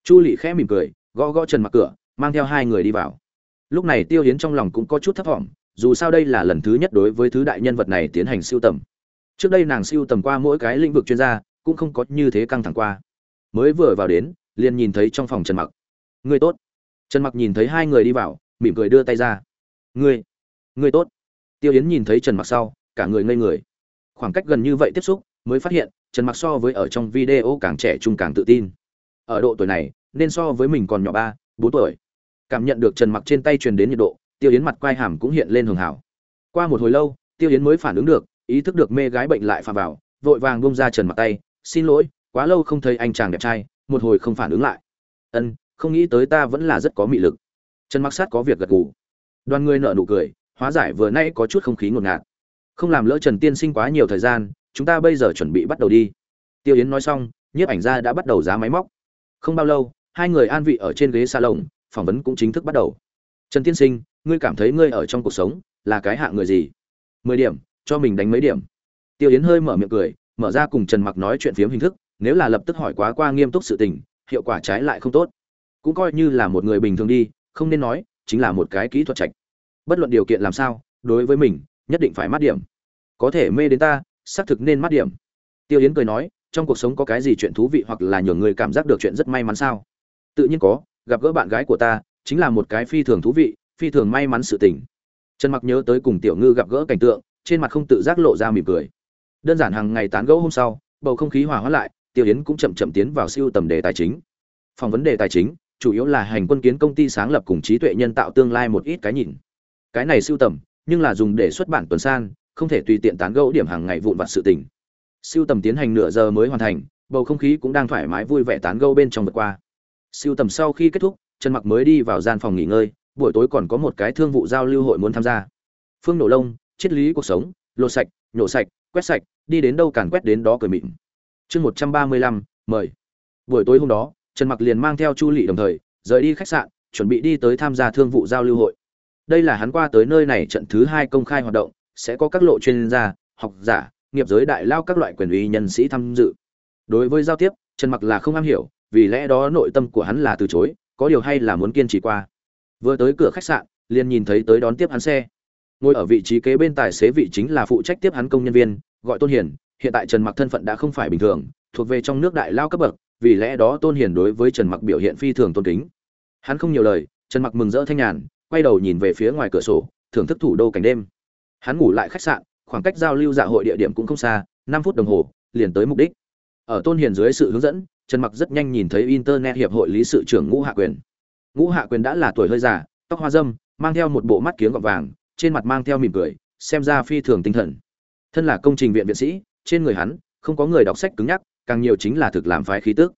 Chu lị khẽ mỉm cười, gõ gõ trần mặc cửa, mang theo hai người đi vào. Lúc này tiêu yến trong lòng cũng có chút thấp thỏm dù sao đây là lần thứ nhất đối với thứ đại nhân vật này tiến hành siêu tầm. Trước đây nàng siêu tầm qua mỗi cái lĩnh vực chuyên gia, cũng không có như thế căng thẳng qua. Mới vừa vào đến, liền nhìn thấy trong phòng trần mặc. Ngươi tốt. Trần mặc nhìn thấy hai người đi vào, mỉm cười đưa tay ra. Ngươi ngươi tốt. Tiêu yến nhìn thấy trần mặc sau, cả người ngây người. Khoảng cách gần như vậy tiếp xúc, mới phát hiện trần mặc so với ở trong video càng trẻ trung càng tự tin. Ở độ tuổi này, nên so với mình còn nhỏ ba, bốn tuổi. Cảm nhận được trần mặc trên tay truyền đến nhiệt độ, tiêu yến mặt quai hàm cũng hiện lên hường hảo. Qua một hồi lâu, tiêu yến mới phản ứng được, ý thức được mê gái bệnh lại phạm vào, vội vàng bông ra trần mặc tay, xin lỗi, quá lâu không thấy anh chàng đẹp trai, một hồi không phản ứng lại. Ân, không nghĩ tới ta vẫn là rất có mị lực. Trần mặc sát có việc gật gù. Đoàn người nợ nụ cười, hóa giải vừa nay có chút không khí ngột ngạt. Không làm lỡ trần tiên sinh quá nhiều thời gian chúng ta bây giờ chuẩn bị bắt đầu đi. Tiêu yến nói xong, nhiếp ảnh gia đã bắt đầu giá máy móc. Không bao lâu, hai người an vị ở trên ghế salon, phỏng vấn cũng chính thức bắt đầu. Trần tiên sinh, ngươi cảm thấy ngươi ở trong cuộc sống là cái hạ người gì? Mười điểm, cho mình đánh mấy điểm. Tiêu yến hơi mở miệng cười, mở ra cùng trần mặc nói chuyện phiếm hình thức, nếu là lập tức hỏi quá qua nghiêm túc sự tình, hiệu quả trái lại không tốt. Cũng coi như là một người bình thường đi, không nên nói, chính là một cái kỹ thuật trạch. Bất luận điều kiện làm sao, đối với mình, nhất định phải mát điểm. Có thể mê đến ta xác thực nên mắt điểm. Tiêu yến cười nói, trong cuộc sống có cái gì chuyện thú vị hoặc là nhường người cảm giác được chuyện rất may mắn sao? Tự nhiên có, gặp gỡ bạn gái của ta, chính là một cái phi thường thú vị, phi thường may mắn sự tình. Trần mặc nhớ tới cùng tiểu ngư gặp gỡ cảnh tượng, trên mặt không tự giác lộ ra mỉm cười. Đơn giản hàng ngày tán gẫu hôm sau, bầu không khí hòa hóa lại, tiêu yến cũng chậm chậm tiến vào siêu tầm đề tài chính. Phòng vấn đề tài chính, chủ yếu là hành quân kiến công ty sáng lập cùng trí tuệ nhân tạo tương lai một ít cái nhìn. Cái này siêu tầm, nhưng là dùng để xuất bản tuần san không thể tùy tiện tán gẫu điểm hàng ngày vụn vặt sự tình. Siêu tầm tiến hành nửa giờ mới hoàn thành, bầu không khí cũng đang thoải mái vui vẻ tán gẫu bên trong vượt qua. Siêu tầm sau khi kết thúc, trần mặc mới đi vào gian phòng nghỉ ngơi, buổi tối còn có một cái thương vụ giao lưu hội muốn tham gia. Phương nổ lông, triết lý cuộc sống, lột sạch, nhổ sạch, quét sạch, đi đến đâu càn quét đến đó cười mịn. Chương một trăm ba mươi lăm, mời. Buổi tối hôm đó, trần mặc liền mang theo chu lị đồng thời, rời đi khách sạn, chuẩn bị đi tới tham gia thương vụ giao lưu hội. Đây là hắn qua tới nơi này trận thứ hai công khai hoạt động sẽ có các lộ chuyên gia, học giả, nghiệp giới đại lao các loại quyền uy nhân sĩ tham dự. Đối với giao tiếp, trần mặc là không am hiểu, vì lẽ đó nội tâm của hắn là từ chối, có điều hay là muốn kiên trì qua. Vừa tới cửa khách sạn, liền nhìn thấy tới đón tiếp hắn xe. Ngồi ở vị trí kế bên tài xế vị chính là phụ trách tiếp hắn công nhân viên, gọi tôn hiền hiện tại trần mặc thân phận đã không phải bình thường, thuộc về trong nước đại lao cấp bậc, vì lẽ đó tôn hiền đối với trần mặc biểu hiện phi thường tôn kính. Hắn không nhiều lời, trần mặc mừng rỡ thanh nhàn, quay đầu nhìn về phía ngoài cửa sổ, thưởng thức thủ đô cảnh đêm hắn ngủ lại khách sạn, khoảng cách giao lưu dạ hội địa điểm cũng không xa, năm phút đồng hồ, liền tới mục đích. Ở tôn hiền dưới sự hướng dẫn, trần mặc rất nhanh nhìn thấy internet hiệp hội lý sự trưởng ngũ hạ quyền. Ngũ hạ quyền đã là tuổi hơi già, tóc hoa dâm, mang theo một bộ mắt kiếng gọt vàng, trên mặt mang theo mỉm cười, xem ra phi thường tinh thần. Thân là công trình viện viện sĩ, trên người hắn, không có người đọc sách cứng nhắc, càng nhiều chính là thực làm phái khí tức.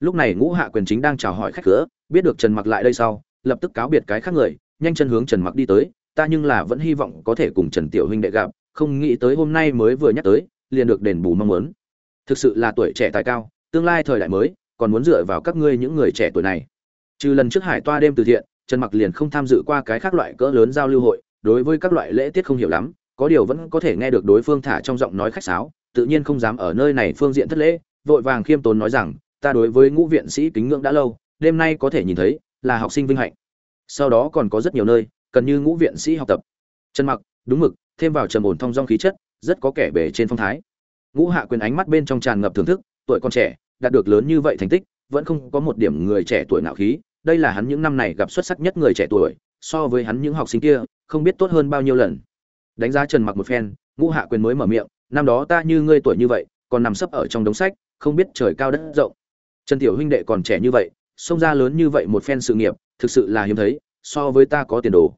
Lúc này ngũ hạ quyền chính đang chào hỏi khách cửa, biết được trần mặc lại đây sau, lập tức cáo biệt cái khác người, nhanh chân hướng trần mặc đi tới ta nhưng là vẫn hy vọng có thể cùng trần tiểu huynh đệ gặp, không nghĩ tới hôm nay mới vừa nhắc tới, liền được đền bù mong muốn. Thực sự là tuổi trẻ tài cao, tương lai thời đại mới, còn muốn dựa vào các ngươi những người trẻ tuổi này. Trừ lần trước hải toa đêm từ thiện, trần mặc liền không tham dự qua cái khác loại cỡ lớn giao lưu hội, đối với các loại lễ tiết không hiểu lắm, có điều vẫn có thể nghe được đối phương thả trong giọng nói khách sáo, tự nhiên không dám ở nơi này phương diện thất lễ, vội vàng khiêm tốn nói rằng, ta đối với ngũ viện sĩ kính ngưỡng đã lâu, đêm nay có thể nhìn thấy, là học sinh vinh hạnh. Sau đó còn có rất nhiều nơi cần như ngũ viện sĩ học tập. Trần mặc, đúng mực, thêm vào trầm ổn thông dong khí chất, rất có kẻ bề trên phong thái. Ngũ hạ quyền ánh mắt bên trong tràn ngập thưởng thức, tuổi còn trẻ, đạt được lớn như vậy thành tích, vẫn không có một điểm người trẻ tuổi nào khí. Đây là hắn những năm này gặp xuất sắc nhất người trẻ tuổi, so với hắn những học sinh kia, không biết tốt hơn bao nhiêu lần. Đánh giá trần mặc một phen, ngũ hạ quyền mới mở miệng, năm đó ta như ngươi tuổi như vậy, còn nằm sấp ở trong đống sách, không biết trời cao đất rộng. Trần tiểu huynh đệ còn trẻ như vậy, xông ra lớn như vậy một phen sự nghiệp, thực sự là hiếm thấy, so với ta có tiền đồ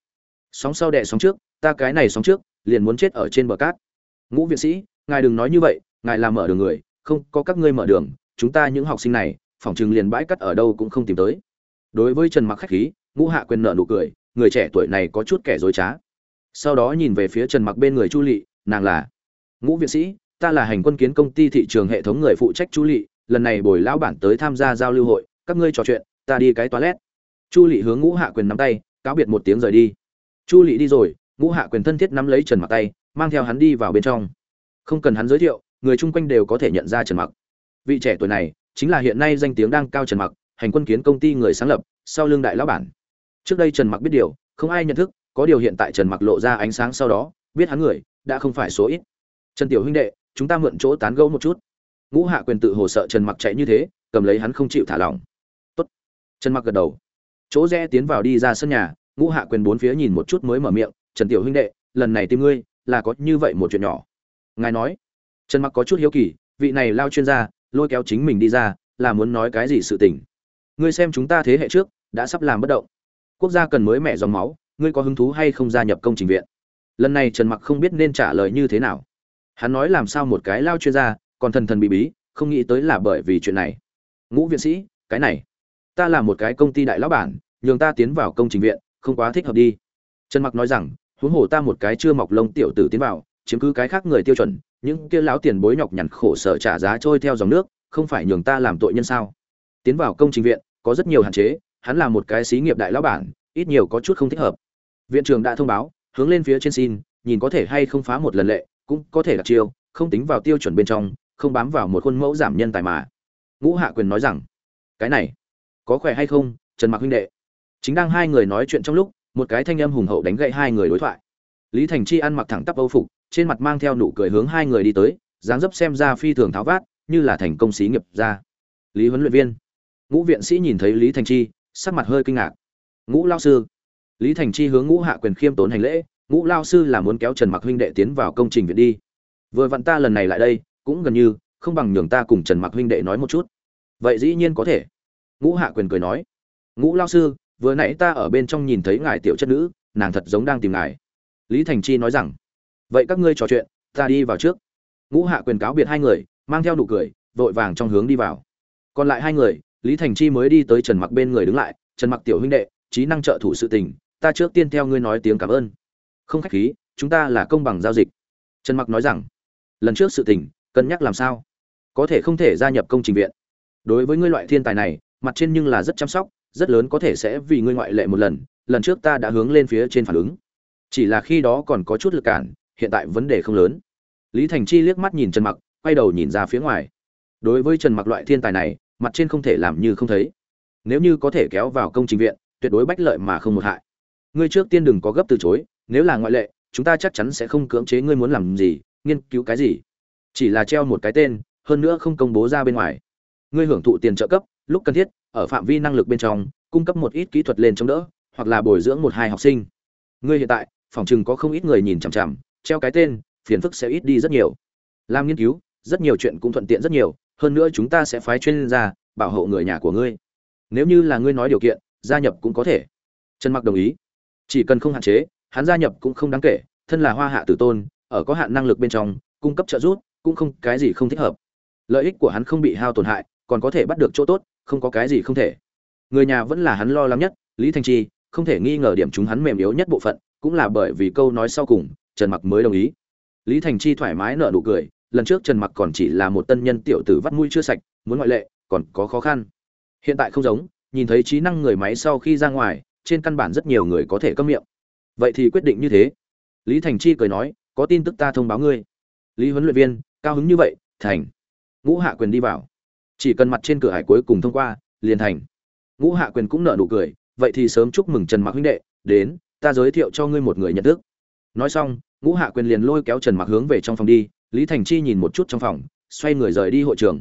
sóng sau đẻ sóng trước, ta cái này sóng trước, liền muốn chết ở trên bờ cát. Ngũ viện sĩ, ngài đừng nói như vậy, ngài làm mở đường người, không có các ngươi mở đường, chúng ta những học sinh này, phỏng chừng liền bãi cắt ở đâu cũng không tìm tới. Đối với trần mặc khách khí, ngũ hạ quyền nợ nụ cười, người trẻ tuổi này có chút kẻ dối trá. Sau đó nhìn về phía trần mặc bên người chu lị, nàng là, ngũ viện sĩ, ta là hành quân kiến công ty thị trường hệ thống người phụ trách chu lị, lần này bồi lão bản tới tham gia giao lưu hội, các ngươi trò chuyện, ta đi cái toilet. Chu lị hướng ngũ hạ quyền nắm tay, cáo biệt một tiếng rời đi chu lị đi rồi, ngũ hạ quyền thân thiết nắm lấy trần mặc tay, mang theo hắn đi vào bên trong. Không cần hắn giới thiệu, người chung quanh đều có thể nhận ra trần mặc. Vị trẻ tuổi này, chính là hiện nay danh tiếng đang cao trần mặc, hành quân kiến công ty người sáng lập, sau lương đại lão bản. Trước đây trần mặc biết điều, không ai nhận thức, có điều hiện tại trần mặc lộ ra ánh sáng sau đó, biết hắn người, đã không phải số ít. Trần tiểu huynh đệ, chúng ta mượn chỗ tán gẫu một chút. Ngũ hạ quyền tự hồ sợ trần mặc chạy như thế, cầm lấy hắn không chịu thả lỏng. Tốt. Trần mặc gật đầu. Chỗ rẽ tiến vào đi ra sân nhà ngũ hạ quyền bốn phía nhìn một chút mới mở miệng, trần tiểu huynh đệ, lần này tìm ngươi là có như vậy một chuyện nhỏ. Ngài nói. Trần mặc có chút hiếu kỳ, vị này lao chuyên gia, lôi kéo chính mình đi ra, là muốn nói cái gì sự tình? Ngươi xem chúng ta thế hệ trước, đã sắp làm bất động. Quốc gia cần mới mẹ dòng máu, ngươi có hứng thú hay không gia nhập công trình viện? Lần này trần mặc không biết nên trả lời như thế nào. Hắn nói làm sao một cái lao chuyên gia, còn thần thần bí bí, không nghĩ tới là bởi vì chuyện này. Ngũ viện sĩ, cái này, ta là một cái công ty đại lão bản, nhường ta tiến vào công trình viện không quá thích hợp đi. Trần mặc nói rằng, huống hồ ta một cái chưa mọc lông tiểu tử tiến vào, chiếm cứ cái khác người tiêu chuẩn, những kia lão tiền bối nhọc nhằn khổ sở trả giá trôi theo dòng nước, không phải nhường ta làm tội nhân sao? Tiến vào công trình viện, có rất nhiều hạn chế, hắn là một cái xí nghiệp đại lão bản, ít nhiều có chút không thích hợp. Viện trưởng đã thông báo, hướng lên phía trên xin, nhìn có thể hay không phá một lần lệ, cũng có thể đặt chiêu, không tính vào tiêu chuẩn bên trong, không bám vào một khuôn mẫu giảm nhân tài mà. Ngũ hạ quyền nói rằng, cái này, có khỏe hay không, trần mạc huynh đệ? Chính đang hai người nói chuyện trong lúc, một cái thanh âm hùng hậu đánh gậy hai người đối thoại. Lý thành chi ăn mặc thẳng tắp âu phục, trên mặt mang theo nụ cười hướng hai người đi tới, dáng dấp xem ra phi thường tháo vát, như là thành công xí nghiệp ra lý huấn luyện viên. Ngũ viện sĩ nhìn thấy lý thành chi, sắc mặt hơi kinh ngạc. Ngũ lao sư. Lý thành chi hướng ngũ hạ quyền khiêm tốn hành lễ, ngũ lao sư là muốn kéo trần mặc huynh đệ tiến vào công trình viện đi. Vừa vặn ta lần này lại đây, cũng gần như, không bằng nhường ta cùng trần mặc huynh đệ nói một chút. Vậy dĩ nhiên có thể. Ngũ hạ quyền cười nói. Ngũ lao sư vừa nãy ta ở bên trong nhìn thấy ngài tiểu chất nữ, nàng thật giống đang tìm ngài. Lý thành chi nói rằng, vậy các ngươi trò chuyện, ta đi vào trước. Ngũ hạ quyền cáo biệt hai người, mang theo nụ cười, vội vàng trong hướng đi vào. Còn lại hai người, lý thành chi mới đi tới trần mặc bên người đứng lại, trần mặc tiểu huynh đệ, trí năng trợ thủ sự tình, ta trước tiên theo ngươi nói tiếng cảm ơn. Không khách khí, chúng ta là công bằng giao dịch. Trần mặc nói rằng, lần trước sự tình, cân nhắc làm sao? Có thể không thể gia nhập công trình viện. Đối với ngươi loại thiên tài này, mặt trên nhưng là rất chăm sóc rất lớn có thể sẽ vì ngươi ngoại lệ một lần lần trước ta đã hướng lên phía trên phản ứng. Chỉ là khi đó còn có chút lực cản, hiện tại vấn đề không lớn. Lý thành chi liếc mắt nhìn trần mặc, quay đầu nhìn ra phía ngoài. Đối với trần mặc loại thiên tài này, mặt trên không thể làm như không thấy. Nếu như có thể kéo vào công trình viện, tuyệt đối bách lợi mà không một hại. Ngươi trước tiên đừng có gấp từ chối, nếu là ngoại lệ, chúng ta chắc chắn sẽ không cưỡng chế ngươi muốn làm gì, nghiên cứu cái gì. Chỉ là treo một cái tên, hơn nữa không công bố ra bên ngoài. Ngươi hưởng thụ tiền trợ cấp, lúc cần thiết ở phạm vi năng lực bên trong, cung cấp một ít kỹ thuật lên chống đỡ, hoặc là bồi dưỡng một hai học sinh. Ngươi hiện tại, phòng chừng có không ít người nhìn chằm chằm, treo cái tên, phiền phức sẽ ít đi rất nhiều. Làm nghiên cứu, rất nhiều chuyện cũng thuận tiện rất nhiều, hơn nữa chúng ta sẽ phái chuyên gia, bảo hộ người nhà của ngươi. Nếu như là ngươi nói điều kiện, gia nhập cũng có thể. Trần mặc đồng ý. Chỉ cần không hạn chế, hắn gia nhập cũng không đáng kể, thân là hoa hạ tử tôn, ở có hạn năng lực bên trong, cung cấp trợ giúp, cũng không, cái gì không thích hợp. Lợi ích của hắn không bị hao tổn hại, còn có thể bắt được chỗ tốt không có cái gì không thể. Người nhà vẫn là hắn lo lắng nhất, lý thanh chi, không thể nghi ngờ điểm chúng hắn mềm yếu nhất bộ phận, cũng là bởi vì câu nói sau cùng, trần mặc mới đồng ý. Lý thành chi thoải mái nở nụ cười, lần trước trần mặc còn chỉ là một tân nhân tiểu tử vắt mũi chưa sạch, muốn ngoại lệ, còn có khó khăn. Hiện tại không giống, nhìn thấy trí năng người máy sau khi ra ngoài, trên căn bản rất nhiều người có thể câm miệng. Vậy thì quyết định như thế. Lý thành chi cười nói, có tin tức ta thông báo ngươi. Lý huấn luyện viên, cao hứng như vậy, thành. Ngũ hạ quyền đi vào chỉ cần mặt trên cửa hải cuối cùng thông qua, liền thành. Ngũ hạ quyền cũng nợ nụ cười, vậy thì sớm chúc mừng trần mặc huynh đệ, đến, ta giới thiệu cho ngươi một người nhận thức. Nói xong, ngũ hạ quyền liền lôi kéo trần mặc hướng về trong phòng đi, lý thành chi nhìn một chút trong phòng, xoay người rời đi hội trường.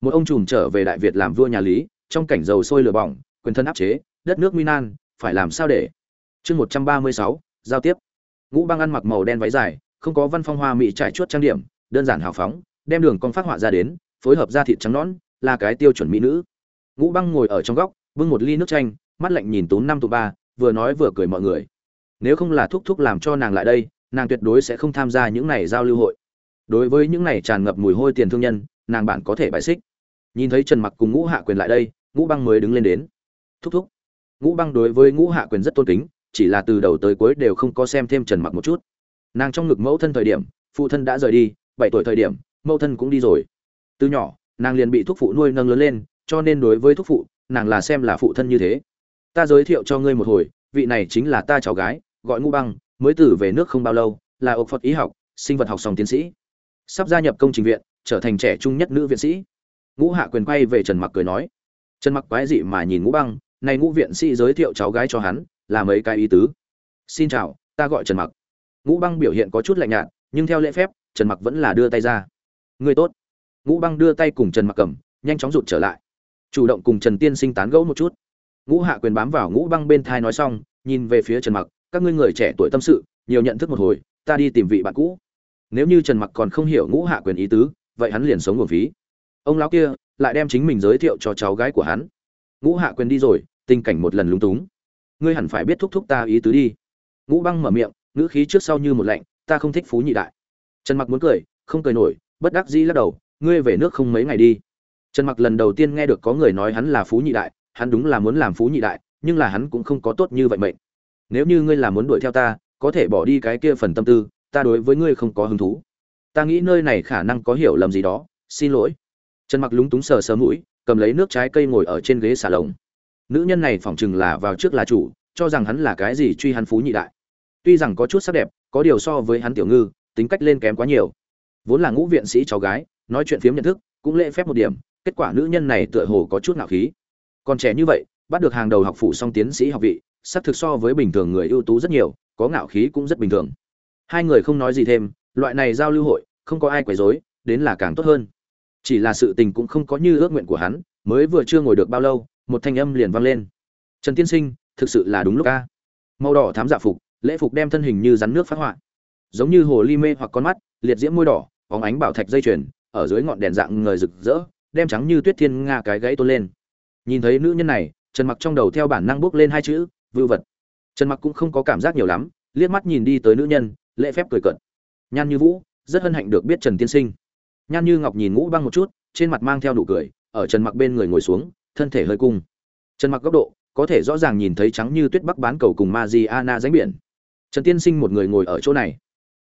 Một ông trùm trở về đại việt làm vua nhà lý, trong cảnh dầu sôi lửa bỏng, quyền thân áp chế, đất nước minan phải làm sao để? Chương một trăm ba mươi sáu, giao tiếp. Ngũ băng ăn mặc màu đen váy dài, không có văn phong hoa mỹ trải chuốt trang điểm, đơn giản hào phóng, đem đường con phát họa ra đến, phối hợp da thịt trắng nõn là cái tiêu chuẩn mỹ nữ. Ngũ băng ngồi ở trong góc, bưng một ly nước chanh, mắt lạnh nhìn tốn năm tụ ba, vừa nói vừa cười mọi người. Nếu không là thúc thúc làm cho nàng lại đây, nàng tuyệt đối sẽ không tham gia những này giao lưu hội. Đối với những này tràn ngập mùi hôi tiền thương nhân, nàng bạn có thể bài xích. Nhìn thấy trần mặc cùng ngũ hạ quyền lại đây, ngũ băng mới đứng lên đến. Thúc thúc. Ngũ băng đối với ngũ hạ quyền rất tôn kính, chỉ là từ đầu tới cuối đều không có xem thêm trần mặc một chút. Nàng trong ngực mẫu thân thời điểm, phụ thân đã rời đi, bảy tuổi thời điểm, mẫu thân cũng đi rồi. Từ nhỏ nàng liền bị thúc phụ nuôi nâng lớn lên, cho nên đối với thúc phụ, nàng là xem là phụ thân như thế. Ta giới thiệu cho ngươi một hồi, vị này chính là ta cháu gái, gọi ngũ băng, mới từ về nước không bao lâu, là ộc phật ý học, sinh vật học sòng tiến sĩ. Sắp gia nhập công trình viện, trở thành trẻ trung nhất nữ viện sĩ. Ngũ hạ quyền quay về trần mặc cười nói. Trần mặc quái dị mà nhìn ngũ băng, này ngũ viện sĩ giới thiệu cháu gái cho hắn, là mấy cái ý tứ. Xin chào, ta gọi trần mặc. Ngũ băng biểu hiện có chút lạnh nhạt, nhưng theo lễ phép, trần mặc vẫn là đưa tay ra. Người tốt ngũ băng đưa tay cùng trần mặc cầm nhanh chóng rụt trở lại. Chủ động cùng trần tiên sinh tán gẫu một chút. Ngũ hạ quyền bám vào ngũ băng bên thai nói xong, nhìn về phía trần mặc, các ngươi người trẻ tuổi tâm sự, nhiều nhận thức một hồi, ta đi tìm vị bạn cũ. Nếu như trần mặc còn không hiểu ngũ hạ quyền ý tứ, vậy hắn liền sống nguồn phí ông lão kia lại đem chính mình giới thiệu cho cháu gái của hắn. Ngũ hạ quyền đi rồi, tình cảnh một lần lúng túng. Ngươi hẳn phải biết thúc thúc ta ý tứ đi. Ngũ băng mở miệng, ngữ khí trước sau như một lạnh, ta không thích phú nhị đại. Trần mặc muốn cười, không cười nổi, bất đắc dĩ lắc đầu ngươi về nước không mấy ngày đi. Trần mặc lần đầu tiên nghe được có người nói hắn là phú nhị đại, hắn đúng là muốn làm phú nhị đại, nhưng là hắn cũng không có tốt như vậy mệnh. Nếu như ngươi là muốn đuổi theo ta, có thể bỏ đi cái kia phần tâm tư, ta đối với ngươi không có hứng thú. Ta nghĩ nơi này khả năng có hiểu lầm gì đó, xin lỗi. Trần mặc lúng túng sờ sờ mũi, cầm lấy nước trái cây ngồi ở trên ghế xà lồng. Nữ nhân này phỏng chừng là vào trước là chủ, cho rằng hắn là cái gì truy hắn phú nhị đại. Tuy rằng có chút sắc đẹp, có điều so với hắn tiểu ngư, tính cách lên kém quá nhiều. Vốn là ngũ viện sĩ cháu gái nói chuyện phiếm nhận thức, cũng lễ phép một điểm, kết quả nữ nhân này tựa hồ có chút ngạo khí. Còn trẻ như vậy, bắt được hàng đầu học phụ song tiến sĩ học vị sắc thực so với bình thường người ưu tú rất nhiều, có ngạo khí cũng rất bình thường. Hai người không nói gì thêm, loại này giao lưu hội, không có ai quấy rối, đến là càng tốt hơn. Chỉ là sự tình cũng không có như ước nguyện của hắn, mới vừa chưa ngồi được bao lâu, một thanh âm liền vang lên. Trần tiên sinh, thực sự là đúng lúc a. Màu đỏ thám dạ phục, lễ phục đem thân hình như rắn nước phát họa. Giống như hồ ly mê hoặc con mắt, liệt diễm môi đỏ, bóng ánh bảo thạch dây chuyền ở dưới ngọn đèn dạng người rực rỡ, đem trắng như tuyết thiên nga cái gãy tôn lên. Nhìn thấy nữ nhân này, trần mặc trong đầu theo bản năng bước lên hai chữ, vưu vật. Trần mặc cũng không có cảm giác nhiều lắm, liếc mắt nhìn đi tới nữ nhân, lễ phép cười cận nhan như vũ, rất hân hạnh được biết trần tiên sinh. Nhan như ngọc nhìn ngũ băng một chút, trên mặt mang theo nụ cười, ở trần mặc bên người ngồi xuống, thân thể hơi cung. Trần mặc góc độ, có thể rõ ràng nhìn thấy trắng như tuyết bắc bán cầu cùng Mariana ránh biển. Trần tiên sinh một người ngồi ở chỗ này.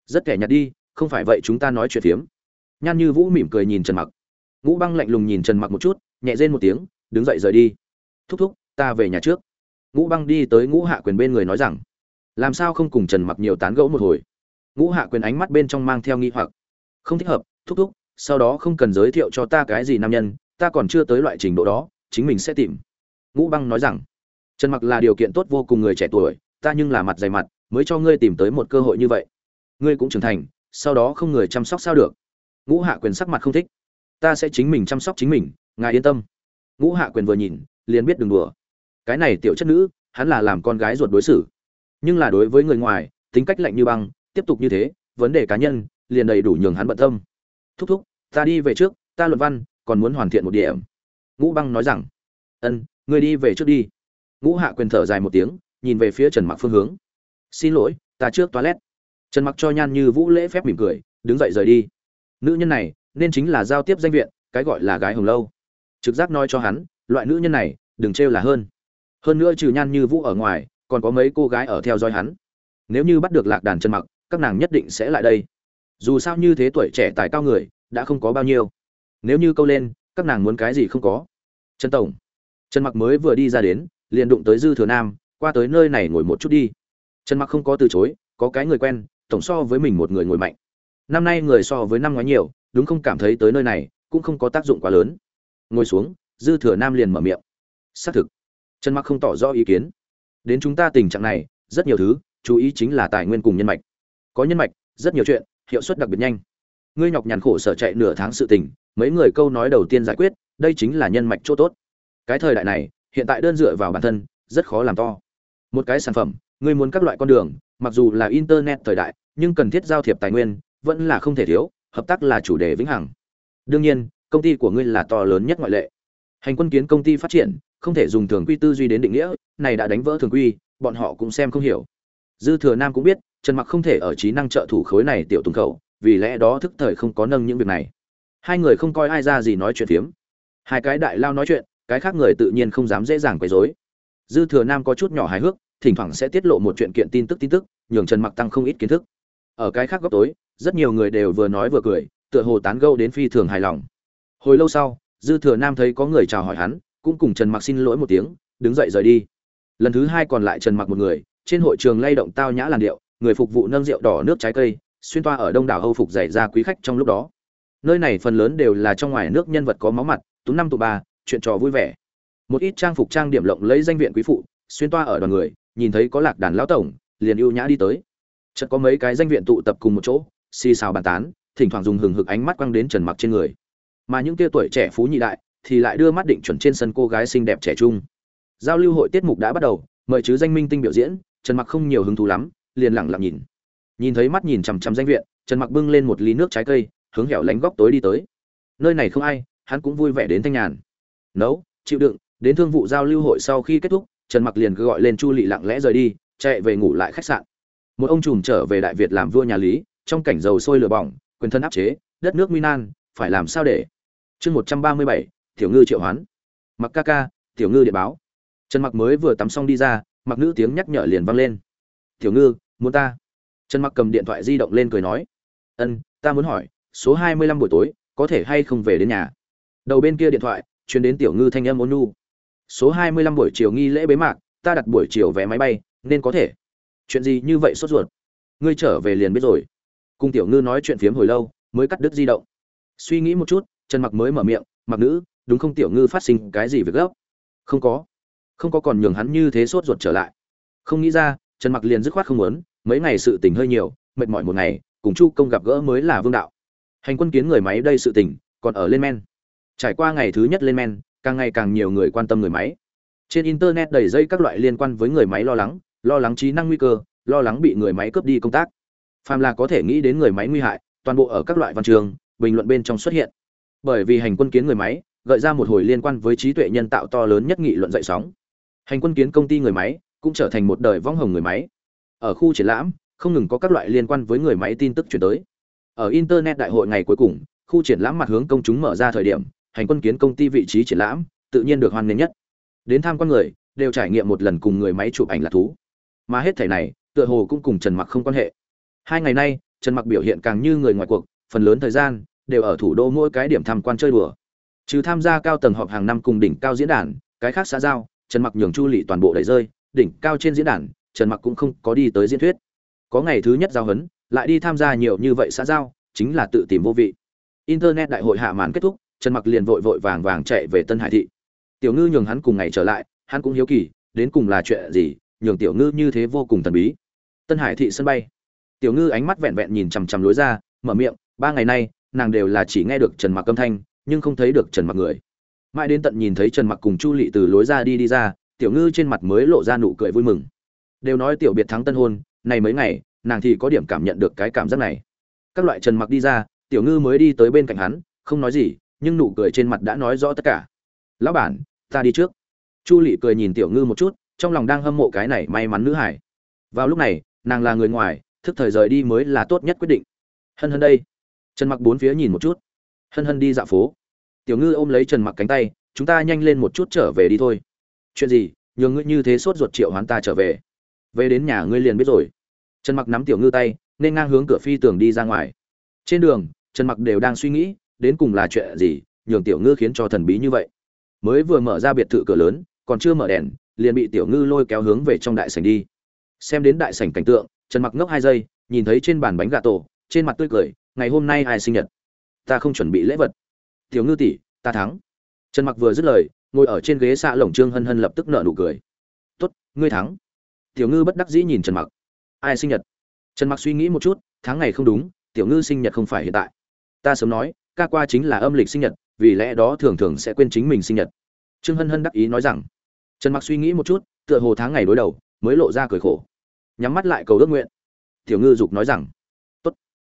Rất kẻ nhặt đi, không phải vậy chúng ta nói chuyện phiếm nhan như vũ mỉm cười nhìn trần mặc. Ngũ băng lạnh lùng nhìn trần mặc một chút, nhẹ rên một tiếng, đứng dậy rời đi. Thúc thúc, ta về nhà trước. Ngũ băng đi tới ngũ hạ quyền bên người nói rằng, làm sao không cùng trần mặc nhiều tán gẫu một hồi? Ngũ hạ quyền ánh mắt bên trong mang theo nghi hoặc. Không thích hợp, thúc thúc, sau đó không cần giới thiệu cho ta cái gì nam nhân, ta còn chưa tới loại trình độ đó, chính mình sẽ tìm. Ngũ băng nói rằng, trần mặc là điều kiện tốt vô cùng người trẻ tuổi, ta nhưng là mặt dày mặt, mới cho ngươi tìm tới một cơ hội như vậy. Ngươi cũng trưởng thành, sau đó không người chăm sóc sao được ngũ hạ quyền sắc mặt không thích. Ta sẽ chính mình chăm sóc chính mình, ngài yên tâm. Ngũ hạ quyền vừa nhìn, liền biết đừng đùa. Cái này tiểu chất nữ, hắn là làm con gái ruột đối xử. Nhưng là đối với người ngoài, tính cách lạnh như băng, tiếp tục như thế, vấn đề cá nhân, liền đầy đủ nhường hắn bận tâm. Thúc thúc, ta đi về trước, ta luận văn, còn muốn hoàn thiện một điểm. Ngũ băng nói rằng, ân, ngươi đi về trước đi. Ngũ hạ quyền thở dài một tiếng, nhìn về phía trần mặc phương hướng. Xin lỗi, ta trước toilet. Trần mặc cho nhan như vũ lễ phép mỉm cười, đứng dậy rời đi nữ nhân này nên chính là giao tiếp danh viện, cái gọi là gái hồng lâu. Trực giác nói cho hắn, loại nữ nhân này đừng trêu là hơn. Hơn nữa trừ nhan như vũ ở ngoài, còn có mấy cô gái ở theo dõi hắn. Nếu như bắt được lạc đàn chân mặc, các nàng nhất định sẽ lại đây. Dù sao như thế tuổi trẻ tài cao người, đã không có bao nhiêu. Nếu như câu lên, các nàng muốn cái gì không có. Trần tổng, trần mặc mới vừa đi ra đến, liền đụng tới dư thừa nam, qua tới nơi này ngồi một chút đi. Trần mặc không có từ chối, có cái người quen, tổng so với mình một người ngồi mạnh năm nay người so với năm ngoái nhiều, đúng không cảm thấy tới nơi này cũng không có tác dụng quá lớn. Ngồi xuống, dư thừa nam liền mở miệng. Xác thực. Trần mặc không tỏ rõ ý kiến. Đến chúng ta tình trạng này, rất nhiều thứ, chú ý chính là tài nguyên cùng nhân mạch. Có nhân mạch, rất nhiều chuyện, hiệu suất đặc biệt nhanh. Ngươi nhọc nhằn khổ sở chạy nửa tháng sự tình, mấy người câu nói đầu tiên giải quyết, đây chính là nhân mạch chỗ tốt. Cái thời đại này, hiện tại đơn dựa vào bản thân, rất khó làm to. Một cái sản phẩm, ngươi muốn các loại con đường, mặc dù là internet thời đại, nhưng cần thiết giao thiệp tài nguyên vẫn là không thể thiếu, hợp tác là chủ đề vĩnh hằng. Đương nhiên, công ty của ngươi là to lớn nhất ngoại lệ. Hành quân kiến công ty phát triển, không thể dùng thường quy tư duy đến định nghĩa, này đã đánh vỡ thường quy, bọn họ cũng xem không hiểu. Dư thừa nam cũng biết, trần mặc không thể ở trí năng trợ thủ khối này tiểu tùng khẩu, vì lẽ đó thức thời không có nâng những việc này. Hai người không coi ai ra gì nói chuyện phiếm. Hai cái đại lao nói chuyện, cái khác người tự nhiên không dám dễ dàng quấy rối. Dư thừa nam có chút nhỏ hài hước, thỉnh thoảng sẽ tiết lộ một chuyện kiện tin tức tin tức, nhường trần mặc tăng không ít kiến thức ở cái khác góc tối, rất nhiều người đều vừa nói vừa cười, tựa hồ tán gẫu đến phi thường hài lòng. Hồi lâu sau, dư thừa nam thấy có người chào hỏi hắn, cũng cùng trần mặc xin lỗi một tiếng, đứng dậy rời đi. Lần thứ hai còn lại trần mặc một người, trên hội trường lay động tao nhã làn điệu, người phục vụ nâng rượu đỏ nước trái cây, xuyên toa ở đông đảo âu phục dạy ra quý khách trong lúc đó. Nơi này phần lớn đều là trong ngoài nước nhân vật có máu mặt, tú năm tụ ba, chuyện trò vui vẻ. Một ít trang phục trang điểm lộng lấy danh viện quý phụ, xuyên toa ở đoàn người, nhìn thấy có lạc đàn lão tổng, liền ưu nhã đi tới chợt có mấy cái danh viện tụ tập cùng một chỗ, xì xào bàn tán, thỉnh thoảng dùng hừng hực ánh mắt quăng đến trần mặc trên người. Mà những tia tuổi trẻ phú nhị đại thì lại đưa mắt định chuẩn trên sân cô gái xinh đẹp trẻ trung. Giao lưu hội tiết mục đã bắt đầu, mời chứ danh minh tinh biểu diễn, trần mặc không nhiều hứng thú lắm, liền lặng lặng nhìn. Nhìn thấy mắt nhìn chằm chằm danh viện, trần mặc bưng lên một ly nước trái cây, hướng hẻo lánh góc tối đi tới. Nơi này không ai, hắn cũng vui vẻ đến thanh nhàn. Nấu, chịu đựng, đến thương vụ giao lưu hội sau khi kết thúc, trần mặc liền cứ gọi lên chu lị lặng lẽ rời đi, chạy về ngủ lại khách sạn một ông trùm trở về đại việt làm vua nhà lý, trong cảnh dầu sôi lửa bỏng, quyền thân áp chế, đất nước minan phải làm sao để? Chương một trăm ba mươi bảy, tiểu ngư triệu hoán. Mặc ca ca, tiểu ngư điện báo. Trần mặc mới vừa tắm xong đi ra, mặc nữ tiếng nhắc nhở liền vang lên. Tiểu ngư, muốn ta? Trần mặc cầm điện thoại di động lên cười nói. Ân, ta muốn hỏi, số hai mươi lăm buổi tối, có thể hay không về đến nhà? Đầu bên kia điện thoại, truyền đến tiểu ngư thanh âm ôn nu số hai mươi lăm buổi chiều nghi lễ bế mạc, ta đặt buổi chiều vé máy bay, nên có thể chuyện gì như vậy sốt ruột? Ngươi trở về liền biết rồi. Cung tiểu ngư nói chuyện phiếm hồi lâu, mới cắt đứt di động. Suy nghĩ một chút, trần mặc mới mở miệng, mặc nữ, đúng không tiểu ngư phát sinh cái gì việc gấp? Không có. Không có còn nhường hắn như thế sốt ruột trở lại. Không nghĩ ra, trần mặc liền dứt khoát không muốn, mấy ngày sự tình hơi nhiều, mệt mỏi một ngày, cùng chu công gặp gỡ mới là vương đạo. Hành quân kiến người máy đây sự tình, còn ở lên men. Trải qua ngày thứ nhất lên men, càng ngày càng nhiều người quan tâm người máy. Trên internet đầy dây các loại liên quan với người máy lo lắng lo lắng trí năng nguy cơ, lo lắng bị người máy cướp đi công tác. Phàm là có thể nghĩ đến người máy nguy hại, toàn bộ ở các loại văn trường, bình luận bên trong xuất hiện. Bởi vì hành quân kiến người máy, gợi ra một hồi liên quan với trí tuệ nhân tạo to lớn nhất nghị luận dậy sóng. Hành quân kiến công ty người máy cũng trở thành một đời vong hồng người máy. Ở khu triển lãm, không ngừng có các loại liên quan với người máy tin tức chuyển tới. Ở internet đại hội ngày cuối cùng, khu triển lãm mặt hướng công chúng mở ra thời điểm, hành quân kiến công ty vị trí triển lãm tự nhiên được hoan nghênh nhất. Đến tham quan người, đều trải nghiệm một lần cùng người máy chụp ảnh là thú mà hết thể này, tựa hồ cũng cùng trần mặc không quan hệ. Hai ngày nay, trần mặc biểu hiện càng như người ngoài cuộc, phần lớn thời gian, đều ở thủ đô mỗi cái điểm tham quan chơi đùa. Trừ tham gia cao tầng họp hàng năm cùng đỉnh cao diễn đàn, cái khác xã giao, trần mặc nhường chu lị toàn bộ đẩy rơi, đỉnh cao trên diễn đàn, trần mặc cũng không có đi tới diễn thuyết. Có ngày thứ nhất giao hấn, lại đi tham gia nhiều như vậy xã giao, chính là tự tìm vô vị. Internet đại hội hạ màn kết thúc, trần mặc liền vội vội vàng vàng chạy về tân hải thị. Tiểu ngư nhường hắn cùng ngày trở lại, hắn cũng hiếu kỳ, đến cùng là chuyện gì nhường tiểu ngư như thế vô cùng thần bí. Tân hải thị sân bay. Tiểu ngư ánh mắt vẹn vẹn nhìn chằm chằm lối ra, mở miệng, ba ngày nay, nàng đều là chỉ nghe được trần mặc âm thanh, nhưng không thấy được trần mặc người. Mãi đến tận nhìn thấy trần mặc cùng chu lị từ lối ra đi đi ra, tiểu ngư trên mặt mới lộ ra nụ cười vui mừng. Đều nói tiểu biệt thắng tân hôn này mấy ngày, nàng thì có điểm cảm nhận được cái cảm giác này. Các loại trần mặc đi ra, tiểu ngư mới đi tới bên cạnh hắn, không nói gì, nhưng nụ cười trên mặt đã nói rõ tất cả. Lão bản, ta đi trước. Chu lị cười nhìn tiểu ngư một chút trong lòng đang hâm mộ cái này may mắn nữ hải. Vào lúc này, nàng là người ngoài, thức thời rời đi mới là tốt nhất quyết định. Hân hân đây. Trần mặc bốn phía nhìn một chút. Hân hân đi dạo phố. Tiểu ngư ôm lấy trần mặc cánh tay, chúng ta nhanh lên một chút trở về đi thôi. Chuyện gì? Nhường ngươi như thế sốt ruột triệu hoán ta trở về. Về đến nhà ngươi liền biết rồi. Trần mặc nắm tiểu ngư tay, nên ngang hướng cửa phi tường đi ra ngoài. Trên đường, trần mặc đều đang suy nghĩ, đến cùng là chuyện gì, nhường tiểu ngư khiến cho thần bí như vậy. Mới vừa mở ra biệt thự cửa lớn, còn chưa mở đèn liền bị tiểu ngư lôi kéo hướng về trong đại sảnh đi. Xem đến đại sảnh cảnh tượng, trần mặc ngốc hai giây, nhìn thấy trên bàn bánh gà tổ, trên mặt tươi cười, ngày hôm nay ai sinh nhật? Ta không chuẩn bị lễ vật. Tiểu ngư tỷ, ta thắng. Trần mặc vừa dứt lời, ngồi ở trên ghế xạ lồng trương hân hân lập tức nở nụ cười. Tốt, ngươi thắng. Tiểu ngư bất đắc dĩ nhìn trần mặc. Ai sinh nhật? Trần mặc suy nghĩ một chút tháng ngày không đúng, tiểu ngư sinh nhật không phải hiện tại. Ta sớm nói, ca qua chính là âm lịch sinh nhật, vì lẽ đó thường thường sẽ quên chính mình sinh nhật. Trương hân hân đắc ý nói rằng trần mặc suy nghĩ một chút, tựa hồ tháng ngày đối đầu, mới lộ ra cười khổ. Nhắm mắt lại cầu ước nguyện. Tiểu ngư dục nói rằng, tốt.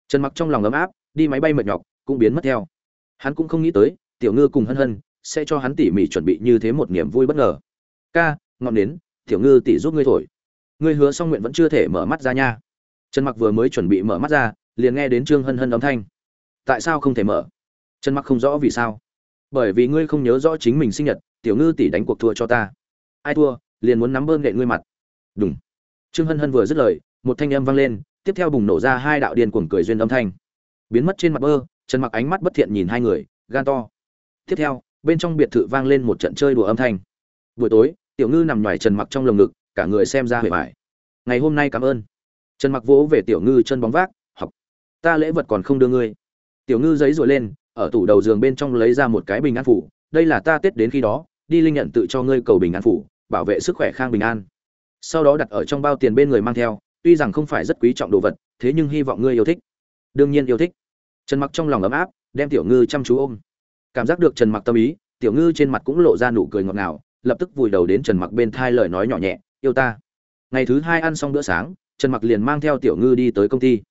Trần mặc trong lòng ấm áp, đi máy bay mệt nhọc, cũng biến mất theo. Hắn cũng không nghĩ tới, tiểu ngư cùng hân hân sẽ cho hắn tỉ mỉ chuẩn bị như thế một niềm vui bất ngờ. Ca, ngọn đến tiểu ngư tỉ giúp ngươi thổi. Ngươi hứa xong nguyện vẫn chưa thể mở mắt ra nha. Trần mặc vừa mới chuẩn bị mở mắt ra, liền nghe đến trương hân hân âm thanh. Tại sao không thể mở? Trần mặc không rõ vì sao. Bởi vì ngươi không nhớ rõ chính mình sinh nhật, tiểu ngư tỷ đánh cuộc thua cho ta ai thua, liền muốn nắm bơm nện ngươi mặt. Đúng trương hân hân vừa dứt lời, một thanh âm vang lên, tiếp theo bùng nổ ra hai đạo điên cuồng cười duyên âm thanh. Biến mất trên mặt bơ, trần mặc ánh mắt bất thiện nhìn hai người, gan to. Tiếp theo, bên trong biệt thự vang lên một trận chơi đùa âm thanh. Buổi tối, tiểu ngư nằm ngoài trần mặc trong lồng ngực, cả người xem ra hề vải ngày hôm nay cảm ơn. Trần mặc vỗ về tiểu ngư chân bóng vác, học, ta lễ vật còn không đưa ngươi. Tiểu ngư giấy rồi lên, ở tủ đầu giường bên trong lấy ra một cái bình an phủ, đây là ta tết đến khi đó, đi linh nhận tự cho ngươi cầu bình an phủ bảo vệ sức khỏe khang bình an. Sau đó đặt ở trong bao tiền bên người mang theo, tuy rằng không phải rất quý trọng đồ vật, thế nhưng hy vọng ngươi yêu thích. Đương nhiên yêu thích. Trần mặc trong lòng ấm áp, đem tiểu ngư chăm chú ôm. Cảm giác được trần mặc tâm ý, tiểu ngư trên mặt cũng lộ ra nụ cười ngọt ngào, lập tức vùi đầu đến trần mặc bên thai lời nói nhỏ nhẹ, yêu ta. Ngày thứ hai ăn xong bữa sáng, trần mặc liền mang theo tiểu ngư đi tới công ty.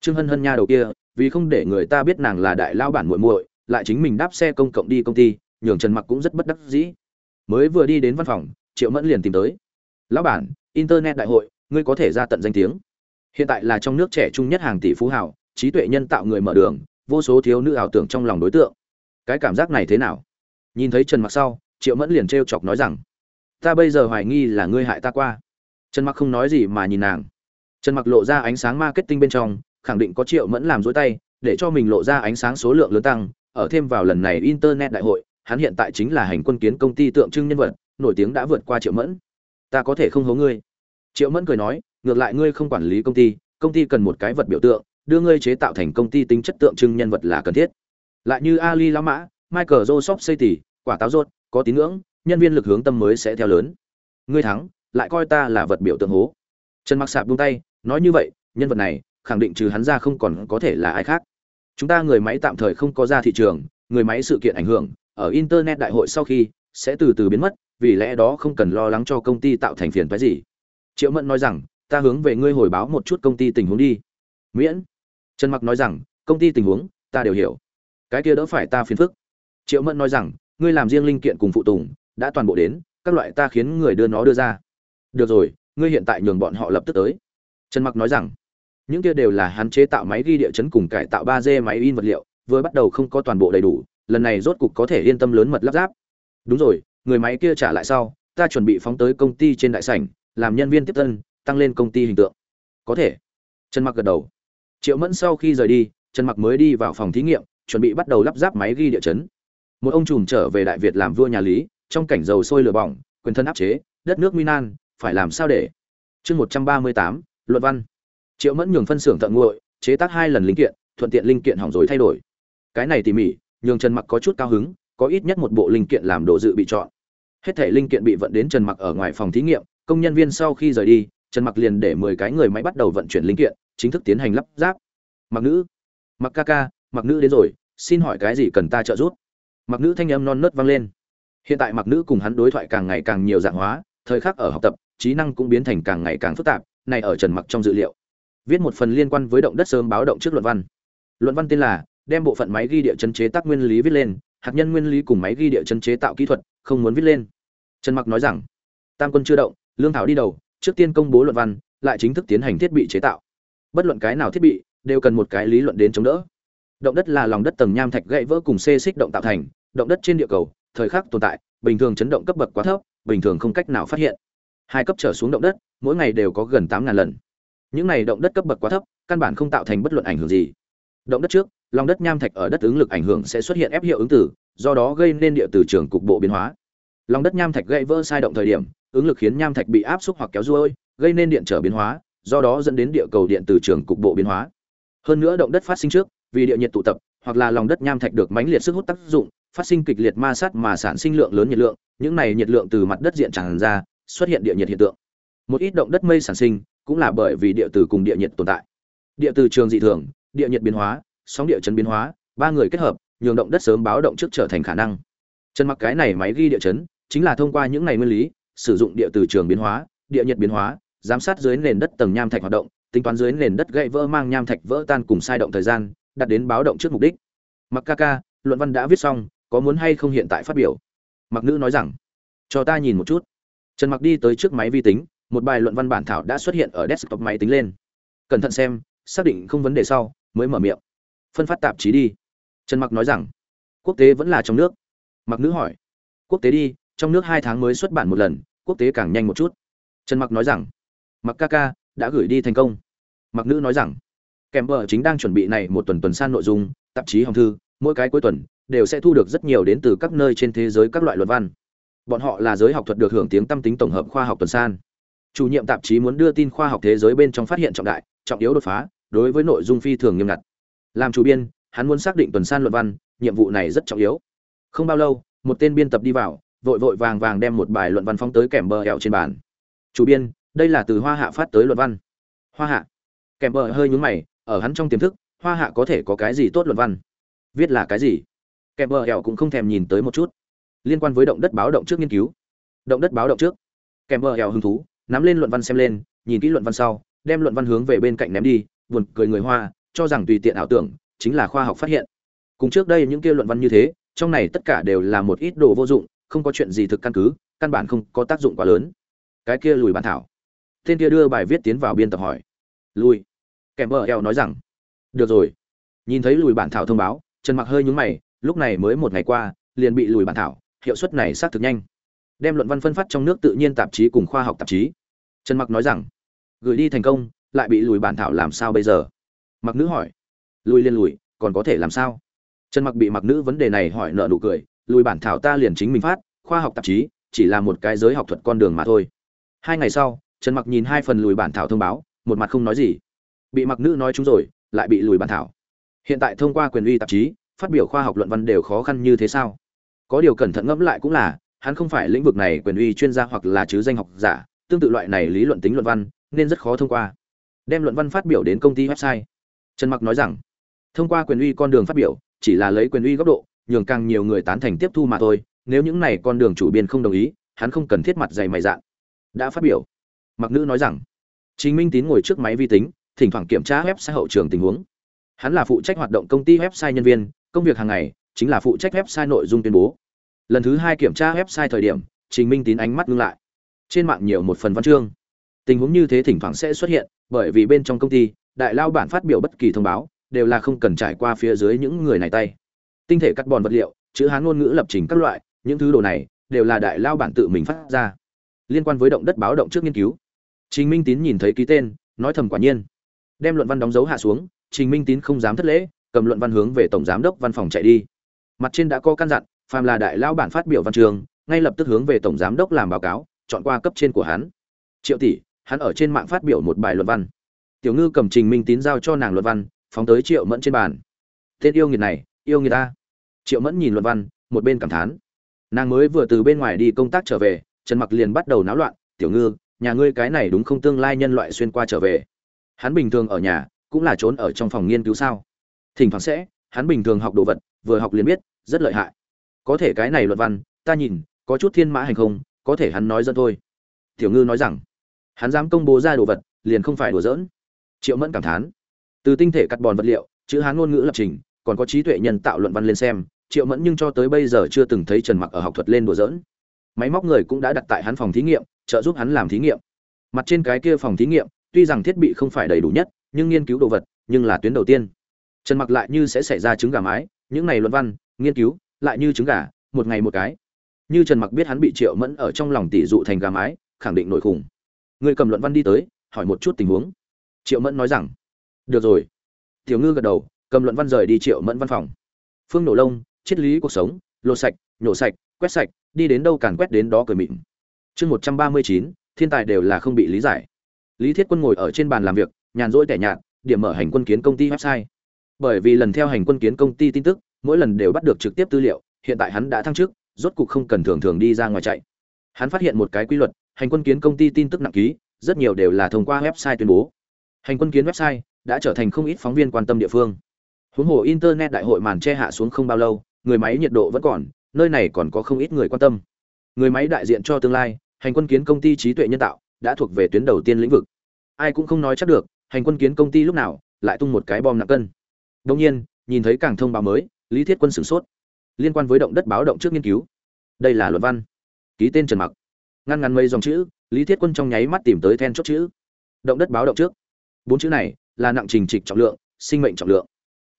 Trương hân hân nha đầu kia, vì không để người ta biết nàng là đại lao bản muội muội, lại chính mình đáp xe công cộng đi công ty, nhường trần mặc cũng rất bất đắc dĩ. Mới vừa đi đến văn phòng triệu mẫn liền tìm tới. Lão bản, internet đại hội, ngươi có thể ra tận danh tiếng. Hiện tại là trong nước trẻ trung nhất hàng tỷ phú hào, trí tuệ nhân tạo người mở đường, vô số thiếu nữ ảo tưởng trong lòng đối tượng. Cái cảm giác này thế nào? Nhìn thấy trần mặc sau, triệu mẫn liền trêu chọc nói rằng, ta bây giờ hoài nghi là ngươi hại ta qua. Trần mặc không nói gì mà nhìn nàng. Trần mặc lộ ra ánh sáng marketing bên trong, khẳng định có triệu mẫn làm dối tay, để cho mình lộ ra ánh sáng số lượng lớn tăng. Ở thêm vào lần này internet đại hội, hắn hiện tại chính là hành quân kiến công ty tượng trưng nhân vật nổi tiếng đã vượt qua triệu mẫn. Ta có thể không hố ngươi? Triệu mẫn cười nói, ngược lại ngươi không quản lý công ty công ty cần một cái vật biểu tượng, đưa ngươi chế tạo thành công ty tính chất tượng trưng nhân vật là cần thiết. Lại như ali la mã, michael joseph xây tỉ quả táo rốt có tín ngưỡng, nhân viên lực hướng tâm mới sẽ theo lớn. Ngươi thắng, lại coi ta là vật biểu tượng hố. Trần mặc sạp buông tay, nói như vậy, nhân vật này, khẳng định trừ hắn ra không còn có thể là ai khác. Chúng ta người máy tạm thời không có ra thị trường, người máy sự kiện ảnh hưởng, ở internet đại hội sau khi, sẽ từ từ biến mất vì lẽ đó không cần lo lắng cho công ty tạo thành phiền phức gì. Triệu mẫn nói rằng, ta hướng về ngươi hồi báo một chút công ty tình huống đi. Miễn. Trần mặc nói rằng, công ty tình huống, ta đều hiểu. Cái kia đỡ phải ta phiền phức. Triệu mẫn nói rằng, ngươi làm riêng linh kiện cùng phụ tùng, đã toàn bộ đến, các loại ta khiến người đưa nó đưa ra. Được rồi, ngươi hiện tại nhường bọn họ lập tức tới. Trần mặc nói rằng, những kia đều là hắn chế tạo máy ghi địa chấn cùng cải tạo 3D máy in vật liệu, vừa bắt đầu không có toàn bộ đầy đủ, lần này rốt cục có thể yên tâm lớn mật lắp ráp. Đúng rồi người máy kia trả lại sau, ta chuẩn bị phóng tới công ty trên đại sảnh, làm nhân viên tiếp tân, tăng lên công ty hình tượng. Có thể. Trần mặc gật đầu. Triệu mẫn sau khi rời đi, trần mặc mới đi vào phòng thí nghiệm, chuẩn bị bắt đầu lắp ráp máy ghi địa chấn. Một ông trùm trở về đại việt làm vua nhà lý, trong cảnh dầu sôi lửa bỏng, quyền thân áp chế, đất nước minan phải làm sao để? Chương một trăm ba mươi tám, luận văn. Triệu mẫn nhường phân xưởng tận nguội, chế tác hai lần linh kiện, thuận tiện linh kiện hỏng rồi thay đổi. Cái này tỉ mỉ, nhường trần mặc có chút cao hứng, có ít nhất một bộ linh kiện làm đồ dự bị chọn hết thể linh kiện bị vận đến trần mặc ở ngoài phòng thí nghiệm, công nhân viên sau khi rời đi, trần mặc liền để 10 cái người máy bắt đầu vận chuyển linh kiện, chính thức tiến hành lắp ráp. Mặc nữ, mặc ca ca, mặc nữ đến rồi, xin hỏi cái gì cần ta trợ giúp? Mặc nữ thanh âm non nớt vang lên. Hiện tại mặc nữ cùng hắn đối thoại càng ngày càng nhiều dạng hóa, thời khắc ở học tập, trí năng cũng biến thành càng ngày càng phức tạp, này ở trần mặc trong dữ liệu. Viết một phần liên quan với động đất sớm báo động trước luận văn. Luận văn tên là, đem bộ phận máy ghi địa chân chế tác nguyên lý viết lên hạt nhân nguyên lý cùng máy ghi địa chân chế tạo kỹ thuật, không muốn viết lên. Trần mặc nói rằng, tam quân chưa động, lương thảo đi đầu, trước tiên công bố luận văn, lại chính thức tiến hành thiết bị chế tạo. Bất luận cái nào thiết bị, đều cần một cái lý luận đến chống đỡ. Động đất là lòng đất tầng nham thạch gãy vỡ cùng xê xích động tạo thành, động đất trên địa cầu, thời khắc tồn tại, bình thường chấn động cấp bậc quá thấp, bình thường không cách nào phát hiện. Hai cấp trở xuống động đất, mỗi ngày đều có gần tám ngàn lần. Những này động đất cấp bậc quá thấp, căn bản không tạo thành bất luận ảnh hưởng gì. Động đất trước lòng đất nham thạch ở đất ứng lực ảnh hưởng sẽ xuất hiện ép hiệu ứng tử, do đó gây nên địa từ trường cục bộ biến hóa. Lòng đất nham thạch gãy vỡ sai động thời điểm, ứng lực khiến nham thạch bị áp xúc hoặc kéo ruôi, gây nên điện trở biến hóa, do đó dẫn đến địa cầu điện từ trường cục bộ biến hóa. Hơn nữa động đất phát sinh trước, vì địa nhiệt tụ tập, hoặc là lòng đất nham thạch được mãnh liệt sức hút tác dụng, phát sinh kịch liệt ma sát mà sản sinh lượng lớn nhiệt lượng, những này nhiệt lượng từ mặt đất diện tràn ra, xuất hiện địa nhiệt hiện tượng. Một ít động đất mây sản sinh, cũng là bởi vì địa từ cùng địa nhiệt tồn tại. Địa từ trường dị thường, địa nhiệt biến hóa sóng địa chấn biến hóa, ba người kết hợp, nhường động đất sớm báo động trước trở thành khả năng. Chân mặc cái này máy ghi địa chấn, chính là thông qua những này nguyên lý, sử dụng địa từ trường biến hóa, địa nhiệt biến hóa, giám sát dưới nền đất tầng nham thạch hoạt động, tính toán dưới nền đất gãy vỡ mang nham thạch vỡ tan cùng sai động thời gian đặt đến báo động trước mục đích. Mặc ca ca, luận văn đã viết xong, có muốn hay không hiện tại phát biểu? Mặc nữ nói rằng, cho ta nhìn một chút. Trần mặc đi tới trước máy vi tính, một bài luận văn bản thảo đã xuất hiện ở desktop máy tính lên. Cẩn thận xem, xác định không vấn đề sau, mới mở miệng phân phát tạp chí đi. Trần mặc nói rằng, quốc tế vẫn là trong nước. Mặc nữ hỏi, quốc tế đi, trong nước hai tháng mới xuất bản một lần, quốc tế càng nhanh một chút. Trần mặc nói rằng, mặc ca ca, đã gửi đi thành công. Mặc nữ nói rằng, kèm vợ chính đang chuẩn bị này một tuần tuần san nội dung, tạp chí hồng thư, mỗi cái cuối tuần, đều sẽ thu được rất nhiều đến từ các nơi trên thế giới các loại luận văn. Bọn họ là giới học thuật được hưởng tiếng tâm tính tổng hợp khoa học tuần san. Chủ nhiệm tạp chí muốn đưa tin khoa học thế giới bên trong phát hiện trọng đại, trọng yếu đột phá, đối với nội dung phi thường nghiêm ngặt làm chủ biên, hắn muốn xác định tuần san luận văn, nhiệm vụ này rất trọng yếu. Không bao lâu, một tên biên tập đi vào, vội vội vàng vàng đem một bài luận văn phóng tới kèm bờ hẹo trên bàn. Chủ biên, đây là từ hoa hạ phát tới luận văn. Hoa hạ? Kèm bờ hơi nhúng mày, ở hắn trong tiềm thức, hoa hạ có thể có cái gì tốt luận văn? Viết là cái gì? Kèm bờ hẹo cũng không thèm nhìn tới một chút. Liên quan với động đất báo động trước nghiên cứu. Động đất báo động trước? Kèm bờ hẹo hứng thú, nắm lên luận văn xem lên, nhìn kỹ luận văn sau, đem luận văn hướng về bên cạnh ném đi, buồn cười người hoa cho rằng tùy tiện ảo tưởng, chính là khoa học phát hiện. Cùng trước đây những kia luận văn như thế, trong này tất cả đều là một ít đồ vô dụng, không có chuyện gì thực căn cứ, căn bản không có tác dụng quá lớn. Cái kia lùi bản thảo. Tên kia đưa bài viết tiến vào biên tập hỏi. Lùi. Kèm bờ eo nói rằng. Được rồi. Nhìn thấy lùi bản thảo thông báo, trần mặc hơi nhúng mày, lúc này mới một ngày qua, liền bị lùi bản thảo, hiệu suất này xác thực nhanh. Đem luận văn phân phát trong nước tự nhiên tạp chí cùng khoa học tạp chí. Trần mặc nói rằng. Gửi đi thành công, lại bị lùi bản thảo làm sao bây giờ? Mặc nữ hỏi. Lùi liên lùi, còn có thể làm sao? Trần mặc bị mặc nữ vấn đề này hỏi nợ nụ cười, lùi bản thảo ta liền chính mình phát, khoa học tạp chí, chỉ là một cái giới học thuật con đường mà thôi. Hai ngày sau, trần mặc nhìn hai phần lùi bản thảo thông báo, một mặt không nói gì. Bị mặc nữ nói chúng rồi, lại bị lùi bản thảo. Hiện tại thông qua quyền uy tạp chí, phát biểu khoa học luận văn đều khó khăn như thế sao? Có điều cẩn thận ngẫm lại cũng là, hắn không phải lĩnh vực này quyền uy chuyên gia hoặc là chứ danh học giả, tương tự loại này lý luận tính luận văn, nên rất khó thông qua. Đem luận văn phát biểu đến công ty website trần mặc nói rằng, thông qua quyền uy con đường phát biểu, chỉ là lấy quyền uy góc độ, nhường càng nhiều người tán thành tiếp thu mà thôi, nếu những này con đường chủ biên không đồng ý, hắn không cần thiết mặt dày mày dạn. Đã phát biểu, mặc nữ nói rằng chính minh tín ngồi trước máy vi tính, thỉnh thoảng kiểm tra website hậu trường tình huống. Hắn là phụ trách hoạt động công ty website nhân viên, công việc hàng ngày chính là phụ trách website nội dung tuyên bố. Lần thứ hai kiểm tra website thời điểm, trình minh tín ánh mắt ngưng lại. Trên mạng nhiều một phần văn chương. Tình huống như thế thỉnh thoảng sẽ xuất hiện, bởi vì bên trong công ty đại lao bản phát biểu bất kỳ thông báo, đều là không cần trải qua phía dưới những người này tay. Tinh thể cắt bòn vật liệu, chữ hán ngôn ngữ lập trình các loại, những thứ đồ này đều là đại lao bản tự mình phát ra. Liên quan với động đất báo động trước nghiên cứu. Trình minh tín nhìn thấy ký tên, nói thầm quả nhiên. Đem luận văn đóng dấu hạ xuống, trình minh tín không dám thất lễ, cầm luận văn hướng về tổng giám đốc văn phòng chạy đi. Mặt trên đã có căn dặn, phàm là đại lao bản phát biểu văn trường, ngay lập tức hướng về tổng giám đốc làm báo cáo, chọn qua cấp trên của hắn. Triệu tỷ, hắn ở trên mạng phát biểu một bài luận văn tiểu ngư cầm trình minh tín giao cho nàng luận văn, phóng tới triệu mẫn trên bàn. Tên yêu nghiệt này, yêu người ta. Triệu mẫn nhìn luận văn, một bên cảm thán. Nàng mới vừa từ bên ngoài đi công tác trở về, trần mặc liền bắt đầu náo loạn, tiểu ngư, nhà ngươi cái này đúng không tương lai nhân loại xuyên qua trở về? Hắn bình thường ở nhà, cũng là trốn ở trong phòng nghiên cứu sao? Thỉnh thoảng sẽ, hắn bình thường học đồ vật, vừa học liền biết, rất lợi hại. Có thể cái này luận văn, ta nhìn, có chút thiên mã hành không, có thể hắn nói dân thôi. Tiểu ngư nói rằng, hắn dám công bố ra đồ vật, liền không phải đùa giỡn triệu mẫn cảm thán. Từ tinh thể cắt bòn vật liệu, chữ hán ngôn ngữ lập trình, còn có trí tuệ nhân tạo luận văn lên xem, triệu mẫn nhưng cho tới bây giờ chưa từng thấy trần mặc ở học thuật lên đùa giỡn. Máy móc người cũng đã đặt tại hắn phòng thí nghiệm, trợ giúp hắn làm thí nghiệm. Mặt trên cái kia phòng thí nghiệm, tuy rằng thiết bị không phải đầy đủ nhất, nhưng nghiên cứu đồ vật, nhưng là tuyến đầu tiên. Trần mặc lại như sẽ xảy ra trứng gà mái, những này luận văn, nghiên cứu, lại như trứng gà, một ngày một cái. Như trần mặc biết hắn bị triệu mẫn ở trong lòng tỷ dụ thành gà mái, khẳng định nội khủng. Người cầm luận văn đi tới, hỏi một chút tình huống triệu mẫn nói rằng, được rồi. Tiểu ngư gật đầu, cầm luận văn rời đi triệu mẫn văn phòng. Phương nổ lông, triết lý cuộc sống, lột sạch, nhổ sạch, quét sạch, đi đến đâu càn quét đến đó cười mịn. Chương một trăm ba mươi chín, thiên tài đều là không bị lý giải. Lý thiết quân ngồi ở trên bàn làm việc, nhàn rỗi tẻ nhạt, điểm mở hành quân kiến công ty website. Bởi vì lần theo hành quân kiến công ty tin tức, mỗi lần đều bắt được trực tiếp tư liệu, hiện tại hắn đã thăng chức, rốt cục không cần thường thường đi ra ngoài chạy. Hắn phát hiện một cái quy luật, hành quân kiến công ty tin tức nặng ký, rất nhiều đều là thông qua website tuyên bố hành quân kiến website, đã trở thành không ít phóng viên quan tâm địa phương. Huống hồ internet đại hội màn che hạ xuống không bao lâu, người máy nhiệt độ vẫn còn, nơi này còn có không ít người quan tâm. Người máy đại diện cho tương lai, hành quân kiến công ty trí tuệ nhân tạo, đã thuộc về tuyến đầu tiên lĩnh vực. Ai cũng không nói chắc được, hành quân kiến công ty lúc nào lại tung một cái bom nặng cân. Đông nhiên, nhìn thấy càng thông báo mới, lý thiết quân sửng sốt. Liên quan với động đất báo động trước nghiên cứu. Đây là luật văn. Ký tên trần mặc. Ngăn ngắn mấy dòng chữ, lý thiết quân trong nháy mắt tìm tới then chốt chữ. Động đất báo động trước bốn chữ này là nặng trình trịch trọng lượng, sinh mệnh trọng lượng.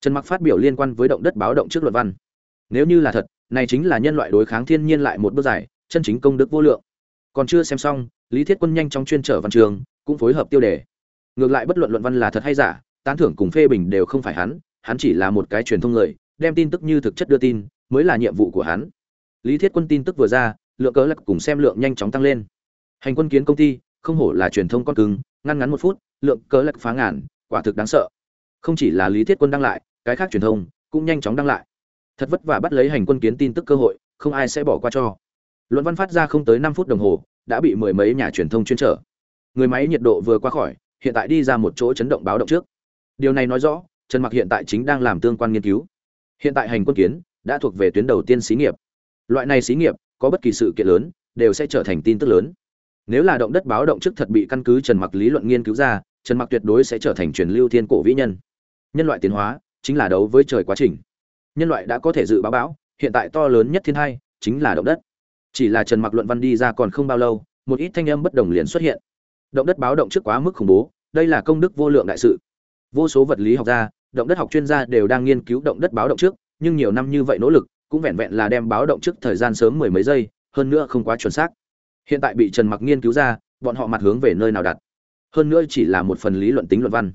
Trần mặc phát biểu liên quan với động đất báo động trước luật văn. Nếu như là thật, này chính là nhân loại đối kháng thiên nhiên lại một bước dài, chân chính công đức vô lượng. Còn chưa xem xong, lý thiết quân nhanh chóng chuyên trở văn trường, cũng phối hợp tiêu đề. Ngược lại bất luận luận văn là thật hay giả, tán thưởng cùng phê bình đều không phải hắn hắn chỉ là một cái truyền thông người, đem tin tức như thực chất đưa tin, mới là nhiệm vụ của hắn. Lý thiết quân tin tức vừa ra, lượng cớ lạc cùng xem lượng nhanh chóng tăng lên. Hành quân kiến công ty, không hổ là truyền thông con cứng ngăn ngắn một phút lượng cớ lạc phá ngàn, quả thực đáng sợ. Không chỉ là lý thiết quân đăng lại, cái khác truyền thông cũng nhanh chóng đăng lại. Thật vất vả bắt lấy hành quân kiến tin tức cơ hội, không ai sẽ bỏ qua cho. Luận văn phát ra không tới năm phút đồng hồ, đã bị mười mấy nhà truyền thông chuyên trở. Người máy nhiệt độ vừa qua khỏi, hiện tại đi ra một chỗ chấn động báo động trước. Điều này nói rõ, trần mặc hiện tại chính đang làm tương quan nghiên cứu. Hiện tại hành quân kiến đã thuộc về tuyến đầu tiên xí nghiệp. Loại này xí nghiệp, có bất kỳ sự kiện lớn, đều sẽ trở thành tin tức lớn. Nếu là động đất báo động trước thật bị căn cứ trần mặc lý luận nghiên cứu ra trần mặc tuyệt đối sẽ trở thành truyền lưu thiên cổ vĩ nhân. Nhân loại tiến hóa chính là đấu với trời quá trình. Nhân loại đã có thể dự báo bão, hiện tại to lớn nhất thiên hai chính là động đất. Chỉ là trần mặc luận văn đi ra còn không bao lâu, một ít thanh âm bất đồng liền xuất hiện. Động đất báo động trước quá mức khủng bố, đây là công đức vô lượng đại sự. Vô số vật lý học gia, động đất học chuyên gia đều đang nghiên cứu động đất báo động trước, nhưng nhiều năm như vậy nỗ lực, cũng vẹn vẹn là đem báo động trước thời gian sớm mười mấy giây, hơn nữa không quá chuẩn xác. Hiện tại bị trần mặc nghiên cứu ra, bọn họ mặt hướng về nơi nào đặt? Hơn nữa chỉ là một phần lý luận tính luận văn.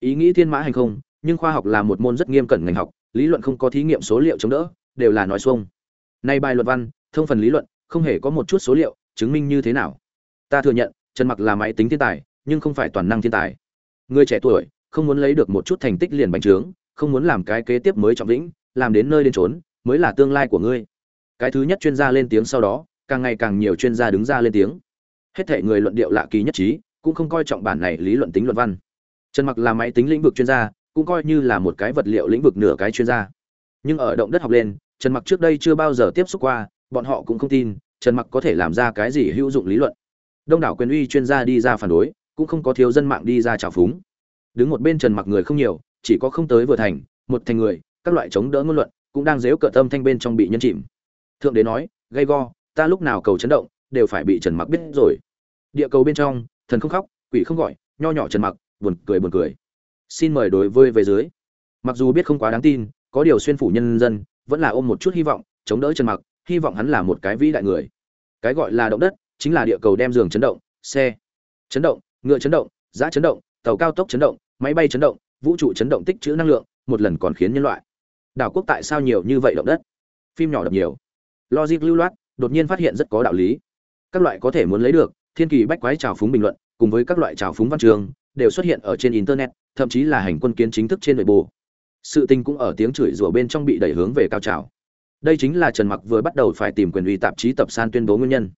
Ý nghĩ thiên mã hành không, nhưng khoa học là một môn rất nghiêm cẩn ngành học, lý luận không có thí nghiệm số liệu chống đỡ, đều là nói xuông. Nay bài luận văn, thông phần lý luận, không hề có một chút số liệu, chứng minh như thế nào. Ta thừa nhận, trần mặc là máy tính thiên tài, nhưng không phải toàn năng thiên tài. Người trẻ tuổi, không muốn lấy được một chút thành tích liền bành trướng, không muốn làm cái kế tiếp mới trọng lĩnh làm đến nơi đến trốn mới là tương lai của ngươi. Cái thứ nhất chuyên gia lên tiếng sau đó, càng ngày càng nhiều chuyên gia đứng ra lên tiếng. Hết thể người luận điệu lạ kỳ nhất trí cũng không coi trọng bản này lý luận tính luận văn. Trần mặc là máy tính lĩnh vực chuyên gia, cũng coi như là một cái vật liệu lĩnh vực nửa cái chuyên gia. Nhưng ở động đất học lên, trần mặc trước đây chưa bao giờ tiếp xúc qua, bọn họ cũng không tin trần mặc có thể làm ra cái gì hữu dụng lý luận. Đông đảo quyền uy chuyên gia đi ra phản đối, cũng không có thiếu dân mạng đi ra trào phúng. Đứng một bên trần mặc người không nhiều, chỉ có không tới vừa thành, một thành người, các loại chống đỡ ngôn luận, cũng đang dếu cợt tâm thanh bên trong bị nhân chìm. Thượng đế nói, gay go, ta lúc nào cầu chấn động, đều phải bị trần mặc biết rồi. Địa cầu bên trong thần không khóc, quỷ không gọi, nho nhỏ trần mặc, buồn cười buồn cười. Xin mời đối với về dưới. Mặc dù biết không quá đáng tin, có điều xuyên phủ nhân dân, vẫn là ôm một chút hy vọng, chống đỡ trần mặc, hy vọng hắn là một cái vĩ đại người. Cái gọi là động đất, chính là địa cầu đem giường chấn động, xe chấn động, ngựa chấn động, giã chấn động, tàu cao tốc chấn động, máy bay chấn động, vũ trụ chấn động tích trữ năng lượng, một lần còn khiến nhân loại. Đảo quốc tại sao nhiều như vậy động đất? Phim nhỏ đập nhiều. Logic lưu loát, đột nhiên phát hiện rất có đạo lý. Các loại có thể muốn lấy được thiên kỳ bách quái trào phúng bình luận, cùng với các loại trào phúng văn trường, đều xuất hiện ở trên internet, thậm chí là hành quân kiến chính thức trên nội bộ sự tình cũng ở tiếng chửi rủa bên trong bị đẩy hướng về cao trào. Đây chính là trần mặc vừa bắt đầu phải tìm quyền uy tạp chí tập san tuyên bố nguyên nhân.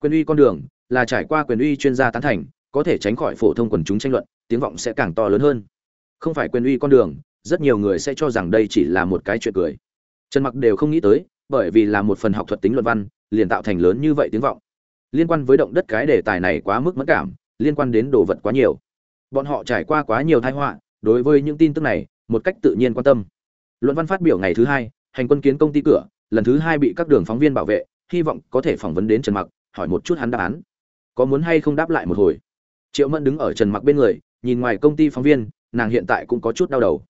Quyền uy con đường là trải qua quyền uy chuyên gia tán thành, có thể tránh khỏi phổ thông quần chúng tranh luận, tiếng vọng sẽ càng to lớn hơn. Không phải quyền uy con đường, rất nhiều người sẽ cho rằng đây chỉ là một cái chuyện cười. Trần mặc đều không nghĩ tới, bởi vì là một phần học thuật tính luận văn, liền tạo thành lớn như vậy tiếng vọng liên quan với động đất cái đề tài này quá mức mất cảm, liên quan đến đồ vật quá nhiều. Bọn họ trải qua quá nhiều tai họa, đối với những tin tức này, một cách tự nhiên quan tâm. Luận văn phát biểu ngày thứ hai, hành quân kiến công ty cửa, lần thứ hai bị các đường phóng viên bảo vệ, hy vọng có thể phỏng vấn đến trần mặc, hỏi một chút hắn đáp án. Có muốn hay không đáp lại một hồi? Triệu mẫn đứng ở trần mặc bên người, nhìn ngoài công ty phóng viên, nàng hiện tại cũng có chút đau đầu.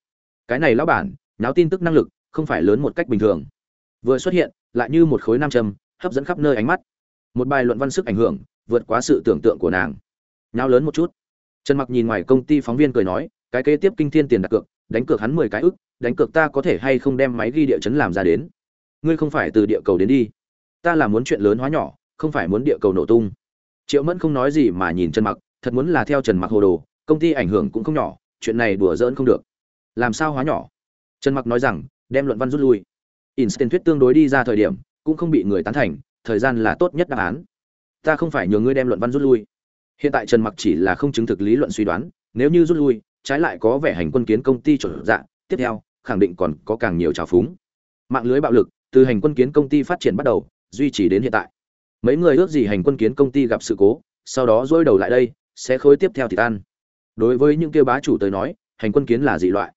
Cái này lão bản náo tin tức năng lực, không phải lớn một cách bình thường. Vừa xuất hiện, lại như một khối nam châm, hấp dẫn khắp nơi ánh mắt một bài luận văn sức ảnh hưởng, vượt quá sự tưởng tượng của nàng. Nhau lớn một chút. Trần mặc nhìn ngoài công ty phóng viên cười nói, cái kế tiếp kinh thiên tiền đặt cược, đánh cược hắn mười cái ức, đánh cược ta có thể hay không đem máy ghi địa chấn làm ra đến? Ngươi không phải từ địa cầu đến đi. Ta là muốn chuyện lớn hóa nhỏ, không phải muốn địa cầu nổ tung. Triệu mẫn không nói gì mà nhìn trần mặc, thật muốn là theo trần mặc hồ đồ, công ty ảnh hưởng cũng không nhỏ, chuyện này đùa giỡn không được. Làm sao hóa nhỏ? Trần mặc nói rằng, đem luận văn rút lui. Instant thuyết tương đối đi ra thời điểm, cũng không bị người tán thành thời gian là tốt nhất đáp án. Ta không phải nhờ ngươi đem luận văn rút lui. Hiện tại trần mặc chỉ là không chứng thực lý luận suy đoán, nếu như rút lui, trái lại có vẻ hành quân kiến công ty trở dạng tiếp theo, khẳng định còn có càng nhiều trào phúng. Mạng lưới bạo lực, từ hành quân kiến công ty phát triển bắt đầu, duy trì đến hiện tại. Mấy người ước gì hành quân kiến công ty gặp sự cố, sau đó rối đầu lại đây, sẽ khối tiếp theo thì tan. Đối với những kia bá chủ tới nói, hành quân kiến là dị loại.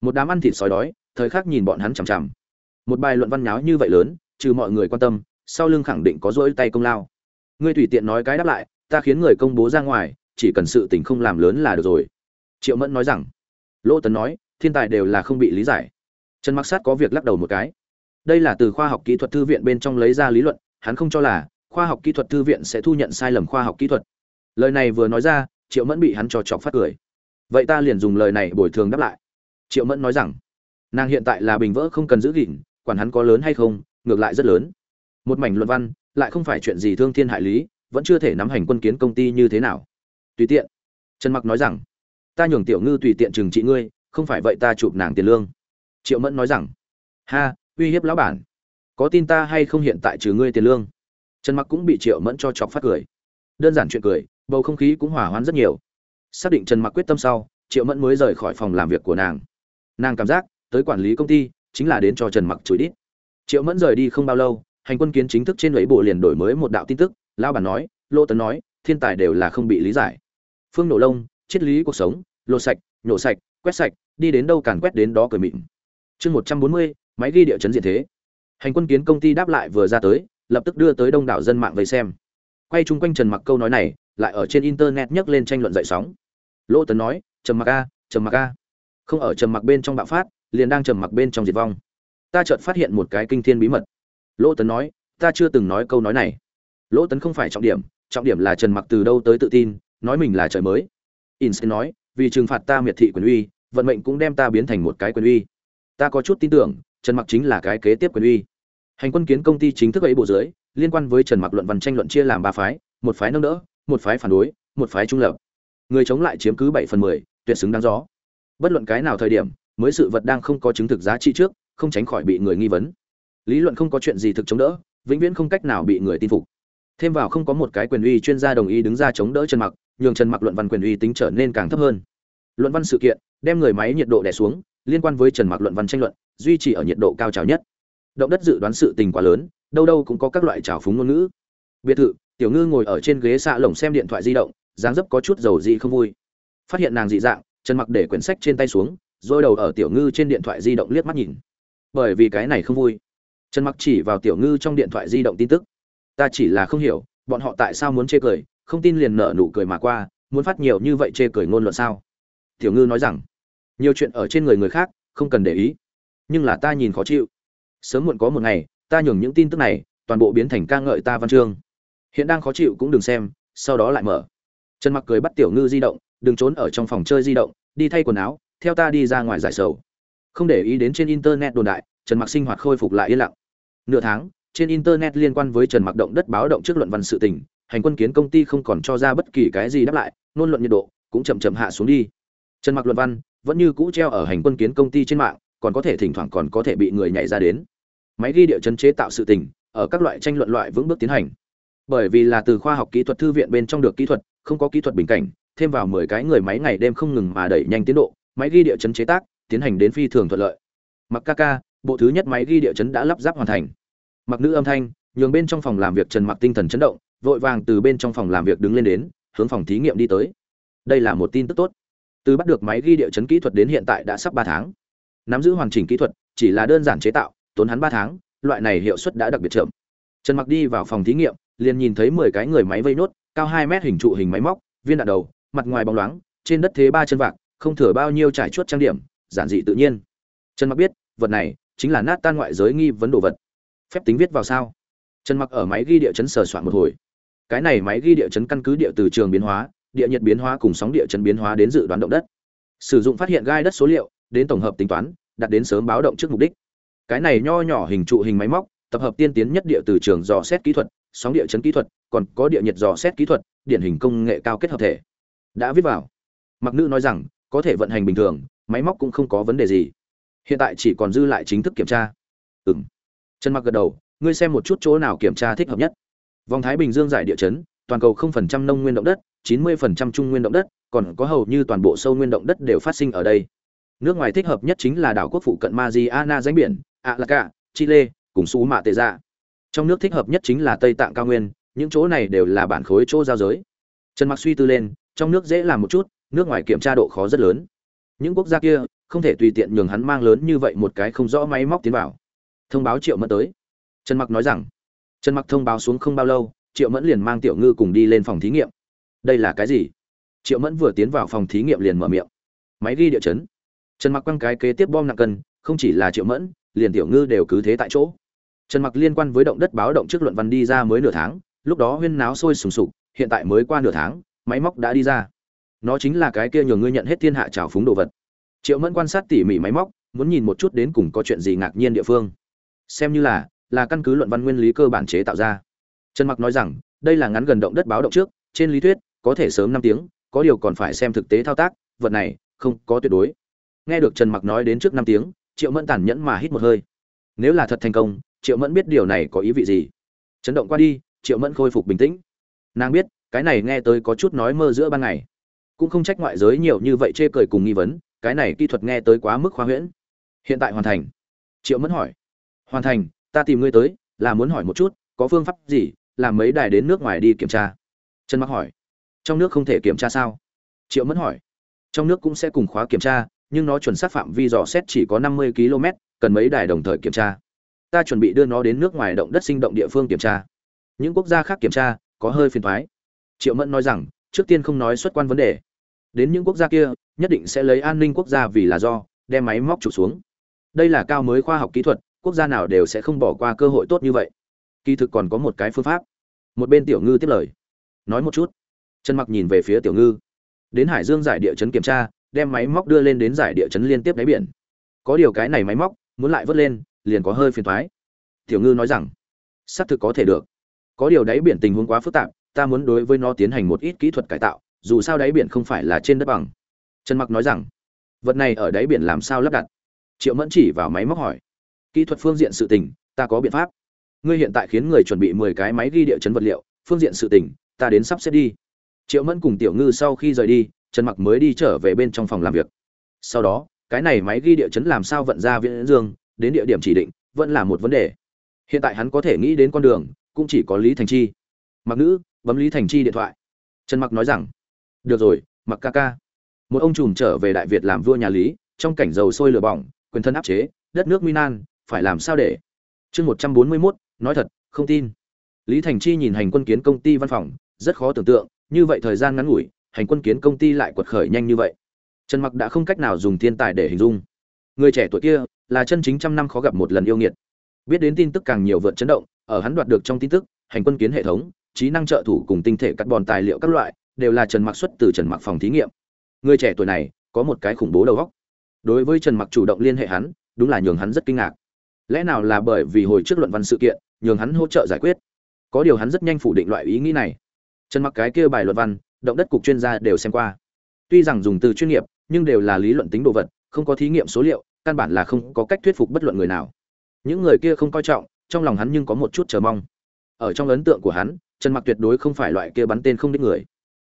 Một đám ăn thịt sói đói, thời khắc nhìn bọn hắn chằm chằm. Một bài luận văn nháo như vậy lớn, trừ mọi người quan tâm sau lưng khẳng định có rỗi tay công lao. Ngươi tùy tiện nói cái đáp lại, ta khiến người công bố ra ngoài, chỉ cần sự tình không làm lớn là được rồi. Triệu mẫn nói rằng. Lỗ tấn nói, thiên tài đều là không bị lý giải. Trần mặc sát có việc lắc đầu một cái. Đây là từ khoa học kỹ thuật thư viện bên trong lấy ra lý luận, hắn không cho là khoa học kỹ thuật thư viện sẽ thu nhận sai lầm khoa học kỹ thuật. Lời này vừa nói ra, triệu mẫn bị hắn cho chọc phát cười. Vậy ta liền dùng lời này bồi thường đáp lại. Triệu mẫn nói rằng. Nàng hiện tại là bình vỡ không cần giữ gìn, quản hắn có lớn hay không, ngược lại rất lớn một mảnh luận văn, lại không phải chuyện gì thương thiên hại lý, vẫn chưa thể nắm hành quân kiến công ty như thế nào. Tùy tiện. Trần mặc nói rằng, ta nhường tiểu ngư tùy tiện trừng trị ngươi, không phải vậy ta chụp nàng tiền lương. Triệu mẫn nói rằng, ha, uy hiếp lão bản. Có tin ta hay không hiện tại trừ ngươi tiền lương? Trần mặc cũng bị triệu mẫn cho chọc phát cười. Đơn giản chuyện cười, bầu không khí cũng hỏa hoãn rất nhiều. Xác định trần mặc quyết tâm sau, triệu mẫn mới rời khỏi phòng làm việc của nàng. Nàng cảm giác, tới quản lý công ty, chính là đến cho trần mặc chửi đít. Triệu mẫn rời đi không bao lâu hành quân kiến chính thức trên lưỡi bộ liền đổi mới một đạo tin tức, lão bản nói, lô tấn nói, thiên tài đều là không bị lý giải. Phương nổ lông, triết lý cuộc sống, lột sạch, nhổ sạch, quét sạch, đi đến đâu càn quét đến đó cười mịn. Chương một trăm bốn mươi, máy ghi địa chấn diện thế. Hành quân kiến công ty đáp lại vừa ra tới, lập tức đưa tới đông đảo dân mạng về xem. Quay chung quanh trần mặc câu nói này, lại ở trên internet nhấc lên tranh luận dậy sóng. Lỗ tấn nói, trầm mặc a, trầm mặc a. Không ở trầm mặc bên trong bạo phát, liền đang trầm mặc bên trong diệt vong. Ta chợt phát hiện một cái kinh thiên bí mật lỗ tấn nói, ta chưa từng nói câu nói này. Lỗ tấn không phải trọng điểm trọng điểm là trần mặc từ đâu tới tự tin, nói mình là trời mới. Instant nói, vì trừng phạt ta miệt thị quyền uy, vận mệnh cũng đem ta biến thành một cái quyền uy. Ta có chút tin tưởng, trần mặc chính là cái kế tiếp quyền uy. Hành quân kiến công ty chính thức ấy bộ dưới, liên quan với trần mặc luận văn tranh luận chia làm ba phái, một phái nâng đỡ, một phái phản đối, một phái trung lập. Người chống lại chiếm cứ bảy phần mười, tuyệt xứng đáng gió. Bất luận cái nào thời điểm, mới sự vật đang không có chứng thực giá trị trước, không tránh khỏi bị người nghi vấn lý luận không có chuyện gì thực chống đỡ, vĩnh viễn không cách nào bị người tin phục. Thêm vào không có một cái quyền uy chuyên gia đồng ý đứng ra chống đỡ trần mặc, nhường trần mặc luận văn quyền uy tính trở nên càng thấp hơn. Luận văn sự kiện, đem người máy nhiệt độ đè xuống, liên quan với trần mặc luận văn tranh luận, duy trì ở nhiệt độ cao trào nhất. Động đất dự đoán sự tình quá lớn, đâu đâu cũng có các loại trào phúng ngôn ngữ. Biệt thự, tiểu ngư ngồi ở trên ghế xạ lồng xem điện thoại di động, dáng dấp có chút dầu dị không vui. Phát hiện nàng dị dạng, trần mặc để quyển sách trên tay xuống, rồi đầu ở tiểu ngư trên điện thoại di động liếc mắt nhìn. Bởi vì cái này không vui trần mặc chỉ vào tiểu ngư trong điện thoại di động tin tức. Ta chỉ là không hiểu, bọn họ tại sao muốn chê cười, không tin liền nở nụ cười mà qua, muốn phát nhiều như vậy chê cười ngôn luận sao? Tiểu ngư nói rằng, nhiều chuyện ở trên người người khác, không cần để ý. Nhưng là ta nhìn khó chịu. Sớm muộn có một ngày, ta nhường những tin tức này, toàn bộ biến thành ca ngợi ta văn chương. Hiện đang khó chịu cũng đừng xem, sau đó lại mở. Trần mặc cười bắt tiểu ngư di động, đừng trốn ở trong phòng chơi di động, đi thay quần áo, theo ta đi ra ngoài giải sầu. Không để ý đến trên internet đồn đại, trần mặc sinh hoạt khôi phục lại yên lặng nửa tháng, trên internet liên quan với trần mặc động đất báo động trước luận văn sự tình, hành quân kiến công ty không còn cho ra bất kỳ cái gì đáp lại nôn luận nhiệt độ cũng chậm chậm hạ xuống đi. Trần mặc luận văn vẫn như cũ treo ở hành quân kiến công ty trên mạng, còn có thể thỉnh thoảng còn có thể bị người nhảy ra đến. Máy ghi địa chấn chế tạo sự tình, ở các loại tranh luận loại vững bước tiến hành. Bởi vì là từ khoa học kỹ thuật thư viện bên trong được kỹ thuật, không có kỹ thuật bình cảnh, thêm vào 10 cái người máy ngày đêm không ngừng mà đẩy nhanh tiến độ, máy ghi địa chấn chế tác tiến hành đến phi thường thuận lợi. Mặc ca ca bộ thứ nhất máy ghi địa chấn đã lắp ráp hoàn thành. Mặc nữ âm thanh, nhường bên trong phòng làm việc trần mặc tinh thần chấn động, vội vàng từ bên trong phòng làm việc đứng lên đến, hướng phòng thí nghiệm đi tới. Đây là một tin tức tốt. Từ bắt được máy ghi địa chấn kỹ thuật đến hiện tại đã sắp ba tháng. Nắm giữ hoàn chỉnh kỹ thuật, chỉ là đơn giản chế tạo, tốn hắn ba tháng, loại này hiệu suất đã đặc biệt chậm. Trần mặc đi vào phòng thí nghiệm, liền nhìn thấy mười cái người máy vây nốt, cao hai mét hình trụ hình máy móc, viên đạn đầu, mặt ngoài bóng loáng, trên đất thế ba chân vạc, không thừa bao nhiêu trải chuốt trang điểm, giản dị tự nhiên. Trần mặc biết, vật này chính là nát tan ngoại giới nghi vấn đồ vật. Phép tính viết vào sao? Trần mặc ở máy ghi địa chấn sờ soạn một hồi. Cái này máy ghi địa chấn căn cứ địa từ trường biến hóa, địa nhiệt biến hóa cùng sóng địa chấn biến hóa đến dự đoán động đất. Sử dụng phát hiện gai đất số liệu, đến tổng hợp tính toán, đặt đến sớm báo động trước mục đích. Cái này nho nhỏ hình trụ hình máy móc, tập hợp tiên tiến nhất địa từ trường dò xét kỹ thuật, sóng địa chấn kỹ thuật, còn có địa nhiệt dò xét kỹ thuật, điển hình công nghệ cao kết hợp thể. Đã viết vào. Mặc nữ nói rằng, có thể vận hành bình thường, máy móc cũng không có vấn đề gì hiện tại chỉ còn dư lại chính thức kiểm tra. Ừ m trần mặc gật đầu, ngươi xem một chút chỗ nào kiểm tra thích hợp nhất. Vòng thái bình dương giải địa chấn, toàn cầu 0% nông nguyên động đất 90% trung nguyên động đất, còn có hầu như toàn bộ sâu nguyên động đất đều phát sinh ở đây. Nước ngoài thích hợp nhất chính là đảo quốc phụ cận mariana danh biển, alaska, chile, cùng su mạ tệ ra trong nước thích hợp nhất chính là tây tạng cao nguyên, những chỗ này đều là bản khối chỗ giao giới. Trần mặc suy tư lên, trong nước dễ làm một chút, nước ngoài kiểm tra độ khó rất lớn. Những quốc gia kia không thể tùy tiện nhường hắn mang lớn như vậy một cái không rõ máy móc tiến vào. Thông báo triệu mẫn tới. Trần mặc nói rằng, trần mặc thông báo xuống không bao lâu, triệu mẫn liền mang tiểu ngư cùng đi lên phòng thí nghiệm. Đây là cái gì? Triệu mẫn vừa tiến vào phòng thí nghiệm liền mở miệng. Máy ghi địa chấn. Trần mặc quăng cái kế tiếp bom nặng cân, không chỉ là triệu mẫn, liền tiểu ngư đều cứ thế tại chỗ. Trần mặc liên quan với động đất báo động trước luận văn đi ra mới nửa tháng, lúc đó huyên náo sôi sùng sục, hiện tại mới qua nửa tháng, máy móc đã đi ra. Nó chính là cái kia nhường ngươi nhận hết thiên hạ trào phúng đồ vật triệu mẫn quan sát tỉ mỉ máy móc, muốn nhìn một chút đến cùng có chuyện gì ngạc nhiên địa phương. Xem như là là căn cứ luận văn nguyên lý cơ bản chế tạo ra. Trần mặc nói rằng, đây là ngắn gần động đất báo động trước, trên lý thuyết, có thể sớm năm tiếng, có điều còn phải xem thực tế thao tác, vật này, không có tuyệt đối. Nghe được trần mặc nói đến trước năm tiếng, triệu mẫn tàn nhẫn mà hít một hơi. Nếu là thật thành công, triệu mẫn biết điều này có ý vị gì? Chấn động qua đi, triệu mẫn khôi phục bình tĩnh. Nàng biết, cái này nghe tới có chút nói mơ giữa ban ngày. Cũng không trách ngoại giới nhiều như vậy chê cười cùng nghi vấn cái này kỹ thuật nghe tới quá mức khoa huyễn. Hiện tại hoàn thành. Triệu mẫn hỏi. Hoàn thành, ta tìm ngươi tới, là muốn hỏi một chút, có phương pháp gì, làm mấy đài đến nước ngoài đi kiểm tra? Trần mặc hỏi. Trong nước không thể kiểm tra sao? Triệu mẫn hỏi. Trong nước cũng sẽ cùng khóa kiểm tra, nhưng nó chuẩn xác phạm vi dò xét chỉ có 50 km, cần mấy đài đồng thời kiểm tra. Ta chuẩn bị đưa nó đến nước ngoài động đất sinh động địa phương kiểm tra. Những quốc gia khác kiểm tra, có hơi phiền thoái. Triệu mẫn nói rằng, trước tiên không nói xuất quan vấn đề đến những quốc gia kia, nhất định sẽ lấy an ninh quốc gia vì là do, đem máy móc chụp xuống. Đây là cao mới khoa học kỹ thuật, quốc gia nào đều sẽ không bỏ qua cơ hội tốt như vậy. Kỳ thực còn có một cái phương pháp. Một bên tiểu ngư tiếp lời. Nói một chút. Trần mặc nhìn về phía tiểu ngư. Đến hải dương giải địa chấn kiểm tra, đem máy móc đưa lên đến giải địa chấn liên tiếp đáy biển. Có điều cái này máy móc, muốn lại vớt lên, liền có hơi phiền thoái tiểu ngư nói rằng, xác thực có thể được. Có điều đáy biển tình huống quá phức tạp, ta muốn đối với nó tiến hành một ít kỹ thuật cải tạo dù sao đáy biển không phải là trên đất bằng. Trần mặc nói rằng, vật này ở đáy biển làm sao lắp đặt? Triệu mẫn chỉ vào máy móc hỏi. Kỹ thuật phương diện sự tình, ta có biện pháp. Ngươi hiện tại khiến người chuẩn bị mười cái máy ghi địa chấn vật liệu, phương diện sự tình, ta đến sắp xếp đi. Triệu mẫn cùng tiểu ngư sau khi rời đi, trần mặc mới đi trở về bên trong phòng làm việc. Sau đó, cái này máy ghi địa chấn làm sao vận ra viễn dương, đến địa điểm chỉ định, vẫn là một vấn đề. Hiện tại hắn có thể nghĩ đến con đường, cũng chỉ có lý thành chi. Mặc nữ, bấm lý thành chi điện thoại. Trần mặc nói rằng được rồi mặc ca ca. Một ông trùm trở về đại việt làm vua nhà lý trong cảnh dầu sôi lửa bỏng quyền thân áp chế đất nước minan phải làm sao để? Chương một trăm bốn mươi mốt, nói thật không tin. Lý thành chi nhìn hành quân kiến công ty văn phòng rất khó tưởng tượng như vậy thời gian ngắn ngủi hành quân kiến công ty lại quật khởi nhanh như vậy. Trần mặc đã không cách nào dùng thiên tài để hình dung. Người trẻ tuổi kia là chân chính trăm năm khó gặp một lần yêu nghiệt. Biết đến tin tức càng nhiều vượt chấn động ở hắn đoạt được trong tin tức hành quân kiến hệ thống trí năng trợ thủ cùng tinh thể cắt bòn tài liệu các loại đều là trần mặc xuất từ trần mặc phòng thí nghiệm. Người trẻ tuổi này có một cái khủng bố đầu óc. Đối với trần mặc chủ động liên hệ hắn, đúng là nhường hắn rất kinh ngạc. Lẽ nào là bởi vì hồi trước luận văn sự kiện, nhường hắn hỗ trợ giải quyết? Có điều hắn rất nhanh phủ định loại ý nghĩ này. Trần mặc cái kia bài luận văn, động đất cục chuyên gia đều xem qua. Tuy rằng dùng từ chuyên nghiệp, nhưng đều là lý luận tính đồ vật, không có thí nghiệm số liệu, căn bản là không có cách thuyết phục bất luận người nào. Những người kia không coi trọng, trong lòng hắn nhưng có một chút chờ mong. Ở trong ấn tượng của hắn, trần mặc tuyệt đối không phải loại kia bắn tên không đích người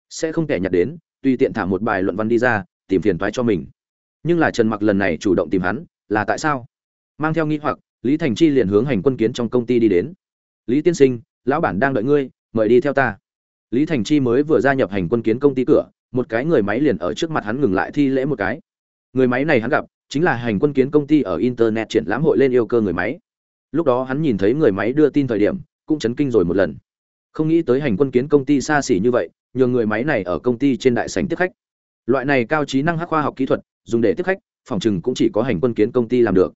sẽ không kẻ nhặt đến, tùy tiện thả một bài luận văn đi ra, tìm phiền toái cho mình. Nhưng là trần mặc lần này chủ động tìm hắn, là tại sao? Mang theo nghi hoặc, lý thành chi liền hướng hành quân kiến trong công ty đi đến. Lý tiên sinh, lão bản đang đợi ngươi, mời đi theo ta. Lý thành chi mới vừa gia nhập hành quân kiến công ty cửa, một cái người máy liền ở trước mặt hắn ngừng lại thi lễ một cái. Người máy này hắn gặp, chính là hành quân kiến công ty ở internet triển lãm hội lên yêu cơ người máy. Lúc đó hắn nhìn thấy người máy đưa tin thời điểm, cũng chấn kinh rồi một lần. Không nghĩ tới hành quân kiến công ty xa xỉ như vậy nhờ người máy này ở công ty trên đại sảnh tiếp khách. Loại này cao trí năng hắc khoa học kỹ thuật, dùng để tiếp khách, phòng trừng cũng chỉ có hành quân kiến công ty làm được.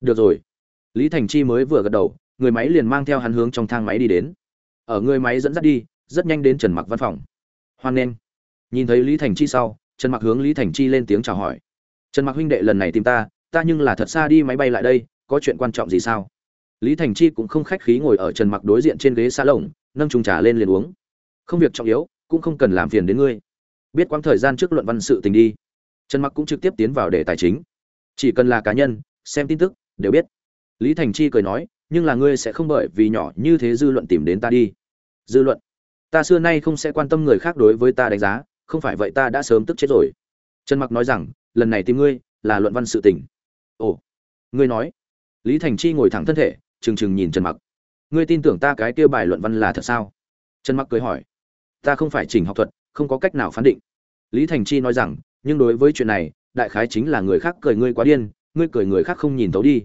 Được rồi. Lý thành chi mới vừa gật đầu, người máy liền mang theo hắn hướng trong thang máy đi đến. Ở người máy dẫn dắt đi, rất nhanh đến trần mặc văn phòng. Hoan nghênh. Nhìn thấy lý thành chi sau, trần mặc hướng lý thành chi lên tiếng chào hỏi. Trần mặc huynh đệ lần này tìm ta ta nhưng là thật xa đi máy bay lại đây, có chuyện quan trọng gì sao? Lý thành chi cũng không khách khí ngồi ở trần mặc đối diện trên ghế xa lồng nâng chung trà lên liền uống. Không việc trọng yếu cũng không cần làm phiền đến ngươi. Biết quãng thời gian trước luận văn sự tình đi. Trần mặc cũng trực tiếp tiến vào đề tài chính. Chỉ cần là cá nhân, xem tin tức, đều biết. Lý thành chi cười nói, nhưng là ngươi sẽ không bởi vì nhỏ như thế dư luận tìm đến ta đi. Dư luận? Ta xưa nay không sẽ quan tâm người khác đối với ta đánh giá, không phải vậy ta đã sớm tức chết rồi. Trần mặc nói rằng, lần này tìm ngươi là luận văn sự tình. Ồ, ngươi nói? Lý thành chi ngồi thẳng thân thể, trừng trừng nhìn trần mặc. Ngươi tin tưởng ta cái kia bài luận văn là thật sao? Trần mặc cười hỏi ta không phải chỉnh học thuật, không có cách nào phán định. Lý thành chi nói rằng, nhưng đối với chuyện này, đại khái chính là người khác cười ngươi quá điên, ngươi cười người khác không nhìn thấu đi.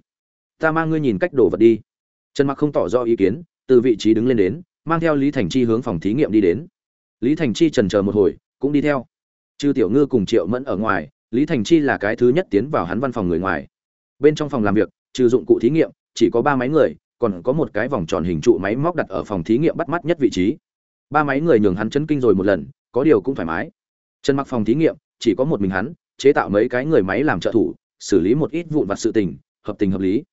Ta mang ngươi nhìn cách đổ vật đi. Trần mặc không tỏ rõ ý kiến, từ vị trí đứng lên đến, mang theo lý thành chi hướng phòng thí nghiệm đi đến. Lý thành chi trần chờ một hồi, cũng đi theo. Trừ tiểu ngư cùng triệu mẫn ở ngoài, lý thành chi là cái thứ nhất tiến vào hắn văn phòng người ngoài. Bên trong phòng làm việc, trừ dụng cụ thí nghiệm, chỉ có ba máy người, còn có một cái vòng tròn hình trụ máy móc đặt ở phòng thí nghiệm bắt mắt nhất vị trí ba máy người nhường hắn chấn kinh rồi một lần, có điều cũng thoải mái. Trần mặc phòng thí nghiệm, chỉ có một mình hắn, chế tạo mấy cái người máy làm trợ thủ, xử lý một ít vụn vặt sự tình, hợp tình hợp lý.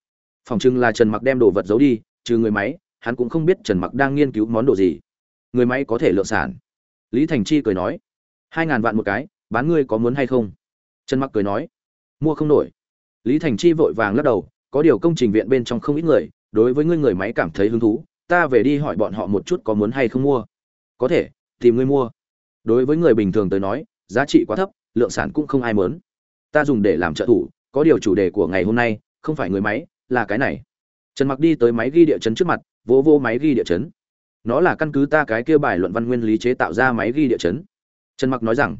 Phòng trưng là trần mặc đem đồ vật giấu đi, trừ người máy, hắn cũng không biết trần mặc đang nghiên cứu món đồ gì. Người máy có thể lượng sản. Lý thành chi cười nói, hai ngàn vạn một cái, bán ngươi có muốn hay không? Trần mặc cười nói, mua không nổi. Lý thành chi vội vàng lắc đầu, có điều công trình viện bên trong không ít người, đối với ngươi người máy cảm thấy hứng thú, ta về đi hỏi bọn họ một chút có muốn hay không mua có thể, tìm ngươi mua. Đối với người bình thường tới nói, giá trị quá thấp, lượng sản cũng không ai mớn ta dùng để làm trợ thủ, có điều chủ đề của ngày hôm nay, không phải người máy, là cái này. Trần mặc đi tới máy ghi địa chấn trước mặt vô vô máy ghi địa chấn. Nó là căn cứ ta cái kia bài luận văn nguyên lý chế tạo ra máy ghi địa chấn. Trần mặc nói rằng,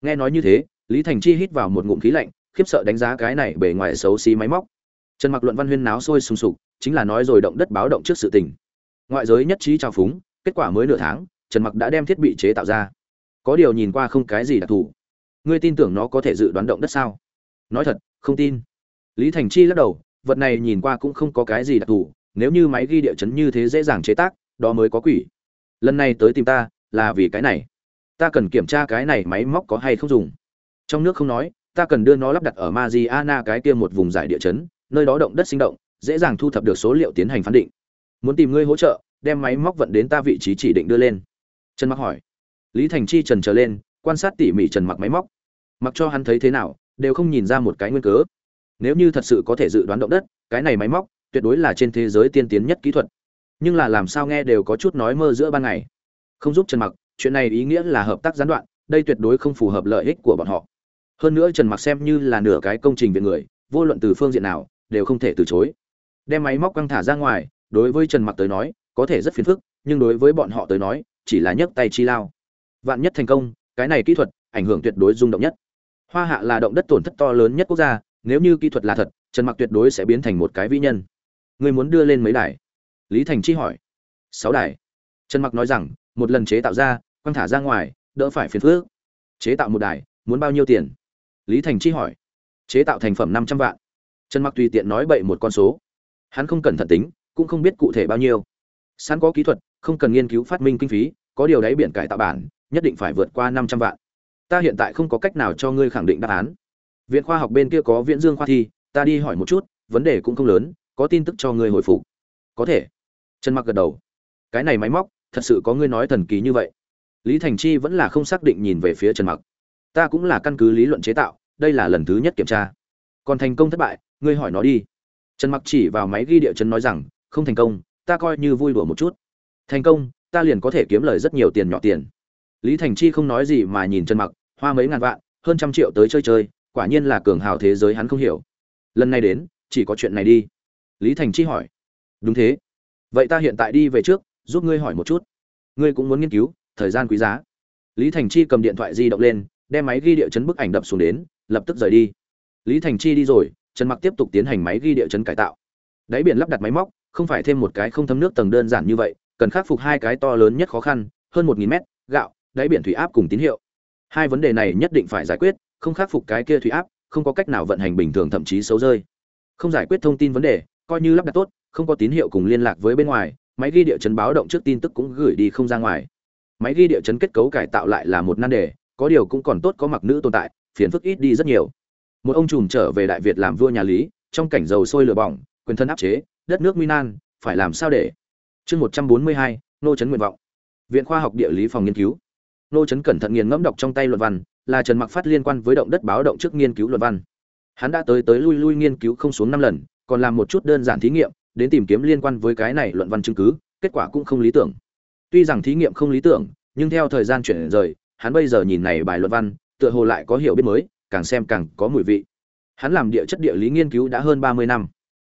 nghe nói như thế, lý thành chi hít vào một ngụm khí lạnh, khiếp sợ đánh giá cái này bề ngoài xấu xí máy móc. Trần mặc luận văn huyên náo sôi sùng sục, chính là nói rồi động đất báo động trước sự tình. Ngoại giới nhất trí trao phúng, kết quả mới nửa tháng trần mặc đã đem thiết bị chế tạo ra. Có điều nhìn qua không cái gì đặc thù. Ngươi tin tưởng nó có thể dự đoán động đất sao? Nói thật, không tin. Lý thành chi lắc đầu, vật này nhìn qua cũng không có cái gì đặc thù, nếu như máy ghi địa chấn như thế dễ dàng chế tác, đó mới có quỷ. Lần này tới tìm ta, là vì cái này. Ta cần kiểm tra cái này máy móc có hay không dùng. Trong nước không nói, ta cần đưa nó lắp đặt ở Mariana cái kia một vùng giải địa chấn, nơi đó động đất sinh động, dễ dàng thu thập được số liệu tiến hành phán định. Muốn tìm ngươi hỗ trợ, đem máy móc vận đến ta vị trí chỉ định đưa lên trần mặc hỏi. Lý thành chi trần trở lên, quan sát tỉ mỉ trần mặc máy móc. Mặc cho hắn thấy thế nào, đều không nhìn ra một cái nguyên cớ. Nếu như thật sự có thể dự đoán động đất, cái này máy móc tuyệt đối là trên thế giới tiên tiến nhất kỹ thuật. Nhưng là làm sao nghe đều có chút nói mơ giữa ban ngày. Không giúp trần mặc, chuyện này ý nghĩa là hợp tác gián đoạn, đây tuyệt đối không phù hợp lợi ích của bọn họ. Hơn nữa trần mặc xem như là nửa cái công trình viện người, vô luận từ phương diện nào, đều không thể từ chối. Đem máy móc căng thả ra ngoài, đối với trần mặc tới nói, có thể rất phiền phức, nhưng đối với bọn họ tới nói chỉ là nhấc tay chi lao. Vạn nhất thành công, cái này kỹ thuật ảnh hưởng tuyệt đối rung động nhất. Hoa hạ là động đất tổn thất to lớn nhất quốc gia, nếu như kỹ thuật là thật, trần mặc tuyệt đối sẽ biến thành một cái vĩ nhân. Người muốn đưa lên mấy đài? Lý thành chi hỏi. Sáu đài. Trần mặc nói rằng, một lần chế tạo ra, quăng thả ra ngoài, đỡ phải phiền phước chế tạo một đài, muốn bao nhiêu tiền? Lý thành chi hỏi. Chế tạo thành phẩm năm trăm vạn. Trần mặc tùy tiện nói bậy một con số. Hắn không cần thận tính, cũng không biết cụ thể bao nhiêu sẵn có kỹ thuật, không cần nghiên cứu phát minh kinh phí, có điều đáy biển cải tạo bản, nhất định phải vượt qua năm trăm vạn. Ta hiện tại không có cách nào cho ngươi khẳng định đáp án. Viện khoa học bên kia có viễn dương khoa thi, ta đi hỏi một chút, vấn đề cũng không lớn, có tin tức cho ngươi hồi phục. Có thể. Trần mặc gật đầu. Cái này máy móc, thật sự có ngươi nói thần kỳ như vậy. Lý thành chi vẫn là không xác định nhìn về phía trần mặc. Ta cũng là căn cứ lý luận chế tạo, đây là lần thứ nhất kiểm tra. Còn thành công thất bại, ngươi hỏi nó đi. Trần mặc chỉ vào máy ghi địa chấn nói rằng, không thành công ta coi như vui đùa một chút. Thành công, ta liền có thể kiếm lời rất nhiều tiền nhỏ tiền. Lý thành chi không nói gì mà nhìn trần mặc, hoa mấy ngàn vạn, hơn trăm triệu tới chơi chơi, quả nhiên là cường hào thế giới hắn không hiểu. Lần này đến, chỉ có chuyện này đi. Lý thành chi hỏi. Đúng thế. Vậy ta hiện tại đi về trước, giúp ngươi hỏi một chút. Ngươi cũng muốn nghiên cứu, thời gian quý giá. Lý thành chi cầm điện thoại di động lên, đem máy ghi địa chấn bức ảnh đập xuống đến, lập tức rời đi. Lý thành chi đi rồi, trần mặc tiếp tục tiến hành máy ghi địa chấn cải tạo. Đáy biển lắp đặt máy móc không phải thêm một cái không thấm nước tầng đơn giản như vậy, cần khắc phục hai cái to lớn nhất khó khăn, hơn một nghìn mét, gạo, đáy biển thủy áp cùng tín hiệu. Hai vấn đề này nhất định phải giải quyết, không khắc phục cái kia thủy áp, không có cách nào vận hành bình thường thậm chí xấu rơi. Không giải quyết thông tin vấn đề, coi như lắp đặt tốt, không có tín hiệu cùng liên lạc với bên ngoài, máy ghi địa chấn báo động trước tin tức cũng gửi đi không ra ngoài. Máy ghi địa chấn kết cấu cải tạo lại là một nan đề, có điều cũng còn tốt có mặc nữ tồn tại, phiền phức ít đi rất nhiều. Một ông trùm trở về đại việt làm vua nhà lý, trong cảnh dầu sôi lửa bỏng, quyền thân áp chế đất nước minan phải làm sao để? Chương một trăm bốn mươi hai, nô chấn nguyện vọng. Viện khoa học địa lý phòng nghiên cứu. Nô chấn cẩn thận nghiền ngẫm đọc trong tay luận văn, là trần mặc phát liên quan với động đất báo động trước nghiên cứu luận văn. Hắn đã tới tới lui lui nghiên cứu không xuống năm lần, còn làm một chút đơn giản thí nghiệm, đến tìm kiếm liên quan với cái này luận văn chứng cứ, kết quả cũng không lý tưởng. Tuy rằng thí nghiệm không lý tưởng, nhưng theo thời gian chuyển rời, hắn bây giờ nhìn này bài luận văn, tựa hồ lại có hiểu biết mới, càng xem càng có mùi vị. Hắn làm địa chất địa lý nghiên cứu đã hơn ba mươi năm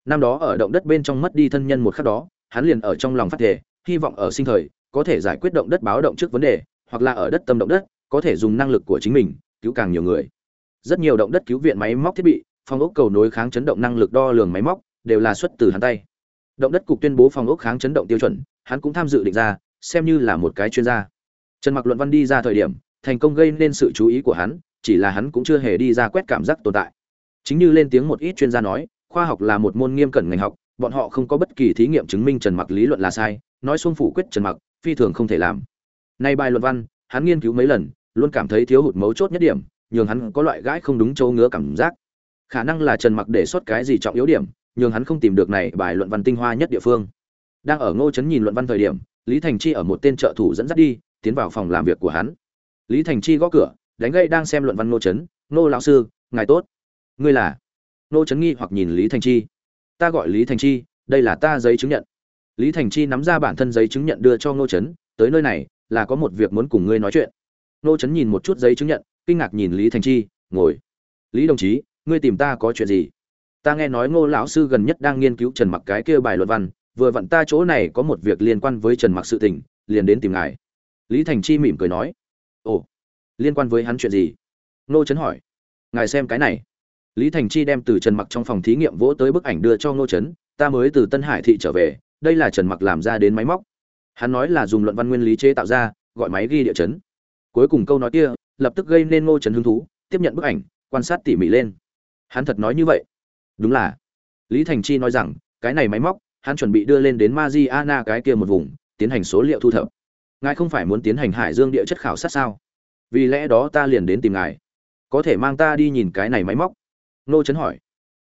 năm đó ở động đất bên trong mất đi thân nhân một khắc đó, hắn liền ở trong lòng phát thể hy vọng ở sinh thời, có thể giải quyết động đất báo động trước vấn đề, hoặc là ở đất tâm động đất, có thể dùng năng lực của chính mình, cứu càng nhiều người. Rất nhiều động đất cứu viện máy móc thiết bị, phòng ốc cầu nối kháng chấn động năng lực đo lường máy móc, đều là xuất từ hắn tay. Động đất cục tuyên bố phòng ốc kháng chấn động tiêu chuẩn, hắn cũng tham dự định ra, xem như là một cái chuyên gia. Trần mặc luận văn đi ra thời điểm, thành công gây nên sự chú ý của hắn, chỉ là hắn cũng chưa hề đi ra quét cảm giác tồn tại. Chính như lên tiếng một ít chuyên gia nói khoa học là một môn nghiêm cẩn ngành học, bọn họ không có bất kỳ thí nghiệm chứng minh trần mặc lý luận là sai, nói xuông phủ quyết trần mặc, phi thường không thể làm. Nay bài luận văn, hắn nghiên cứu mấy lần, luôn cảm thấy thiếu hụt mấu chốt nhất điểm, nhường hắn có loại gãi không đúng châu ngứa cảm giác. Khả năng là trần mặc đề xuất cái gì trọng yếu điểm, nhường hắn không tìm được này bài luận văn tinh hoa nhất địa phương. Đang ở ngô trấn nhìn luận văn thời điểm, lý thành chi ở một tên trợ thủ dẫn dắt đi, tiến vào phòng làm việc của hắn. Lý thành chi gõ cửa, đánh gây đang xem luận văn ngô trấn ngô lão sư, ngài tốt. Ngươi là? Nô trấn nghi hoặc nhìn lý thành chi. Ta gọi lý thành chi, đây là ta giấy chứng nhận. Lý thành chi nắm ra bản thân giấy chứng nhận đưa cho Nô trấn tới nơi này, là có một việc muốn cùng ngươi nói chuyện. Nô trấn nhìn một chút giấy chứng nhận, kinh ngạc nhìn lý thành chi, ngồi. Lý đồng chí, ngươi tìm ta có chuyện gì? Ta nghe nói ngô lão sư gần nhất đang nghiên cứu trần mặc cái kia bài luận văn, vừa vặn ta chỗ này có một việc liên quan với trần mặc sự tình, liền đến tìm ngài. Lý thành chi mỉm cười nói. Ồ, liên quan với hắn chuyện gì? Nô trấn hỏi. Ngài xem cái này lý thành chi đem từ trần mặc trong phòng thí nghiệm vỗ tới bức ảnh đưa cho ngô trấn ta mới từ tân hải thị trở về, đây là trần mặc làm ra đến máy móc. Hắn nói là dùng luận văn nguyên lý chế tạo ra, gọi máy ghi địa chấn. Cuối cùng câu nói kia lập tức gây nên ngô trấn hứng thú, tiếp nhận bức ảnh, quan sát tỉ mỉ lên. Hắn thật nói như vậy? Đúng là. Lý thành chi nói rằng, cái này máy móc, hắn chuẩn bị đưa lên đến Mariana cái kia một vùng, tiến hành số liệu thu thập. Ngài không phải muốn tiến hành hải dương địa chất khảo sát sao? Vì lẽ đó ta liền đến tìm ngài. Có thể mang ta đi nhìn cái này máy móc nô trấn hỏi.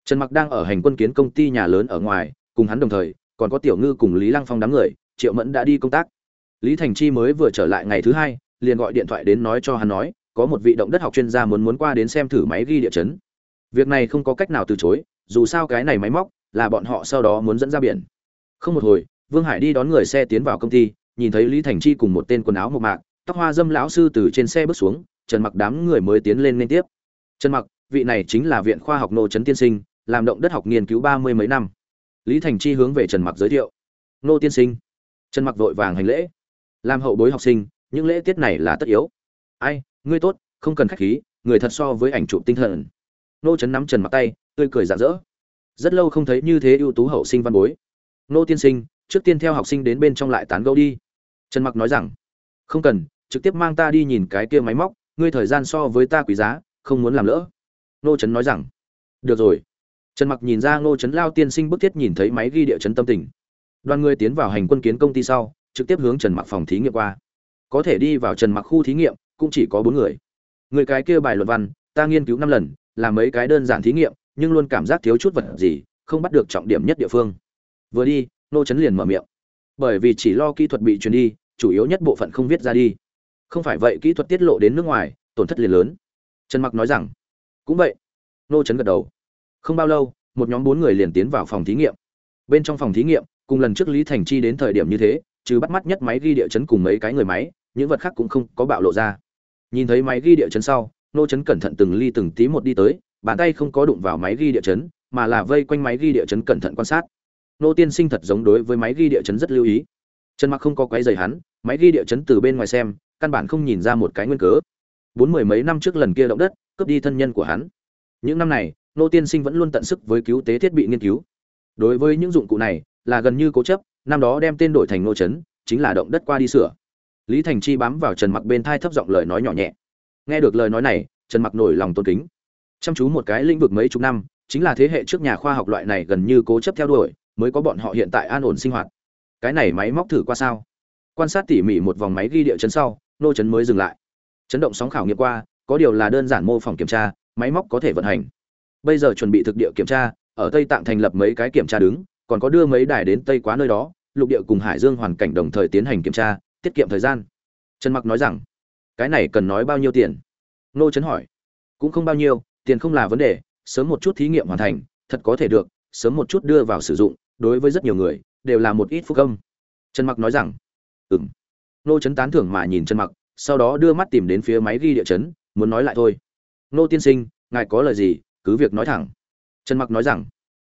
Trần mặc đang ở hành quân kiến công ty nhà lớn ở ngoài, cùng hắn đồng thời, còn có tiểu ngư cùng lý lăng phong đám người, triệu mẫn đã đi công tác. Lý thành chi mới vừa trở lại ngày thứ hai, liền gọi điện thoại đến nói cho hắn nói, có một vị động đất học chuyên gia muốn muốn qua đến xem thử máy ghi địa chấn. Việc này không có cách nào từ chối, dù sao cái này máy móc, là bọn họ sau đó muốn dẫn ra biển. Không một hồi, vương hải đi đón người xe tiến vào công ty, nhìn thấy lý thành chi cùng một tên quần áo mộc mạc, tóc hoa dâm lão sư từ trên xe bước xuống, trần mặc đám người mới tiến lên liên tiếp. Trần mặc vị này chính là viện khoa học nô trấn tiên sinh, làm động đất học nghiên cứu ba mươi mấy năm. Lý thành chi hướng về trần mặc giới thiệu. Nô tiên sinh. Trần mặc vội vàng hành lễ. Làm hậu bối học sinh, những lễ tiết này là tất yếu. Ai, ngươi tốt, không cần khách khí, người thật so với ảnh chụp tinh thần. Nô trấn nắm trần mặc tay, tươi cười rạng rỡ. Rất lâu không thấy như thế ưu tú hậu sinh văn bối. Nô tiên sinh, trước tiên theo học sinh đến bên trong lại tán gẫu đi. Trần mặc nói rằng, không cần, trực tiếp mang ta đi nhìn cái kia máy móc, ngươi thời gian so với ta quý giá, không muốn làm lỡ nô trấn nói rằng, được rồi. Trần mặc nhìn ra nô trấn lao tiên sinh bức thiết nhìn thấy máy ghi địa chấn tâm tình. Đoàn người tiến vào hành quân kiến công ty sau, trực tiếp hướng trần mặc phòng thí nghiệm qua. Có thể đi vào trần mặc khu thí nghiệm, cũng chỉ có bốn người. Người cái kia bài luận văn, ta nghiên cứu năm lần làm mấy cái đơn giản thí nghiệm, nhưng luôn cảm giác thiếu chút vật gì, không bắt được trọng điểm nhất địa phương. Vừa đi nô trấn liền mở miệng. Bởi vì chỉ lo kỹ thuật bị truyền đi, chủ yếu nhất bộ phận không viết ra đi. Không phải vậy kỹ thuật tiết lộ đến nước ngoài, tổn thất liền lớn. Trần mặc nói rằng cũng vậy. Nô trấn gật đầu. Không bao lâu, một nhóm bốn người liền tiến vào phòng thí nghiệm. Bên trong phòng thí nghiệm, cùng lần trước lý thành chi đến thời điểm như thế, trừ bắt mắt nhất máy ghi địa chấn cùng mấy cái người máy, những vật khác cũng không có bạo lộ ra. Nhìn thấy máy ghi địa chấn sau, nô chấn cẩn thận từng ly từng tí một đi tới, bàn tay không có đụng vào máy ghi địa chấn, mà là vây quanh máy ghi địa chấn cẩn thận quan sát. Nô tiên sinh thật giống đối với máy ghi địa chấn rất lưu ý. Trần mặc không có quấy rầy hắn, máy ghi địa chấn từ bên ngoài xem, căn bản không nhìn ra một cái nguyên cớ bốn mười mấy năm trước lần kia động đất cướp đi thân nhân của hắn. Những năm này nô tiên sinh vẫn luôn tận sức với cứu tế thiết bị nghiên cứu. Đối với những dụng cụ này là gần như cố chấp năm đó đem tên đổi thành nô Trấn, chính là động đất qua đi sửa. Lý thành chi bám vào trần mặc bên thai thấp giọng lời nói nhỏ nhẹ. Nghe được lời nói này trần mặc nổi lòng tôn kính. Chăm chú một cái lĩnh vực mấy chục năm chính là thế hệ trước nhà khoa học loại này gần như cố chấp theo đuổi mới có bọn họ hiện tại an ổn sinh hoạt. Cái này máy móc thử qua sao? Quan sát tỉ mỉ một vòng máy ghi địa chấn sau nô chấn mới dừng lại chấn động sóng khảo nghiệm qua, có điều là đơn giản mô phỏng kiểm tra, máy móc có thể vận hành. Bây giờ chuẩn bị thực địa kiểm tra, ở tây tạng thành lập mấy cái kiểm tra đứng, còn có đưa mấy đài đến tây quá nơi đó, lục địa cùng hải dương hoàn cảnh đồng thời tiến hành kiểm tra, tiết kiệm thời gian. Trần mặc nói rằng, cái này cần nói bao nhiêu tiền? Nô Trấn hỏi. Cũng không bao nhiêu, tiền không là vấn đề, sớm một chút thí nghiệm hoàn thành, thật có thể được, sớm một chút đưa vào sử dụng, đối với rất nhiều người, đều là một ít phúc công trần mặc nói rằng, ừm. Nô Trấn tán thưởng mà nhìn trần mặc sau đó đưa mắt tìm đến phía máy ghi địa chấn, muốn nói lại thôi. Nô tiên sinh, ngài có lời gì, cứ việc nói thẳng. Trần mặc nói rằng,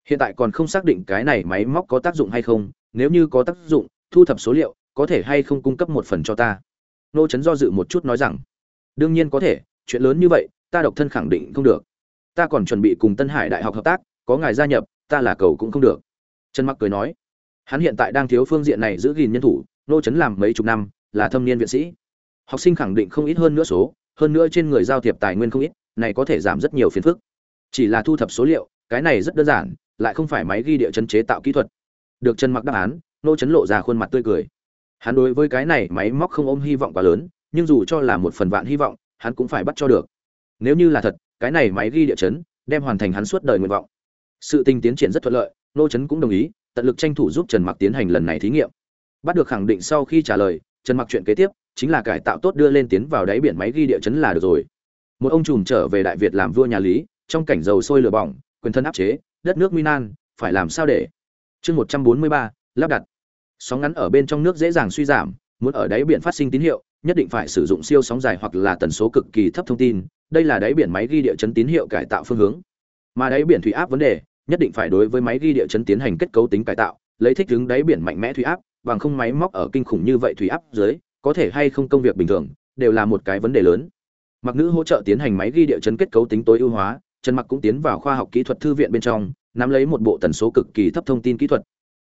hiện tại còn không xác định cái này máy móc có tác dụng hay không, nếu như có tác dụng, thu thập số liệu, có thể hay không cung cấp một phần cho ta. Nô chấn do dự một chút nói rằng, đương nhiên có thể, chuyện lớn như vậy, ta độc thân khẳng định không được. Ta còn chuẩn bị cùng tân hải đại học hợp tác, có ngài gia nhập, ta là cầu cũng không được. Trần mặc cười nói, hắn hiện tại đang thiếu phương diện này giữ gìn nhân thủ, nô chấn làm mấy chục năm, là thâm niên viện sĩ học sinh khẳng định không ít hơn nữa số, hơn nữa trên người giao thiệp tài nguyên không ít, này có thể giảm rất nhiều phiền phức. Chỉ là thu thập số liệu, cái này rất đơn giản, lại không phải máy ghi địa chân chế tạo kỹ thuật. Được trần mặc đáp án, nô chấn lộ ra khuôn mặt tươi cười. Hắn đối với cái này máy móc không ôm hy vọng quá lớn, nhưng dù cho là một phần vạn hy vọng, hắn cũng phải bắt cho được. Nếu như là thật, cái này máy ghi địa chấn đem hoàn thành hắn suốt đời nguyện vọng. Sự tình tiến triển rất thuận lợi, nô chấn cũng đồng ý, tận lực tranh thủ giúp trần mặc tiến hành lần này thí nghiệm. Bắt được khẳng định sau khi trả lời, trần mặc chuyện kế tiếp chính là cải tạo tốt đưa lên tiến vào đáy biển máy ghi địa chấn là được rồi. Một ông trùm trở về đại việt làm vua nhà lý, trong cảnh dầu sôi lửa bỏng, quyền thân áp chế, đất nước minan phải làm sao để? Chương một trăm bốn mươi ba, lắp đặt. Sóng ngắn ở bên trong nước dễ dàng suy giảm, muốn ở đáy biển phát sinh tín hiệu, nhất định phải sử dụng siêu sóng dài hoặc là tần số cực kỳ thấp thông tin, đây là đáy biển máy ghi địa chấn tín hiệu cải tạo phương hướng. Mà đáy biển thủy áp vấn đề, nhất định phải đối với máy ghi địa chấn tiến hành kết cấu tính cải tạo, lấy thích ứng đáy biển mạnh mẽ thủy áp, bằng không máy móc ở kinh khủng như vậy thủy áp dưới có thể hay không công việc bình thường, đều là một cái vấn đề lớn. Mặc nữ hỗ trợ tiến hành máy ghi địa chấn kết cấu tính tối ưu hóa, trần mặc cũng tiến vào khoa học kỹ thuật thư viện bên trong, nắm lấy một bộ tần số cực kỳ thấp thông tin kỹ thuật.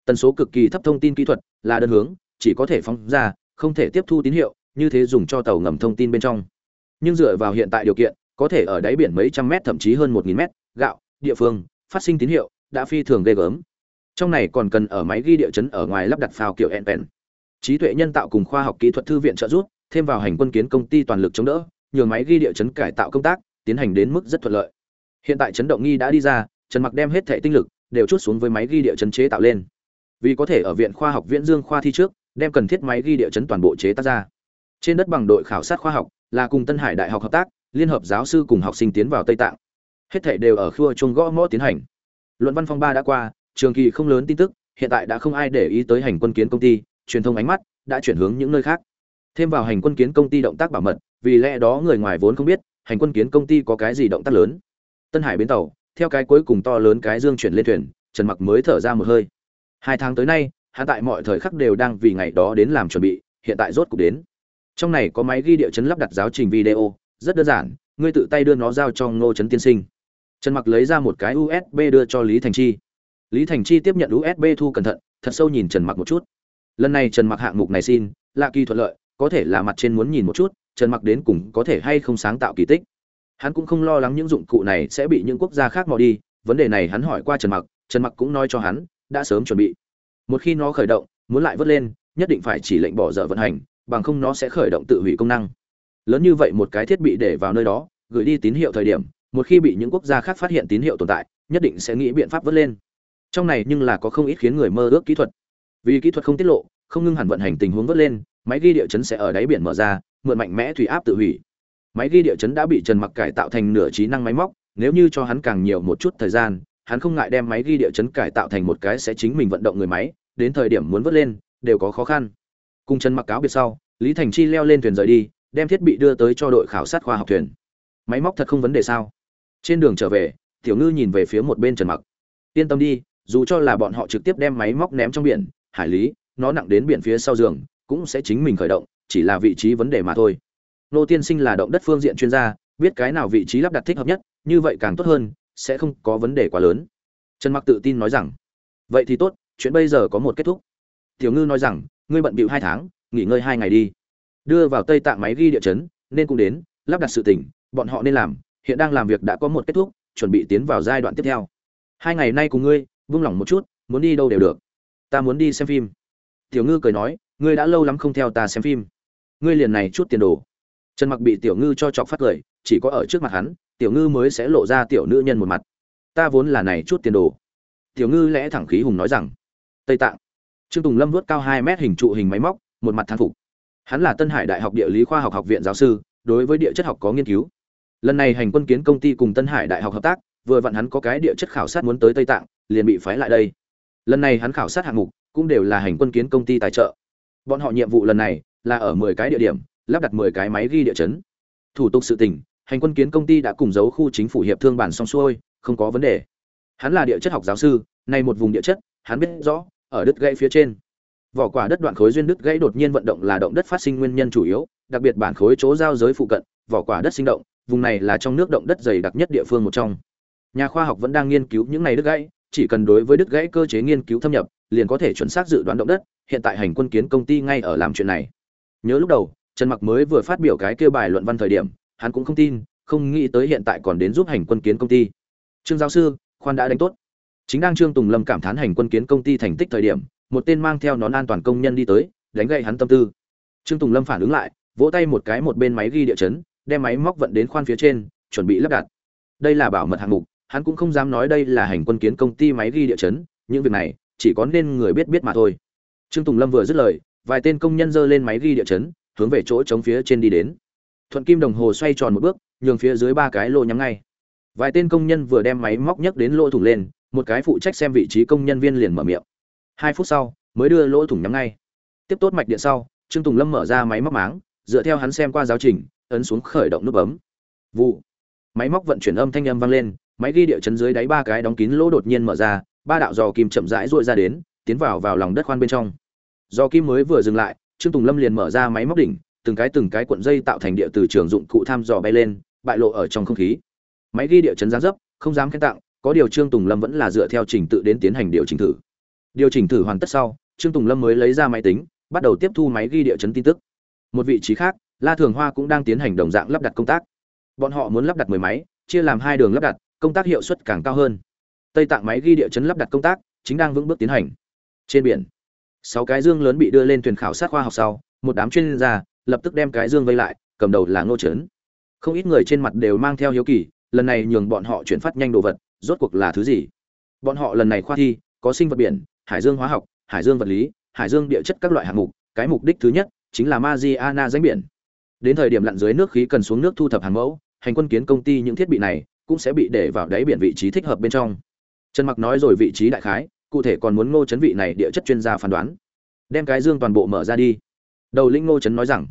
Tần số cực kỳ thấp thông tin kỹ thuật là đơn hướng, chỉ có thể phóng ra, không thể tiếp thu tín hiệu, như thế dùng cho tàu ngầm thông tin bên trong. Nhưng dựa vào hiện tại điều kiện, có thể ở đáy biển mấy trăm mét thậm chí hơn một nghìn mét, gạo, địa phương, phát sinh tín hiệu, đã phi thường ghê gớm. Trong này còn cần ở máy ghi địa chấn ở ngoài lắp đặt phao kiểu npen trí tuệ nhân tạo cùng khoa học kỹ thuật thư viện trợ giúp, thêm vào hành quân kiến công ty toàn lực chống đỡ, nhường máy ghi địa chấn cải tạo công tác, tiến hành đến mức rất thuận lợi. Hiện tại chấn động nghi đã đi ra, trần mặc đem hết thẻ tinh lực, đều chút xuống với máy ghi địa chấn chế tạo lên. Vì có thể ở viện khoa học viễn dương khoa thi trước, đem cần thiết máy ghi địa chấn toàn bộ chế tác ra. Trên đất bằng đội khảo sát khoa học, là cùng tân hải đại học hợp tác, liên hợp giáo sư cùng học sinh tiến vào tây tạng. Hết thảy đều ở khua chuông gõ mõ tiến hành. Luận văn phong ba đã qua, trường kỳ không lớn tin tức, hiện tại đã không ai để ý tới hành quân kiến công ty truyền thông ánh mắt đã chuyển hướng những nơi khác. Thêm vào hành quân kiến công ty động tác bảo mật, vì lẽ đó người ngoài vốn không biết, hành quân kiến công ty có cái gì động tác lớn. Tân hải bến tàu, theo cái cuối cùng to lớn cái dương chuyển lên thuyền, trần mặc mới thở ra một hơi. Hai tháng tới nay, hắn tại mọi thời khắc đều đang vì ngày đó đến làm chuẩn bị, hiện tại rốt cục đến. Trong này có máy ghi địa chấn lắp đặt giáo trình video, rất đơn giản, ngươi tự tay đưa nó giao cho ngô trấn tiên sinh. Trần mặc lấy ra một cái usb đưa cho lý thành chi. Lý thành chi tiếp nhận usb thu cẩn thận, thật sâu nhìn trần mặc một chút lần này trần mặc hạng mục này xin, lạ kỳ thuận lợi, có thể là mặt trên muốn nhìn một chút, trần mặc đến cùng có thể hay không sáng tạo kỳ tích. Hắn cũng không lo lắng những dụng cụ này sẽ bị những quốc gia khác mò đi, vấn đề này hắn hỏi qua trần mặc trần mặc cũng nói cho hắn, đã sớm chuẩn bị. Một khi nó khởi động, muốn lại vớt lên, nhất định phải chỉ lệnh bỏ dở vận hành, bằng không nó sẽ khởi động tự hủy công năng. Lớn như vậy một cái thiết bị để vào nơi đó, gửi đi tín hiệu thời điểm, một khi bị những quốc gia khác phát hiện tín hiệu tồn tại, nhất định sẽ nghĩ biện pháp vớt lên. Trong này nhưng là có không ít khiến người mơ ước kỹ thuật vì kỹ thuật không tiết lộ, không ngưng hẳn vận hành tình huống vớt lên, máy ghi địa chấn sẽ ở đáy biển mở ra, mượn mạnh mẽ thủy áp tự hủy. Máy ghi địa chấn đã bị trần mặc cải tạo thành nửa trí năng máy móc, nếu như cho hắn càng nhiều một chút thời gian, hắn không ngại đem máy ghi địa chấn cải tạo thành một cái sẽ chính mình vận động người máy, đến thời điểm muốn vớt lên, đều có khó khăn. Cùng trần mặc cáo biệt sau, lý thành chi leo lên thuyền rời đi, đem thiết bị đưa tới cho đội khảo sát khoa học thuyền. Máy móc thật không vấn đề sao? Trên đường trở về, tiểu ngư nhìn về phía một bên trần mặc. Yên tâm đi, dù cho là bọn họ trực tiếp đem máy móc ném trong biển hải lý, nó nặng đến biển phía sau giường, cũng sẽ chính mình khởi động, chỉ là vị trí vấn đề mà thôi. Nô tiên sinh là động đất phương diện chuyên gia, biết cái nào vị trí lắp đặt thích hợp nhất, như vậy càng tốt hơn, sẽ không có vấn đề quá lớn. Trần mặc tự tin nói rằng, vậy thì tốt, chuyện bây giờ có một kết thúc. Tiểu ngư nói rằng, ngươi bận bịu hai tháng, nghỉ ngơi hai ngày đi. Đưa vào tây tạng máy ghi địa chấn, nên cũng đến, lắp đặt sự tỉnh bọn họ nên làm, hiện đang làm việc đã có một kết thúc, chuẩn bị tiến vào giai đoạn tiếp theo. Hai ngày nay cùng ngươi, vung lòng một chút, muốn đi đâu đều được ta muốn đi xem phim. Tiểu ngư cười nói, ngươi đã lâu lắm không theo ta xem phim. Ngươi liền này chút tiền đồ. Trần mặc bị tiểu ngư cho chọc phát cười chỉ có ở trước mặt hắn, tiểu ngư mới sẽ lộ ra tiểu nữ nhân một mặt. Ta vốn là này chút tiền đồ. Tiểu ngư lẽ thẳng khí hùng nói rằng, tây tạng. Trương tùng lâm vớt cao hai mét hình trụ hình máy móc, một mặt thán phục. Hắn là tân hải đại học địa lý khoa học học viện giáo sư, đối với địa chất học có nghiên cứu. Lần này hành quân kiến công ty cùng tân hải đại học hợp tác, vừa vặn hắn có cái địa chất khảo sát muốn tới tây tạng, liền bị phái lại đây lần này hắn khảo sát hạng mục, cũng đều là hành quân kiến công ty tài trợ. Bọn họ nhiệm vụ lần này là ở 10 cái địa điểm, lắp đặt 10 cái máy ghi địa chấn. Thủ tục sự tình, hành quân kiến công ty đã cùng giấu khu chính phủ hiệp thương bản xong xuôi, không có vấn đề. Hắn là địa chất học giáo sư, nay một vùng địa chất, hắn biết rõ, ở đất gãy phía trên. Vỏ quả đất đoạn khối duyên đất gãy đột nhiên vận động là động đất phát sinh nguyên nhân chủ yếu, đặc biệt bản khối chỗ giao giới phụ cận, vỏ quả đất sinh động, vùng này là trong nước động đất dày đặc nhất địa phương một trong. Nhà khoa học vẫn đang nghiên cứu những này đứt gãy chỉ cần đối với đứt gãy cơ chế nghiên cứu thâm nhập, liền có thể chuẩn xác dự đoán động đất, hiện tại hành quân kiến công ty ngay ở làm chuyện này. Nhớ lúc đầu, trần mặc mới vừa phát biểu cái kia bài luận văn thời điểm, hắn cũng không tin, không nghĩ tới hiện tại còn đến giúp hành quân kiến công ty. Trương giáo sư, khoan đã đánh tốt. Chính đang trương tùng lâm cảm thán hành quân kiến công ty thành tích thời điểm, một tên mang theo nón an toàn công nhân đi tới, đánh gậy hắn tâm tư. Trương tùng lâm phản ứng lại, vỗ tay một cái một bên máy ghi địa chấn, đem máy móc vận đến khoan phía trên, chuẩn bị lắp đặt. Đây là bảo mật hạng mục hắn cũng không dám nói đây là hành quân kiến công ty máy ghi địa chấn, những việc này chỉ có nên người biết biết mà thôi. Trương tùng lâm vừa dứt lời, vài tên công nhân dơ lên máy ghi địa chấn, hướng về chỗ chống phía trên đi đến. Thuận kim đồng hồ xoay tròn một bước, nhường phía dưới ba cái lô nhắm ngay. Vài tên công nhân vừa đem máy móc nhấc đến lỗ thủng lên, một cái phụ trách xem vị trí công nhân viên liền mở miệng. Hai phút sau, mới đưa lỗ thủng nhắm ngay. Tiếp tốt mạch điện sau, trương tùng lâm mở ra máy móc máng, dựa theo hắn xem qua giáo trình, ấn xuống khởi động nút bấm. Vụ. Máy móc vận chuyển âm thanh âm vang lên máy ghi địa chấn dưới đáy ba cái đóng kín lỗ đột nhiên mở ra, ba đạo dò kim chậm rãi dội ra đến, tiến vào vào lòng đất khoan bên trong. Dò kim mới vừa dừng lại, trương tùng lâm liền mở ra máy móc đỉnh, từng cái từng cái cuộn dây tạo thành địa từ trường dụng cụ tham dò bay lên, bại lộ ở trong không khí. Máy ghi địa chấn giáng dấp, không dám khen tặng, có điều trương tùng lâm vẫn là dựa theo trình tự đến tiến hành điều chỉnh thử. Điều chỉnh thử hoàn tất sau, trương tùng lâm mới lấy ra máy tính, bắt đầu tiếp thu máy ghi địa chấn tin tức. Một vị trí khác, la thường hoa cũng đang tiến hành đồng dạng lắp đặt công tác. Bọn họ muốn lắp đặt mười máy, chia làm hai đường lắp đặt công tác hiệu suất càng cao hơn. Tây tạng máy ghi địa chấn lắp đặt công tác, chính đang vững bước tiến hành. Trên biển, sáu cái dương lớn bị đưa lên thuyền khảo sát khoa học sau, một đám chuyên gia lập tức đem cái dương vây lại, cầm đầu là ngô trấn. Không ít người trên mặt đều mang theo hiếu kỳ, lần này nhường bọn họ chuyển phát nhanh đồ vật, rốt cuộc là thứ gì? Bọn họ lần này khoa thi, có sinh vật biển, hải dương hóa học, hải dương vật lý, hải dương địa chất các loại hạng mục, cái mục đích thứ nhất chính là Mariana danh biển. Đến thời điểm lặn dưới nước khí cần xuống nước thu thập hàng mẫu, hành quân kiến công ty những thiết bị này cũng sẽ bị để vào đáy biển vị trí thích hợp bên trong. Trần mặc nói rồi vị trí đại khái, cụ thể còn muốn ngô chấn vị này địa chất chuyên gia phán đoán. Đem cái dương toàn bộ mở ra đi. Đầu linh ngô chấn nói rằng,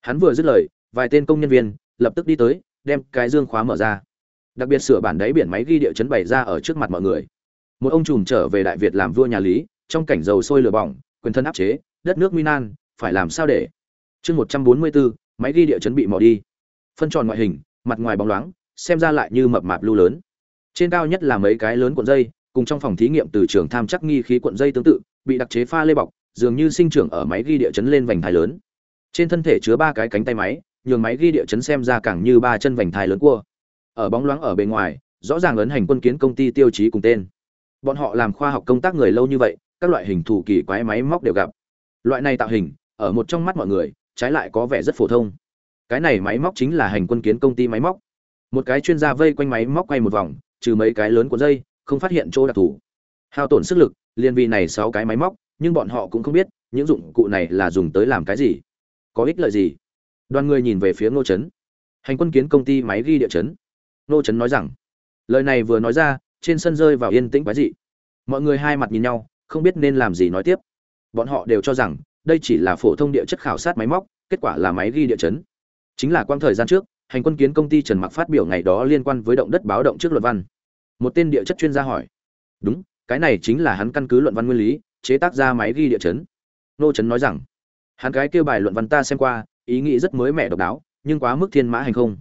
hắn vừa dứt lời, vài tên công nhân viên lập tức đi tới, đem cái dương khóa mở ra. Đặc biệt sửa bản đáy biển máy ghi địa chấn bày ra ở trước mặt mọi người. Một ông trùm trở về đại việt làm vua nhà lý, trong cảnh dầu sôi lửa bỏng, quyền thân áp chế, đất nước minan phải làm sao để? Chương một trăm bốn mươi bốn, máy ghi địa chấn bị mò đi. Phân tròn ngoại hình, mặt ngoài bóng loáng xem ra lại như mập mạp lưu lớn. Trên cao nhất là mấy cái lớn cuộn dây, cùng trong phòng thí nghiệm từ trường tham chắc nghi khí cuộn dây tương tự, bị đặc chế pha lê bọc, dường như sinh trưởng ở máy ghi địa chấn lên vành thai lớn. Trên thân thể chứa ba cái cánh tay máy, nhường máy ghi địa chấn xem ra càng như ba chân vành thai lớn cua. Ở bóng loáng ở bên ngoài, rõ ràng ấn hành quân kiến công ty tiêu chí cùng tên. Bọn họ làm khoa học công tác người lâu như vậy, các loại hình thủ kỳ quái máy móc đều gặp. Loại này tạo hình, ở một trong mắt mọi người, trái lại có vẻ rất phổ thông. Cái này máy móc chính là hành quân kiến công ty máy móc một cái chuyên gia vây quanh máy móc quay một vòng, trừ mấy cái lớn của dây, không phát hiện chỗ đặc thù. Hao tổn sức lực, liên vì này sáu cái máy móc, nhưng bọn họ cũng không biết, những dụng cụ này là dùng tới làm cái gì. Có ích lợi gì? Đoàn người nhìn về phía ngô trấn hành quân kiến công ty máy ghi địa chấn. Ngô chấn nói rằng, lời này vừa nói ra, trên sân rơi vào yên tĩnh quái dị. Mọi người hai mặt nhìn nhau, không biết nên làm gì nói tiếp. Bọn họ đều cho rằng, đây chỉ là phổ thông địa chất khảo sát máy móc, kết quả là máy ghi địa chấn. Chính là quang thời gian trước hành quân kiến công ty trần mặc phát biểu ngày đó liên quan với động đất báo động trước luận văn. Một tên địa chất chuyên gia hỏi. Đúng, cái này chính là hắn căn cứ luận văn nguyên lý, chế tác ra máy ghi địa chấn. Nô chấn nói rằng, hắn cái kêu bài luận văn ta xem qua, ý nghĩ rất mới mẻ độc đáo, nhưng quá mức thiên mã hành không.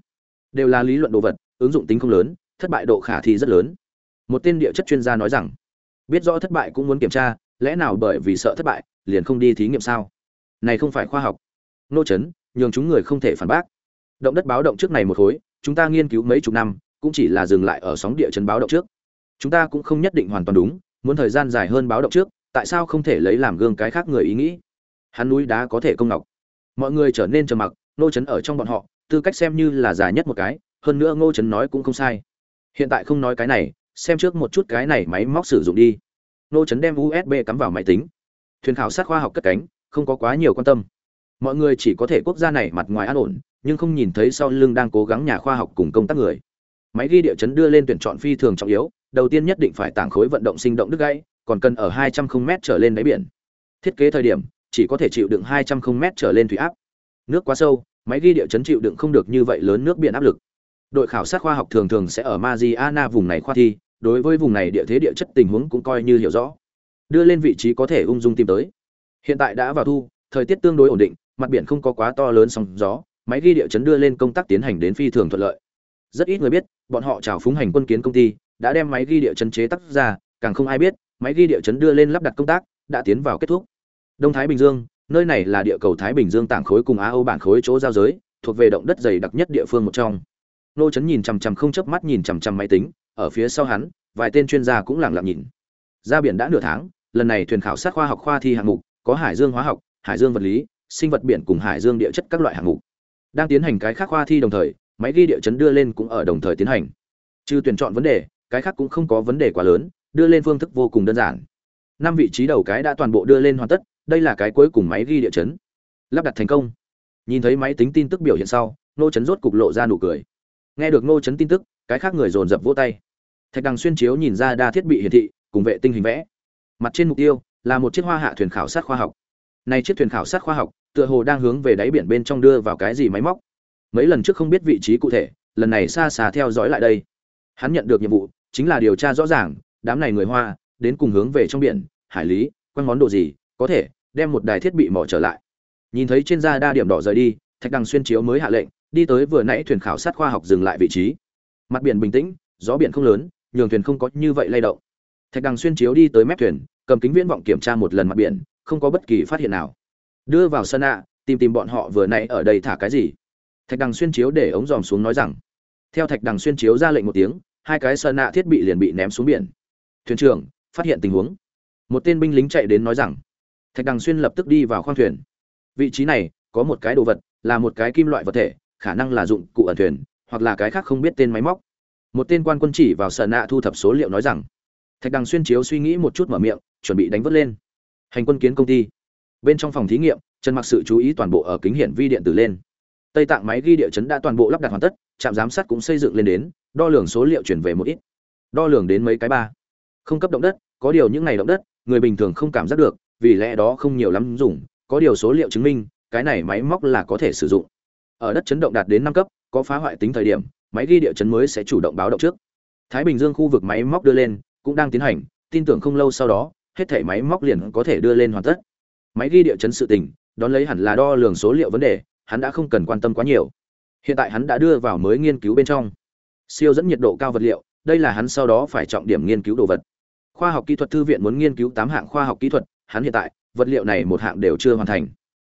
Đều là lý luận đồ vật, ứng dụng tính không lớn, thất bại độ khả thi rất lớn. Một tên địa chất chuyên gia nói rằng, biết rõ thất bại cũng muốn kiểm tra, lẽ nào bởi vì sợ thất bại, liền không đi thí nghiệm sao? Này không phải khoa học. Nô chấn nhường chúng người không thể phản bác động đất báo động trước này một khối, chúng ta nghiên cứu mấy chục năm, cũng chỉ là dừng lại ở sóng địa chấn báo động trước. Chúng ta cũng không nhất định hoàn toàn đúng, muốn thời gian dài hơn báo động trước, tại sao không thể lấy làm gương cái khác người ý nghĩ? Hắn núi đá có thể công ngọc mọi người trở nên trầm mặc nô chấn ở trong bọn họ, tư cách xem như là già nhất một cái, hơn nữa ngô chấn nói cũng không sai. Hiện tại không nói cái này, xem trước một chút cái này máy móc sử dụng đi. Nô chấn đem usb cắm vào máy tính. Thuyền khảo sát khoa học cất cánh, không có quá nhiều quan tâm. Mọi người chỉ có thể quốc gia này mặt ngoài an ổn nhưng không nhìn thấy sau lưng đang cố gắng nhà khoa học cùng công tác người. Máy ghi địa chấn đưa lên tuyển chọn phi thường trọng yếu, đầu tiên nhất định phải tảng khối vận động sinh động đứt gãy, còn cần ở 200 m trở lên đáy biển. Thiết kế thời điểm, chỉ có thể chịu đựng 200 m trở lên thủy áp. Nước quá sâu, máy ghi địa chấn chịu đựng không được như vậy lớn nước biển áp lực. Đội khảo sát khoa học thường thường sẽ ở Mariana vùng này khoa thi, đối với vùng này địa thế địa chất tình huống cũng coi như hiểu rõ. Đưa lên vị trí có thể ung dung tìm tới. Hiện tại đã vào thu, thời tiết tương đối ổn định, mặt biển không có quá to lớn sóng gió máy ghi địa chấn đưa lên công tác tiến hành đến phi thường thuận lợi. Rất ít người biết, bọn họ chào phúng hành quân kiến công ty, đã đem máy ghi địa chấn chế tác ra, càng không ai biết, máy ghi địa chấn đưa lên lắp đặt công tác, đã tiến vào kết thúc. Đông thái bình dương, nơi này là địa cầu thái bình dương tảng khối cùng á âu bản khối chỗ giao giới, thuộc về động đất dày đặc nhất địa phương một trong. Nô chấn nhìn chằm chằm không chớp mắt nhìn chằm chằm máy tính, ở phía sau hắn, vài tên chuyên gia cũng lặng lặng nhìn. Ra biển đã nửa tháng, lần này thuyền khảo sát khoa học khoa thi hạng mục, có hải dương hóa học, hải dương vật lý, sinh vật biển cùng hải dương địa chất các loại hạng mục đang tiến hành cái khác khoa thi đồng thời, máy ghi địa chấn đưa lên cũng ở đồng thời tiến hành. Trừ tuyển chọn vấn đề, cái khác cũng không có vấn đề quá lớn, đưa lên phương thức vô cùng đơn giản. Năm vị trí đầu cái đã toàn bộ đưa lên hoàn tất, đây là cái cuối cùng máy ghi địa chấn. Lắp đặt thành công. Nhìn thấy máy tính tin tức biểu hiện sau nô chấn rốt cục lộ ra nụ cười. Nghe được nô chấn tin tức, cái khác người dồn dập vỗ tay. Thạch đằng xuyên chiếu nhìn ra đa thiết bị hiển thị, cùng vệ tinh hình vẽ. Mặt trên mục tiêu là một chiếc hoa hạ thuyền khảo sát khoa học này chiếc thuyền khảo sát khoa học, tựa hồ đang hướng về đáy biển bên trong đưa vào cái gì máy móc. Mấy lần trước không biết vị trí cụ thể, lần này xa xa theo dõi lại đây. Hắn nhận được nhiệm vụ, chính là điều tra rõ ràng, đám này người hoa, đến cùng hướng về trong biển, hải lý quanh món đồ gì, có thể, đem một đài thiết bị mỏ trở lại. Nhìn thấy trên da đa điểm đỏ rời đi, thạch đằng xuyên chiếu mới hạ lệnh, đi tới vừa nãy thuyền khảo sát khoa học dừng lại vị trí. Mặt biển bình tĩnh, gió biển không lớn, nhường thuyền không có như vậy lay động. Thạch đằng xuyên chiếu đi tới mép thuyền, cầm kính viễn vọng kiểm tra một lần mặt biển không có bất kỳ phát hiện nào. Đưa vào sân ạ, tìm tìm bọn họ vừa nãy ở đây thả cái gì. Thạch đằng xuyên chiếu để ống dòm xuống nói rằng, theo thạch đằng xuyên chiếu ra lệnh một tiếng, hai cái sân nạ thiết bị liền bị ném xuống biển. Thuyền trưởng, phát hiện tình huống. Một tên binh lính chạy đến nói rằng, thạch đằng xuyên lập tức đi vào khoang thuyền. Vị trí này, có một cái đồ vật, là một cái kim loại vật thể, khả năng là dụng cụ ẩn thuyền, hoặc là cái khác không biết tên máy móc. Một tên quan quân chỉ vào sợ nạ thu thập số liệu nói rằng, thạch đằng xuyên chiếu suy nghĩ một chút mở miệng, chuẩn bị đánh vớt lên hành quân kiến công ty. Bên trong phòng thí nghiệm, trần mặc sự chú ý toàn bộ ở kính hiển vi điện tử lên. Tây tạng máy ghi địa chấn đã toàn bộ lắp đặt hoàn tất, trạm giám sát cũng xây dựng lên đến, đo lường số liệu chuyển về một ít. Đo lường đến mấy cái ba. Không cấp động đất, có điều những ngày động đất, người bình thường không cảm giác được, vì lẽ đó không nhiều lắm dùng, có điều số liệu chứng minh, cái này máy móc là có thể sử dụng. Ở đất chấn động đạt đến năm cấp, có phá hoại tính thời điểm, máy ghi địa chấn mới sẽ chủ động báo động trước. Thái bình dương khu vực máy móc đưa lên, cũng đang tiến hành, tin tưởng không lâu sau đó hết thể máy móc liền có thể đưa lên hoàn tất. Máy ghi địa chấn sự tình, đón lấy hẳn là đo lường số liệu vấn đề, hắn đã không cần quan tâm quá nhiều. Hiện tại hắn đã đưa vào mới nghiên cứu bên trong. Siêu dẫn nhiệt độ cao vật liệu, đây là hắn sau đó phải trọng điểm nghiên cứu đồ vật. Khoa học kỹ thuật thư viện muốn nghiên cứu tám hạng khoa học kỹ thuật, hắn hiện tại, vật liệu này một hạng đều chưa hoàn thành.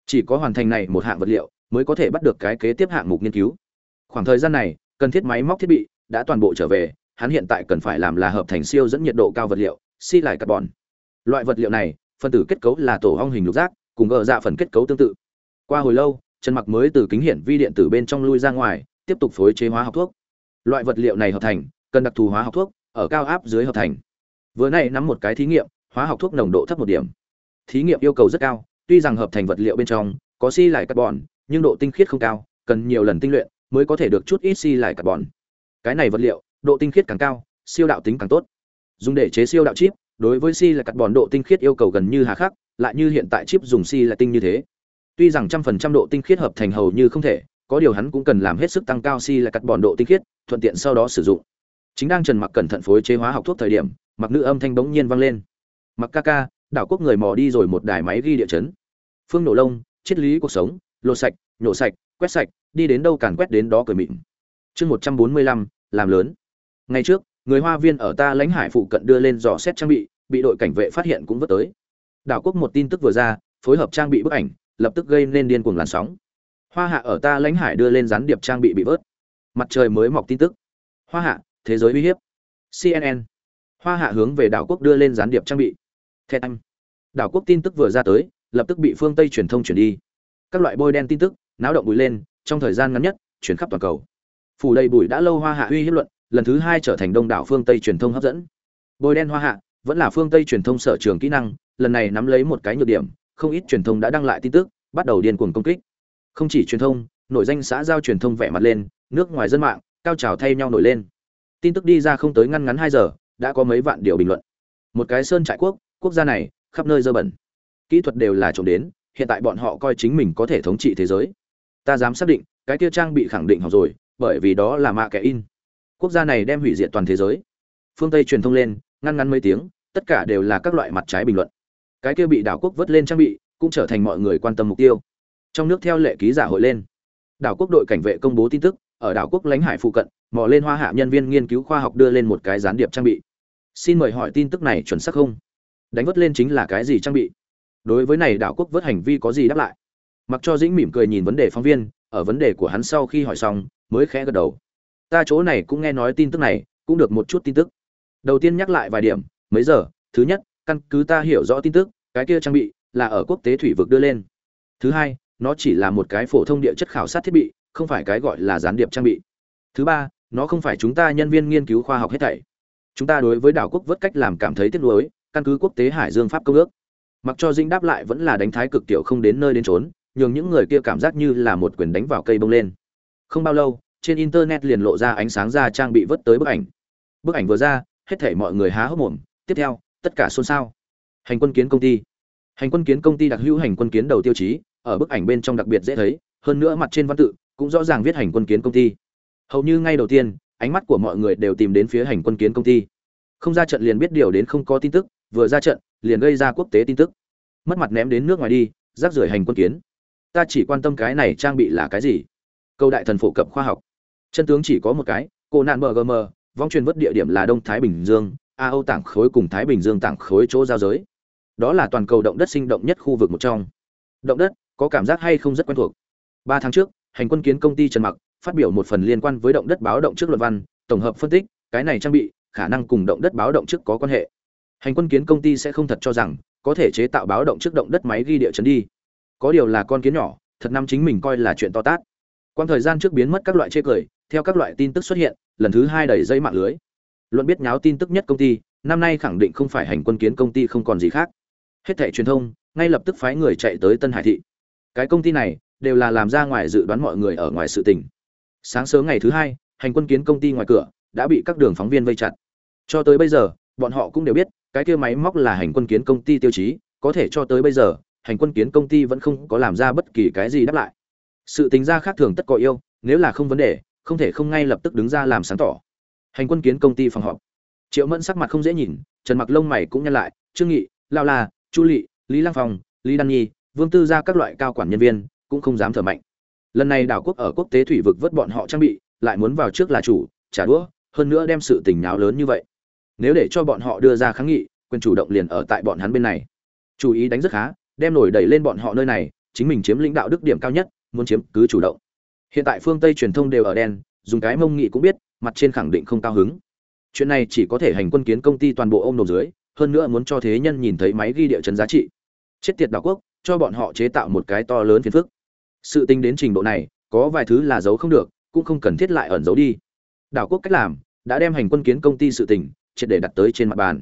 Chỉ có hoàn thành này một hạng vật liệu, mới có thể bắt được cái kế tiếp hạng mục nghiên cứu. Khoảng thời gian này, cần thiết máy móc thiết bị đã toàn bộ trở về, hắn hiện tại cần phải làm là hợp thành siêu dẫn nhiệt độ cao vật liệu, xi lại carbon loại vật liệu này phân tử kết cấu là tổ ong hình lục giác, cùng gờ dạ phần kết cấu tương tự. Qua hồi lâu trần mặc mới từ kính hiển vi điện tử bên trong lui ra ngoài, tiếp tục phối chế hóa học thuốc. Loại vật liệu này hợp thành, cần đặc thù hóa học thuốc, ở cao áp dưới hợp thành. Vừa nay nắm một cái thí nghiệm, hóa học thuốc nồng độ thấp một điểm. Thí nghiệm yêu cầu rất cao, tuy rằng hợp thành vật liệu bên trong có xi si lại carbon, nhưng độ tinh khiết không cao, cần nhiều lần tinh luyện mới có thể được chút ít xi lại carbon. Cái này vật liệu, độ tinh khiết càng cao, siêu đạo tính càng tốt. Dùng để chế siêu đạo chip đối với Si là carbon độ tinh khiết yêu cầu gần như hà khắc, lại như hiện tại chip dùng Si là tinh như thế. Tuy rằng trăm phần trăm độ tinh khiết hợp thành hầu như không thể, có điều hắn cũng cần làm hết sức tăng cao Si là carbon độ tinh khiết, thuận tiện sau đó sử dụng. Chính đang trần mặc cẩn thận phối chế hóa học thuốc thời điểm, mặc nữ âm thanh bỗng nhiên vang lên. Mặc ca ca, đảo quốc người mò đi rồi một đài máy ghi địa chấn. Phương nổ lông, triết lý cuộc sống, lột sạch, nhổ sạch, quét sạch, đi đến đâu càn quét đến đó cười mịn. Chương một trăm bốn mươi lăm, làm lớn. Ngày trước người hoa viên ở ta lãnh hải phụ cận đưa lên dò xét trang bị bị đội cảnh vệ phát hiện cũng vớt tới. Đảo quốc một tin tức vừa ra, phối hợp trang bị bức ảnh, lập tức gây nên điên cuồng làn sóng. Hoa hạ ở ta lãnh hải đưa lên gián điệp trang bị bị vớt. Mặt trời mới mọc tin tức. Hoa hạ, thế giới uy hiếp. Cnn hoa hạ hướng về đảo quốc đưa lên gián điệp trang bị. The anh. Đảo quốc tin tức vừa ra tới, lập tức bị phương tây truyền thông chuyển đi. Các loại bôi đen tin tức, náo động bụi lên, trong thời gian ngắn nhất, chuyển khắp toàn cầu. Phủ đầy bụi đã lâu hoa hạ uy hiếp luận lần thứ hai trở thành đông đảo phương tây truyền thông hấp dẫn. Bôi đen hoa hạ, vẫn là phương tây truyền thông sở trường kỹ năng, lần này nắm lấy một cái nhược điểm, không ít truyền thông đã đăng lại tin tức, bắt đầu điên cuồng công kích. Không chỉ truyền thông nội danh xã giao truyền thông vẻ mặt lên, nước ngoài dân mạng, cao trào thay nhau nổi lên. Tin tức đi ra không tới ngăn ngắn hai giờ, đã có mấy vạn điều bình luận. Một cái sơn trại quốc quốc gia này, khắp nơi dơ bẩn. Kỹ thuật đều là trộm đến, hiện tại bọn họ coi chính mình có thể thống trị thế giới. Ta dám xác định, cái kia trang bị khẳng định học rồi, bởi vì đó là mạ kẻ in quốc gia này đem hủy diệt toàn thế giới. Phương tây truyền thông lên, ngăn ngắn mấy tiếng, tất cả đều là các loại mặt trái bình luận. Cái kia bị đảo quốc vớt lên trang bị, cũng trở thành mọi người quan tâm mục tiêu. Trong nước theo lệ ký giả hội lên. Đảo quốc đội cảnh vệ công bố tin tức, ở đảo quốc lãnh hải phụ cận, mò lên hoa hạ nhân viên nghiên cứu khoa học đưa lên một cái gián điệp trang bị. Xin mời hỏi tin tức này chuẩn xác không? Đánh vớt lên chính là cái gì trang bị? Đối với này đảo quốc vớt hành vi có gì đáp lại? Mặc cho dĩnh mỉm cười nhìn vấn đề phóng viên, ở vấn đề của hắn sau khi hỏi xong, mới khẽ gật đầu ta chỗ này cũng nghe nói tin tức này, cũng được một chút tin tức. Đầu tiên nhắc lại vài điểm, mấy giờ? Thứ nhất, căn cứ ta hiểu rõ tin tức, cái kia trang bị là ở quốc tế thủy vực đưa lên. Thứ hai, nó chỉ là một cái phổ thông địa chất khảo sát thiết bị, không phải cái gọi là gián điệp trang bị. Thứ ba, nó không phải chúng ta nhân viên nghiên cứu khoa học hết thảy. Chúng ta đối với đảo quốc vớt cách làm cảm thấy tiếc nuối, căn cứ quốc tế hải dương pháp công ước. Mặc cho dinh đáp lại vẫn là đánh thái cực tiểu không đến nơi đến trốn nhường những người kia cảm giác như là một quyền đánh vào cây bông lên. Không bao lâu trên internet liền lộ ra ánh sáng ra trang bị vớt tới bức ảnh. Bức ảnh vừa ra, hết thể mọi người há hốc mồm. Tiếp theo, tất cả xôn xao. Hành quân kiến công ty. Hành quân kiến công ty đặc hữu hành quân kiến đầu tiêu chí, ở bức ảnh bên trong đặc biệt dễ thấy, hơn nữa mặt trên văn tự cũng rõ ràng viết hành quân kiến công ty. Hầu như ngay đầu tiên, ánh mắt của mọi người đều tìm đến phía hành quân kiến công ty. Không ra trận liền biết điều đến không có tin tức, vừa ra trận, liền gây ra quốc tế tin tức. Mất mặt ném đến nước ngoài đi, rác rưởi hành quân kiến. Ta chỉ quan tâm cái này trang bị là cái gì? Câu đại thần phổ cập khoa học chân tướng chỉ có một cái, cô nạn mgm vong truyền vớt địa điểm là đông thái bình dương, a âu tảng khối cùng thái bình dương tảng khối chỗ giao giới. Đó là toàn cầu động đất sinh động nhất khu vực một trong. Động đất, có cảm giác hay không rất quen thuộc. Ba tháng trước, hành quân kiến công ty trần mặc phát biểu một phần liên quan với động đất báo động trước luật văn, tổng hợp phân tích, cái này trang bị, khả năng cùng động đất báo động trước có quan hệ. Hành quân kiến công ty sẽ không thật cho rằng có thể chế tạo báo động trước động đất máy ghi địa chấn đi. Có điều là con kiến nhỏ, thật năm chính mình coi là chuyện to tát quan thời gian trước biến mất các loại chê cười, theo các loại tin tức xuất hiện, lần thứ hai đẩy dây mạng lưới. Luận biết nháo tin tức nhất công ty, năm nay khẳng định không phải hành quân kiến công ty không còn gì khác. Hết thẻ truyền thông, ngay lập tức phái người chạy tới tân hải thị. Cái công ty này, đều là làm ra ngoài dự đoán mọi người ở ngoài sự tình. Sáng sớm ngày thứ hai, hành quân kiến công ty ngoài cửa, đã bị các đường phóng viên vây chặt. Cho tới bây giờ, bọn họ cũng đều biết, cái kia máy móc là hành quân kiến công ty tiêu chí, có thể cho tới bây giờ, hành quân kiến công ty vẫn không có làm ra bất kỳ cái gì đáp lại sự tính ra khác thường tất có yêu, nếu là không vấn đề, không thể không ngay lập tức đứng ra làm sáng tỏ. Hành quân kiến công ty phòng họp. Triệu mẫn sắc mặt không dễ nhìn, trần mặc lông mày cũng nhăn lại, trương nghị, lao la, chu lị, lý lăng phong, lý đăng nhi, vương tư ra các loại cao quản nhân viên, cũng không dám thở mạnh. Lần này đảo quốc ở quốc tế thủy vực vớt bọn họ trang bị, lại muốn vào trước là chủ, trả đũa, hơn nữa đem sự tình nháo lớn như vậy. Nếu để cho bọn họ đưa ra kháng nghị, quyền chủ động liền ở tại bọn hắn bên này. Chú ý đánh rất khá, đem nổi đẩy lên bọn họ nơi này, chính mình chiếm lĩnh đạo đức điểm cao nhất muốn chiếm cứ chủ động. Hiện tại phương tây truyền thông đều ở đen, dùng cái mông nghị cũng biết, mặt trên khẳng định không cao hứng. Chuyện này chỉ có thể hành quân kiến công ty toàn bộ ôm nổ dưới, hơn nữa muốn cho thế nhân nhìn thấy máy ghi địa chấn giá trị. Chết tiệt đảo quốc, cho bọn họ chế tạo một cái to lớn phiền phức. Sự tính đến trình độ này, có vài thứ là giấu không được, cũng không cần thiết lại ẩn giấu đi. Đảo quốc cách làm, đã đem hành quân kiến công ty sự tình, triệt để đặt tới trên mặt bàn.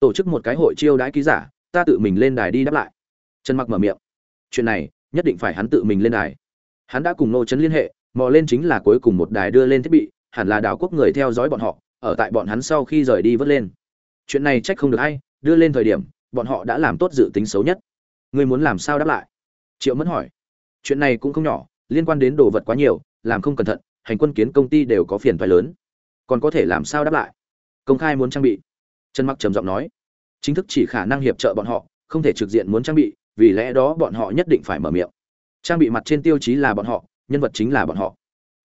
Tổ chức một cái hội chiêu đãi ký giả, ta tự mình lên đài đi đáp lại. Trần mặc mở miệng. Chuyện này, nhất định phải hắn tự mình lên đài hắn đã cùng nô trấn liên hệ mò lên chính là cuối cùng một đài đưa lên thiết bị hẳn là đảo quốc người theo dõi bọn họ ở tại bọn hắn sau khi rời đi vớt lên. Chuyện này trách không được hay, đưa lên thời điểm bọn họ đã làm tốt dự tính xấu nhất. Ngươi muốn làm sao đáp lại? Triệu mẫn hỏi. Chuyện này cũng không nhỏ liên quan đến đồ vật quá nhiều làm không cẩn thận hành quân kiến công ty đều có phiền thoái lớn. Còn có thể làm sao đáp lại? Công khai muốn trang bị. Trần mặc trầm giọng nói. Chính thức chỉ khả năng hiệp trợ bọn họ không thể trực diện muốn trang bị vì lẽ đó bọn họ nhất định phải mở miệng trang bị mặt trên tiêu chí là bọn họ, nhân vật chính là bọn họ.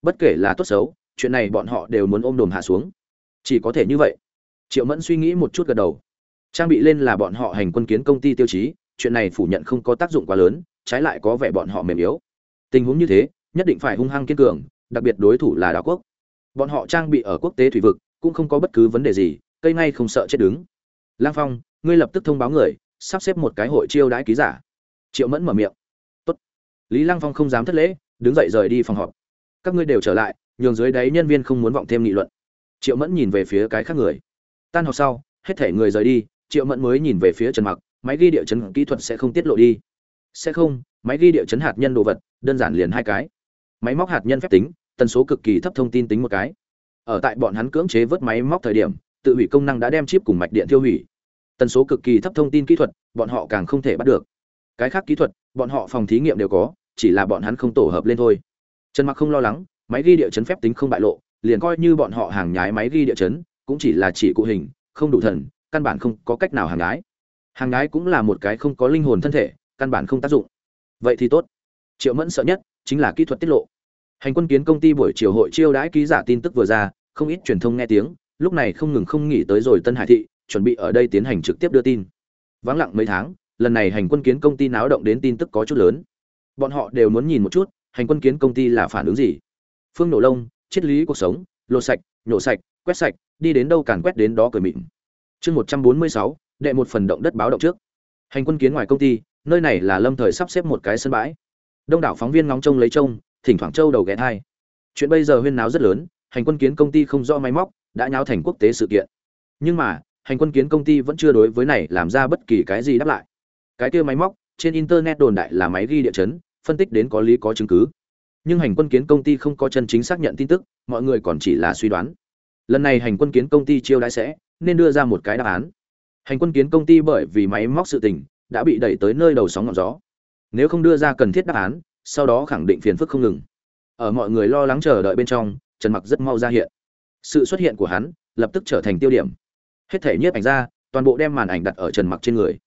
Bất kể là tốt xấu, chuyện này bọn họ đều muốn ôm đồm hạ xuống. Chỉ có thể như vậy. Triệu mẫn suy nghĩ một chút gật đầu. Trang bị lên là bọn họ hành quân kiến công ty tiêu chí, chuyện này phủ nhận không có tác dụng quá lớn, trái lại có vẻ bọn họ mềm yếu. Tình huống như thế, nhất định phải hung hăng kiên cường, đặc biệt đối thủ là đảo quốc. Bọn họ trang bị ở quốc tế thủy vực, cũng không có bất cứ vấn đề gì, cây ngay không sợ chết đứng. Lang phong, ngươi lập tức thông báo người, sắp xếp một cái hội chiêu đãi ký giả. Triệu mẫn mở miệng lý lăng phong không dám thất lễ, đứng dậy rời đi phòng họp. Các ngươi đều trở lại, nhường dưới đáy nhân viên không muốn vọng thêm nghị luận. Triệu mẫn nhìn về phía cái khác người. Tan học sau, hết thể người rời đi, triệu mẫn mới nhìn về phía trần mặc, máy ghi địa chấn kỹ thuật sẽ không tiết lộ đi. Sẽ không, máy ghi địa chấn hạt nhân đồ vật, đơn giản liền hai cái. Máy móc hạt nhân phép tính, tần số cực kỳ thấp thông tin tính một cái. Ở tại bọn hắn cưỡng chế vớt máy móc thời điểm, tự hủy công năng đã đem chip cùng mạch điện tiêu hủy. Tần số cực kỳ thấp thông tin kỹ thuật, bọn họ càng không thể bắt được. Cái khác kỹ thuật, bọn họ phòng thí nghiệm đều có chỉ là bọn hắn không tổ hợp lên thôi. Trần mặc không lo lắng, máy ghi địa chấn phép tính không bại lộ, liền coi như bọn họ hàng nhái máy ghi địa chấn, cũng chỉ là chỉ cụ hình, không đủ thần, căn bản không có cách nào hàng nhái. Hàng nhái cũng là một cái không có linh hồn thân thể, căn bản không tác dụng. Vậy thì tốt. Triệu mẫn sợ nhất chính là kỹ thuật tiết lộ. Hành quân kiến công ty buổi chiều hội chiêu đãi ký giả tin tức vừa ra, không ít truyền thông nghe tiếng, lúc này không ngừng không nghỉ tới rồi tân hải thị, chuẩn bị ở đây tiến hành trực tiếp đưa tin. Vắng lặng mấy tháng, lần này hành quân kiến công ty náo động đến tin tức có chút lớn bọn họ đều muốn nhìn một chút, hành quân kiến công ty là phản ứng gì. Phương nổ lông triết lý cuộc sống, lột sạch, nhổ sạch, quét sạch, đi đến đâu càn quét đến đó cười mịn. Chương một trăm bốn mươi sáu, đệ một phần động đất báo động trước. Hành quân kiến ngoài công ty, nơi này là lâm thời sắp xếp một cái sân bãi. Đông đảo phóng viên ngóng trông lấy trông, thỉnh thoảng châu đầu ghé thai. Chuyện bây giờ huyên náo rất lớn, hành quân kiến công ty không rõ máy móc, đã nháo thành quốc tế sự kiện. Nhưng mà, hành quân kiến công ty vẫn chưa đối với này làm ra bất kỳ cái gì đáp lại. Cái kia máy móc, trên internet đồn đại là máy ghi địa chấn phân tích đến có lý có chứng cứ. Nhưng hành quân kiến công ty không có chân chính xác nhận tin tức, mọi người còn chỉ là suy đoán. Lần này hành quân kiến công ty chiêu đãi sẽ, nên đưa ra một cái đáp án. Hành quân kiến công ty bởi vì máy móc sự tình, đã bị đẩy tới nơi đầu sóng ngọn gió. Nếu không đưa ra cần thiết đáp án, sau đó khẳng định phiền phức không ngừng. Ở mọi người lo lắng chờ đợi bên trong, trần mặc rất mau ra hiện. Sự xuất hiện của hắn, lập tức trở thành tiêu điểm. Hết thể nhiếp ảnh ra, toàn bộ đem màn ảnh đặt ở trần mặc trên người.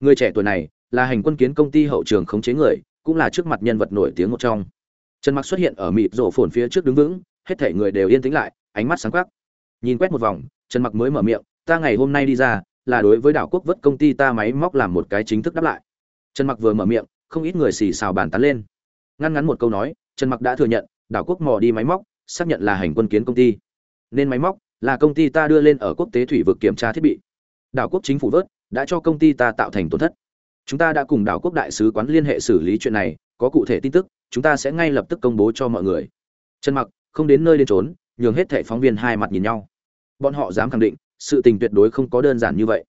Người trẻ tuổi này, là hành quân kiến công ty hậu trường khống chế người cũng là trước mặt nhân vật nổi tiếng một trong. Trần mặc xuất hiện ở mịt rổ phồn phía trước đứng vững, hết thể người đều yên tĩnh lại, ánh mắt sáng quắc. Nhìn quét một vòng, trần mặc mới mở miệng, ta ngày hôm nay đi ra, là đối với đảo quốc vất công ty ta máy móc làm một cái chính thức đáp lại. Trần mặc vừa mở miệng, không ít người xì xào bàn tán lên. Ngăn ngắn một câu nói, trần mặc đã thừa nhận, đảo quốc mò đi máy móc, xác nhận là hành quân kiến công ty. Nên máy móc là công ty ta đưa lên ở quốc tế thủy vực kiểm tra thiết bị. Đảo quốc chính phủ vớt, đã cho công ty ta tạo thành tổn thất chúng ta đã cùng đảo quốc đại sứ quán liên hệ xử lý chuyện này, có cụ thể tin tức, chúng ta sẽ ngay lập tức công bố cho mọi người. Trần mặc, không đến nơi đến trốn nhường hết thẻ phóng viên hai mặt nhìn nhau. Bọn họ dám khẳng định, sự tình tuyệt đối không có đơn giản như vậy.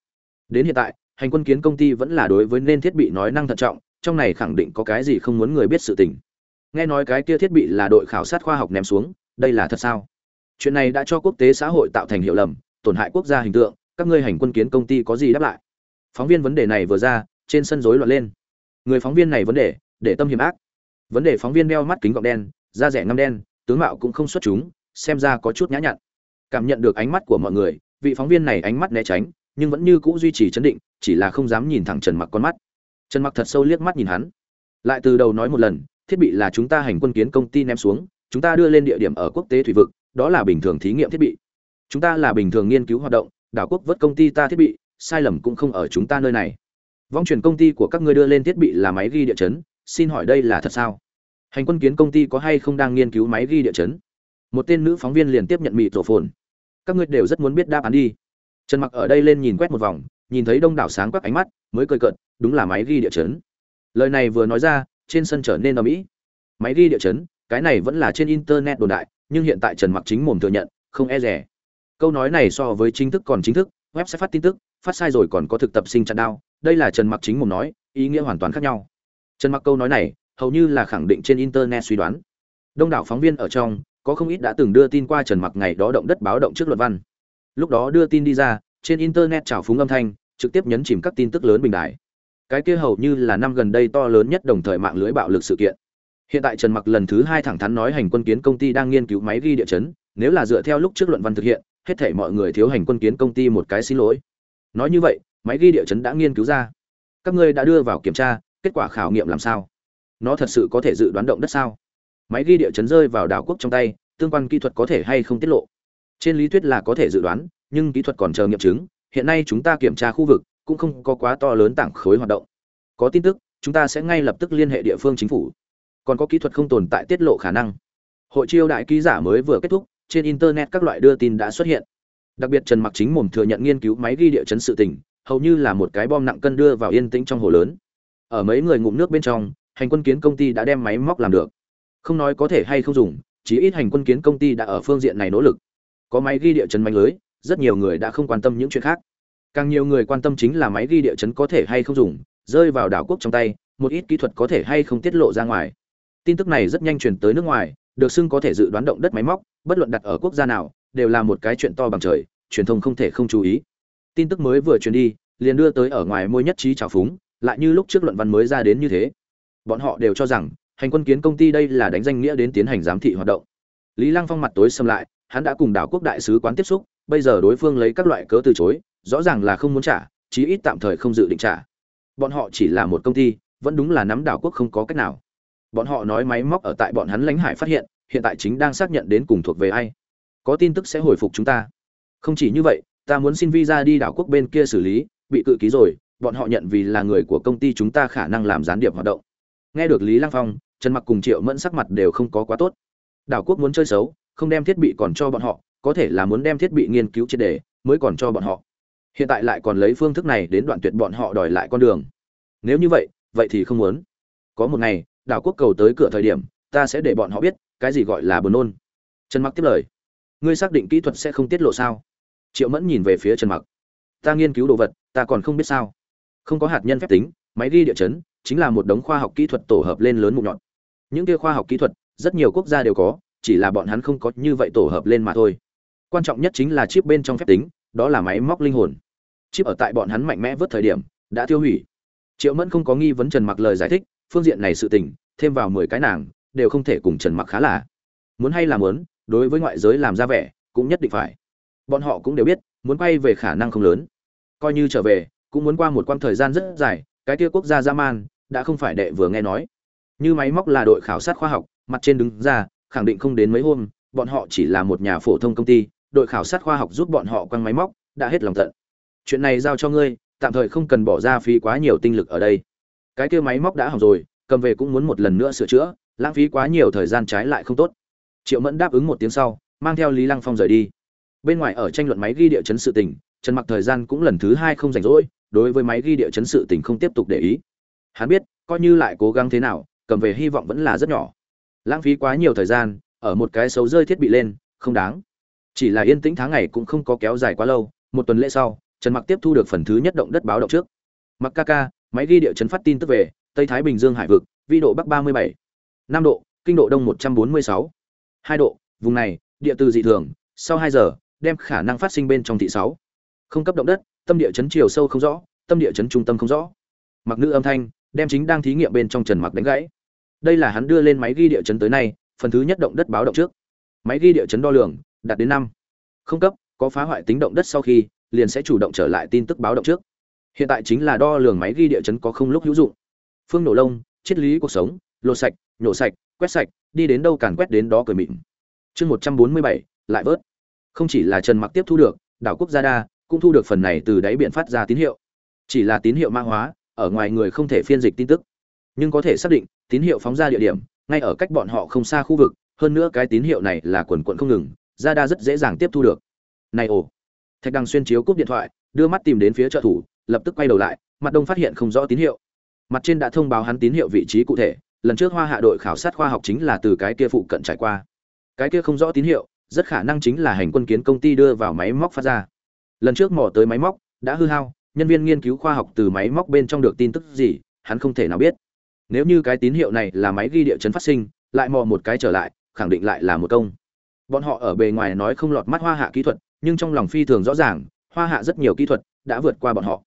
Đến hiện tại, hành quân kiến công ty vẫn là đối với nên thiết bị nói năng thận trọng, trong này khẳng định có cái gì không muốn người biết sự tình. Nghe nói cái kia thiết bị là đội khảo sát khoa học ném xuống, đây là thật sao? Chuyện này đã cho quốc tế xã hội tạo thành hiệu lầm, tổn hại quốc gia hình tượng, các ngươi hành quân kiến công ty có gì đáp lại? Phóng viên vấn đề này vừa ra trên sân rối loạn lên. Người phóng viên này vấn đề, để tâm hiểm ác. Vấn đề phóng viên đeo mắt kính gọng đen, da rẻ ngăm đen, tướng mạo cũng không xuất chúng, xem ra có chút nhã nhặn. Cảm nhận được ánh mắt của mọi người, vị phóng viên này ánh mắt né tránh, nhưng vẫn như cũ duy trì chấn định, chỉ là không dám nhìn thẳng trần mặc con mắt. Trần mặc thật sâu liếc mắt nhìn hắn. Lại từ đầu nói một lần, thiết bị là chúng ta hành quân kiến công ty ném xuống, chúng ta đưa lên địa điểm ở quốc tế thủy vực, đó là bình thường thí nghiệm thiết bị. Chúng ta là bình thường nghiên cứu hoạt động, đảo quốc vớt công ty ta thiết bị, sai lầm cũng không ở chúng ta nơi này vong truyền công ty của các ngươi đưa lên thiết bị là máy ghi địa chấn, xin hỏi đây là thật sao? Hành quân kiến công ty có hay không đang nghiên cứu máy ghi địa chấn? Một tên nữ phóng viên liền tiếp nhận mịt rổ phồn các ngươi đều rất muốn biết đáp án đi. Trần mặc ở đây lên nhìn quét một vòng, nhìn thấy đông đảo sáng quắc ánh mắt, mới cười cợt, đúng là máy ghi địa chấn. Lời này vừa nói ra, trên sân trở nên ở mỹ máy ghi địa chấn, cái này vẫn là trên internet đồn đại, nhưng hiện tại trần mặc chính mồm thừa nhận, không e rẻ câu nói này so với chính thức còn chính thức, web sẽ phát tin tức, phát sai rồi còn có thực tập sinh chặn đao đây là trần mặc chính mồm nói, ý nghĩa hoàn toàn khác nhau. Trần mặc câu nói này, hầu như là khẳng định trên internet suy đoán. Đông đảo phóng viên ở trong, có không ít đã từng đưa tin qua trần mặc ngày đó động đất báo động trước luận văn. Lúc đó đưa tin đi ra, trên internet trào phúng âm thanh, trực tiếp nhấn chìm các tin tức lớn bình đại cái kia hầu như là năm gần đây to lớn nhất đồng thời mạng lưới bạo lực sự kiện. Hiện tại trần mặc lần thứ hai thẳng thắn nói hành quân kiến công ty đang nghiên cứu máy ghi địa chấn, nếu là dựa theo lúc trước luận văn thực hiện, hết thể mọi người thiếu hành quân kiến công ty một cái xin lỗi. Nói như vậy máy ghi địa chấn đã nghiên cứu ra. Các ngươi đã đưa vào kiểm tra, kết quả khảo nghiệm làm sao? Nó thật sự có thể dự đoán động đất sao? Máy ghi địa chấn rơi vào đảo quốc trong tay, tương quan kỹ thuật có thể hay không tiết lộ? Trên lý thuyết là có thể dự đoán, nhưng kỹ thuật còn chờ nghiệm chứng. Hiện nay chúng ta kiểm tra khu vực, cũng không có quá to lớn tảng khối hoạt động. Có tin tức, chúng ta sẽ ngay lập tức liên hệ địa phương chính phủ. Còn có kỹ thuật không tồn tại tiết lộ khả năng. Hội chiêu đại ký giả mới vừa kết thúc, trên internet các loại đưa tin đã xuất hiện. Đặc biệt trần mặc chính mồm thừa nhận nghiên cứu máy ghi địa chấn sự tình hầu như là một cái bom nặng cân đưa vào yên tĩnh trong hồ lớn. Ở mấy người ngụm nước bên trong, hành quân kiến công ty đã đem máy móc làm được. Không nói có thể hay không dùng chỉ ít hành quân kiến công ty đã ở phương diện này nỗ lực. Có máy ghi địa chấn mạnh lưới, rất nhiều người đã không quan tâm những chuyện khác. Càng nhiều người quan tâm chính là máy ghi địa chấn có thể hay không dùng, rơi vào đảo quốc trong tay, một ít kỹ thuật có thể hay không tiết lộ ra ngoài. Tin tức này rất nhanh truyền tới nước ngoài, được xưng có thể dự đoán động đất máy móc, bất luận đặt ở quốc gia nào, đều là một cái chuyện to bằng trời, truyền thông không thể không chú ý tin tức mới vừa truyền đi, liền đưa tới ở ngoài môi nhất trí trào phúng, lại như lúc trước luận văn mới ra đến như thế. Bọn họ đều cho rằng, hành quân kiến công ty đây là đánh danh nghĩa đến tiến hành giám thị hoạt động. Lý lăng phong mặt tối xâm lại, hắn đã cùng đảo quốc đại sứ quán tiếp xúc, bây giờ đối phương lấy các loại cớ từ chối, rõ ràng là không muốn trả, chí ít tạm thời không dự định trả. Bọn họ chỉ là một công ty, vẫn đúng là nắm đảo quốc không có cách nào. Bọn họ nói máy móc ở tại bọn hắn lãnh hải phát hiện hiện tại chính đang xác nhận đến cùng thuộc về ai. Có tin tức sẽ hồi phục chúng ta. Không chỉ như vậy ta muốn xin visa đi đảo quốc bên kia xử lý, bị cự ký rồi, bọn họ nhận vì là người của công ty chúng ta khả năng làm gián điệp hoạt động. Nghe được lý lăng phong, trần mặc cùng triệu mẫn sắc mặt đều không có quá tốt. Đảo quốc muốn chơi xấu, không đem thiết bị còn cho bọn họ, có thể là muốn đem thiết bị nghiên cứu triệt đề mới còn cho bọn họ. Hiện tại lại còn lấy phương thức này đến đoạn tuyệt bọn họ đòi lại con đường. Nếu như vậy vậy thì không muốn. Có một ngày, đảo quốc cầu tới cửa thời điểm, ta sẽ để bọn họ biết, cái gì gọi là buồn nôn. Trần mặc tiếp lời. Ngươi xác định kỹ thuật sẽ không tiết lộ sao? Triệu mẫn nhìn về phía trần mặc. Ta nghiên cứu đồ vật, ta còn không biết sao. Không có hạt nhân phép tính, máy ghi địa chấn, chính là một đống khoa học kỹ thuật tổ hợp lên lớn mục nhọn. Những kia khoa học kỹ thuật, rất nhiều quốc gia đều có, chỉ là bọn hắn không có như vậy tổ hợp lên mà thôi. Quan trọng nhất chính là chip bên trong phép tính, đó là máy móc linh hồn. Chip ở tại bọn hắn mạnh mẽ vớt thời điểm, đã tiêu hủy. Triệu mẫn không có nghi vấn trần mặc lời giải thích, phương diện này sự tình, thêm vào mười cái nàng, đều không thể cùng trần mặc khá là. Muốn hay là muốn, đối với ngoại giới làm ra vẻ, cũng nhất định phải bọn họ cũng đều biết, muốn quay về khả năng không lớn. Coi như trở về, cũng muốn qua một quãng thời gian rất dài, cái kia quốc gia dã man, đã không phải đệ vừa nghe nói. Như máy móc là đội khảo sát khoa học, mặt trên đứng ra, khẳng định không đến mấy hôm, bọn họ chỉ là một nhà phổ thông công ty, đội khảo sát khoa học giúp bọn họ quăng máy móc, đã hết lòng tận. Chuyện này giao cho ngươi, tạm thời không cần bỏ ra phí quá nhiều tinh lực ở đây. Cái kia máy móc đã hỏng rồi, cầm về cũng muốn một lần nữa sửa chữa, lãng phí quá nhiều thời gian trái lại không tốt. Triệu mẫn đáp ứng một tiếng sau, mang theo lý lăng phong rời đi bên ngoài ở tranh luận máy ghi địa chấn sự tình trần mặc thời gian cũng lần thứ hai không rảnh rỗi đối với máy ghi địa chấn sự tình không tiếp tục để ý. Hắn biết coi như lại cố gắng thế nào cầm về hy vọng vẫn là rất nhỏ. Lãng phí quá nhiều thời gian ở một cái xấu rơi thiết bị lên không đáng. Chỉ là yên tĩnh tháng ngày cũng không có kéo dài quá lâu một tuần lễ sau trần mặc tiếp thu được phần thứ nhất động đất báo động trước. Mặc ca ca máy ghi địa chấn phát tin tức về tây thái bình dương hải vực vi độ bắc 37, năm độ kinh độ đông 146, hai độ vùng này địa từ dị thường sau hai giờ đem khả năng phát sinh bên trong thị sáu. Không cấp động đất, tâm địa chấn chiều sâu không rõ, tâm địa chấn trung tâm không rõ. Mặc nữ âm thanh, đem chính đang thí nghiệm bên trong trần mặc đánh gãy. Đây là hắn đưa lên máy ghi địa chấn tới nay, phần thứ nhất động đất báo động trước. Máy ghi địa chấn đo lường, đạt đến năm. Không cấp, có phá hoại tính động đất sau khi, liền sẽ chủ động trở lại tin tức báo động trước. Hiện tại chính là đo lường máy ghi địa chấn có không lúc hữu dụng. Phương nổ lông, triết lý cuộc sống, lột sạch, nhổ sạch, quét sạch, đi đến đâu càn quét đến đó cười mịn. Chương một trăm bốn mươi bảy, lại vớt không chỉ là trần mặc tiếp thu được, đảo quốc gia đa cũng thu được phần này từ đáy biển phát ra tín hiệu. Chỉ là tín hiệu mã hóa, ở ngoài người không thể phiên dịch tin tức. Nhưng có thể xác định, tín hiệu phóng ra địa điểm, ngay ở cách bọn họ không xa khu vực, hơn nữa cái tín hiệu này là quần quận không ngừng ra đa rất dễ dàng tiếp thu được. Này ồ! Thạch đăng xuyên chiếu cúp điện thoại, đưa mắt tìm đến phía trợ thủ, lập tức quay đầu lại, mặt đông phát hiện không rõ tín hiệu. Mặt trên đã thông báo hắn tín hiệu vị trí cụ thể, lần trước hoa hạ đội khảo sát khoa học chính là từ cái kia phụ cận trải qua. Cái kia không rõ tín hiệu rất khả năng chính là hành quân kiến công ty đưa vào máy móc phát ra. Lần trước mò tới máy móc, đã hư hao, nhân viên nghiên cứu khoa học từ máy móc bên trong được tin tức gì, hắn không thể nào biết. Nếu như cái tín hiệu này là máy ghi địa chấn phát sinh, lại mò một cái trở lại, khẳng định lại là một công. Bọn họ ở bề ngoài nói không lọt mắt hoa hạ kỹ thuật, nhưng trong lòng phi thường rõ ràng, hoa hạ rất nhiều kỹ thuật đã vượt qua bọn họ.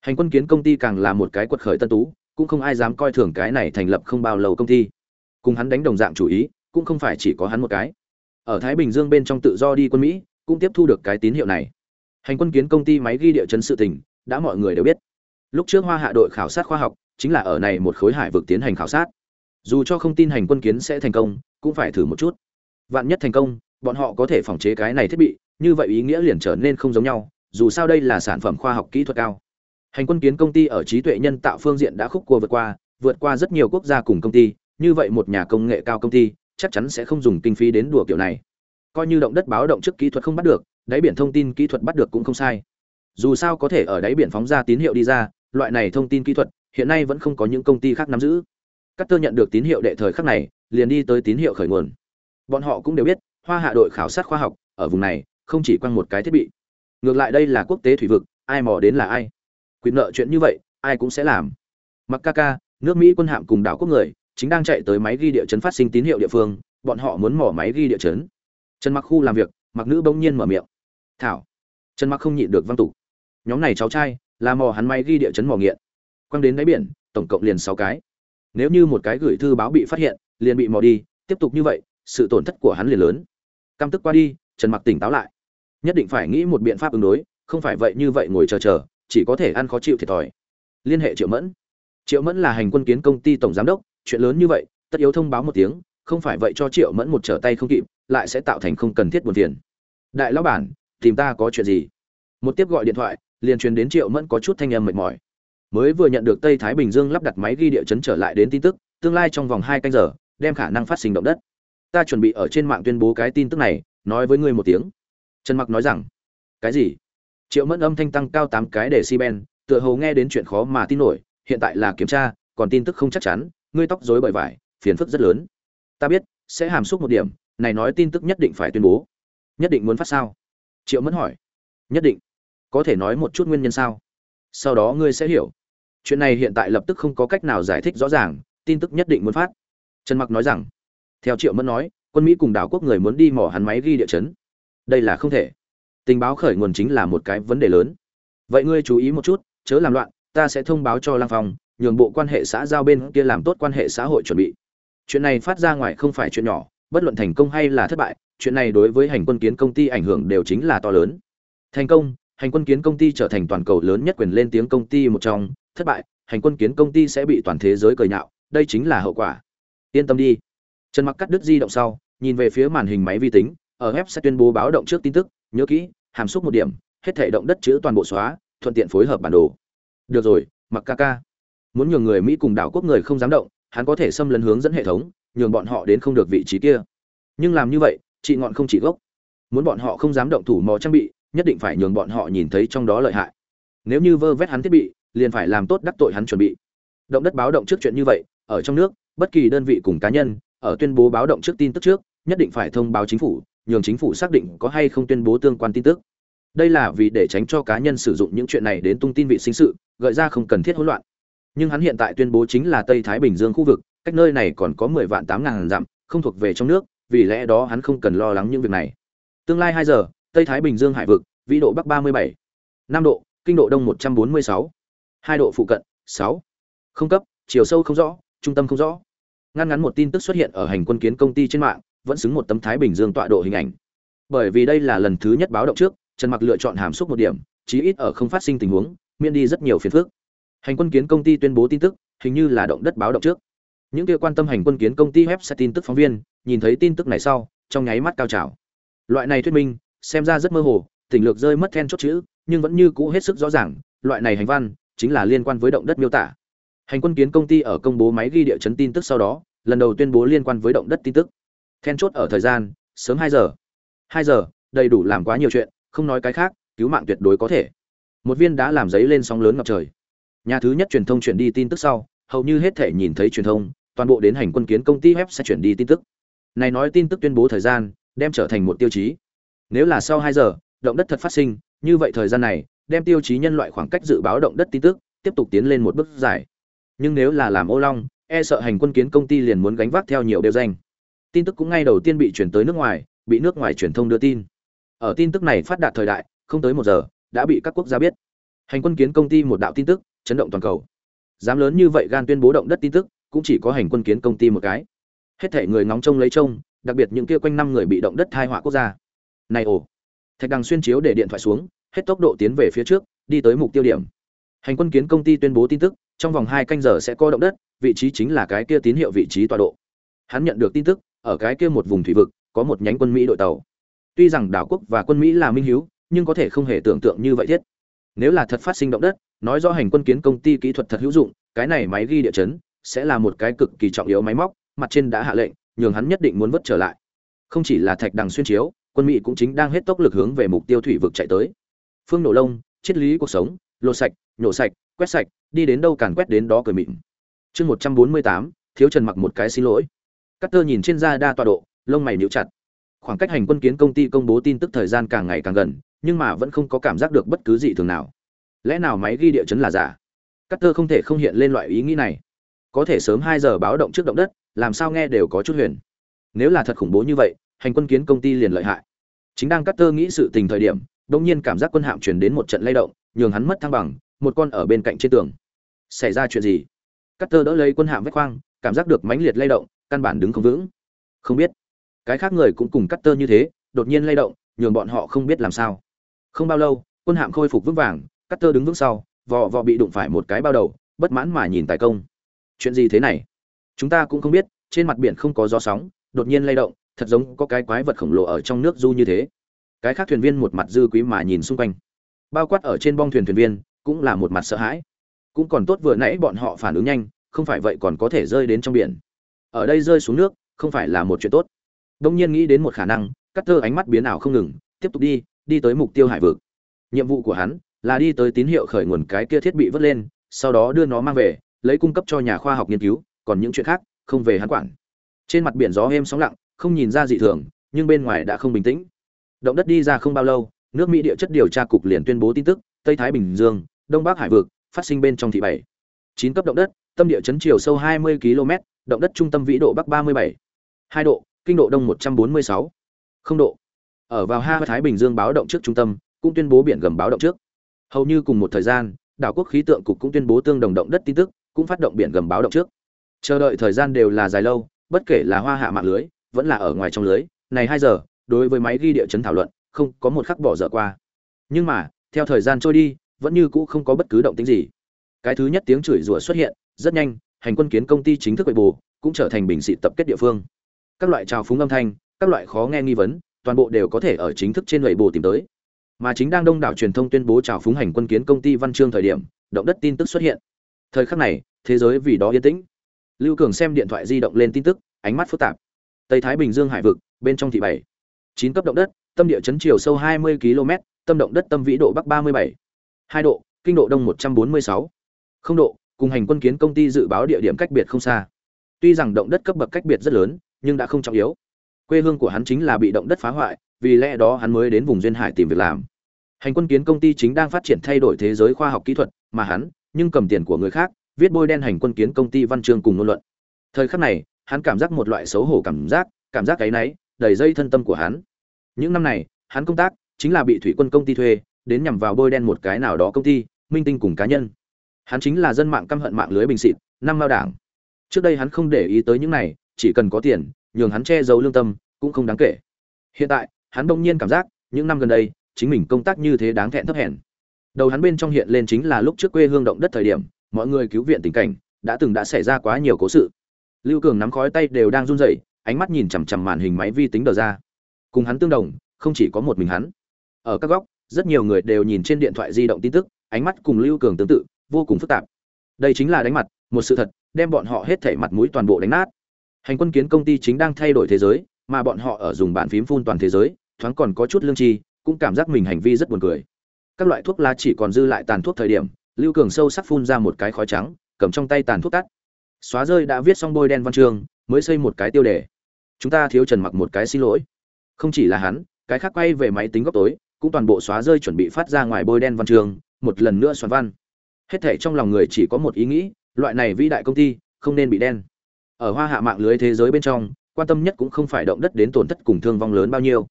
Hành quân kiến công ty càng là một cái quật khởi tân tú, cũng không ai dám coi thường cái này thành lập không bao lâu công ty. Cùng hắn đánh đồng dạng chủ ý, cũng không phải chỉ có hắn một cái ở thái bình dương bên trong tự do đi quân mỹ, cũng tiếp thu được cái tín hiệu này. Hành quân kiến công ty máy ghi địa chấn sự tình, đã mọi người đều biết. Lúc trước hoa hạ đội khảo sát khoa học, chính là ở này một khối hải vực tiến hành khảo sát. Dù cho không tin hành quân kiến sẽ thành công, cũng phải thử một chút. Vạn nhất thành công, bọn họ có thể phòng chế cái này thiết bị, như vậy ý nghĩa liền trở nên không giống nhau, dù sao đây là sản phẩm khoa học kỹ thuật cao. Hành quân kiến công ty ở trí tuệ nhân tạo phương diện đã khúc cua vượt qua vượt qua rất nhiều quốc gia cùng công ty, như vậy một nhà công nghệ cao công ty chắc chắn sẽ không dùng kinh phí đến đùa kiểu này coi như động đất báo động trước kỹ thuật không bắt được đáy biển thông tin kỹ thuật bắt được cũng không sai dù sao có thể ở đáy biển phóng ra tín hiệu đi ra loại này thông tin kỹ thuật hiện nay vẫn không có những công ty khác nắm giữ các Tơ nhận được tín hiệu đệ thời khắc này, liền đi tới tín hiệu khởi nguồn. Bọn họ cũng đều biết, Hoa Hạ đội khảo sát khoa học ở vùng này, không chỉ quăng một cái thiết bị. Ngược lại đây là quốc tế thủy vực, ai mò đến là ai. Quyền nợ chuyện như vậy, ai cũng sẽ làm. Mặc Kaka, nước Mỹ quân hạm cùng đảo quốc người, chính đang chạy tới máy ghi địa chấn phát sinh tín hiệu địa phương, bọn họ muốn mò máy ghi địa chấn. Trần Mặc khu làm việc, Mặc nữ bỗng nhiên mở miệng. "Thảo." Trần Mặc không nhịn được văng tục. Nhóm này cháu trai, là mò hắn máy ghi địa chấn mò nghiện. Quăng đến đáy biển, tổng cộng liền 6 cái nếu như một cái gửi thư báo bị phát hiện liền bị mò đi tiếp tục như vậy sự tổn thất của hắn liền lớn căm tức qua đi trần mặc tỉnh táo lại nhất định phải nghĩ một biện pháp ứng đối không phải vậy như vậy ngồi chờ chờ chỉ có thể ăn khó chịu thiệt thòi liên hệ triệu mẫn triệu mẫn là hành quân kiến công ty tổng giám đốc chuyện lớn như vậy, tất yếu thông báo một tiếng, không phải vậy cho triệu mẫn một trở tay không kịp, lại sẽ tạo thành không cần thiết buồn phiền. Đại lão bản, tìm ta có chuyện gì? Một tiếp gọi điện thoại, liền truyền đến triệu mẫn có chút thanh âm mệt mỏi. Mới vừa nhận được tây thái bình dương lắp đặt máy ghi địa chấn trở lại đến tin tức, tương lai trong vòng hai canh giờ, đem khả năng phát sinh động đất. Ta chuẩn bị ở trên mạng tuyên bố cái tin tức này, nói với ngươi một tiếng. Trần mặc nói rằng, cái gì? Triệu mẫn âm thanh tăng cao tám cái để si ben, tựa hồ nghe đến chuyện khó mà tin nổi, hiện tại là kiểm tra, còn tin tức không chắc chắn ngươi tóc rối bởi vải, phiền phức rất lớn. Ta biết, sẽ hàm xúc một điểm, này nói tin tức nhất định phải tuyên bố. Nhất định muốn phát sao? Triệu mẫn hỏi. Nhất định. Có thể nói một chút nguyên nhân sao? Sau đó ngươi sẽ hiểu. Chuyện này hiện tại lập tức không có cách nào giải thích rõ ràng, tin tức nhất định muốn phát. Trần mặc nói rằng. Theo triệu mẫn nói, quân mỹ cùng đảo quốc người muốn đi mỏ hắn máy ghi địa chấn. Đây là không thể. Tình báo khởi nguồn chính là một cái vấn đề lớn. Vậy ngươi chú ý một chút, chớ làm loạn, ta sẽ thông báo cho lang phong nhường bộ quan hệ xã giao bên kia làm tốt quan hệ xã hội chuẩn bị. Chuyện này phát ra ngoài không phải chuyện nhỏ, bất luận thành công hay là thất bại, chuyện này đối với hành quân kiến công ty ảnh hưởng đều chính là to lớn. Thành công, hành quân kiến công ty trở thành toàn cầu lớn nhất quyền lên tiếng công ty một trong, thất bại, hành quân kiến công ty sẽ bị toàn thế giới cười nhạo, đây chính là hậu quả. Yên tâm đi. Trần mặc cắt đứt di động sau, nhìn về phía màn hình máy vi tính, ở web sẽ tuyên bố báo động trước tin tức, nhớ kỹ, hàm xúc một điểm, hết thể động đất chữ toàn bộ xóa, thuận tiện phối hợp bản đồ. Được rồi, mặc ca ca muốn nhường người mỹ cùng đảo quốc người không dám động, hắn có thể xâm lấn hướng dẫn hệ thống, nhường bọn họ đến không được vị trí kia. Nhưng làm như vậy, chị ngọn không chỉ gốc. Muốn bọn họ không dám động thủ mò trang bị, nhất định phải nhường bọn họ nhìn thấy trong đó lợi hại. Nếu như vơ vét hắn thiết bị, liền phải làm tốt đắc tội hắn chuẩn bị. Động đất báo động trước chuyện như vậy, ở trong nước, bất kỳ đơn vị cùng cá nhân, ở tuyên bố báo động trước tin tức trước, nhất định phải thông báo chính phủ, nhường chính phủ xác định có hay không tuyên bố tương quan tin tức. Đây là vì để tránh cho cá nhân sử dụng những chuyện này đến tung tin vị sinh sự, gợi ra không cần thiết hỗn loạn nhưng hắn hiện tại tuyên bố chính là tây thái bình dương khu vực, cách nơi này còn có mười vạn tám ngàn dặm, không thuộc về trong nước, vì lẽ đó hắn không cần lo lắng những việc này. Tương lai hai giờ, tây thái bình dương hải vực, vĩ độ bắc ba mươi bảy, năm độ, kinh độ đông một trăm bốn mươi sáu, hai độ phụ cận, sáu. Không cấp, chiều sâu không rõ, trung tâm không rõ. Ngăn ngắn một tin tức xuất hiện ở hành quân kiến công ty trên mạng, vẫn xứng một tấm thái bình dương tọa độ hình ảnh. Bởi vì đây là lần thứ nhất báo động trước, trần mặc lựa chọn hàm xúc một điểm, chí ít ở không phát sinh tình huống, miễn đi rất nhiều phiền phức hành quân kiến công ty tuyên bố tin tức, hình như là động đất báo động trước. Những kia quan tâm hành quân kiến công ty web sẽ tin tức phóng viên, nhìn thấy tin tức này sau, trong nháy mắt cao trào. Loại này thuyết minh, xem ra rất mơ hồ, tỉnh lược rơi mất then chốt chữ, nhưng vẫn như cũ hết sức rõ ràng, loại này hành văn chính là liên quan với động đất miêu tả. Hành quân kiến công ty ở công bố máy ghi địa chấn tin tức sau đó, lần đầu tuyên bố liên quan với động đất tin tức. Then chốt ở thời gian, sớm hai giờ. Hai giờ, đầy đủ làm quá nhiều chuyện, không nói cái khác, cứu mạng tuyệt đối có thể. Một viên đã làm giấy lên sóng lớn ngập trời nhà thứ nhất truyền thông chuyển đi tin tức sau, hầu như hết thể nhìn thấy truyền thông, toàn bộ đến hành quân kiến công ty web sẽ chuyển đi tin tức. Này nói tin tức tuyên bố thời gian, đem trở thành một tiêu chí. Nếu là sau hai giờ, động đất thật phát sinh, như vậy thời gian này, đem tiêu chí nhân loại khoảng cách dự báo động đất tin tức, tiếp tục tiến lên một bước dài. Nhưng nếu là làm ô long e sợ hành quân kiến công ty liền muốn gánh vác theo nhiều đều danh. Tin tức cũng ngay đầu tiên bị chuyển tới nước ngoài, bị nước ngoài truyền thông đưa tin. Ở tin tức này phát đạt thời đại, không tới một giờ, đã bị các quốc gia biết. Hành quân kiến công ty một đạo tin tức chấn động toàn cầu. Dám lớn như vậy gan tuyên bố động đất tin tức, cũng chỉ có hành quân kiến công ty một cái. Hết thể người ngóng trông lấy trông, đặc biệt những kia quanh năm người bị động đất thai họa quốc gia. Này ồ, thạch đằng xuyên chiếu để điện thoại xuống, hết tốc độ tiến về phía trước, đi tới mục tiêu điểm. Hành quân kiến công ty tuyên bố tin tức, trong vòng hai canh giờ sẽ có động đất, vị trí chính là cái kia tín hiệu vị trí tọa độ. Hắn nhận được tin tức, ở cái kia một vùng thủy vực, có một nhánh quân mỹ đội tàu. Tuy rằng đảo quốc và quân mỹ là minh hiếu, nhưng có thể không hề tưởng tượng như vậy thiết. Nếu là thật phát sinh động đất nói rõ hành quân kiến công ty kỹ thuật thật hữu dụng, cái này máy ghi địa chấn sẽ là một cái cực kỳ trọng yếu máy móc, mặt trên đã hạ lệnh, nhường hắn nhất định muốn vớt trở lại. Không chỉ là thạch đằng xuyên chiếu, quân mỹ cũng chính đang hết tốc lực hướng về mục tiêu thủy vực chạy tới. Phương nổ lông, triết lý cuộc sống, lột sạch, nhổ sạch, quét sạch, đi đến đâu càn quét đến đó cười mịn. Chương một trăm bốn mươi tám, thiếu trần mặc một cái xin lỗi. Cắt tơ nhìn trên da đa tọa độ, lông mày níu chặt. Khoảng cách hành quân kiến công ty công bố tin tức thời gian càng ngày càng gần, nhưng mà vẫn không có cảm giác được bất cứ gì thường nào lẽ nào máy ghi địa chấn là giả? Cắt tơ không thể không hiện lên loại ý nghĩ này. Có thể sớm hai giờ báo động trước động đất, làm sao nghe đều có chút huyền. Nếu là thật khủng bố như vậy, hành quân kiến công ty liền lợi hại. Chính đang cắt tơ nghĩ sự tình thời điểm đông nhiên cảm giác quân hạm chuyển đến một trận lay động, nhường hắn mất thăng bằng, một con ở bên cạnh trên tường. Xảy ra chuyện gì? Cắt tơ đỡ lấy quân hạm vách khoang, cảm giác được mãnh liệt lay động, căn bản đứng không vững. Không biết. Cái khác người cũng cùng cắt tơ như thế, đột nhiên lay động, nhường bọn họ không biết làm sao. Không bao lâu, quân hạm khôi phục vững vàng cắt tơ đứng vững sau, vò vò bị đụng phải một cái bao đầu, bất mãn mà nhìn tài công. Chuyện gì thế này? Chúng ta cũng không biết, trên mặt biển không có gió sóng, đột nhiên lay động, thật giống có cái quái vật khổng lồ ở trong nước du như thế. Cái khác thuyền viên một mặt dư quý mà nhìn xung quanh. Bao quát ở trên bong thuyền thuyền viên, cũng là một mặt sợ hãi. Cũng còn tốt vừa nãy bọn họ phản ứng nhanh, không phải vậy còn có thể rơi đến trong biển. Ở đây rơi xuống nước, không phải là một chuyện tốt. Đông nhiên nghĩ đến một khả năng cắt thơ ánh mắt biến ảo không ngừng, tiếp tục đi đi tới mục tiêu hải vực. Nhiệm vụ của hắn là đi tới tín hiệu khởi nguồn cái kia thiết bị vớt lên, sau đó đưa nó mang về, lấy cung cấp cho nhà khoa học nghiên cứu, còn những chuyện khác, không về hắn quản. Trên mặt biển gió êm sóng lặng, không nhìn ra dị thường, nhưng bên ngoài đã không bình tĩnh. Động đất đi ra không bao lâu, nước mỹ địa chất điều tra cục liền tuyên bố tin tức, tây thái bình dương, đông bắc hải vực, phát sinh bên trong thị bảy. Chín cấp động đất, tâm địa chấn chiều sâu 20 km động đất trung tâm vĩ độ bắc 37 hai độ, kinh độ đông 146 không độ. Ở vào ha thái bình dương báo động trước trung tâm, cũng tuyên bố biển gầm báo động trước hầu như cùng một thời gian, đảo quốc khí tượng cục cũng tuyên bố tương đồng động đất tin tức, cũng phát động biển gầm báo động trước. Chờ đợi thời gian đều là dài lâu, bất kể là hoa hạ mạng lưới, vẫn là ở ngoài trong lưới, này hai giờ, đối với máy ghi địa chấn thảo luận, không có một khắc bỏ dở qua. Nhưng mà, theo thời gian trôi đi, vẫn như cũ không có bất cứ động tĩnh gì. Cái thứ nhất tiếng chửi rủa xuất hiện, rất nhanh, hành quân kiến công ty chính thức bệ bù cũng trở thành bình xị tập kết địa phương. Các loại trào phúng âm thanh, các loại khó nghe nghi vấn, toàn bộ đều có thể ở chính thức trên lầy bù tìm tới mà chính đang đông đảo truyền thông tuyên bố chào phúng hành quân kiến công ty văn chương thời điểm, động đất tin tức xuất hiện. Thời khắc này, thế giới vì đó yên tĩnh. Lưu cường xem điện thoại di động lên tin tức, ánh mắt phức tạp. Tây thái bình dương hải vực, bên trong thị bảy. Chín cấp động đất, tâm địa chấn chiều sâu 20 km, tâm động đất tâm vĩ độ bắc 37 hai độ, kinh độ đông 146 không độ, cùng hành quân kiến công ty dự báo địa điểm cách biệt không xa. Tuy rằng động đất cấp bậc cách biệt rất lớn, nhưng đã không trọng yếu. Quê hương của hắn chính là bị động đất phá hoại vì lẽ đó hắn mới đến vùng duyên hải tìm việc làm. Hành quân kiến công ty chính đang phát triển thay đổi thế giới khoa học kỹ thuật, mà hắn, nhưng cầm tiền của người khác, viết bôi đen hành quân kiến công ty văn chương cùng ngôn luận. Thời khắc này, hắn cảm giác một loại xấu hổ cảm giác cảm giác cái náy, đầy dây thân tâm của hắn. Những năm này, hắn công tác chính là bị thủy quân công ty thuê, đến nhằm vào bôi đen một cái nào đó công ty, minh tinh cùng cá nhân. Hắn chính là dân mạng căm hận mạng lưới bình xịt, năm mao đảng. Trước đây hắn không để ý tới những này, chỉ cần có tiền, nhường hắn che giấu lương tâm, cũng không đáng kể. Hiện tại hắn bỗng nhiên cảm giác, những năm gần đây, chính mình công tác như thế đáng thẹn thấp hèn. Đầu hắn bên trong hiện lên chính là lúc trước quê hương động đất thời điểm, mọi người cứu viện tình cảnh, đã từng đã xảy ra quá nhiều cố sự. Lưu cường nắm khói tay đều đang run rẩy, ánh mắt nhìn chằm chằm màn hình máy vi tính đờ ra. Cùng hắn tương đồng, không chỉ có một mình hắn. Ở các góc, rất nhiều người đều nhìn trên điện thoại di động tin tức, ánh mắt cùng lưu cường tương tự, vô cùng phức tạp. Đây chính là đánh mặt, một sự thật, đem bọn họ hết thảy mặt mũi toàn bộ đánh nát. Hành quân kiến công ty chính đang thay đổi thế giới, mà bọn họ ở dùng bàn phím phun toàn thế giới thoáng còn có chút lương tri cũng cảm giác mình hành vi rất buồn cười. Các loại thuốc lá chỉ còn dư lại tàn thuốc thời điểm, lưu cường sâu sắc phun ra một cái khói trắng, cầm trong tay tàn thuốc tắt. Xóa rơi đã viết xong bôi đen văn chương, mới xây một cái tiêu đề. Chúng ta thiếu trần mặc một cái xin lỗi. Không chỉ là hắn, cái khác quay về máy tính góc tối, cũng toàn bộ xóa rơi chuẩn bị phát ra ngoài bôi đen văn chương, một lần nữa xoắn văn. Hết thể trong lòng người chỉ có một ý nghĩ, loại này vĩ đại công ty, không nên bị đen. Ở hoa hạ mạng lưới thế giới bên trong, quan tâm nhất cũng không phải động đất đến tổn thất cùng thương vong lớn bao nhiêu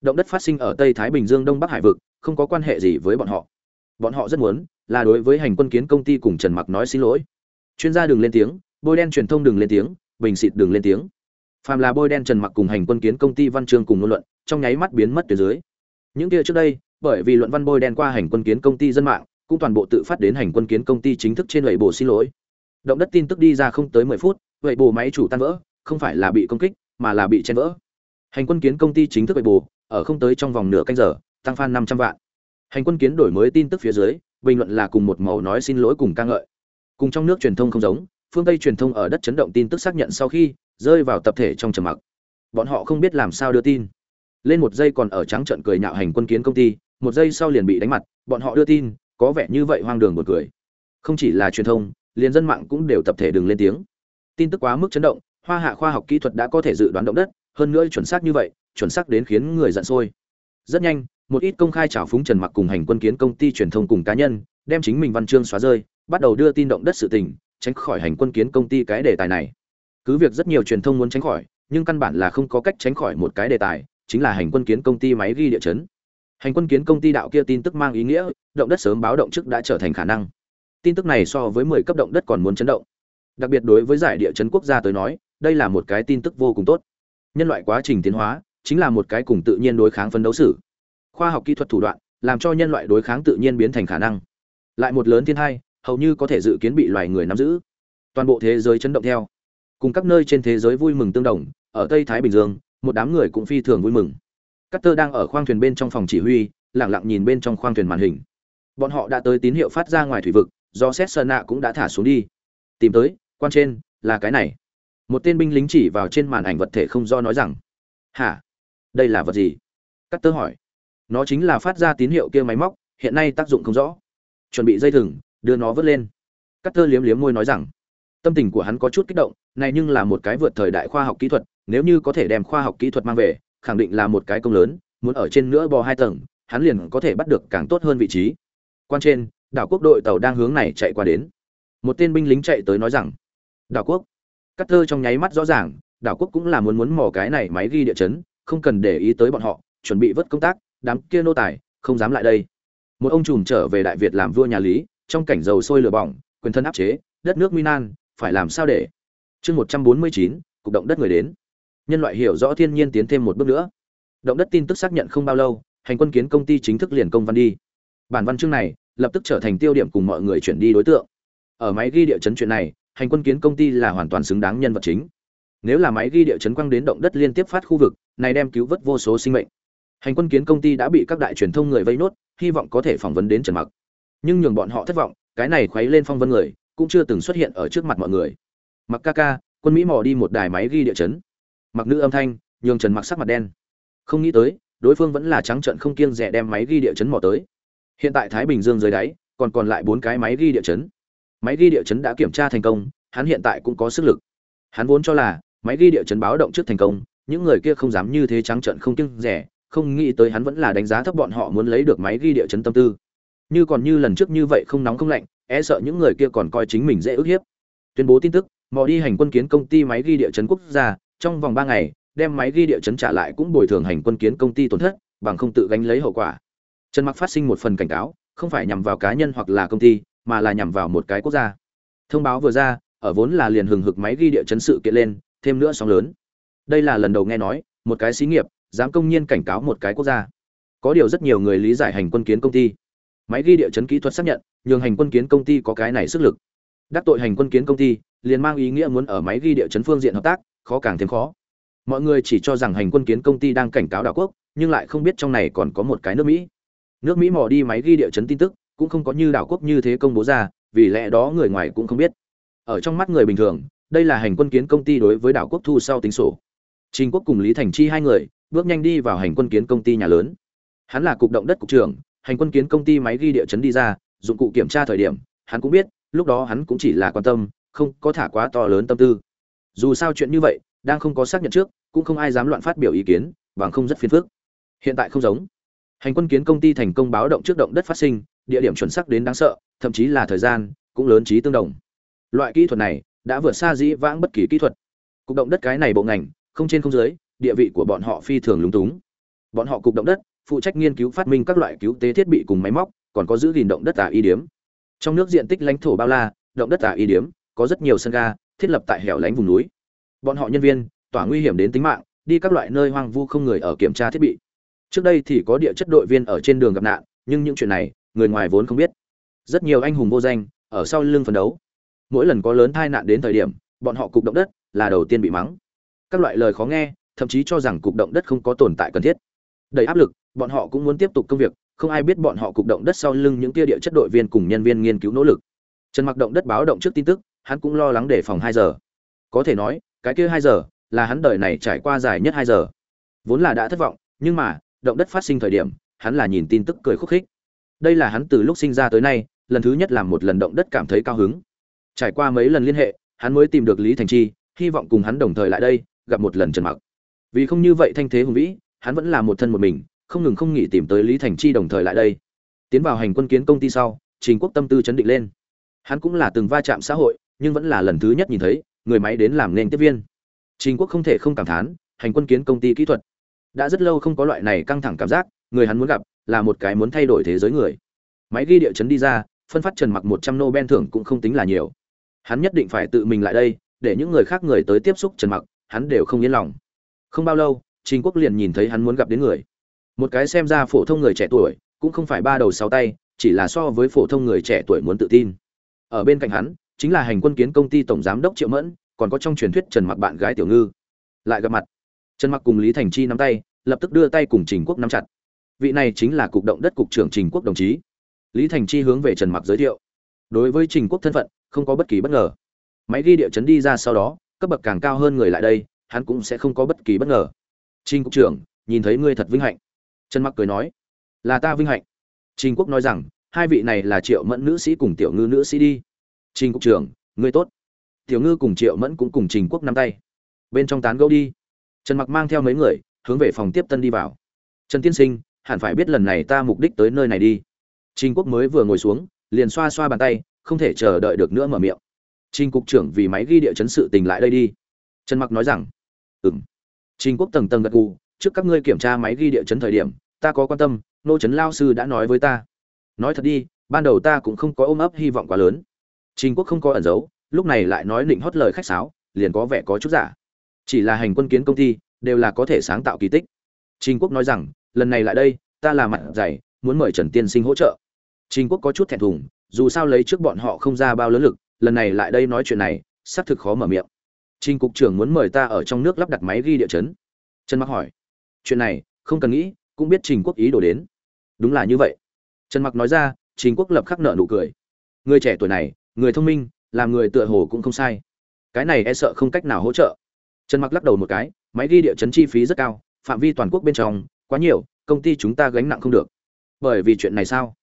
động đất phát sinh ở tây thái bình dương đông bắc hải vực, không có quan hệ gì với bọn họ. Bọn họ rất muốn là đối với hành quân kiến công ty cùng trần mặc nói xin lỗi. Chuyên gia đừng lên tiếng, bôi đen truyền thông đừng lên tiếng, bình xịt đừng lên tiếng. Phàm là bôi đen, trần mặc cùng hành quân kiến công ty văn chương cùng ngôn luận, trong nháy mắt biến mất tuyệt dưới. Những kia trước đây, bởi vì luận văn bôi đen qua hành quân kiến công ty dân mạng, cũng toàn bộ tự phát đến hành quân kiến công ty chính thức trên lệ bộ xin lỗi. Động đất tin tức đi ra không tới 10 phút vậy bộ máy chủ tan vỡ, không phải là bị công kích, mà là bị chen vỡ. Hành quân kiến công ty chính thức vậy bộ ở không tới trong vòng nửa canh giờ, tăng fan 500 vạn. Hành quân kiến đổi mới tin tức phía dưới, bình luận là cùng một màu nói xin lỗi cùng ca ngợi. Cùng trong nước truyền thông không giống, phương tây truyền thông ở đất chấn động tin tức xác nhận sau khi, rơi vào tập thể trong trầm mặc. Bọn họ không biết làm sao đưa tin. Lên một giây còn ở trắng trận cười nhạo hành quân kiến công ty, một giây sau liền bị đánh mặt, bọn họ đưa tin, có vẻ như vậy hoang đường một cười. Không chỉ là truyền thông, liền dân mạng cũng đều tập thể đừng lên tiếng. Tin tức quá mức chấn động, hoa hạ khoa học kỹ thuật đã có thể dự đoán động đất hơn nữa chuẩn xác như vậy, chuẩn xác đến khiến người giận sôi. Rất nhanh, một ít công khai trào phúng trần mặc cùng hành quân kiến công ty truyền thông cùng cá nhân, đem chính mình văn chương xóa rơi, bắt đầu đưa tin động đất sự tình, tránh khỏi hành quân kiến công ty cái đề tài này. Cứ việc rất nhiều truyền thông muốn tránh khỏi, nhưng căn bản là không có cách tránh khỏi một cái đề tài, chính là hành quân kiến công ty máy ghi địa chấn. Hành quân kiến công ty đạo kia tin tức mang ý nghĩa, động đất sớm báo động trước đã trở thành khả năng. Tin tức này so với 10 cấp động đất còn muốn chấn động. Đặc biệt đối với giải địa chấn quốc gia tới nói, đây là một cái tin tức vô cùng tốt nhân loại quá trình tiến hóa chính là một cái cùng tự nhiên đối kháng phấn đấu sử khoa học kỹ thuật thủ đoạn làm cho nhân loại đối kháng tự nhiên biến thành khả năng. Lại một lớn thiên hai, hầu như có thể dự kiến bị loài người nắm giữ. Toàn bộ thế giới chấn động theo. Cùng các nơi trên thế giới vui mừng tương đồng, ở tây thái bình dương, một đám người cũng phi thường vui mừng. Carter đang ở khoang thuyền bên trong phòng chỉ huy, lặng lặng nhìn bên trong khoang thuyền màn hình. Bọn họ đã tới tín hiệu phát ra ngoài thủy vực, do xét sơn nạ cũng đã thả xuống đi. Tìm tới, quan trên, là cái này một tên binh lính chỉ vào trên màn ảnh vật thể không do nói rằng, hả? Đây là vật gì? Carter hỏi. Nó chính là phát ra tín hiệu kia máy móc, hiện nay tác dụng không rõ. Chuẩn bị dây thừng, đưa nó vớt lên. Carter liếm liếm môi nói rằng, tâm tình của hắn có chút kích động, này nhưng là một cái vượt thời đại khoa học kỹ thuật, nếu như có thể đem khoa học kỹ thuật mang về, khẳng định là một cái công lớn, muốn ở trên nữa bò hai tầng, hắn liền có thể bắt được càng tốt hơn vị trí. Quan trên, đảo quốc đội tàu đang hướng này chạy qua đến. Một tên binh lính chạy tới nói rằng, đảo quốc cắt thơ trong nháy mắt rõ ràng, đảo quốc cũng là muốn muốn mò cái này máy ghi địa chấn, không cần để ý tới bọn họ, chuẩn bị vớt công tác, đám kia nô tài, không dám lại đây. Một ông trùm trở về đại việt làm vua nhà lý, trong cảnh dầu sôi lửa bỏng, quyền thân áp chế, đất nước minan phải làm sao để? Chương một trăm bốn mươi chín, cục động đất người đến. Nhân loại hiểu rõ thiên nhiên tiến thêm một bước nữa. Động đất tin tức xác nhận không bao lâu, hành quân kiến công ty chính thức liền công văn đi. Bản văn chương này lập tức trở thành tiêu điểm cùng mọi người chuyển đi đối tượng. Ở máy ghi địa chấn chuyện này hành quân kiến công ty là hoàn toàn xứng đáng nhân vật chính. Nếu là máy ghi địa chấn quang đến động đất liên tiếp phát khu vực, này đem cứu vớt vô số sinh mệnh. Hành quân kiến công ty đã bị các đại truyền thông người vây nốt, hy vọng có thể phỏng vấn đến trần mặc. Nhưng nhường bọn họ thất vọng, cái này khuấy lên phong vân người, cũng chưa từng xuất hiện ở trước mặt mọi người. Mặc ca ca, quân mỹ mò đi một đài máy ghi địa chấn. Mặc nữ âm thanh, nhường trần mặc sắc mặt đen. Không nghĩ tới, đối phương vẫn là trắng trận không kiêng rẻ đem máy ghi địa chấn mò tới. Hiện tại thái bình dương dưới đáy, còn còn lại bốn cái máy ghi địa chấn máy ghi địa chấn đã kiểm tra thành công, hắn hiện tại cũng có sức lực. Hắn vốn cho là, máy ghi địa chấn báo động trước thành công, những người kia không dám như thế trắng trận không kiêng rẻ, không nghĩ tới hắn vẫn là đánh giá thấp bọn họ muốn lấy được máy ghi địa chấn tâm tư. Như còn như lần trước như vậy không nóng không lạnh e sợ những người kia còn coi chính mình dễ ức hiếp. Tuyên bố tin tức, mò đi hành quân kiến công ty máy ghi địa chấn quốc gia, trong vòng ba ngày, đem máy ghi địa chấn trả lại cũng bồi thường hành quân kiến công ty tổn thất, bằng không tự gánh lấy hậu quả. Trần mặc phát sinh một phần cảnh cáo, không phải nhằm vào cá nhân hoặc là công ty mà là nhằm vào một cái quốc gia. Thông báo vừa ra, ở vốn là liền hừng hực máy ghi địa chấn sự kiện lên, thêm nữa sóng lớn. Đây là lần đầu nghe nói, một cái xí nghiệp, dám công nhiên cảnh cáo một cái quốc gia. Có điều rất nhiều người lý giải hành quân kiến công ty. Máy ghi địa chấn kỹ thuật xác nhận, nhường hành quân kiến công ty có cái này sức lực. Đắc tội hành quân kiến công ty, liền mang ý nghĩa muốn ở máy ghi địa chấn phương diện hợp tác, khó càng thêm khó. Mọi người chỉ cho rằng hành quân kiến công ty đang cảnh cáo đảo quốc, nhưng lại không biết trong này còn có một cái nước mỹ. Nước mỹ mò đi máy ghi địa chấn tin tức cũng không có như đảo quốc như thế công bố ra, vì lẽ đó người ngoài cũng không biết. Ở trong mắt người bình thường, đây là hành quân kiến công ty đối với đảo quốc thu sau tính sổ. Trình quốc cùng lý thành chi hai người bước nhanh đi vào hành quân kiến công ty nhà lớn. Hắn là cục động đất cục trưởng, hành quân kiến công ty máy ghi địa chấn đi ra, dụng cụ kiểm tra thời điểm, hắn cũng biết, lúc đó hắn cũng chỉ là quan tâm, không có thả quá to lớn tâm tư. Dù sao chuyện như vậy, đang không có xác nhận trước, cũng không ai dám loạn phát biểu ý kiến, bằng không rất phiền phức. Hiện tại không giống. Hành quân kiến công ty thành công báo động trước động đất phát sinh địa điểm chuẩn xác đến đáng sợ, thậm chí là thời gian, cũng lớn trí tương đồng. Loại kỹ thuật này đã vượt xa dĩ vãng bất kỳ kỹ thuật. Cục động đất cái này bộ ngành, không trên không dưới, địa vị của bọn họ phi thường lúng túng. Bọn họ cục động đất, phụ trách nghiên cứu phát minh các loại cứu tế thiết bị cùng máy móc, còn có giữ gìn động đất tả y điếm. Trong nước diện tích lãnh thổ bao la, động đất tả y điếm, có rất nhiều sân ga, thiết lập tại hẻo lánh vùng núi. Bọn họ nhân viên, tỏa nguy hiểm đến tính mạng, đi các loại nơi hoang vu không người ở kiểm tra thiết bị. Trước đây thì có địa chất đội viên ở trên đường gặp nạn, nhưng những chuyện này người ngoài vốn không biết. Rất nhiều anh hùng vô danh, ở sau lưng phấn đấu. Mỗi lần có lớn tai nạn đến thời điểm, bọn họ cục động đất là đầu tiên bị mắng. Các loại lời khó nghe, thậm chí cho rằng cục động đất không có tồn tại cần thiết. Đầy áp lực, bọn họ cũng muốn tiếp tục công việc, không ai biết bọn họ cục động đất sau lưng những kia địa chất đội viên cùng nhân viên nghiên cứu nỗ lực. Trần mặc động đất báo động trước tin tức, hắn cũng lo lắng để phòng hai giờ. Có thể nói, cái kia hai giờ là hắn đời này trải qua dài nhất hai giờ. Vốn là đã thất vọng, nhưng mà, động đất phát sinh thời điểm, hắn là nhìn tin tức cười khúc khích đây là hắn từ lúc sinh ra tới nay, lần thứ nhất làm một lần động đất cảm thấy cao hứng. Trải qua mấy lần liên hệ, hắn mới tìm được lý thành chi, hy vọng cùng hắn đồng thời lại đây, gặp một lần trần mặc. Vì không như vậy thanh thế hùng vĩ, hắn vẫn là một thân một mình, không ngừng không nghỉ tìm tới lý thành chi đồng thời lại đây. Tiến vào hành quân kiến công ty sau, trình quốc tâm tư chấn định lên. Hắn cũng là từng va chạm xã hội, nhưng vẫn là lần thứ nhất nhìn thấy, người máy đến làm nên tiếp viên. Trình quốc không thể không cảm thán, hành quân kiến công ty kỹ thuật. Đã rất lâu không có loại này căng thẳng cảm giác, người hắn muốn gặp là một cái muốn thay đổi thế giới người. Máy ghi địa chấn đi ra, phân phát trần mặc một trăm nobel thưởng cũng không tính là nhiều. Hắn nhất định phải tự mình lại đây, để những người khác người tới tiếp xúc trần mặc, hắn đều không yên lòng. Không bao lâu, trình quốc liền nhìn thấy hắn muốn gặp đến người. Một cái xem ra phổ thông người trẻ tuổi, cũng không phải ba đầu sáu tay, chỉ là so với phổ thông người trẻ tuổi muốn tự tin. Ở bên cạnh hắn, chính là hành quân kiến công ty tổng giám đốc triệu mẫn, còn có trong truyền thuyết trần mặc bạn gái tiểu ngư. Lại gặp mặt, trần mặc cùng lý thành chi nắm tay, lập tức đưa tay cùng trình quốc nắm chặt vị này chính là cục động đất cục trưởng trình quốc đồng chí. Lý thành chi hướng về trần mặc giới thiệu. Đối với trình quốc thân phận, không có bất kỳ bất ngờ. Máy ghi địa chấn đi ra sau đó, cấp bậc càng cao hơn người lại đây, hắn cũng sẽ không có bất kỳ bất ngờ. Trình cục trưởng, nhìn thấy ngươi thật vinh hạnh. Trần mặc cười nói, là ta vinh hạnh. Trình quốc nói rằng, hai vị này là triệu mẫn nữ sĩ cùng tiểu ngư nữ sĩ đi. Trình cục trưởng, ngươi tốt. Tiểu ngư cùng triệu mẫn cũng cùng trình quốc nắm tay. Bên trong tán gẫu đi. Trần mặc mang theo mấy người, hướng về phòng tiếp tân đi vào. Trần tiên sinh hẳn phải biết lần này ta mục đích tới nơi này đi. Trình quốc mới vừa ngồi xuống, liền xoa xoa bàn tay, không thể chờ đợi được nữa mở miệng. Trình cục trưởng vì máy ghi địa chấn sự tình lại đây đi. Trần mặc nói rằng, ừm. Trình quốc tầng tầng gật gù, trước các ngươi kiểm tra máy ghi địa chấn thời điểm, ta có quan tâm, nô chấn lao sư đã nói với ta. Nói thật đi, ban đầu ta cũng không có ôm ấp hy vọng quá lớn. Trình quốc không có ẩn giấu, lúc này lại nói định hót lời khách sáo, liền có vẻ có chút giả. Chỉ là hành quân kiến công ty, đều là có thể sáng tạo kỳ tích. Trình quốc nói rằng lần này lại đây, ta là mặt dày, muốn mời trần tiên sinh hỗ trợ. Trình quốc có chút thẹn thùng, dù sao lấy trước bọn họ không ra bao lớn lực, lần này lại đây nói chuyện này, xác thực khó mở miệng. Trình cục trưởng muốn mời ta ở trong nước lắp đặt máy ghi địa chấn. Trần mặc hỏi. Chuyện này, không cần nghĩ, cũng biết trình quốc ý đồ đến. Đúng là như vậy. Trần mặc nói ra, trình quốc lập khắc nợ nụ cười. Người trẻ tuổi này, người thông minh, làm người tựa hồ cũng không sai. Cái này e sợ không cách nào hỗ trợ. Trần mặc lắc đầu một cái, máy ghi địa chấn chi phí rất cao, phạm vi toàn quốc bên trong quá nhiều, công ty chúng ta gánh nặng không được. Bởi vì chuyện này sao?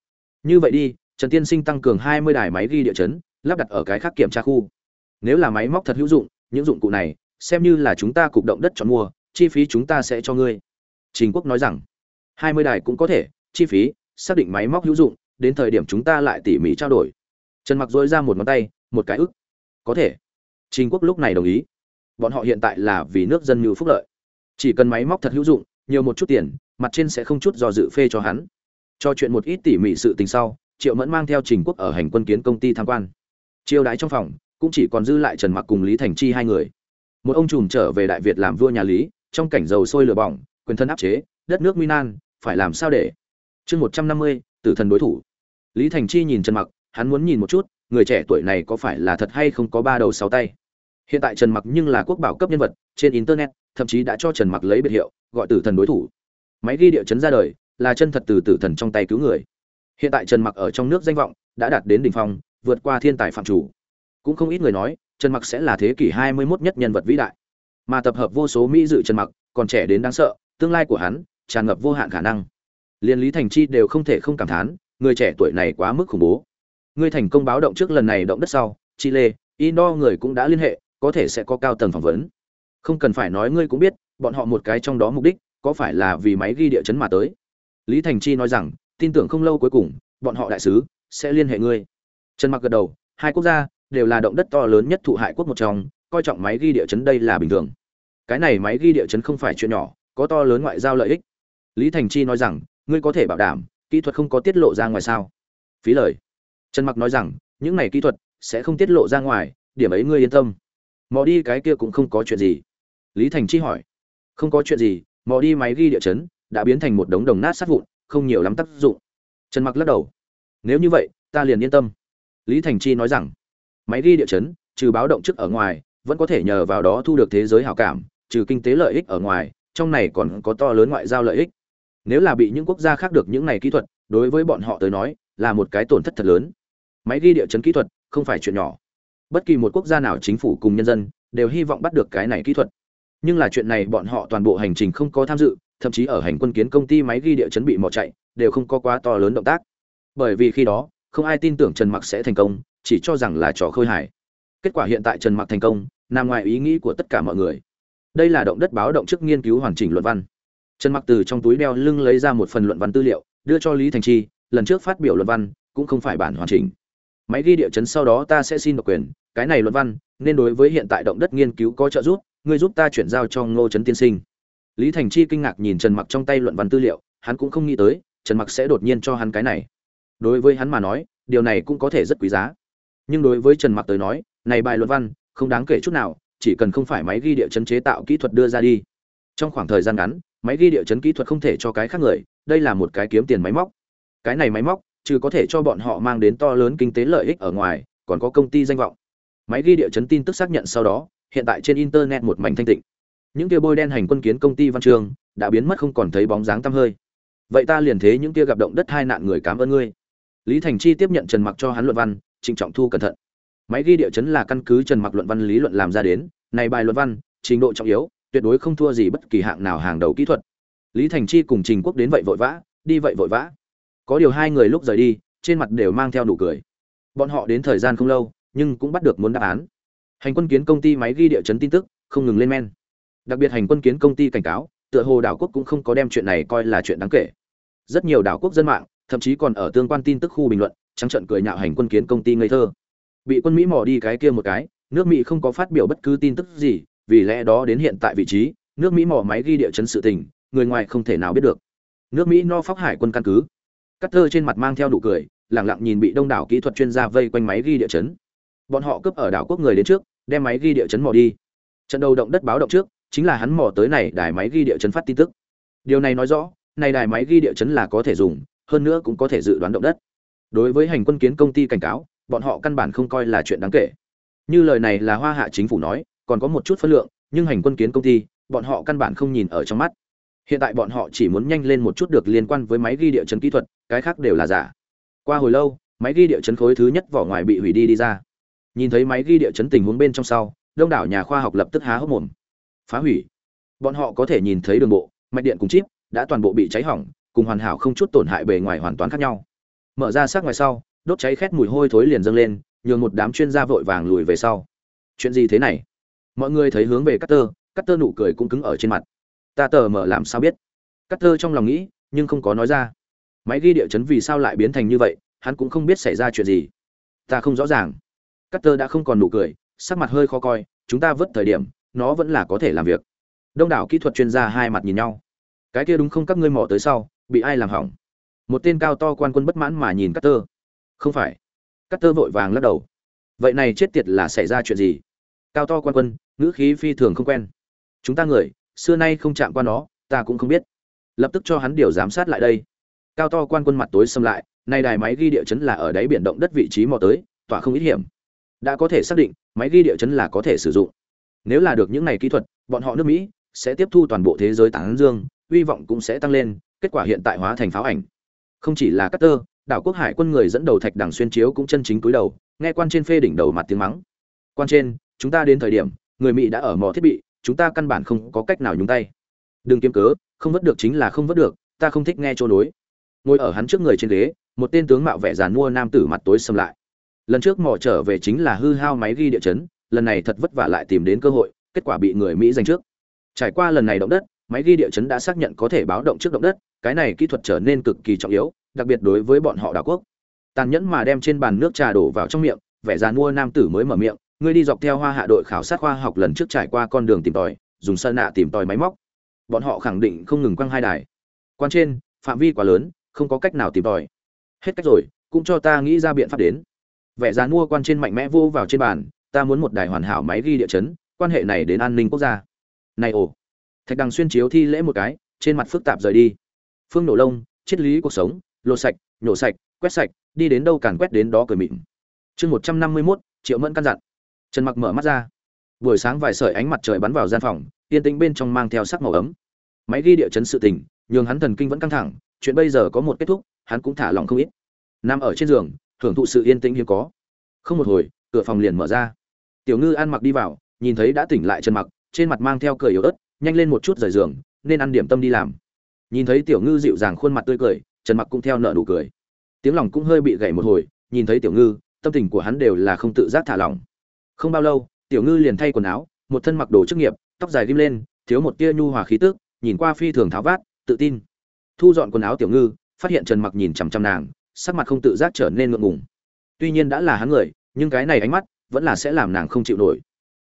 Như vậy đi, trần tiên sinh tăng cường 20 đài máy ghi địa chấn, lắp đặt ở cái khác kiểm tra khu. Nếu là máy móc thật hữu dụng, những dụng cụ này, xem như là chúng ta cục động đất chọn mua, chi phí chúng ta sẽ cho ngươi. Trình quốc nói rằng 20 đài cũng có thể, chi phí, xác định máy móc hữu dụng, đến thời điểm chúng ta lại tỉ mỉ trao đổi. Trần mặc dối ra một ngón tay, một cái ức. Có thể. Trình quốc lúc này đồng ý. Bọn họ hiện tại là vì nước dân như phúc lợi. Chỉ cần máy móc thật hữu dụng nhiều một chút tiền, mặt trên sẽ không chút do dự phê cho hắn. Cho chuyện một ít tỉ mỉ sự tình sau, triệu mẫn mang theo trình quốc ở hành quân kiến công ty tham quan. Chiêu đái trong phòng, cũng chỉ còn dư lại trần mặc cùng lý thành chi hai người. Một ông trùm trở về đại việt làm vua nhà lý, trong cảnh dầu sôi lửa bỏng, quyền thân áp chế, đất nước nguy nan, phải làm sao để? Chương một trăm năm mươi, tử thần đối thủ. Lý thành chi nhìn trần mặc, hắn muốn nhìn một chút, người trẻ tuổi này có phải là thật hay không có ba đầu sáu tay. Hiện tại trần mặc nhưng là quốc bảo cấp nhân vật, trên internet thậm chí đã cho trần mặc lấy biệt hiệu, gọi tử thần đối thủ. Máy ghi địa chấn ra đời, là chân thật từ tử thần trong tay cứu người. Hiện tại trần mặc ở trong nước danh vọng, đã đạt đến đỉnh phong, vượt qua thiên tài phạm chủ. Cũng không ít người nói, trần mặc sẽ là thế kỷ 21 nhất nhân vật vĩ đại. Mà tập hợp vô số mỹ dự trần mặc, còn trẻ đến đáng sợ, tương lai của hắn, tràn ngập vô hạn khả năng. Liên lý thành chi đều không thể không cảm thán, người trẻ tuổi này quá mức khủng bố. Người thành công báo động trước lần này động đất sau, chile, indo người cũng đã liên hệ, có thể sẽ có cao tầng phỏng vấn không cần phải nói ngươi cũng biết, bọn họ một cái trong đó mục đích có phải là vì máy ghi địa chấn mà tới. Lý thành chi nói rằng, tin tưởng không lâu cuối cùng, bọn họ đại sứ sẽ liên hệ ngươi. Trần mặc gật đầu, hai quốc gia đều là động đất to lớn nhất thụ hại quốc một trong, coi trọng máy ghi địa chấn đây là bình thường. Cái này máy ghi địa chấn không phải chuyện nhỏ, có to lớn ngoại giao lợi ích. Lý thành chi nói rằng, ngươi có thể bảo đảm, kỹ thuật không có tiết lộ ra ngoài sao? Phí lời. Trần mặc nói rằng, những này kỹ thuật sẽ không tiết lộ ra ngoài, điểm ấy ngươi yên tâm. Mò đi cái kia cũng không có chuyện gì lý thành chi hỏi. Không có chuyện gì, mò đi máy ghi địa chấn, đã biến thành một đống đồng nát sát vụn, không nhiều lắm tác dụng. Trần mặc lắc đầu. Nếu như vậy, ta liền yên tâm. Lý thành chi nói rằng. Máy ghi địa chấn, trừ báo động trước ở ngoài, vẫn có thể nhờ vào đó thu được thế giới hảo cảm, trừ kinh tế lợi ích ở ngoài, trong này còn có to lớn ngoại giao lợi ích. Nếu là bị những quốc gia khác được những này kỹ thuật, đối với bọn họ tới nói, là một cái tổn thất thật lớn. Máy ghi địa chấn kỹ thuật, không phải chuyện nhỏ. Bất kỳ một quốc gia nào chính phủ cùng nhân dân, đều hy vọng bắt được cái này kỹ thuật nhưng là chuyện này bọn họ toàn bộ hành trình không có tham dự, thậm chí ở hành quân kiến công ty máy ghi địa chấn bị mò chạy, đều không có quá to lớn động tác. Bởi vì khi đó, không ai tin tưởng trần mặc sẽ thành công, chỉ cho rằng là trò khơi hải kết quả hiện tại trần mặc thành công, nằm ngoài ý nghĩ của tất cả mọi người. Đây là động đất báo động trước nghiên cứu hoàn chỉnh luận văn. Trần mặc từ trong túi đeo lưng lấy ra một phần luận văn tư liệu, đưa cho lý thành chi, lần trước phát biểu luận văn, cũng không phải bản hoàn chỉnh. Máy ghi địa chấn sau đó ta sẽ xin độc quyền, cái này luận văn, nên đối với hiện tại động đất nghiên cứu có trợ giúp ngươi giúp ta chuyển giao cho ngô trấn tiên sinh. Lý thành chi kinh ngạc nhìn trần mặc trong tay luận văn tư liệu, hắn cũng không nghĩ tới, trần mặc sẽ đột nhiên cho hắn cái này. Đối với hắn mà nói, điều này cũng có thể rất quý giá. Nhưng đối với trần mặc tới nói, này bài luận văn, không đáng kể chút nào, chỉ cần không phải máy ghi địa chấn chế tạo kỹ thuật đưa ra đi. Trong khoảng thời gian ngắn, máy ghi địa chấn kỹ thuật không thể cho cái khác người, đây là một cái kiếm tiền máy móc. Cái này máy móc, trừ có thể cho bọn họ mang đến to lớn kinh tế lợi ích ở ngoài, còn có công ty danh vọng. Máy ghi địa chấn tin tức xác nhận sau đó hiện tại trên internet một mảnh thanh tịnh. Những kia bôi đen hành quân kiến công ty văn trường đã biến mất không còn thấy bóng dáng tăm hơi. Vậy ta liền thế những kia gặp động đất hai nạn người cảm ơn ngươi. Lý thành chi tiếp nhận trần mặc cho hắn luận văn, trịnh trọng thu cẩn thận. Máy ghi địa chấn là căn cứ trần mặc luận văn lý luận làm ra đến, này bài luận văn, trình độ trọng yếu, tuyệt đối không thua gì bất kỳ hạng nào hàng đầu kỹ thuật. Lý thành chi cùng trình quốc đến vậy vội vã, đi vậy vội vã. Có điều hai người lúc rời đi, trên mặt đều mang theo nụ cười. Bọn họ đến thời gian không lâu, nhưng cũng bắt được muốn đáp án hành quân kiến công ty máy ghi địa chấn tin tức, không ngừng lên men. Đặc biệt hành quân kiến công ty cảnh cáo, tựa hồ đảo quốc cũng không có đem chuyện này coi là chuyện đáng kể. Rất nhiều đảo quốc dân mạng, thậm chí còn ở tương quan tin tức khu bình luận, trắng trận cười nhạo hành quân kiến công ty ngây thơ. Bị quân mỹ mò đi cái kia một cái, nước mỹ không có phát biểu bất cứ tin tức gì, vì lẽ đó đến hiện tại vị trí, nước mỹ mò máy ghi địa chấn sự tình, người ngoài không thể nào biết được. Nước mỹ no phóc hải quân căn cứ. Cắt thơ trên mặt mang theo đủ cười lẳng lặng nhìn bị đông đảo kỹ thuật chuyên gia vây quanh máy ghi địa chấn. Bọn họ cướp ở đảo quốc người đến trước đem máy ghi địa chấn mò đi. Trận đầu động đất báo động trước, chính là hắn mò tới này đài máy ghi địa chấn phát tin tức. Điều này nói rõ, này đài máy ghi địa chấn là có thể dùng, hơn nữa cũng có thể dự đoán động đất. Đối với hành quân kiến công ty cảnh cáo, bọn họ căn bản không coi là chuyện đáng kể. Như lời này là hoa hạ chính phủ nói, còn có một chút phân lượng, nhưng hành quân kiến công ty, bọn họ căn bản không nhìn ở trong mắt. Hiện tại bọn họ chỉ muốn nhanh lên một chút được liên quan với máy ghi địa chấn kỹ thuật, cái khác đều là giả. Qua hồi lâu, máy ghi địa chấn khối thứ nhất vỏ ngoài bị hủy đi đi ra nhìn thấy máy ghi địa chấn tình huống bên trong sau, đông đảo nhà khoa học lập tức há hốc mồm. Phá hủy. Bọn họ có thể nhìn thấy đường bộ, mạch điện cùng chip đã toàn bộ bị cháy hỏng, cùng hoàn hảo không chút tổn hại bề ngoài hoàn toàn khác nhau. Mở ra xác ngoài sau, đốt cháy khét mùi hôi thối liền dâng lên, nhường một đám chuyên gia vội vàng lùi về sau. Chuyện gì thế này? Mọi người thấy hướng về cắt tơ cắt tơ nụ cười cũng cứng ở trên mặt. Ta tờ mở làm sao biết? Cắt tơ trong lòng nghĩ, nhưng không có nói ra. Máy ghi địa chấn vì sao lại biến thành như vậy, hắn cũng không biết xảy ra chuyện gì. Ta không rõ ràng. Carter đã không còn nụ cười sắc mặt hơi khó coi chúng ta vứt thời điểm nó vẫn là có thể làm việc. Đông đảo kỹ thuật chuyên gia hai mặt nhìn nhau. Cái kia đúng không các ngươi mò tới sau bị ai làm hỏng? Một tên cao to quan quân bất mãn mà nhìn Carter, không phải. Carter vội vàng lắc đầu. Vậy này chết tiệt là xảy ra chuyện gì? Cao to quan quân ngữ khí phi thường không quen. Chúng ta người xưa nay không chạm qua nó ta cũng không biết. Lập tức cho hắn điều giám sát lại đây. Cao to quan quân mặt tối xâm lại nay đài máy ghi địa chấn là ở đáy biển động đất vị trí mò tới tỏa không ít hiểm đã có thể xác định máy ghi địa chấn là có thể sử dụng. Nếu là được những này kỹ thuật, bọn họ nước mỹ sẽ tiếp thu toàn bộ thế giới tán dương, hy vọng cũng sẽ tăng lên, kết quả hiện tại hóa thành pháo ảnh. Không chỉ là Carter, đảo quốc hải quân người dẫn đầu thạch đằng xuyên chiếu cũng chân chính cúi đầu, nghe quan trên phê đỉnh đầu mặt tiếng mắng. Quan trên, chúng ta đến thời điểm, người mỹ đã ở mỏ thiết bị, chúng ta căn bản không có cách nào nhúng tay. Đừng kiếm cớ, không vớt được chính là không vớt được, ta không thích nghe chỗ đối ngồi ở hắn trước người trên ghế, một tên tướng mạo vẻ giàn mua nam tử mặt tối xâm lại lần trước mỏ trở về chính là hư hao máy ghi địa chấn, lần này thật vất vả lại tìm đến cơ hội, kết quả bị người mỹ giành trước. Trải qua lần này động đất, máy ghi địa chấn đã xác nhận có thể báo động trước động đất, cái này kỹ thuật trở nên cực kỳ trọng yếu, đặc biệt đối với bọn họ đảo quốc. Tàn nhẫn mà đem trên bàn nước trà đổ vào trong miệng, vẻ già mua nam tử mới mở miệng, ngươi đi dọc theo hoa hạ đội khảo sát khoa học lần trước trải qua con đường tìm tòi, dùng sơn nạ tìm tòi máy móc. Bọn họ khẳng định không ngừng quăng hai đài. Quan trên, phạm vi quá lớn, không có cách nào tìm tòi. Hết cách rồi, cũng cho ta nghĩ ra biện pháp đến vẻ dán mua quan trên mạnh mẽ vô vào trên bàn, ta muốn một đài hoàn hảo máy ghi địa chấn, quan hệ này đến an ninh quốc gia. Này ồ, thạch đằng xuyên chiếu thi lễ một cái, trên mặt phức tạp rời đi. Phương nổ lông, triết lý cuộc sống, lột sạch, nhổ sạch, quét sạch, đi đến đâu càn quét đến đó cười mịn. Chương một trăm năm mươi mốt, triệu mẫn căn dặn. Trần mặc mở mắt ra. Buổi sáng vài sợi ánh mặt trời bắn vào gian phòng, yên tĩnh bên trong mang theo sắc màu ấm. Máy ghi địa chấn sự tình, nhường hắn thần kinh vẫn căng thẳng, chuyện bây giờ có một kết thúc, hắn cũng thả lòng không ít. Nằm ở trên giường hưởng thụ sự yên tĩnh hiếm có. Không một hồi, cửa phòng liền mở ra. Tiểu ngư ăn mặc đi vào, nhìn thấy đã tỉnh lại trần mặc, trên mặt mang theo cười yếu ớt, nhanh lên một chút rời giường, nên ăn điểm tâm đi làm. Nhìn thấy tiểu ngư dịu dàng khuôn mặt tươi cười, trần mặc cũng theo nợ nụ cười. Tiếng lòng cũng hơi bị gãy một hồi, nhìn thấy tiểu ngư, tâm tình của hắn đều là không tự giác thả lỏng. Không bao lâu, tiểu ngư liền thay quần áo, một thân mặc đồ chức nghiệp, tóc dài ghim lên, thiếu một tia nhu hòa khí tức, nhìn qua phi thường tháo vát, tự tin. Thu dọn quần áo tiểu ngư, phát hiện trần mặc nhìn chằm chằm nàng sắc mặt không tự giác trở nên ngượng ngùng. Tuy nhiên đã là hắn người, nhưng cái này ánh mắt vẫn là sẽ làm nàng không chịu nổi.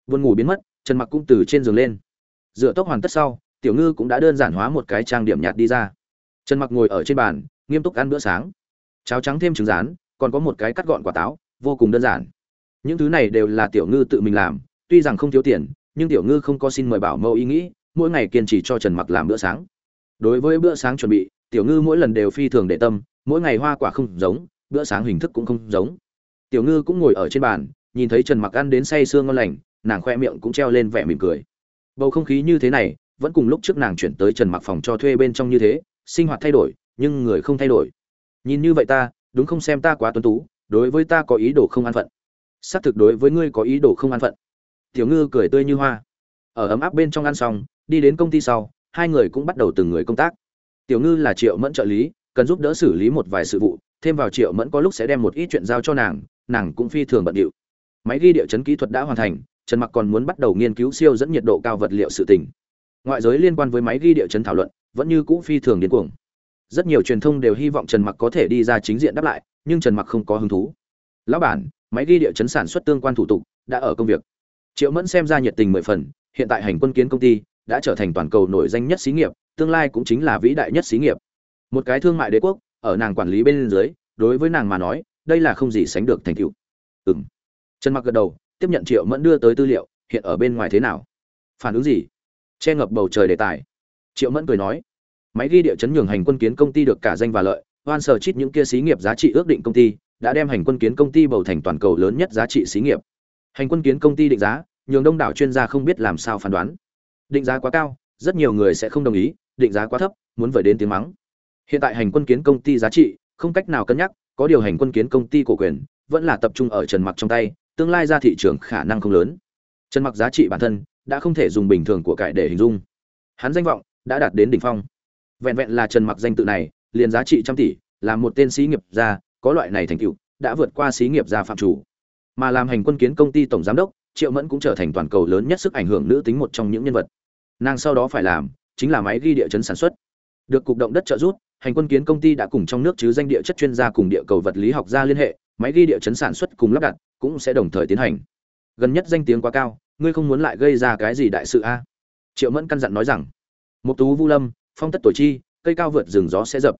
Buồn ngủ biến mất, trần mặc cũng từ trên giường lên. Dựa tóc hoàn tất sau, tiểu ngư cũng đã đơn giản hóa một cái trang điểm nhạt đi ra. Trần mặc ngồi ở trên bàn, nghiêm túc ăn bữa sáng. Cháo trắng thêm trứng rán, còn có một cái cắt gọn quả táo, vô cùng đơn giản. Những thứ này đều là tiểu ngư tự mình làm, tuy rằng không thiếu tiền, nhưng tiểu ngư không có xin mời bảo mẫu ý nghĩ, mỗi ngày kiên trì cho trần mặc làm bữa sáng. Đối với bữa sáng chuẩn bị tiểu ngư mỗi lần đều phi thường để tâm, mỗi ngày hoa quả không giống, bữa sáng hình thức cũng không giống. Tiểu ngư cũng ngồi ở trên bàn, nhìn thấy trần mặc ăn đến say sương ngon lành, nàng khoe miệng cũng treo lên vẻ mỉm cười. Bầu không khí như thế này, vẫn cùng lúc trước nàng chuyển tới trần mặc phòng cho thuê bên trong như thế, sinh hoạt thay đổi, nhưng người không thay đổi. Nhìn như vậy ta, đúng không xem ta quá tuấn tú, đối với ta có ý đồ không an phận. Xác thực đối với ngươi có ý đồ không an phận. Tiểu ngư cười tươi như hoa. Ở ấm áp bên trong ăn xong, đi đến công ty sau, hai người cũng bắt đầu từng người công tác tiểu ngư là triệu mẫn trợ lý, cần giúp đỡ xử lý một vài sự vụ, thêm vào triệu mẫn có lúc sẽ đem một ít chuyện giao cho nàng nàng cũng phi thường bận điệu. Máy ghi địa chấn kỹ thuật đã hoàn thành, trần mặc còn muốn bắt đầu nghiên cứu siêu dẫn nhiệt độ cao vật liệu sự tình. Ngoại giới liên quan với máy ghi địa chấn thảo luận, vẫn như cũ phi thường điên cuồng. Rất nhiều truyền thông đều hy vọng trần mặc có thể đi ra chính diện đáp lại, nhưng trần mặc không có hứng thú. Lão bản, máy ghi địa chấn sản xuất tương quan thủ tục đã ở công việc. Triệu mẫn xem ra nhiệt tình mười phần, hiện tại hành quân kiến công ty đã trở thành toàn cầu nổi danh nhất xí nghiệp tương lai cũng chính là vĩ đại nhất xí nghiệp. Một cái thương mại đế quốc ở nàng quản lý bên dưới đối với nàng mà nói đây là không gì sánh được thành tựu. Ừm, trần mặc gật đầu tiếp nhận triệu mẫn đưa tới tư liệu hiện ở bên ngoài thế nào? Phản ứng gì? Che ngập bầu trời đề tài. Triệu mẫn cười nói máy ghi địa chấn nhường hành quân kiến công ty được cả danh và lợi hoan sở chít những kia xí nghiệp giá trị ước định công ty đã đem hành quân kiến công ty bầu thành toàn cầu lớn nhất giá trị xí nghiệp. Hành quân kiến công ty định giá nhường đông đảo chuyên gia không biết làm sao phán đoán định giá quá cao, rất nhiều người sẽ không đồng ý, định giá quá thấp, muốn vời đến tiếng mắng. Hiện tại hành quân kiến công ty giá trị, không cách nào cân nhắc, có điều hành quân kiến công ty cổ quyền, vẫn là tập trung ở trần mặc trong tay, tương lai ra thị trường khả năng không lớn. Trần mặc giá trị bản thân, đã không thể dùng bình thường của cải để hình dung. Hắn danh vọng, đã đạt đến đỉnh phong. Vẹn vẹn là trần mặc danh tự này, liền giá trị trăm tỷ, là một tên sĩ nghiệp gia, có loại này thành tựu, đã vượt qua sĩ nghiệp gia phạm chủ. Mà làm hành quân kiến công ty tổng giám đốc, triệu mẫn cũng trở thành toàn cầu lớn nhất sức ảnh hưởng nữ tính một trong những nhân vật nàng sau đó phải làm chính là máy ghi địa chấn sản xuất. Được cục động đất trợ giúp, hành quân kiến công ty đã cùng trong nước chứ danh địa chất chuyên gia cùng địa cầu vật lý học gia liên hệ, máy ghi địa chấn sản xuất cùng lắp đặt cũng sẽ đồng thời tiến hành. Gần nhất danh tiếng quá cao, ngươi không muốn lại gây ra cái gì đại sự a? Triệu mẫn căn dặn nói rằng một tú vu lâm, phong tất tuổi chi, cây cao vượt rừng gió sẽ dập.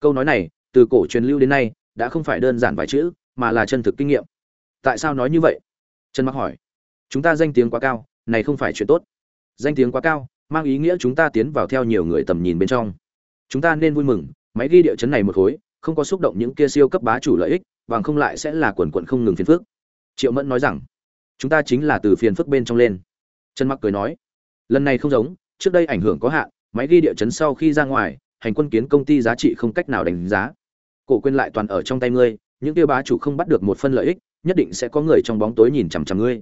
Câu nói này, từ cổ truyền lưu đến nay, đã không phải đơn giản vài chữ, mà là chân thực kinh nghiệm. Tại sao nói như vậy? Trần mặc hỏi. Chúng ta danh tiếng quá cao, này không phải chuyện tốt danh tiếng quá cao, mang ý nghĩa chúng ta tiến vào theo nhiều người tầm nhìn bên trong. Chúng ta nên vui mừng, máy ghi địa chấn này một khối, không có xúc động những kia siêu cấp bá chủ lợi ích, bằng không lại sẽ là quần quận không ngừng phiền phức. Triệu mẫn nói rằng, chúng ta chính là từ phiền phức bên trong lên. Trần mặc cười nói, lần này không giống, trước đây ảnh hưởng có hạn, máy ghi địa chấn sau khi ra ngoài, hành quân kiến công ty giá trị không cách nào đánh giá. Cổ quyền lại toàn ở trong tay ngươi, những kia bá chủ không bắt được một phân lợi ích, nhất định sẽ có người trong bóng tối nhìn chằm chằm ngươi.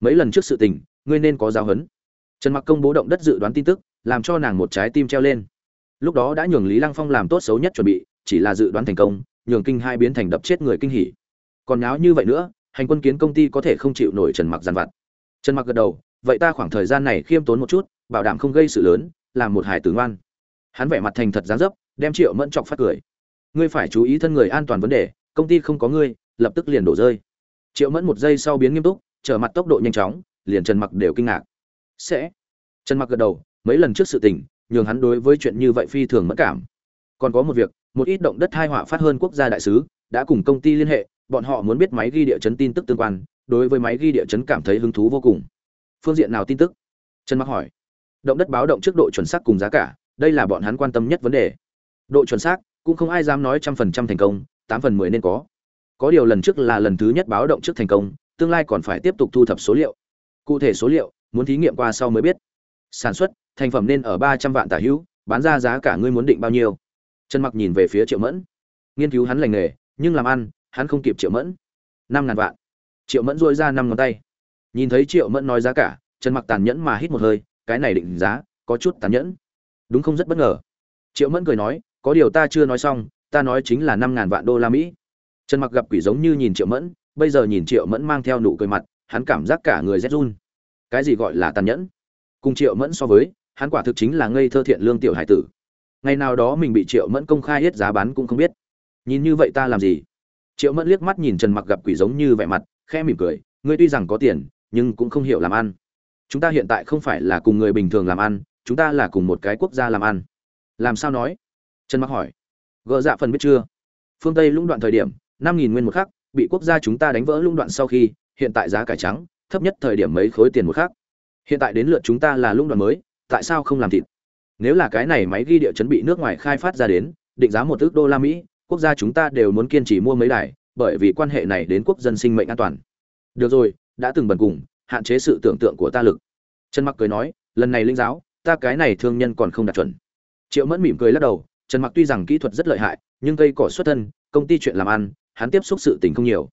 Mấy lần trước sự tình, ngươi nên có giáo huấn trần mặc công bố động đất dự đoán tin tức, làm cho nàng một trái tim treo lên. Lúc đó đã nhường lý lăng phong làm tốt xấu nhất chuẩn bị, chỉ là dự đoán thành công, nhường kinh hai biến thành đập chết người kinh hỉ. Còn náo như vậy nữa, hành quân kiến công ty có thể không chịu nổi trần mặc giàn vặt. Trần mặc gật đầu, vậy ta khoảng thời gian này khiêm tốn một chút, bảo đảm không gây sự lớn, làm một hài tử ngoan. Hắn vẻ mặt thành thật dáng dấp, đem triệu mẫn chọc phát cười. Ngươi phải chú ý thân người an toàn vấn đề, công ty không có ngươi, lập tức liền đổ rơi. Triệu mẫn một giây sau biến nghiêm túc, trở mặt tốc độ nhanh chóng, liền trần mặc đều kinh ngạc sẽ. Trần mặc gật đầu, mấy lần trước sự tình, nhường hắn đối với chuyện như vậy phi thường mất cảm. Còn có một việc, một ít động đất hai họa phát hơn quốc gia đại sứ, đã cùng công ty liên hệ, bọn họ muốn biết máy ghi địa chấn tin tức tương quan, đối với máy ghi địa chấn cảm thấy hứng thú vô cùng. Phương diện nào tin tức? Trần mặc hỏi. Động đất báo động trước độ chuẩn xác cùng giá cả, đây là bọn hắn quan tâm nhất vấn đề. Độ chuẩn xác, cũng không ai dám nói trăm phần trăm thành công, tám phần mười nên có. Có điều lần trước là lần thứ nhất báo động trước thành công, tương lai còn phải tiếp tục thu thập số liệu. Cụ thể số liệu muốn thí nghiệm qua sau mới biết. Sản xuất, thành phẩm nên ở ba trăm vạn tả hữu, bán ra giá cả ngươi muốn định bao nhiêu? Trần mặc nhìn về phía triệu mẫn. Nghiên cứu hắn lành nghề, nhưng làm ăn, hắn không kịp triệu mẫn. Năm ngàn vạn. Triệu mẫn dội ra năm ngón tay. Nhìn thấy triệu mẫn nói giá cả, trần mặc tàn nhẫn mà hít một hơi, cái này định giá, có chút tàn nhẫn. Đúng không rất bất ngờ. Triệu mẫn cười nói, có điều ta chưa nói xong, ta nói chính là năm ngàn vạn đô la mỹ. Trần mặc gặp quỷ giống như nhìn triệu mẫn, bây giờ nhìn triệu mẫn mang theo nụ cười mặt, hắn cảm giác cả người rét run cái gì gọi là tàn nhẫn? Cùng triệu mẫn so với, hắn quả thực chính là ngây thơ thiện lương tiểu hải tử. Ngày nào đó mình bị triệu mẫn công khai hết giá bán cũng không biết. Nhìn như vậy ta làm gì? Triệu mẫn liếc mắt nhìn trần mặc gặp quỷ giống như vẻ mặt, khẽ mỉm cười, ngươi tuy rằng có tiền, nhưng cũng không hiểu làm ăn. Chúng ta hiện tại không phải là cùng người bình thường làm ăn, chúng ta là cùng một cái quốc gia làm ăn. Làm sao nói? Trần mặc hỏi. Gỡ dạ phần biết chưa? Phương tây lũng đoạn thời điểm, năm nghìn nguyên một khắc, bị quốc gia chúng ta đánh vỡ lũng đoạn sau khi, hiện tại giá cải trắng thấp nhất thời điểm mấy khối tiền một khắc. Hiện tại đến lượt chúng ta là lũng đoàn mới, tại sao không làm thịt? Nếu là cái này máy ghi địa chấn bị nước ngoài khai phát ra đến, định giá một ước đô la mỹ, quốc gia chúng ta đều muốn kiên trì mua mấy đài, bởi vì quan hệ này đến quốc dân sinh mệnh an toàn. Được rồi, đã từng bần cùng, hạn chế sự tưởng tượng của ta lực. Trần mặc cười nói, lần này linh giáo, ta cái này thương nhân còn không đạt chuẩn. Triệu mẫn mỉm cười lắc đầu, trần mặc tuy rằng kỹ thuật rất lợi hại, nhưng cây cỏ xuất thân, công ty chuyện làm ăn, hắn tiếp xúc sự tình không nhiều.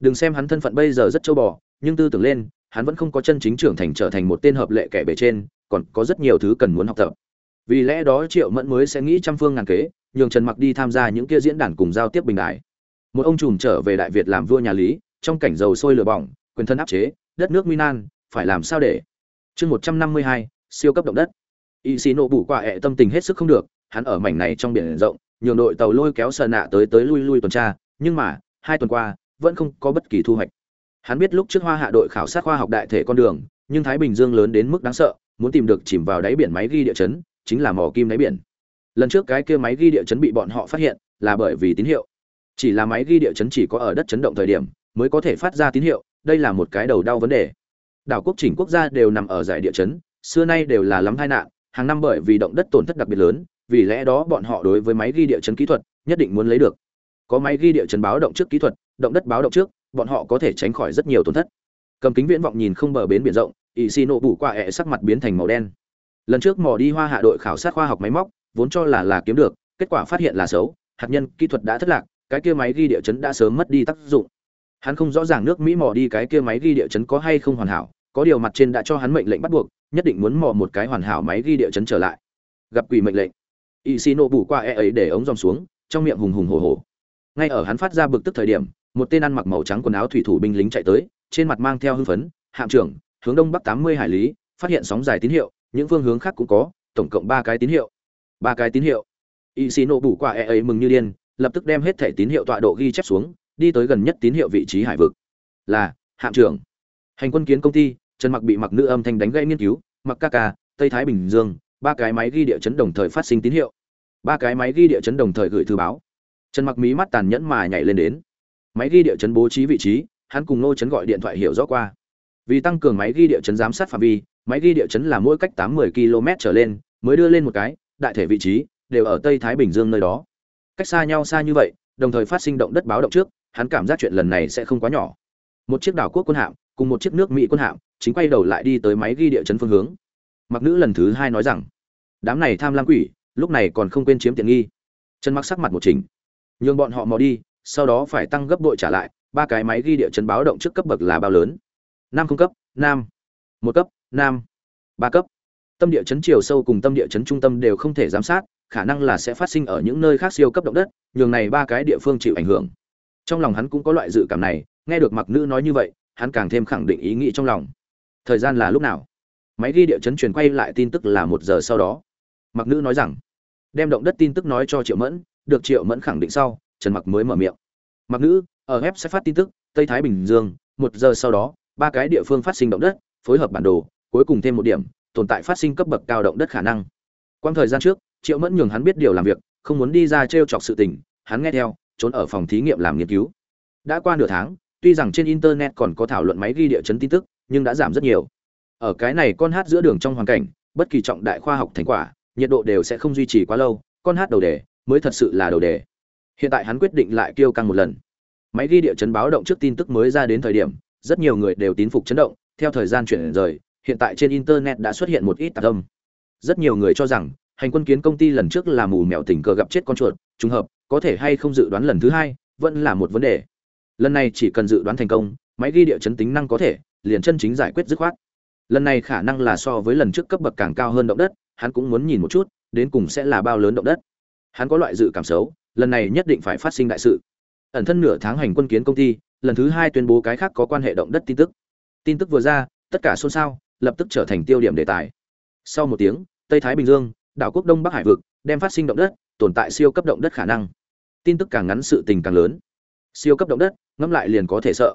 Đừng xem hắn thân phận bây giờ rất châu bò nhưng tư tưởng lên, hắn vẫn không có chân chính trưởng thành trở thành một tên hợp lệ kẻ bề trên, còn có rất nhiều thứ cần muốn học tập. Vì lẽ đó triệu mẫn mới sẽ nghĩ trăm phương ngàn kế, nhường trần mặc đi tham gia những kia diễn đàn cùng giao tiếp bình đại. Một ông trùm trở về đại việt làm vua nhà lý, trong cảnh dầu sôi lửa bỏng, quyền thân áp chế, đất nước minan phải làm sao để? Chương một trăm năm mươi hai, siêu cấp động đất. Y xì nộ bủ quả ẹ tâm tình hết sức không được, hắn ở mảnh này trong biển rộng, nhường đội tàu lôi kéo sờ nạ tới tới lui lui tuần tra, nhưng mà, hai tuần qua, vẫn không có bất kỳ thu hoạch hắn biết lúc trước hoa hạ đội khảo sát khoa học đại thể con đường, nhưng thái bình dương lớn đến mức đáng sợ, muốn tìm được chìm vào đáy biển máy ghi địa chấn, chính là mỏ kim đáy biển. Lần trước cái kia máy ghi địa chấn bị bọn họ phát hiện, là bởi vì tín hiệu. Chỉ là máy ghi địa chấn chỉ có ở đất chấn động thời điểm, mới có thể phát ra tín hiệu, đây là một cái đầu đau vấn đề. Đảo quốc chỉnh quốc gia đều nằm ở giải địa chấn, xưa nay đều là lắm tai nạn, hàng năm bởi vì động đất tổn thất đặc biệt lớn, vì lẽ đó bọn họ đối với máy ghi địa chấn kỹ thuật, nhất định muốn lấy được. Có máy ghi địa chấn báo động trước kỹ thuật, động đất báo động trước bọn họ có thể tránh khỏi rất nhiều tổn thất. Cầm kính viễn vọng nhìn không bờ bến biển rộng ỵ xì nộ bủ qua ẹ sắc mặt biến thành màu đen. Lần trước mò đi hoa hạ đội khảo sát khoa học máy móc, vốn cho là là kiếm được, kết quả phát hiện là xấu, hạt nhân kỹ thuật đã thất lạc, cái kia máy ghi địa chấn đã sớm mất đi tác dụng. Hắn không rõ ràng nước mỹ mò đi cái kia máy ghi địa chấn có hay không hoàn hảo, có điều mặt trên đã cho hắn mệnh lệnh bắt buộc, nhất định muốn mò một cái hoàn hảo máy ghi địa chấn trở lại. Gặp quỷ mệnh lệnh y xì bù qua e ấy để ống dòng xuống, trong miệng hùng hùng hổ hổ. Ngay ở hắn phát ra bực tức thời điểm một tên ăn mặc màu trắng quần áo thủy thủ binh lính chạy tới, trên mặt mang theo hưng phấn, hạm trưởng, hướng đông bắc tám mươi hải lý, phát hiện sóng dài tín hiệu, những phương hướng khác cũng có, tổng cộng ba cái tín hiệu. Ba cái tín hiệu. Y xì nộ bù quả e ấy mừng như điên, lập tức đem hết thẻ tín hiệu tọa độ ghi chép xuống, đi tới gần nhất tín hiệu vị trí hải vực. Là, hạm trưởng. Hành quân kiến công ty, trần mặc bị mặc nữ âm thanh đánh gây nghiên cứu, mặc ca ca, tây thái bình dương, ba cái máy ghi địa chấn đồng thời phát sinh tín hiệu. Ba cái máy ghi địa chấn đồng thời gửi thư báo. Trần mặc mí mắt tàn nhẫn mà nhảy lên đến máy ghi địa chấn bố trí vị trí, hắn cùng nô chấn gọi điện thoại hiểu rõ qua. Vì tăng cường máy ghi địa chấn giám sát phạm vi, máy ghi địa chấn là mỗi cách tám 80 km trở lên, mới đưa lên một cái, đại thể vị trí, đều ở tây thái bình dương nơi đó. Cách xa nhau xa như vậy, đồng thời phát sinh động đất báo động trước, hắn cảm giác chuyện lần này sẽ không quá nhỏ. Một chiếc đảo quốc quân hạm, cùng một chiếc nước mỹ quân hạm, chính quay đầu lại đi tới máy ghi địa chấn phương hướng. Mặc nữ lần thứ hai nói rằng, đám này tham lam quỷ, lúc này còn không quên chiếm tiện nghi. Chân mặc sắc mặt một trình nhường bọn họ mò đi sau đó phải tăng gấp bội trả lại, ba cái máy ghi địa chấn báo động trước cấp bậc là bao lớn? Năm không cấp, nam. Một cấp, nam. Ba cấp. Tâm địa chấn chiều sâu cùng tâm địa chấn trung tâm đều không thể giám sát, khả năng là sẽ phát sinh ở những nơi khác siêu cấp động đất, nhường này ba cái địa phương chịu ảnh hưởng. Trong lòng hắn cũng có loại dự cảm này, nghe được mặc nữ nói như vậy, hắn càng thêm khẳng định ý nghĩ trong lòng. Thời gian là lúc nào? Máy ghi địa chấn truyền quay lại tin tức là một giờ sau đó. Mặc nữ nói rằng, đem động đất tin tức nói cho triệu mẫn, được triệu mẫn khẳng định sau trần mặc mới mở miệng. Mặc nữ, ở web sẽ phát tin tức, tây thái bình dương, một giờ sau đó, ba cái địa phương phát sinh động đất, phối hợp bản đồ, cuối cùng thêm một điểm, tồn tại phát sinh cấp bậc cao động đất khả năng. Quang thời gian trước, triệu mẫn nhường hắn biết điều làm việc, không muốn đi ra t chọc sự tình, hắn nghe theo, trốn ở phòng thí nghiệm làm nghiên cứu. Đã qua nửa tháng, tuy rằng trên internet còn có thảo luận máy ghi địa chấn tin tức, nhưng đã giảm rất nhiều. Ở cái này con hát giữa đường trong hoàn cảnh, bất kỳ trọng đại khoa học thành quả, nhiệt độ đều sẽ không duy trì quá lâu, con hát đầu đề mới thật sự là đầu đề hiện tại hắn quyết định lại kêu căng một lần. Máy ghi địa chấn báo động trước tin tức mới ra đến thời điểm, rất nhiều người đều tín phục chấn động. Theo thời gian chuyển rời, hiện tại trên internet đã xuất hiện một ít tạp âm. Rất nhiều người cho rằng, hành quân kiến công ty lần trước là mù mèo tình cờ gặp chết con chuột, trùng hợp, có thể hay không dự đoán lần thứ hai, vẫn là một vấn đề. Lần này chỉ cần dự đoán thành công, máy ghi địa chấn tính năng có thể, liền chân chính giải quyết dứt khoát. Lần này khả năng là so với lần trước cấp bậc càng cao hơn động đất, hắn cũng muốn nhìn một chút, đến cùng sẽ là bao lớn động đất. Hắn có loại dự cảm xấu lần này nhất định phải phát sinh đại sự. Ẩn thân nửa tháng hành quân kiến công ty, lần thứ hai tuyên bố cái khác có quan hệ động đất tin tức. Tin tức vừa ra, tất cả xôn xao, lập tức trở thành tiêu điểm đề tài. Sau một tiếng, tây thái bình dương, đảo quốc đông bắc hải vực, đem phát sinh động đất, tồn tại siêu cấp động đất khả năng. Tin tức càng ngắn sự tình càng lớn. Siêu cấp động đất, ngẫm lại liền có thể sợ.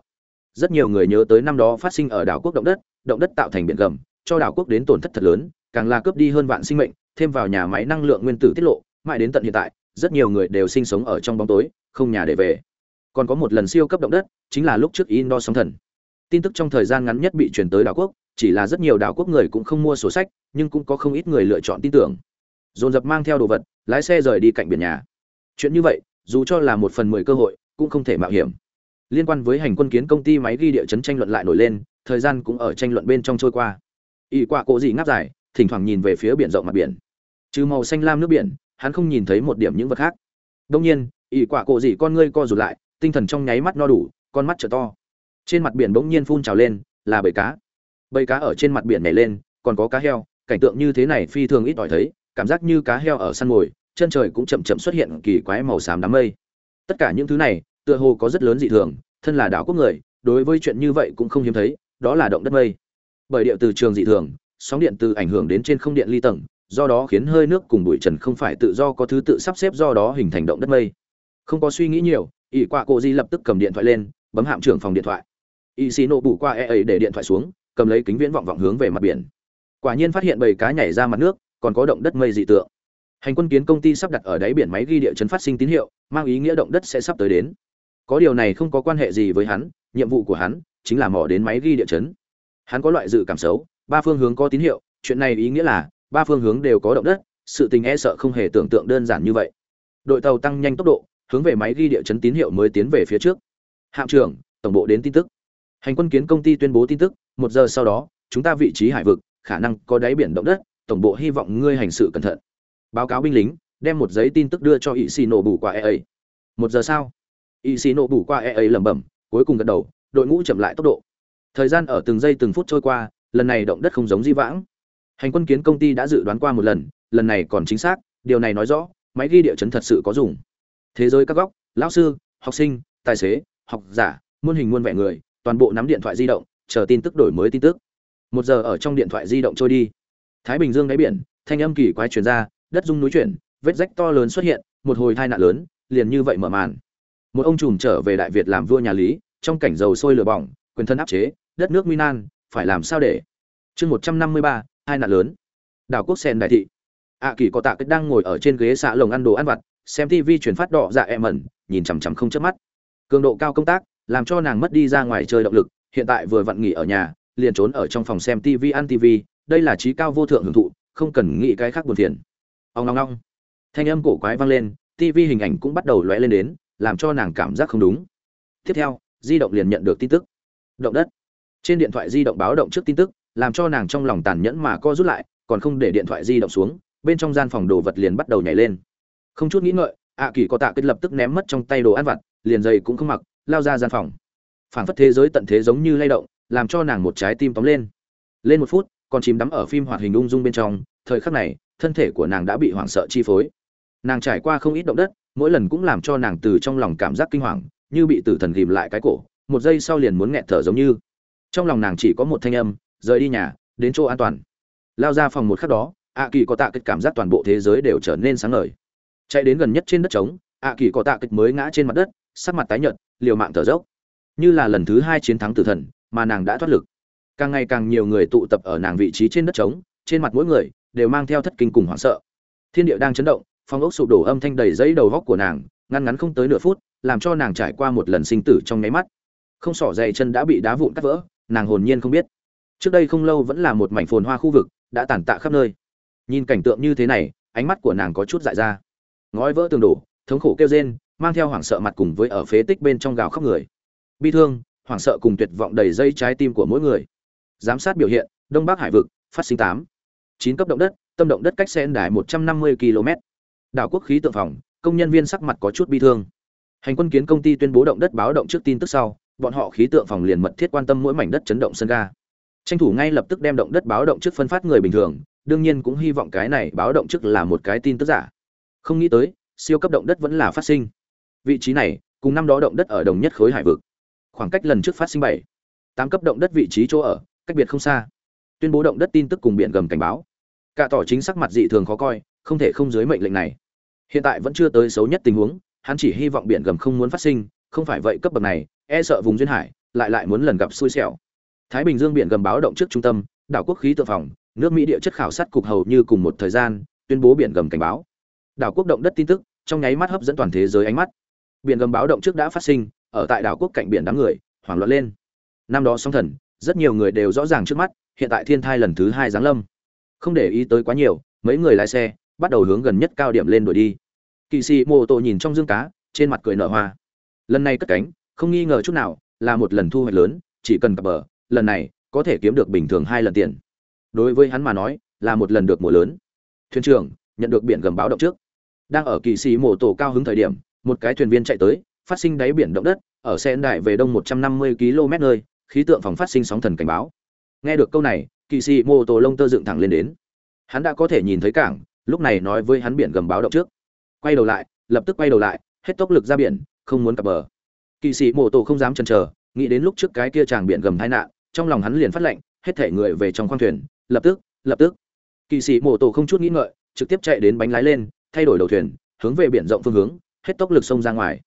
Rất nhiều người nhớ tới năm đó phát sinh ở đảo quốc động đất động đất tạo thành biển gầm, cho đảo quốc đến tổn thất thật lớn, càng là cướp đi hơn vạn sinh mệnh, thêm vào nhà máy năng lượng nguyên tử tiết lộ, mãi đến tận hiện tại rất nhiều người đều sinh sống ở trong bóng tối, không nhà để về. Còn có một lần siêu cấp động đất, chính là lúc trước indo sóng thần. Tin tức trong thời gian ngắn nhất bị truyền tới đảo quốc, chỉ là rất nhiều đảo quốc người cũng không mua sổ sách, nhưng cũng có không ít người lựa chọn tin tưởng. Dồn dập mang theo đồ vật, lái xe rời đi cạnh biển nhà. Chuyện như vậy, dù cho là một phần mười cơ hội, cũng không thể mạo hiểm. Liên quan với hành quân kiến công ty máy ghi địa chấn tranh luận lại nổi lên, thời gian cũng ở tranh luận bên trong trôi qua. Ỵ quạ cộ gì ngáp dài, thỉnh thoảng nhìn về phía biển rộng mặt biển. Trừ màu xanh lam nước biển hắn không nhìn thấy một điểm những vật khác. Đông nhiên, ỷ quả cổ gì con ngươi co rụt lại, tinh thần trong nháy mắt no đủ, con mắt trở to. Trên mặt biển bỗng nhiên phun trào lên, là bầy cá. Bầy cá ở trên mặt biển nhảy lên, còn có cá heo, cảnh tượng như thế này phi thường ít ỏi thấy, cảm giác như cá heo ở săn mồi, chân trời cũng chậm chậm xuất hiện kỳ quái màu xám đám mây. Tất cả những thứ này, tựa hồ có rất lớn dị thường, thân là đảo quốc người, đối với chuyện như vậy cũng không hiếm thấy, đó là động đất mây. Bởi điệu từ trường dị thường, sóng điện từ ảnh hưởng đến trên không điện ly tầng do đó khiến hơi nước cùng bụi trần không phải tự do, có thứ tự sắp xếp do đó hình thành động đất mây. Không có suy nghĩ nhiều, ỷ quạ cổ di lập tức cầm điện thoại lên, bấm hạm trưởng phòng điện thoại. Y xì nổ bù qua e ấy để điện thoại xuống, cầm lấy kính viễn vọng vọng hướng về mặt biển. Quả nhiên phát hiện bầy cá nhảy ra mặt nước, còn có động đất mây dị tượng. Hành quân kiến công ty sắp đặt ở đáy biển máy ghi địa chấn phát sinh tín hiệu, mang ý nghĩa động đất sẽ sắp tới đến. Có điều này không có quan hệ gì với hắn, nhiệm vụ của hắn chính là mò đến máy ghi địa chấn. Hắn có loại dự cảm xấu, ba phương hướng có tín hiệu, chuyện này ý nghĩa là ba phương hướng đều có động đất, sự tình e sợ không hề tưởng tượng đơn giản như vậy. Đội tàu tăng nhanh tốc độ, hướng về máy ghi địa chấn tín hiệu mới tiến về phía trước. Hạm trưởng, tổng bộ đến tin tức. Hành quân kiến công ty tuyên bố tin tức, một giờ sau đó, chúng ta vị trí hải vực, khả năng có đáy biển động đất, tổng bộ hy vọng ngươi hành sự cẩn thận. Báo cáo binh lính, đem một giấy tin tức đưa cho ỵ xì nổ bù qua EA. một giờ sau ỵ xì nổ bù qua EA lẩm bẩm, cuối cùng gật đầu, đội ngũ chậm lại tốc độ. Thời gian ở từng giây từng phút trôi qua, lần này động đất không giống di vãng hành quân kiến công ty đã dự đoán qua một lần lần này còn chính xác, điều này nói rõ, máy ghi địa chấn thật sự có dùng. Thế giới các góc, lão sư, học sinh, tài xế, học giả, muôn hình muôn vẻ người, toàn bộ nắm điện thoại di động, chờ tin tức đổi mới tin tức. Một giờ ở trong điện thoại di động trôi đi. Thái bình dương đáy biển, thanh âm kỳ quái truyền ra, đất rung núi chuyển, vết rách to lớn xuất hiện, một hồi tai nạn lớn, liền như vậy mở màn. Một ông trùm trở về đại việt làm vua nhà lý, trong cảnh dầu sôi lửa bỏng, quyền thân áp chế, đất nước minan phải làm sao để? Chương một trăm năm mươi ba hai nạn lớn. Đảo quốc sen đại thị. Ạ kỳ có tạ cách đang ngồi ở trên ghế xạ lồng ăn đồ ăn vặt, xem tv chuyển phát đỏ dạ em ẩn, nhìn chằm chằm không chớp mắt. Cường độ cao công tác, làm cho nàng mất đi ra ngoài chơi động lực, hiện tại vừa vặn nghỉ ở nhà, liền trốn ở trong phòng xem tv ăn tv đây là trí cao vô thượng hưởng thụ, không cần nghĩ cái khác buồn phiền. Ông ngong ngong thanh âm cổ quái vang lên tv hình ảnh cũng bắt đầu lóe lên đến, làm cho nàng cảm giác không đúng. Tiếp theo, di động liền nhận được tin tức. Động đất. Trên điện thoại di động báo động trước tin tức làm cho nàng trong lòng tàn nhẫn mà co rút lại, còn không để điện thoại di động xuống, bên trong gian phòng đồ vật liền bắt đầu nhảy lên. Không chút nghĩ ngợi, ạ kỳ có tạ kết lập tức ném mất trong tay đồ ăn vặt, liền giày cũng không mặc, lao ra gian phòng. Phản phất thế giới tận thế giống như lay động, làm cho nàng một trái tim tóm lên. Lên một phút còn chìm đắm ở phim hoạt hình ung dung bên trong, thời khắc này, thân thể của nàng đã bị hoảng sợ chi phối. Nàng trải qua không ít động đất, mỗi lần cũng làm cho nàng từ trong lòng cảm giác kinh hoàng, như bị tử thần ghìm lại cái cổ, một giây sau liền muốn nghẹt thở giống như. Trong lòng nàng chỉ có một thanh âm rời đi nhà, đến chỗ an toàn. Lao ra phòng một khắc đó ạ kỳ có tạ kịch cảm giác toàn bộ thế giới đều trở nên sáng ngời. Chạy đến gần nhất trên đất trống ạ kỳ có tạ kịch mới ngã trên mặt đất, sắc mặt tái nhợt, liều mạng thở dốc. Như là lần thứ hai chiến thắng tử thần, mà nàng đã thoát lực. Càng ngày càng nhiều người tụ tập ở nàng vị trí trên đất trống, trên mặt mỗi người đều mang theo thất kinh cùng hoảng sợ. Thiên địa đang chấn động phong ốc sụp đổ âm thanh đầy dãy đầu góc của nàng, ngăn ngắn không tới nửa phút, làm cho nàng trải qua một lần sinh tử trong nháy mắt. Không sỏ dày chân đã bị đá vụn cắt vỡ, nàng hồn nhiên không biết trước đây không lâu vẫn là một mảnh phồn hoa khu vực, đã tàn tạ khắp nơi. Nhìn cảnh tượng như thế này, ánh mắt của nàng có chút dại ra. Ngói vỡ tường đổ, thống khổ kêu rên, mang theo hoảng sợ mặt cùng với ở phế tích bên trong gào khóc người. Bi thương, hoảng sợ cùng tuyệt vọng đầy dây trái tim của mỗi người. Giám sát biểu hiện, đông bắc hải vực, phát sinh tám. Chín cấp động đất, tâm động đất cách sen đài một trăm năm mươi km. Đảo quốc khí tượng phòng, công nhân viên sắc mặt có chút bi thương. Hành quân kiến công ty tuyên bố động đất báo động trước tin tức sau, bọn họ khí tượng phòng liền mật thiết quan tâm mỗi mảnh đất chấn động sân ga tranh thủ ngay lập tức đem động đất báo động trước phân phát người bình thường, đương nhiên cũng hy vọng cái này báo động trước là một cái tin tức giả. Không nghĩ tới, siêu cấp động đất vẫn là phát sinh. Vị trí này, cùng năm đó động đất ở đồng nhất khối hải vực. Khoảng cách lần trước phát sinh bảy, tám cấp động đất vị trí chỗ ở, cách biệt không xa. Tuyên bố động đất tin tức cùng biển gầm cảnh báo. Cả tỏ chính sắc mặt dị thường khó coi, không thể không dưới mệnh lệnh này. Hiện tại vẫn chưa tới xấu nhất tình huống, hắn chỉ hy vọng biển gầm không muốn phát sinh, không phải vậy cấp bậc này e sợ vùng duyên hải, lại lại muốn lần gặp xui xẻo thái bình dương biển gầm báo động trước trung tâm, đảo quốc khí tượng phòng, nước mỹ địa chất khảo sát cục hầu như cùng một thời gian, tuyên bố biển gầm cảnh báo. Đảo quốc động đất tin tức, trong nháy mắt hấp dẫn toàn thế giới ánh mắt. Biển gầm báo động trước đã phát sinh, ở tại đảo quốc cạnh biển đám người, hoảng loạn lên. Năm đó sóng thần, rất nhiều người đều rõ ràng trước mắt, hiện tại thiên thai lần thứ hai giáng lâm. Không để ý tới quá nhiều, mấy người lái xe, bắt đầu hướng gần nhất cao điểm lên đuổi đi. Kỵ sĩ mô tô nhìn trong dương cá, trên mặt cười nở hoa. Lần này cất cánh, không nghi ngờ chút nào, là một lần thu hoạch lớn, chỉ cần cập bờ lần này có thể kiếm được bình thường hai lần tiền. Đối với hắn mà nói, là một lần được mùa lớn. Thuyền trưởng nhận được biển gầm báo động trước. Đang ở kỳ sĩ mổ tổ cao hứng thời điểm, một cái thuyền viên chạy tới, phát sinh đáy biển động đất, ở xe đại về đông 150 km nơi, khí tượng phòng phát sinh sóng thần cảnh báo. Nghe được câu này, kỳ sĩ mô tổ lông tơ dựng thẳng lên đến. Hắn đã có thể nhìn thấy cảng, lúc này nói với hắn biển gầm báo động trước. Quay đầu lại, lập tức quay đầu lại, hết tốc lực ra biển, không muốn cập bờ. Kỳ sĩ mô tổ không dám chần chờ, nghĩ đến lúc trước cái kia chàng biển gầm tai nạn trong lòng hắn liền phát lệnh, hết thể người về trong khoang thuyền, lập tức lập tức. Kỳ sĩ mô tô không chút nghĩ ngợi, trực tiếp chạy đến bánh lái lên, thay đổi đầu thuyền, hướng về biển rộng phương hướng, hết tốc lực sông ra ngoài.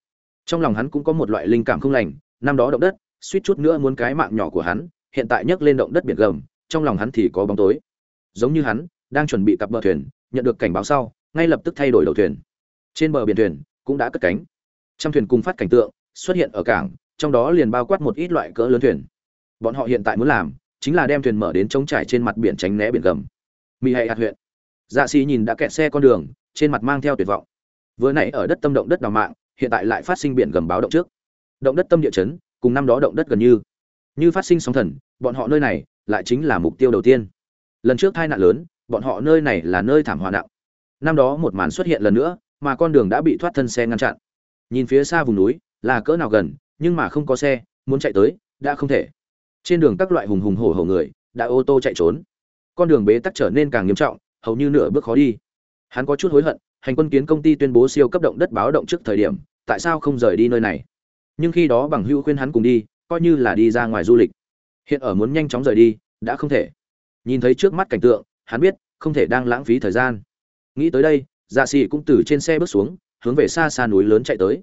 Trong lòng hắn cũng có một loại linh cảm không lành, năm đó động đất, suýt chút nữa muốn cái mạng nhỏ của hắn, hiện tại nhấc lên động đất biển gầm, trong lòng hắn thì có bóng tối. Giống như hắn, đang chuẩn bị cặp bờ thuyền, nhận được cảnh báo sau, ngay lập tức thay đổi đầu thuyền. Trên bờ biển thuyền, cũng đã cất cánh. Trăm thuyền cùng phát cảnh tượng, xuất hiện ở cảng, trong đó liền bao quát một ít loại cỡ lớn thuyền bọn họ hiện tại muốn làm chính là đem thuyền mở đến trống trải trên mặt biển tránh né biển gầm. Mỹ hay hạt huyện. Dạ xì nhìn đã kẹt xe con đường, trên mặt mang theo tuyệt vọng. Vừa nãy ở đất tâm động đất đào mạng, hiện tại lại phát sinh biển gầm báo động trước. Động đất tâm địa chấn, cùng năm đó động đất gần như. Như phát sinh sóng thần, bọn họ nơi này lại chính là mục tiêu đầu tiên. Lần trước tai nạn lớn, bọn họ nơi này là nơi thảm họa nặng. Năm đó một màn xuất hiện lần nữa, mà con đường đã bị thoát thân xe ngăn chặn. Nhìn phía xa vùng núi, là cỡ nào gần, nhưng mà không có xe, muốn chạy tới, đã không thể trên đường các loại hùng hùng hổ hổ người, đã ô tô chạy trốn. Con đường bế tắc trở nên càng nghiêm trọng, hầu như nửa bước khó đi. Hắn có chút hối hận, hành quân kiến công ty tuyên bố siêu cấp động đất báo động trước thời điểm, tại sao không rời đi nơi này? Nhưng khi đó bằng hữu khuyên hắn cùng đi, coi như là đi ra ngoài du lịch. Hiện ở muốn nhanh chóng rời đi, đã không thể. Nhìn thấy trước mắt cảnh tượng, hắn biết, không thể đang lãng phí thời gian. Nghĩ tới đây dạ xì cũng từ trên xe bước xuống, hướng về xa xa núi lớn chạy tới.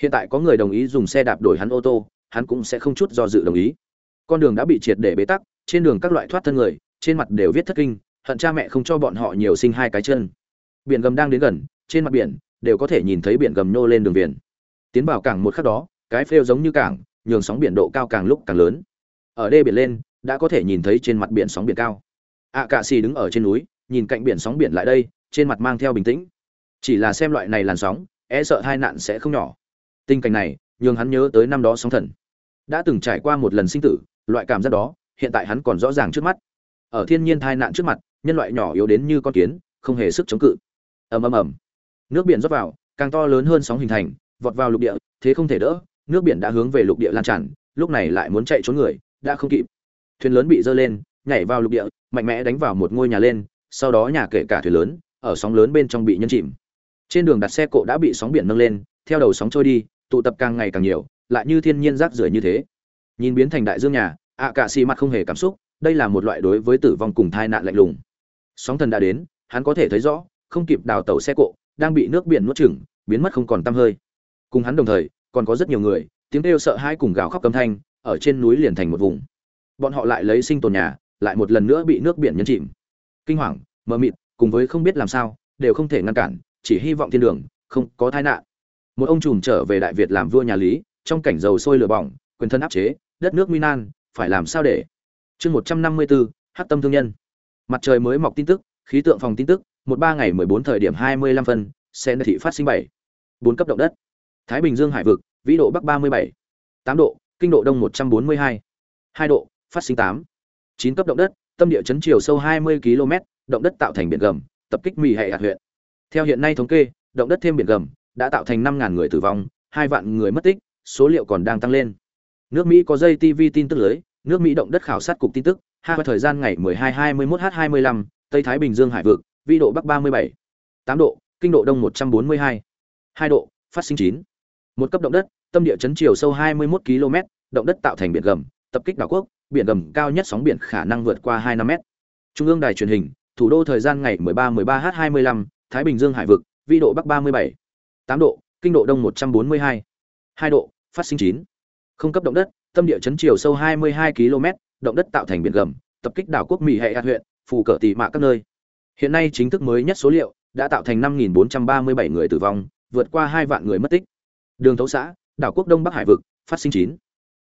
Hiện tại có người đồng ý dùng xe đạp đổi hắn ô tô, hắn cũng sẽ không chút do dự đồng ý con đường đã bị triệt để bế tắc, trên đường các loại thoát thân người, trên mặt đều viết thất kinh, hận cha mẹ không cho bọn họ nhiều sinh hai cái chân. Biển gầm đang đến gần, trên mặt biển, đều có thể nhìn thấy biển gầm nô lên đường biển. tiến vào cảng một khắc đó, cái phêu giống như cảng, nhường sóng biển độ cao càng lúc càng lớn. Ở đê biển lên, đã có thể nhìn thấy trên mặt biển sóng biển cao. Ạ cạ xì đứng ở trên núi, nhìn cạnh biển sóng biển lại đây, trên mặt mang theo bình tĩnh. Chỉ là xem loại này làn sóng e sợ hai nạn sẽ không nhỏ. Tình cảnh này, nhường hắn nhớ tới năm đó sóng thần. Đã từng trải qua một lần sinh tử loại cảm giác đó, hiện tại hắn còn rõ ràng trước mắt. Ở thiên nhiên tai nạn trước mặt, nhân loại nhỏ yếu đến như con kiến, không hề sức chống cự. Ầm ầm ầm. Nước biển rót vào, càng to lớn hơn sóng hình thành, vọt vào lục địa, thế không thể đỡ, nước biển đã hướng về lục địa lan tràn, lúc này lại muốn chạy trốn người, đã không kịp. Thuyền lớn bị dơ lên, nhảy vào lục địa, mạnh mẽ đánh vào một ngôi nhà lên, sau đó nhà kể cả thuyền lớn, ở sóng lớn bên trong bị nhân chìm. Trên đường đặt xe cộ đã bị sóng biển nâng lên, theo đầu sóng trôi đi, tụ tập càng ngày càng nhiều, lại như thiên nhiên rác rưởi như thế nhìn biến thành đại dương nhà, ạ cạ xì mặt không hề cảm xúc, đây là một loại đối với tử vong cùng tai nạn lạnh lùng. Sóng thần đã đến, hắn có thể thấy rõ, không kịp đào tàu xe cộ, đang bị nước biển nuốt chửng, biến mất không còn tăm hơi. Cùng hắn đồng thời, còn có rất nhiều người, tiếng kêu sợ hãi cùng gào khóc câm thanh, ở trên núi liền thành một vùng. Bọn họ lại lấy sinh tồn nhà, lại một lần nữa bị nước biển nhấn chìm. Kinh hoàng, mờ mịt, cùng với không biết làm sao, đều không thể ngăn cản, chỉ hy vọng thiên đường, không có tai nạn. Một ông trùm trở về đại việt làm vua nhà lý, trong cảnh dầu sôi lửa bỏng, quyền thân áp chế đất nước minan phải làm sao để? Chương một trăm năm mươi bốn hát tâm thương nhân. Mặt trời mới mọc tin tức, khí tượng phòng tin tức, một ba ngày mười bốn thời điểm hai mươi lăm phân sen thị phát sinh bảy. Bốn cấp động đất. Thái bình dương hải vực, vĩ độ bắc ba mươi bảy. Tám độ, kinh độ đông một trăm bốn mươi hai. Hai độ, phát sinh tám. Chín cấp động đất, tâm địa chấn chiều sâu hai mươi km, động đất tạo thành biển gầm, tập kích mì hệ hạt huyện. Theo hiện nay thống kê, động đất thêm biển gầm, đã tạo thành năm người tử vong, hai vạn người mất tích, số liệu còn đang tăng lên nước mỹ có dây tv tin tức lưới nước mỹ động đất khảo sát cục tin tức hai thời gian ngày 12-21 h 25 tây thái bình dương hải vực vĩ độ bắc 37, 8 độ kinh độ đông 142, 2 độ phát sinh 9. một cấp động đất tâm địa chấn chiều sâu 21 km động đất tạo thành biển gầm tập kích đảo quốc biển gầm cao nhất sóng biển khả năng vượt qua 2 năm mét trung ương đài truyền hình thủ đô thời gian ngày 13-13 h 25 thái bình dương hải vực vĩ độ bắc 37, 8 độ kinh độ đông 142, 2 độ phát sinh 9 không cấp động đất tâm địa chấn chiều sâu 22 km động đất tạo thành biển gầm tập kích đảo quốc mỹ hệ hạt huyện phù cờ tỷ mạ các nơi. Hiện nay chính thức mới nhất số liệu đã tạo thành 5.437 người tử vong vượt qua hai vạn người mất tích. Đường thấu xã đảo quốc đông bắc hải vực phát sinh chín,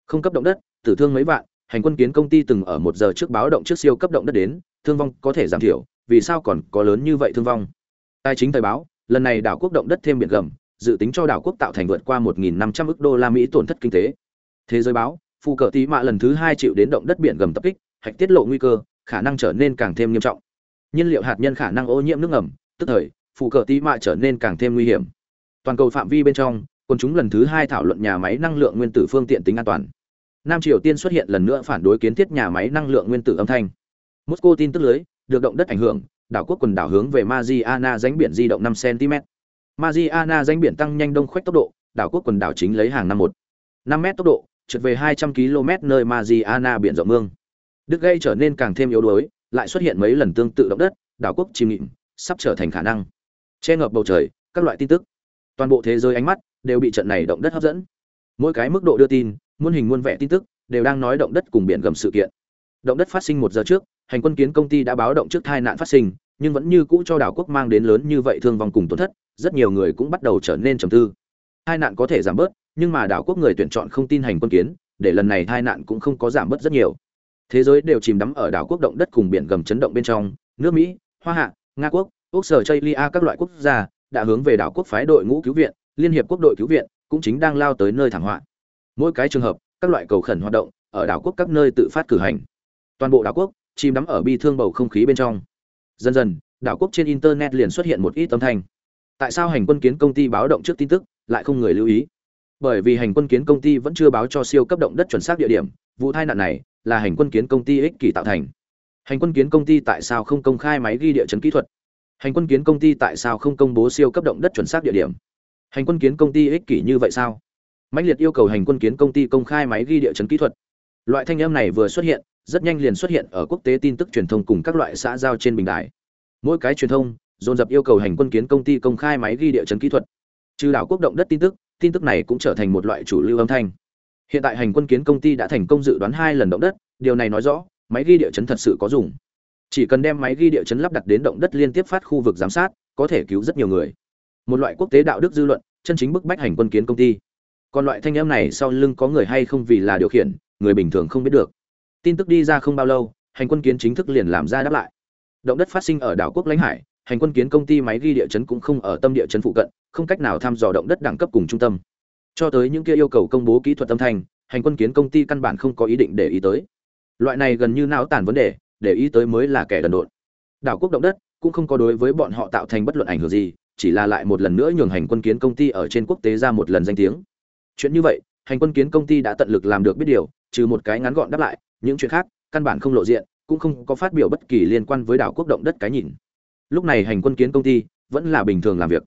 không cấp động đất tử thương mấy vạn hành quân kiến công ty từng ở một giờ trước báo động trước siêu cấp động đất đến thương vong có thể giảm thiểu vì sao còn có lớn như vậy thương vong? Tài chính thời báo lần này đảo quốc động đất thêm biển gầm dự tính cho đảo quốc tạo thành vượt qua 1.500 ức đô la mỹ tổn thất kinh tế thế giới báo, phù cờ tí mạ lần thứ hai chịu đến động đất biển gầm tập kích, hạch tiết lộ nguy cơ, khả năng trở nên càng thêm nghiêm trọng. Nhiên liệu hạt nhân khả năng ô nhiễm nước ngầm, tức thời, phù cờ tí mạ trở nên càng thêm nguy hiểm. Toàn cầu phạm vi bên trong quân chúng lần thứ hai thảo luận nhà máy năng lượng nguyên tử phương tiện tính an toàn. Nam triều tiên xuất hiện lần nữa phản đối kiến thiết nhà máy năng lượng nguyên tử âm thanh. Moscow tin tức lưới, được động đất ảnh hưởng, đảo quốc quần đảo hướng về mariana rãnh biển di động năm cm mariana rãnh biển tăng nhanh đông khoách tốc độ, đảo quốc quần đảo chính lấy hàng năm một. năm m tốc độ trượt về 200 km nơi Mariana biển rộng mương. Đức gây trở nên càng thêm yếu đuối, lại xuất hiện mấy lần tương tự động đất, đảo quốc chìm ngịm, sắp trở thành khả năng. Che ngập bầu trời, các loại tin tức, toàn bộ thế giới ánh mắt đều bị trận này động đất hấp dẫn. Mỗi cái mức độ đưa tin, muôn hình muôn vẻ tin tức đều đang nói động đất cùng biển gầm sự kiện. Động đất phát sinh một giờ trước, hành quân kiến công ty đã báo động trước tai nạn phát sinh, nhưng vẫn như cũ cho đảo quốc mang đến lớn như vậy thương vong cùng tổn thất, rất nhiều người cũng bắt đầu trở nên trầm tư hai nạn có thể giảm bớt, nhưng mà đảo quốc người tuyển chọn không tin hành quân kiến để lần này hai nạn cũng không có giảm bớt rất nhiều. Thế giới đều chìm đắm ở đảo quốc động đất cùng biển gầm chấn động bên trong nước mỹ hoa hạ nga quốc úc sở chây lia các loại quốc gia đã hướng về đảo quốc phái đội ngũ cứu viện liên hiệp quốc đội cứu viện cũng chính đang lao tới nơi thảm họa. Mỗi cái trường hợp các loại cầu khẩn hoạt động ở đảo quốc các nơi tự phát cử hành. Toàn bộ đảo quốc chìm đắm ở bi thương bầu không khí bên trong. Dần dần đảo quốc trên internet liền xuất hiện một ít âm thanh. Tại sao hành quân kiến công ty báo động trước tin tức? Lại không người lưu ý. Bởi vì hành quân kiến công ty vẫn chưa báo cho siêu cấp động đất chuẩn xác địa điểm, vụ tai nạn này là hành quân kiến công ty ích kỷ tạo thành. Hành quân kiến công ty tại sao không công khai máy ghi địa chấn kỹ thuật? Hành quân kiến công ty tại sao không công bố siêu cấp động đất chuẩn xác địa điểm? Hành quân kiến công ty ích kỷ như vậy sao? Mạnh liệt yêu cầu hành quân kiến công ty công khai máy ghi địa chấn kỹ thuật. Loại thanh âm này vừa xuất hiện, rất nhanh liền xuất hiện ở quốc tế tin tức truyền thông cùng các loại xã giao trên bình đài. Mỗi cái truyền thông dồn dập yêu cầu hành quân kiến công ty công khai máy ghi địa chấn kỹ thuật trừ đảo quốc động đất tin tức tin tức này cũng trở thành một loại chủ lưu âm thanh. Hiện tại hành quân kiến công ty đã thành công dự đoán hai lần động đất, điều này nói rõ, máy ghi địa chấn thật sự có dùng. Chỉ cần đem máy ghi địa chấn lắp đặt đến động đất liên tiếp phát khu vực giám sát, có thể cứu rất nhiều người. Một loại quốc tế đạo đức dư luận, chân chính bức bách hành quân kiến công ty. Còn loại thanh âm này sau lưng có người hay không vì là điều khiển, người bình thường không biết được. Tin tức đi ra không bao lâu, hành quân kiến chính thức liền làm ra đáp lại. Động đất phát sinh ở đảo quốc lãnh hải, hành quân kiến công ty máy ghi địa chấn cũng không ở tâm địa chấn phụ cận không cách nào thăm dò động đất đẳng cấp cùng trung tâm. Cho tới những kia yêu cầu công bố kỹ thuật âm thanh, hành quân kiến công ty căn bản không có ý định để ý tới. Loại này gần như não tàn vấn đề, để ý tới mới là kẻ đần độn. Đảo quốc động đất cũng không có đối với bọn họ tạo thành bất luận ảnh hưởng gì, chỉ là lại một lần nữa nhường hành quân kiến công ty ở trên quốc tế ra một lần danh tiếng. Chuyện như vậy, hành quân kiến công ty đã tận lực làm được biết điều, trừ một cái ngắn gọn đáp lại, những chuyện khác căn bản không lộ diện, cũng không có phát biểu bất kỳ liên quan với đảo quốc động đất cái nhìn. Lúc này hành quân kiến công ty vẫn là bình thường làm việc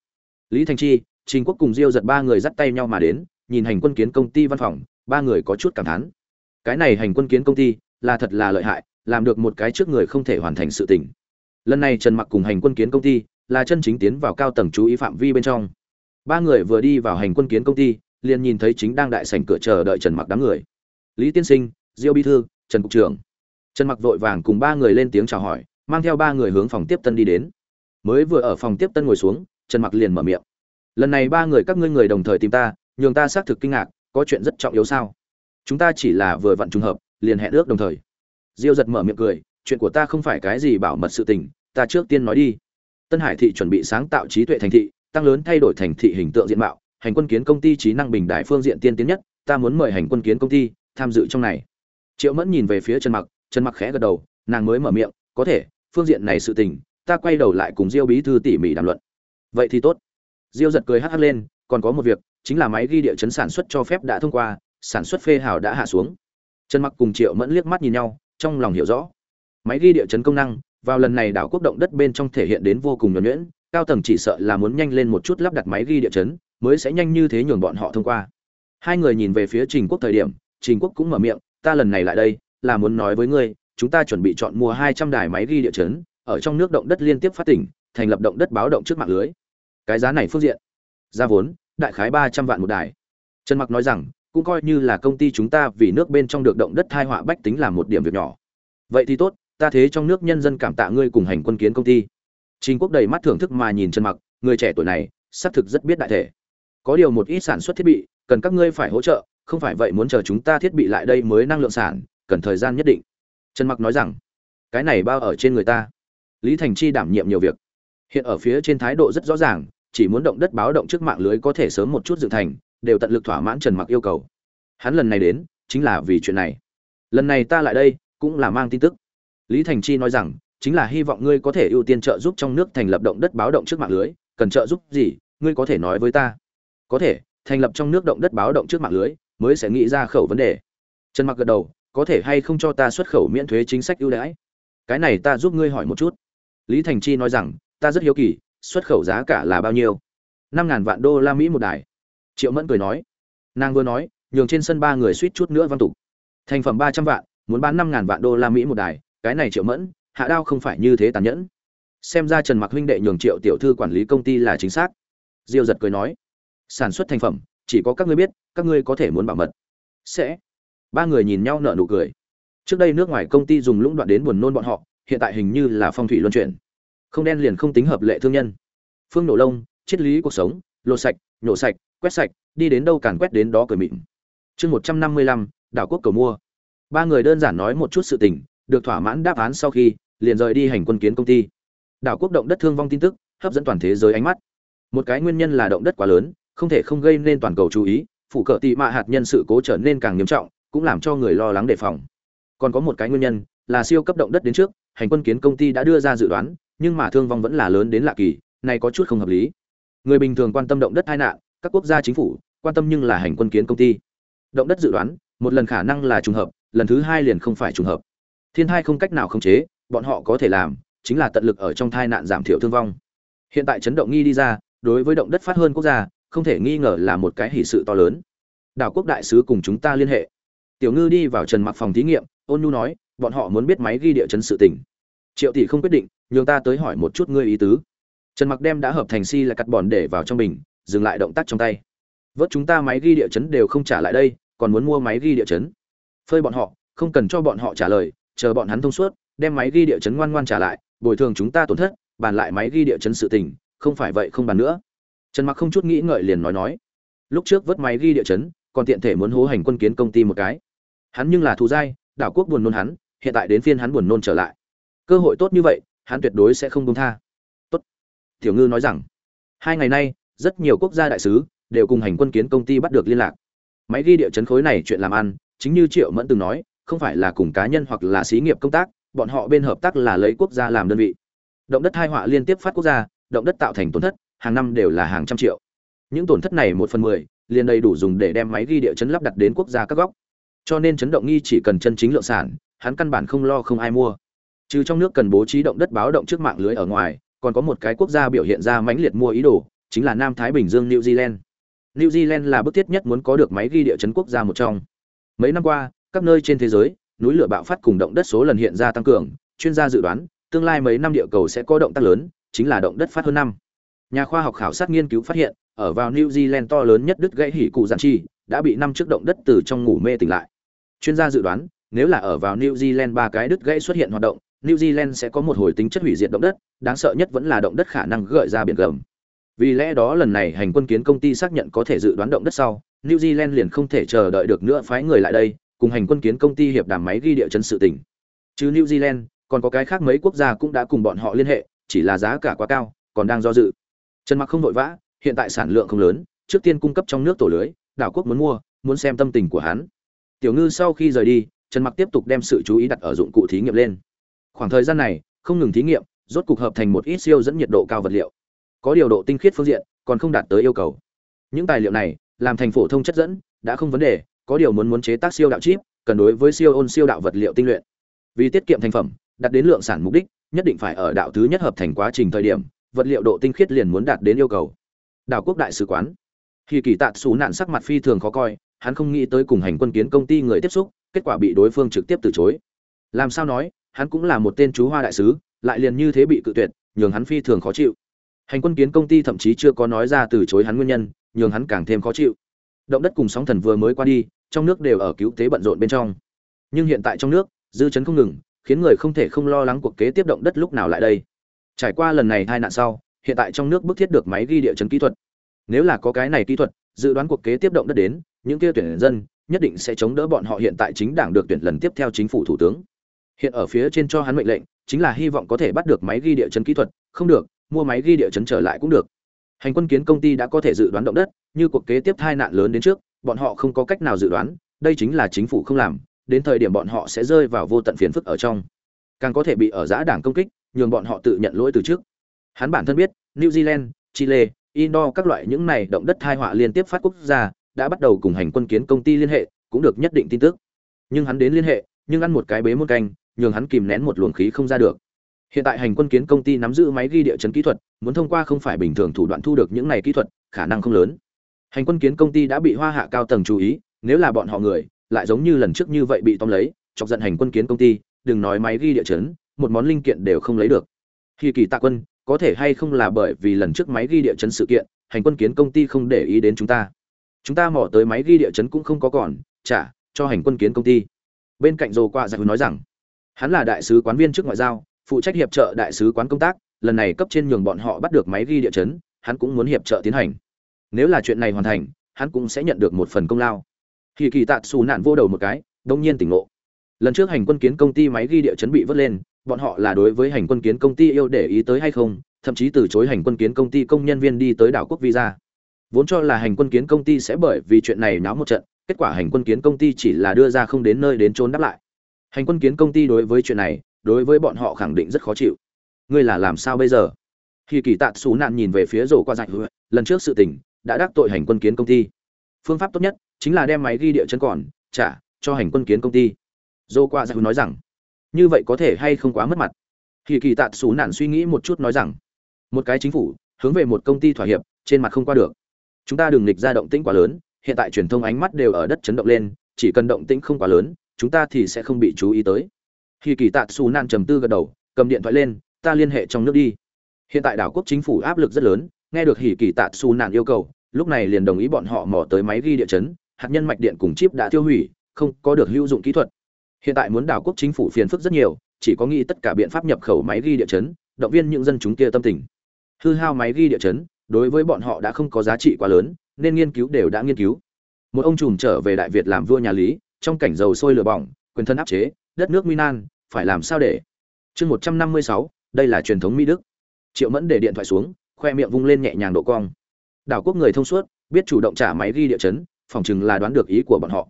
lý thành chi, trình quốc cùng diêu giật ba người dắt tay nhau mà đến, nhìn hành quân kiến công ty văn phòng, ba người có chút cảm thán. Cái này hành quân kiến công ty, là thật là lợi hại, làm được một cái trước người không thể hoàn thành sự tình. Lần này trần mặc cùng hành quân kiến công ty, là chân chính tiến vào cao tầng chú ý phạm vi bên trong. Ba người vừa đi vào hành quân kiến công ty, liền nhìn thấy chính đang đại sảnh cửa chờ đợi trần mặc đám người. Lý tiên sinh, diêu bi thư, trần cục trưởng. Trần mặc vội vàng cùng ba người lên tiếng chào hỏi, mang theo ba người hướng phòng tiếp tân đi đến. Mới vừa ở phòng tiếp tân ngồi xuống trần mặc liền mở miệng. Lần này ba người các ngươi người đồng thời tìm ta, nhường ta xác thực kinh ngạc, có chuyện rất trọng yếu sao? Chúng ta chỉ là vừa vặn trùng hợp, liền hẹn ước đồng thời. Diêu giật mở miệng cười, chuyện của ta không phải cái gì bảo mật sự tình, ta trước tiên nói đi. Tân hải thị chuẩn bị sáng tạo trí tuệ thành thị, tăng lớn thay đổi thành thị hình tượng diện mạo, hành quân kiến công ty trí năng bình đại phương diện tiên tiến nhất, ta muốn mời hành quân kiến công ty tham dự trong này. Triệu mẫn nhìn về phía trần mặc trần mặc khẽ gật đầu, nàng mới mở miệng, có thể, phương diện này sự tình, ta quay đầu lại cùng diêu bí thư tỉ mỉ đàm luận vậy thì tốt. Diêu giật cười hắc hắc lên, còn có một việc, chính là máy ghi địa chấn sản xuất cho phép đã thông qua, sản xuất phê hào đã hạ xuống. Trần mặc cùng triệu mẫn liếc mắt nhìn nhau, trong lòng hiểu rõ. Máy ghi địa chấn công năng, vào lần này đảo quốc động đất bên trong thể hiện đến vô cùng nhuẩn nhuyễn, cao tầng chỉ sợ là muốn nhanh lên một chút lắp đặt máy ghi địa chấn, mới sẽ nhanh như thế nhường bọn họ thông qua. Hai người nhìn về phía trình quốc thời điểm, trình quốc cũng mở miệng, ta lần này lại đây, là muốn nói với ngươi, chúng ta chuẩn bị chọn mua hai trăm đài máy ghi địa chấn, ở trong nước động đất liên tiếp phát tỉnh, thành lập động đất báo động trước mạng lưới cái giá này phương diện. Ra vốn, đại khái ba trăm vạn một đài. Trần mặc nói rằng, cũng coi như là công ty chúng ta vì nước bên trong được động đất thai họa bách tính làm một điểm việc nhỏ. Vậy thì tốt, ta thế trong nước nhân dân cảm tạ ngươi cùng hành quân kiến công ty. Trình quốc đầy mắt thưởng thức mà nhìn trần mặc, người trẻ tuổi này, xác thực rất biết đại thể. Có điều một ít sản xuất thiết bị, cần các ngươi phải hỗ trợ, không phải vậy muốn chờ chúng ta thiết bị lại đây mới năng lượng sản, cần thời gian nhất định. Trần mặc nói rằng, cái này bao ở trên người ta. Lý thành chi đảm nhiệm nhiều việc. Hiện ở phía trên thái độ rất rõ ràng chỉ muốn động đất báo động trước mạng lưới có thể sớm một chút dựng thành, đều tận lực thỏa mãn trần mặc yêu cầu. Hắn lần này đến, chính là vì chuyện này. Lần này ta lại đây, cũng là mang tin tức. Lý thành chi nói rằng, chính là hy vọng ngươi có thể ưu tiên trợ giúp trong nước thành lập động đất báo động trước mạng lưới, cần trợ giúp gì, ngươi có thể nói với ta. Có thể, thành lập trong nước động đất báo động trước mạng lưới, mới sẽ nghĩ ra khẩu vấn đề. Trần mặc gật đầu, có thể hay không cho ta xuất khẩu miễn thuế chính sách ưu đãi? Cái này ta giúp ngươi hỏi một chút. Lý thành chi nói rằng, ta rất hiếu kỳ xuất khẩu giá cả là bao nhiêu? năm ngàn vạn đô la mỹ một đài. Triệu mẫn cười nói. Nàng vừa nói, nhường trên sân ba người suýt chút nữa văn tục. Thành phẩm ba trăm vạn, muốn bán năm ngàn vạn đô la mỹ một đài, cái này triệu mẫn, hạ đao không phải như thế tàn nhẫn. Xem ra trần mặc huynh đệ nhường triệu tiểu thư quản lý công ty là chính xác. Diêu giật cười nói. Sản xuất thành phẩm, chỉ có các ngươi biết, các ngươi có thể muốn bảo mật. Sẽ. Ba người nhìn nhau nở nụ cười. Trước đây nước ngoài công ty dùng lũng đoạn đến buồn nôn bọn họ, hiện tại hình như là phong thủy luân chuyển không đen liền không tính hợp lệ thương nhân. Phương nổ lông, triết lý cuộc sống, lột sạch, nhổ sạch, quét sạch, đi đến đâu càn quét đến đó cười mịn. Chương một trăm năm mươi lăm, đảo quốc cầu mua. Ba người đơn giản nói một chút sự tình, được thỏa mãn đáp án sau khi, liền rời đi hành quân kiến công ty. Đảo quốc động đất thương vong tin tức, hấp dẫn toàn thế giới ánh mắt. Một cái nguyên nhân là động đất quá lớn, không thể không gây nên toàn cầu chú ý phụ cờ tị mạ hạt nhân sự cố trở nên càng nghiêm trọng, cũng làm cho người lo lắng đề phòng. Còn có một cái nguyên nhân là siêu cấp động đất đến trước hành quân kiến công ty đã đưa ra dự đoán, nhưng mà thương vong vẫn là lớn đến lạ kỳ, này có chút không hợp lý. Người bình thường quan tâm động đất tai nạn, các quốc gia chính phủ quan tâm nhưng là hành quân kiến công ty. Động đất dự đoán, một lần khả năng là trùng hợp, lần thứ hai liền không phải trùng hợp. Thiên thai không cách nào khống chế, bọn họ có thể làm chính là tận lực ở trong tai nạn giảm thiểu thương vong. Hiện tại chấn động nghi đi ra, đối với động đất phát hơn quốc gia, không thể nghi ngờ là một cái hỷ sự to lớn. Đảo quốc đại sứ cùng chúng ta liên hệ. Tiểu ngư đi vào trần mặc phòng thí nghiệm, ôn nhu nói bọn họ muốn biết máy ghi địa chấn sự tình. Triệu tỷ không quyết định, nhường ta tới hỏi một chút ngươi ý tứ. Trần mặc đem đã hợp thành si là cắt bòn để vào trong bình, dừng lại động tác trong tay. Vớt chúng ta máy ghi địa chấn đều không trả lại đây, còn muốn mua máy ghi địa chấn. Phơi bọn họ, không cần cho bọn họ trả lời, chờ bọn hắn thông suốt, đem máy ghi địa chấn ngoan ngoan trả lại, bồi thường chúng ta tổn thất, bàn lại máy ghi địa chấn sự tình, không phải vậy không bàn nữa. Trần mặc không chút nghĩ ngợi liền nói nói. Lúc trước vớt máy ghi địa chấn, còn tiện thể muốn hố hành quân kiến công ty một cái. Hắn nhưng là thù dai, đảo quốc buồn nôn hắn hiện tại đến phiên hắn buồn nôn trở lại. Cơ hội tốt như vậy, hắn tuyệt đối sẽ không buông tha. Tốt. Tiểu ngư nói rằng, hai ngày nay, rất nhiều quốc gia đại sứ đều cùng hành quân kiến công ty bắt được liên lạc. Máy ghi địa chấn khối này chuyện làm ăn, chính như triệu mẫn từng nói, không phải là cùng cá nhân hoặc là xí nghiệp công tác, bọn họ bên hợp tác là lấy quốc gia làm đơn vị. Động đất hai họa liên tiếp phát quốc gia, động đất tạo thành tổn thất, hàng năm đều là hàng trăm triệu. Những tổn thất này một phần mười, liền đầy đủ dùng để đem máy ghi địa chấn lắp đặt đến quốc gia các góc. Cho nên chấn động nghi chỉ cần chân chính lượng sản hắn căn bản không lo không ai mua. Trừ trong nước cần bố trí động đất báo động trước mạng lưới ở ngoài, còn có một cái quốc gia biểu hiện ra mãnh liệt mua ý đồ, chính là nam thái bình dương, new zealand. New zealand là bức thiết nhất muốn có được máy ghi địa chấn quốc gia một trong. Mấy năm qua, các nơi trên thế giới, núi lửa bạo phát cùng động đất số lần hiện ra tăng cường, chuyên gia dự đoán, tương lai mấy năm địa cầu sẽ có động tác lớn, chính là động đất phát hơn năm. Nhà khoa học khảo sát nghiên cứu phát hiện, ở vào new zealand to lớn nhất đứt gãy hỉ cụ giản chi đã bị năm trước động đất từ trong ngủ mê tỉnh lại. Chuyên gia dự đoán nếu là ở vào new zealand ba cái đứt gãy xuất hiện hoạt động New Zealand sẽ có một hồi tính chất hủy diệt động đất, đáng sợ nhất vẫn là động đất khả năng gợi ra biển gầm. Vì lẽ đó lần này hành quân kiến công ty xác nhận có thể dự đoán động đất sau, New Zealand liền không thể chờ đợi được nữa phái người lại đây, cùng hành quân kiến công ty hiệp đàm máy ghi địa chấn sự tình. Chứ New Zealand, còn có cái khác mấy quốc gia cũng đã cùng bọn họ liên hệ, chỉ là giá cả quá cao, còn đang do dự. Trần Mặc không vội vã, hiện tại sản lượng không lớn, trước tiên cung cấp trong nước tổ lưới, đảo quốc muốn mua, muốn xem tâm tình của hắn. Tiểu Ngư sau khi rời đi, Trần Mặc tiếp tục đem sự chú ý đặt ở dụng cụ thí nghiệm lên. Khoảng thời gian này, không ngừng thí nghiệm, rốt cục hợp thành một ít siêu dẫn nhiệt độ cao vật liệu. Có điều độ tinh khiết phương diện, còn không đạt tới yêu cầu. Những tài liệu này, làm thành phổ thông chất dẫn, đã không vấn đề, có điều muốn muốn chế tác siêu đạo chip, cần đối với siêu ôn siêu đạo vật liệu tinh luyện. Vì tiết kiệm thành phẩm, đạt đến lượng sản mục đích, nhất định phải ở đạo thứ nhất hợp thành quá trình thời điểm, vật liệu độ tinh khiết liền muốn đạt đến yêu cầu. Đảo quốc đại sứ quán. Khi kỳ tạt sú nạn sắc mặt phi thường khó coi, hắn không nghĩ tới cùng hành quân kiến công ty người tiếp xúc, kết quả bị đối phương trực tiếp từ chối. Làm sao nói, hắn cũng là một tên chú hoa đại sứ, lại liền như thế bị cự tuyệt, nhường hắn phi thường khó chịu. Hành quân kiến công ty thậm chí chưa có nói ra từ chối hắn nguyên nhân, nhường hắn càng thêm khó chịu. Động đất cùng sóng thần vừa mới qua đi, trong nước đều ở cứu tế bận rộn bên trong. Nhưng hiện tại trong nước, dư chấn không ngừng, khiến người không thể không lo lắng cuộc kế tiếp động đất lúc nào lại đây. Trải qua lần này tai nạn sau, hiện tại trong nước bức thiết được máy ghi địa chấn kỹ thuật. Nếu là có cái này kỹ thuật, dự đoán cuộc kế tiếp động đất đến, những kia tuyển dân nhất định sẽ chống đỡ bọn họ hiện tại chính đảng được tuyển lần tiếp theo chính phủ thủ tướng. Hiện ở phía trên cho hắn mệnh lệnh, chính là hy vọng có thể bắt được máy ghi địa chấn kỹ thuật, không được, mua máy ghi địa chấn trở lại cũng được. Hành quân kiến công ty đã có thể dự đoán động đất, như cuộc kế tiếp tai nạn lớn đến trước, bọn họ không có cách nào dự đoán, đây chính là chính phủ không làm, đến thời điểm bọn họ sẽ rơi vào vô tận phiền phức ở trong. Càng có thể bị ở giã đảng công kích, nhường bọn họ tự nhận lỗi từ trước. Hắn bản thân biết, New Zealand, Chile, Indo các loại những này động đất tai họa liên tiếp phát quốc gia đã bắt đầu cùng hành quân kiến công ty liên hệ, cũng được nhất định tin tức. Nhưng hắn đến liên hệ, nhưng ăn một cái bế môn canh, nhường hắn kìm nén một luồng khí không ra được. Hiện tại hành quân kiến công ty nắm giữ máy ghi địa chấn kỹ thuật, muốn thông qua không phải bình thường thủ đoạn thu được những này kỹ thuật, khả năng không lớn. Hành quân kiến công ty đã bị Hoa Hạ cao tầng chú ý, nếu là bọn họ người, lại giống như lần trước như vậy bị tóm lấy, chọc giận hành quân kiến công ty, đừng nói máy ghi địa chấn, một món linh kiện đều không lấy được. Khi kỳ tạ quân, có thể hay không là bởi vì lần trước máy ghi địa chấn sự kiện, hành quân kiến công ty không để ý đến chúng ta. Chúng ta mò tới máy ghi địa chấn cũng không có còn, trả cho hành quân kiến công ty. Bên cạnh Dồ quạ Giải nói rằng, hắn là đại sứ quán viên chức ngoại giao, phụ trách hiệp trợ đại sứ quán công tác, lần này cấp trên nhường bọn họ bắt được máy ghi địa chấn, hắn cũng muốn hiệp trợ tiến hành. Nếu là chuyện này hoàn thành, hắn cũng sẽ nhận được một phần công lao. kỳ kỳ tạt xù nạn vô đầu một cái, đông nhiên tỉnh ngộ. Lần trước hành quân kiến công ty máy ghi địa chấn bị vớt lên, bọn họ là đối với hành quân kiến công ty yêu để ý tới hay không, thậm chí từ chối hành quân kiến công ty công nhân viên đi tới đảo quốc visa. Vốn cho là hành quân kiến công ty sẽ bởi vì chuyện này náo một trận, kết quả hành quân kiến công ty chỉ là đưa ra không đến nơi đến trốn đáp lại. Hành quân kiến công ty đối với chuyện này, đối với bọn họ khẳng định rất khó chịu. Ngươi là làm sao bây giờ? Khi kỳ tạ xú nạn nhìn về phía rổ qua dạch lần trước sự tình đã đắc tội hành quân kiến công ty. Phương pháp tốt nhất chính là đem máy ghi địa chân còn trả cho hành quân kiến công ty. dô qua dạch nói rằng, như vậy có thể hay không quá mất mặt. Khi kỳ tạ xú nạn suy nghĩ một chút nói rằng, một cái chính phủ hướng về một công ty thỏa hiệp, trên mặt không qua được. Chúng ta đừng nghịch ra động tĩnh quá lớn, hiện tại truyền thông ánh mắt đều ở đất chấn động lên, chỉ cần động tĩnh không quá lớn, chúng ta thì sẽ không bị chú ý tới. Khi kỳ Tạ xù nan trầm tư gật đầu cầm điện thoại lên ta liên hệ trong nước đi. Hiện tại đảo quốc chính phủ áp lực rất lớn nghe được hỉ kỳ Tạ xù nạn yêu cầu lúc này liền đồng ý bọn họ mò tới máy ghi địa chấn hạt nhân mạch điện cùng chip đã tiêu hủy không có được hữu dụng kỹ thuật. Hiện tại muốn đảo quốc chính phủ phiền phức rất nhiều chỉ có nghĩ tất cả biện pháp nhập khẩu máy ghi địa chấn động viên những dân chúng kia tâm tình. Hư hao máy ghi địa chấn đối với bọn họ đã không có giá trị quá lớn, nên nghiên cứu đều đã nghiên cứu. Một ông trùm trở về đại việt làm vua nhà lý, trong cảnh dầu sôi lửa bỏng, quyền thân áp chế, đất nước minan phải làm sao để? Chương một trăm năm mươi sáu, đây là truyền thống mỹ đức. Triệu mẫn để điện thoại xuống, khoe miệng vung lên nhẹ nhàng độ cong. Đảo quốc người thông suốt, biết chủ động trả máy ghi địa chấn, phòng chừng là đoán được ý của bọn họ.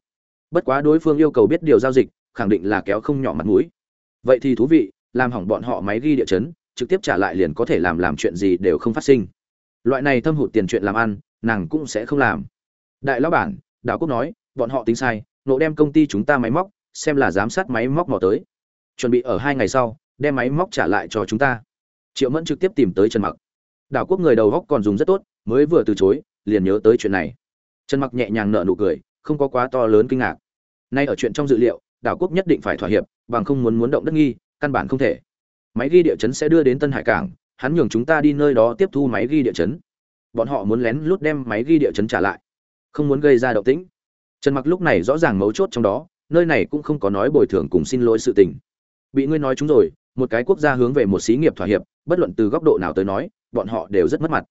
Bất quá đối phương yêu cầu biết điều giao dịch, khẳng định là kéo không nhỏ mặt mũi. Vậy thì thú vị, làm hỏng bọn họ máy ghi địa chấn, trực tiếp trả lại liền có thể làm làm chuyện gì đều không phát sinh loại này thâm hụt tiền chuyện làm ăn, nàng cũng sẽ không làm. Đại lão bản đảo quốc nói, bọn họ tính sai, nộ đem công ty chúng ta máy móc, xem là giám sát máy móc mò tới. Chuẩn bị ở hai ngày sau, đem máy móc trả lại cho chúng ta. Triệu mẫn trực tiếp tìm tới trần mặc. Đảo quốc người đầu góc còn dùng rất tốt, mới vừa từ chối, liền nhớ tới chuyện này. Trần mặc nhẹ nhàng nở nụ cười, không có quá to lớn kinh ngạc. Nay ở chuyện trong dự liệu đảo quốc nhất định phải thỏa hiệp, bằng không muốn muốn động đất nghi, căn bản không thể. Máy ghi địa chấn sẽ đưa đến tân hải cảng hắn nhường chúng ta đi nơi đó tiếp thu máy ghi địa chấn. Bọn họ muốn lén lút đem máy ghi địa chấn trả lại, không muốn gây ra động tĩnh. Trần mặc lúc này rõ ràng mấu chốt trong đó, nơi này cũng không có nói bồi thường cùng xin lỗi sự tình. Bị ngươi nói chúng rồi, một cái quốc gia hướng về một xí nghiệp thỏa hiệp, bất luận từ góc độ nào tới nói, bọn họ đều rất mất mặt.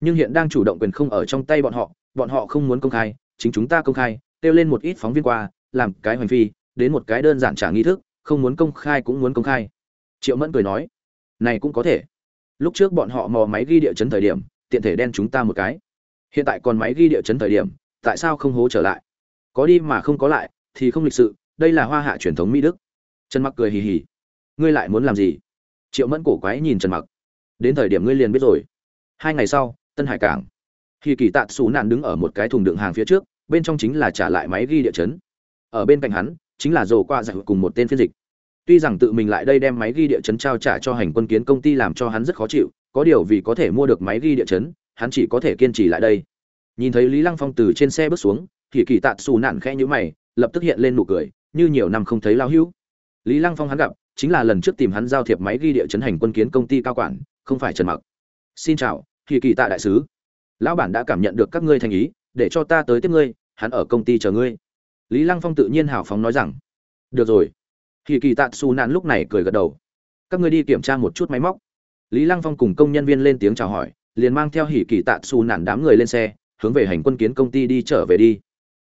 Nhưng hiện đang chủ động quyền không ở trong tay bọn họ bọn họ không muốn công khai, chính chúng ta công khai, kêu lên một ít phóng viên qua, làm cái hoành phi, đến một cái đơn giản trả nghi thức, không muốn công khai cũng muốn công khai. Triệu mẫn cười nói, này cũng có thể lúc trước bọn họ mò máy ghi địa chấn thời điểm, tiện thể đen chúng ta một cái. Hiện tại còn máy ghi địa chấn thời điểm, tại sao không hố trở lại? Có đi mà không có lại, thì không lịch sự, đây là hoa hạ truyền thống mỹ đức. Trần mặc cười hì hì. Ngươi lại muốn làm gì? Triệu mẫn cổ quái nhìn trần mặc. Đến thời điểm ngươi liền biết rồi. Hai ngày sau, tân hải cảng. Khi kỳ tạt xù nạn đứng ở một cái thùng đựng hàng phía trước, bên trong chính là trả lại máy ghi địa chấn. Ở bên cạnh hắn, chính là dồ qua giải cùng một tên phiên dịch tuy rằng tự mình lại đây đem máy ghi địa chấn trao trả cho hành quân kiến công ty làm cho hắn rất khó chịu, có điều vì có thể mua được máy ghi địa chấn, hắn chỉ có thể kiên trì lại đây. Nhìn thấy lý lăng phong từ trên xe bước xuống, thì kỳ tạt xù nạn khẽ nhữ mày, lập tức hiện lên nụ cười, như nhiều năm không thấy lao hữu. Lý lăng phong hắn gặp, chính là lần trước tìm hắn giao thiệp máy ghi địa chấn hành quân kiến công ty cao quản, không phải trần mặc. Xin chào, thì kỳ tạ đại sứ. Lão bản đã cảm nhận được các ngươi thành ý, để cho ta tới tiếp ngươi, hắn ở công ty chờ ngươi. Lý lăng phong tự nhiên hào phóng nói rằng, được rồi. Hỉ kỳ tạ xù nạn lúc này cười gật đầu. Các người đi kiểm tra một chút máy móc. Lý lăng phong cùng công nhân viên lên tiếng chào hỏi, liền mang theo hỉ kỳ tạ xù nạn đám người lên xe, hướng về hành quân kiến công ty đi trở về đi.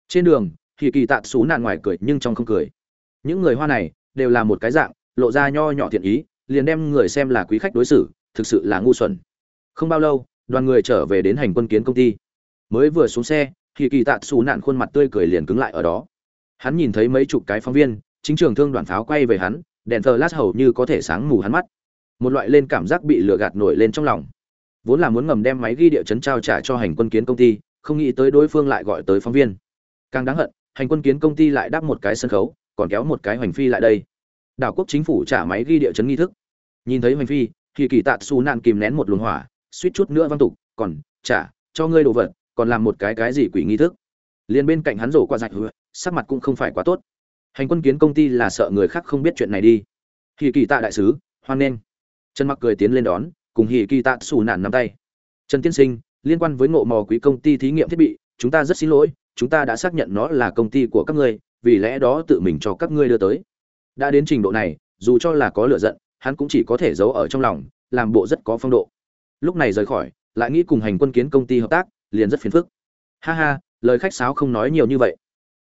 Trên đường, hỉ kỳ tạ xù nạn ngoài cười nhưng trong không cười. Những người hoa này đều là một cái dạng, lộ ra nho nhỏ thiện ý, liền đem người xem là quý khách đối xử, thực sự là ngu xuẩn. Không bao lâu, đoàn người trở về đến hành quân kiến công ty. Mới vừa xuống xe thì kỳ tạ xù nạn khuôn mặt tươi cười liền cứng lại ở đó. Hắn nhìn thấy mấy chục cái phóng viên chính trường thương đoàn pháo quay về hắn, đèn thờ lát hầu như có thể sáng mù hắn mắt. Một loại lên cảm giác bị lừa gạt nổi lên trong lòng. Vốn là muốn ngầm đem máy ghi địa chấn trao trả cho hành quân kiến công ty, không nghĩ tới đối phương lại gọi tới phóng viên. Càng đáng hận, hành quân kiến công ty lại đáp một cái sân khấu, còn kéo một cái hoành phi lại đây. Đảo quốc chính phủ trả máy ghi địa chấn nghi thức. Nhìn thấy hoành phi, thì kỳ tạ xù nạn kìm nén một luồng hỏa, suýt chút nữa văng tục, còn trả cho ngươi đồ vật, còn làm một cái cái gì quỷ nghi thức. Liền bên cạnh hắn rổ qua dạch sắc mặt cũng không phải quá tốt hành quân kiến công ty là sợ người khác không biết chuyện này đi. Hì kỳ tạ đại sứ, hoan nghênh. Trần mặc cười tiến lên đón, cùng hì kỳ tạ xù nản nắm tay. Trần tiên sinh, liên quan với ngộ mò quý công ty thí nghiệm thiết bị, chúng ta rất xin lỗi, chúng ta đã xác nhận nó là công ty của các ngươi, vì lẽ đó tự mình cho các ngươi đưa tới. Đã đến trình độ này, dù cho là có lựa giận, hắn cũng chỉ có thể giấu ở trong lòng, làm bộ rất có phong độ. Lúc này rời khỏi, lại nghĩ cùng hành quân kiến công ty hợp tác, liền rất phiền phức. Ha ha, lời khách sáo không nói nhiều như vậy.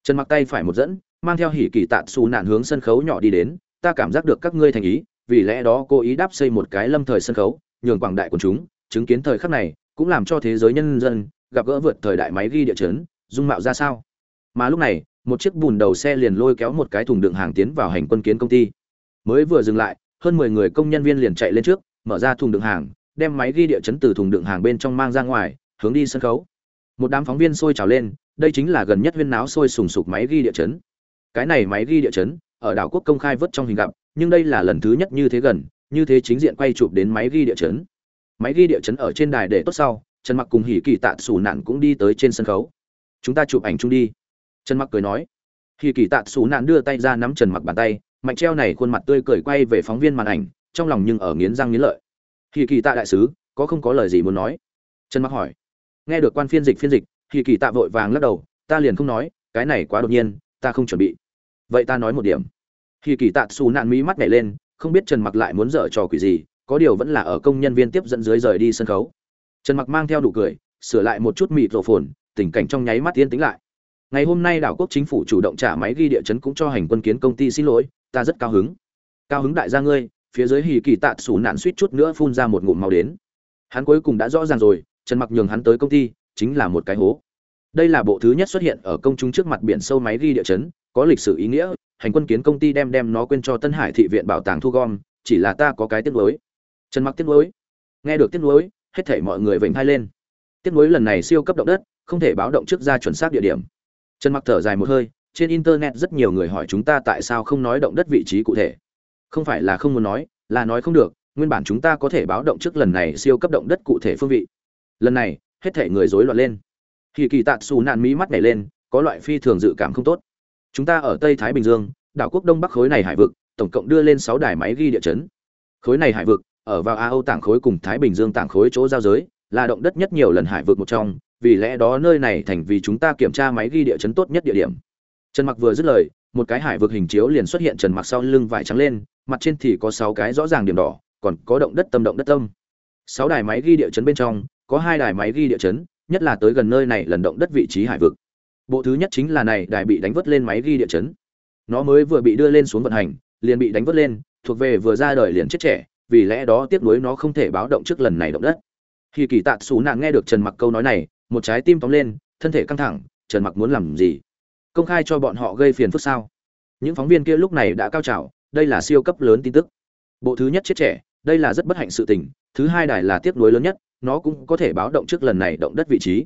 Trần mặc tay phải một dẫn mang theo hỉ kỳ tạ xù nạn hướng sân khấu nhỏ đi đến, ta cảm giác được các ngươi thành ý, vì lẽ đó cô ý đáp xây một cái lâm thời sân khấu, nhường quảng đại quần chúng chứng kiến thời khắc này, cũng làm cho thế giới nhân dân gặp gỡ vượt thời đại máy ghi địa chấn, dung mạo ra sao. Mà lúc này, một chiếc bùn đầu xe liền lôi kéo một cái thùng đựng hàng tiến vào hành quân kiến công ty. Mới vừa dừng lại, hơn mười người công nhân viên liền chạy lên trước, mở ra thùng đựng hàng, đem máy ghi địa chấn từ thùng đựng hàng bên trong mang ra ngoài, hướng đi sân khấu. Một đám phóng viên sôi trào lên, đây chính là gần nhất viên náo sôi sùng sục máy ghi địa chấn cái này máy ghi địa chấn, ở đảo quốc công khai vớt trong hình gặp, nhưng đây là lần thứ nhất như thế gần, như thế chính diện quay chụp đến máy ghi địa chấn. Máy ghi địa chấn ở trên đài để tốt sau, trần mặc cùng hỉ kỳ tạ xù nạn cũng đi tới trên sân khấu. Chúng ta chụp ảnh chung đi. Trần mặc cười nói. Hỉ kỳ tạ xù nạn đưa tay ra nắm trần mặc bàn tay, mạnh treo này khuôn mặt tươi cười quay về phóng viên màn ảnh, trong lòng nhưng ở nghiến răng nghiến lợi. Hỉ kỳ tạ đại sứ, có không có lời gì muốn nói? Trần mặc hỏi. Nghe được quan phiên dịch phiên dịch, hỉ kỳ tạ vội vàng lắc đầu, ta liền không nói, cái này quá đột nhiên, ta không chuẩn bị vậy ta nói một điểm. Hỉ kỳ tạ xù nạn mỹ mắt nhảy lên, không biết trần mặc lại muốn dở trò quỷ gì, có điều vẫn là ở công nhân viên tiếp dẫn dưới rời đi sân khấu. Trần mặc mang theo đủ cười, sửa lại một chút mịt rổ phồn, tình cảnh trong nháy mắt yên tĩnh lại. Ngày hôm nay đảo quốc chính phủ chủ động trả máy ghi địa chấn cũng cho hành quân kiến công ty xin lỗi, ta rất cao hứng. Cao hứng đại gia ngươi, phía dưới hì kỳ tạ xù nạn suýt chút nữa phun ra một ngụm màu đến. Hắn cuối cùng đã rõ ràng rồi, trần mặc nhường hắn tới công ty, chính là một cái hố. Đây là bộ thứ nhất xuất hiện ở công chúng trước mặt biển sâu máy ghi địa chấn có lịch sử ý nghĩa, hành quân kiến công ty đem đem nó quên cho tân hải thị viện bảo tàng thu gom, chỉ là ta có cái tiếc nuối. Trần mặc tiếc nuối. Nghe được tiếc nuối, hết thảy mọi người vểnh thai lên. Tiếc nuối lần này siêu cấp động đất, không thể báo động trước ra chuẩn xác địa điểm. Trần mặc thở dài một hơi, trên internet rất nhiều người hỏi chúng ta tại sao không nói động đất vị trí cụ thể. Không phải là không muốn nói, là nói không được, nguyên bản chúng ta có thể báo động trước lần này siêu cấp động đất cụ thể phương vị. Lần này, hết thảy người rối loạn lên. Kỳ kỳ tạt xù nạn mỹ mắt nhảy lên, có loại phi thường dự cảm không tốt chúng ta ở tây thái bình dương, đảo quốc đông bắc khối này hải vực, tổng cộng đưa lên sáu đài máy ghi địa chấn. Khối này hải vực, ở vào a âu tảng khối cùng thái bình dương tảng khối chỗ giao giới, là động đất nhất nhiều lần hải vực một trong, vì lẽ đó nơi này thành vì chúng ta kiểm tra máy ghi địa chấn tốt nhất địa điểm. Trần mặc vừa dứt lời, một cái hải vực hình chiếu liền xuất hiện trần mặc sau lưng vải trắng lên, mặt trên thì có sáu cái rõ ràng điểm đỏ, còn có động đất tâm động đất tâm. Sáu đài máy ghi địa chấn bên trong, có hai đài máy ghi địa chấn, nhất là tới gần nơi này lần động đất vị trí hải vực bộ thứ nhất chính là này, đài bị đánh vớt lên máy ghi địa chấn. Nó mới vừa bị đưa lên xuống vận hành, liền bị đánh vớt lên, thuộc về vừa ra đời liền chết trẻ, vì lẽ đó tiếc nuối nó không thể báo động trước lần này động đất. Khi kỳ tạ xù nạn nghe được trần mặc câu nói này, một trái tim tóm lên, thân thể căng thẳng, trần mặc muốn làm gì? Công khai cho bọn họ gây phiền phức sao? Những phóng viên kia lúc này đã cao trào, đây là siêu cấp lớn tin tức. Bộ thứ nhất chết trẻ, đây là rất bất hạnh sự tình, thứ hai đài là tiếc nuối lớn nhất, nó cũng có thể báo động trước lần này động đất vị trí.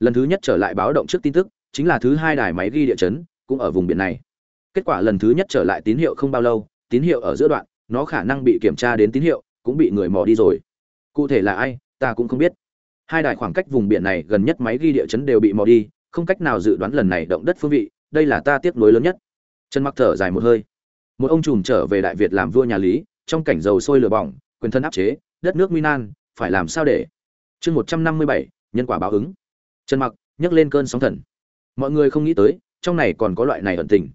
Lần thứ nhất trở lại báo động trước tin tức chính là thứ hai đài máy ghi địa chấn, cũng ở vùng biển này. Kết quả lần thứ nhất trở lại tín hiệu không bao lâu, tín hiệu ở giữa đoạn, nó khả năng bị kiểm tra đến tín hiệu, cũng bị người mò đi rồi. Cụ thể là ai, ta cũng không biết. Hai đài khoảng cách vùng biển này gần nhất máy ghi địa chấn đều bị mò đi, không cách nào dự đoán lần này động đất phương vị, đây là ta tiếc nuối lớn nhất. Trần mặc thở dài một hơi. Một ông trùm trở về đại việt làm vua nhà lý, trong cảnh dầu sôi lửa bỏng, quyền thân áp chế, đất nước nguy nan, phải làm sao để? Chương một trăm năm mươi bảy, nhân quả báo ứng. Trần mặc nhấc lên cơn sóng thần mọi người không nghĩ tới, trong này còn có loại này ẩn tình.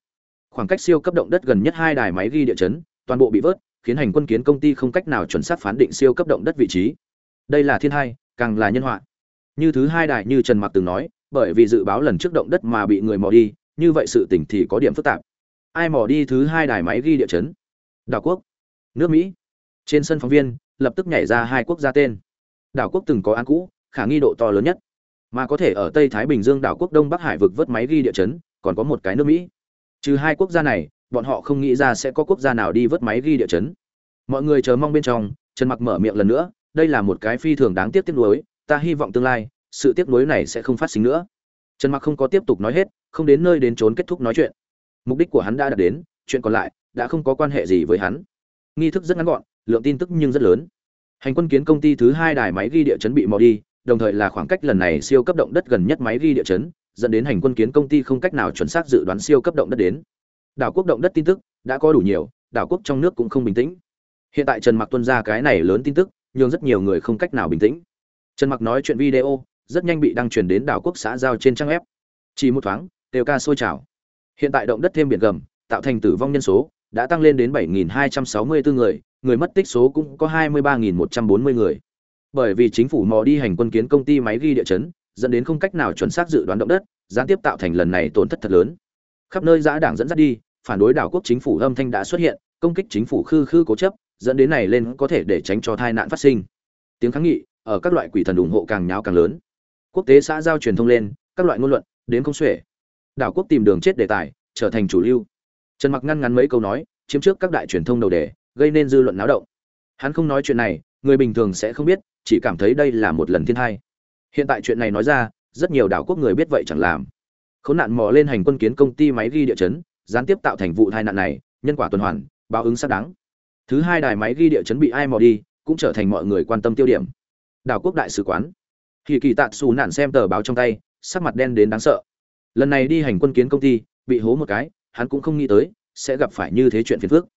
Khoảng cách siêu cấp động đất gần nhất hai đài máy ghi địa chấn, toàn bộ bị vớt, khiến hành quân kiến công ty không cách nào chuẩn xác phán định siêu cấp động đất vị trí. Đây là thiên hai, càng là nhân họa. Như thứ hai đài như trần mặc từng nói, bởi vì dự báo lần trước động đất mà bị người mò đi, như vậy sự tình thì có điểm phức tạp. Ai mò đi thứ hai đài máy ghi địa chấn? Đảo quốc. Nước mỹ. Trên sân phóng viên, lập tức nhảy ra hai quốc gia tên. Đảo quốc từng có án cũ, khả nghi độ to lớn nhất mà có thể ở tây thái bình dương đảo quốc đông bắc hải vực vớt máy ghi địa chấn, còn có một cái nước mỹ. Trừ hai quốc gia này, bọn họ không nghĩ ra sẽ có quốc gia nào đi vớt máy ghi địa chấn. Mọi người chờ mong bên trong, trần mặc mở miệng lần nữa, đây là một cái phi thường đáng tiếc tiếc nuối, ta hy vọng tương lai, sự tiếc nuối này sẽ không phát sinh nữa. Trần mặc không có tiếp tục nói hết, không đến nơi đến trốn kết thúc nói chuyện. Mục đích của hắn đã đạt đến, chuyện còn lại đã không có quan hệ gì với hắn. Nghi thức rất ngắn gọn, lượng tin tức nhưng rất lớn. Hành quân kiến công ty thứ hai đài máy ghi địa chấn bị mò đi đồng thời là khoảng cách lần này siêu cấp động đất gần nhất máy ghi địa chấn, dẫn đến hành quân kiến công ty không cách nào chuẩn xác dự đoán siêu cấp động đất đến. Đảo quốc động đất tin tức đã có đủ nhiều, đảo quốc trong nước cũng không bình tĩnh. Hiện tại trần mặc tuân ra cái này lớn tin tức nhưng rất nhiều người không cách nào bình tĩnh. Trần mặc nói chuyện video, rất nhanh bị đăng truyền đến đảo quốc xã giao trên trang web. Chỉ một thoáng đều ca sôi trào. Hiện tại động đất thêm biển gầm, tạo thành tử vong nhân số đã tăng lên đến 7.264 người người mất tích số cũng có 23.140 người bởi vì chính phủ mò đi hành quân kiến công ty máy ghi địa chấn, dẫn đến không cách nào chuẩn xác dự đoán động đất, gián tiếp tạo thành lần này tổn thất thật lớn. Khắp nơi giã đảng dẫn dắt đi, phản đối đảo quốc chính phủ âm thanh đã xuất hiện, công kích chính phủ khư khư cố chấp, dẫn đến này lên có thể để tránh cho tai nạn phát sinh. Tiếng kháng nghị ở các loại quỷ thần ủng hộ càng nháo càng lớn. Quốc tế xã giao truyền thông lên, các loại ngôn luận đến không xuể. Đảo quốc tìm đường chết đề tài, trở thành chủ lưu. Trần mặc ngăn ngắn mấy câu nói, chiếm trước các đại truyền thông đầu đề, gây nên dư luận náo động. Hắn không nói chuyện này, người bình thường sẽ không biết chỉ cảm thấy đây là một lần thiên hai hiện tại chuyện này nói ra, rất nhiều đảo quốc người biết vậy chẳng làm. Khốn nạn mò lên hành quân kiến công ty máy ghi địa chấn, gián tiếp tạo thành vụ tai nạn này, nhân quả tuần hoàn, báo ứng xác đáng. Thứ hai đài máy ghi địa chấn bị ai mò đi, cũng trở thành mọi người quan tâm tiêu điểm. Đảo quốc đại sứ quán. Kỳ kỳ tạ xù nạn xem tờ báo trong tay, sắc mặt đen đến đáng sợ. Lần này đi hành quân kiến công ty, bị hố một cái, hắn cũng không nghĩ tới, sẽ gặp phải như thế chuyện phiền phức.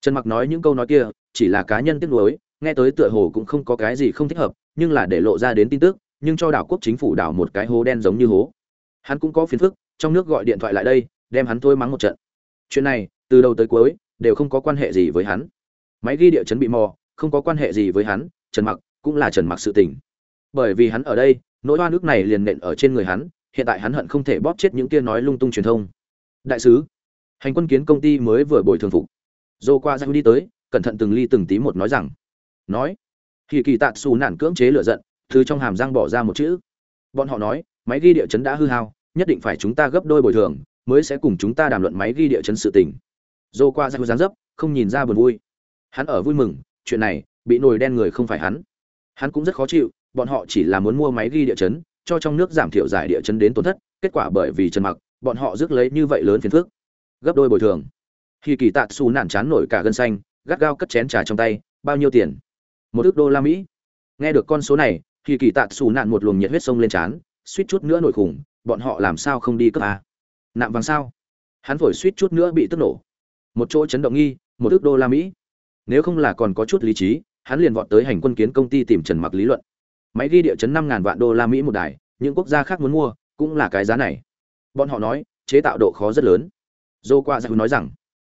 Trần mặc nói những câu nói kia, chỉ là cá nhân tiếc nuối nghe tới tựa hồ cũng không có cái gì không thích hợp, nhưng là để lộ ra đến tin tức, nhưng cho đảo quốc chính phủ đảo một cái hố đen giống như hố. Hắn cũng có phiền phức, trong nước gọi điện thoại lại đây, đem hắn thôi mắng một trận. Chuyện này, từ đầu tới cuối, đều không có quan hệ gì với hắn. Máy ghi địa chấn bị mò, không có quan hệ gì với hắn, trần mặc cũng là trần mặc sự tình. Bởi vì hắn ở đây, nỗi oan nước này liền nện ở trên người hắn, hiện tại hắn hận không thể bóp chết những kia nói lung tung truyền thông. Đại sứ, hành quân kiến công ty mới vừa bồi thường phục. Dô qua ra đi tới, cẩn thận từng ly từng tí một nói rằng nói kỳ kỳ tạ xù nản cưỡng chế lựa giận thứ trong hàm răng bỏ ra một chữ. Bọn họ nói, máy ghi địa chấn đã hư hao, nhất định phải chúng ta gấp đôi bồi thường, mới sẽ cùng chúng ta đàm luận máy ghi địa chấn sự tình. Dô qua ra dáng dấp, không nhìn ra buồn vui. Hắn ở vui mừng, chuyện này bị nồi đen người không phải hắn. Hắn cũng rất khó chịu, bọn họ chỉ là muốn mua máy ghi địa chấn, cho trong nước giảm thiểu giải địa chấn đến tổn thất, kết quả bởi vì trần mặc, bọn họ rước lấy như vậy lớn phiền phức. Gấp đôi bồi thường. Khi kỳ tạ xù nản chán nổi cả gân xanh, gắt gao cất chén trà trong tay, bao nhiêu tiền? Một ước đô la mỹ. Nghe được con số này, thì kỳ Tạ xù nạn một luồng nhiệt huyết sông lên chán suýt chút nữa nổi khủng, bọn họ làm sao không đi cướp à? nạm vàng sao? Hắn phổi suýt chút nữa bị tức nổ. Một chỗ chấn động nghi, một ước đô la mỹ. Nếu không là còn có chút lý trí, hắn liền vọt tới hành quân kiến công ty tìm trần mặc lý luận. Máy ghi địa chấn năm ngàn vạn đô la mỹ một đài, những quốc gia khác muốn mua, cũng là cái giá này. Bọn họ nói, chế tạo độ khó rất lớn. Dô qua giải nói rằng,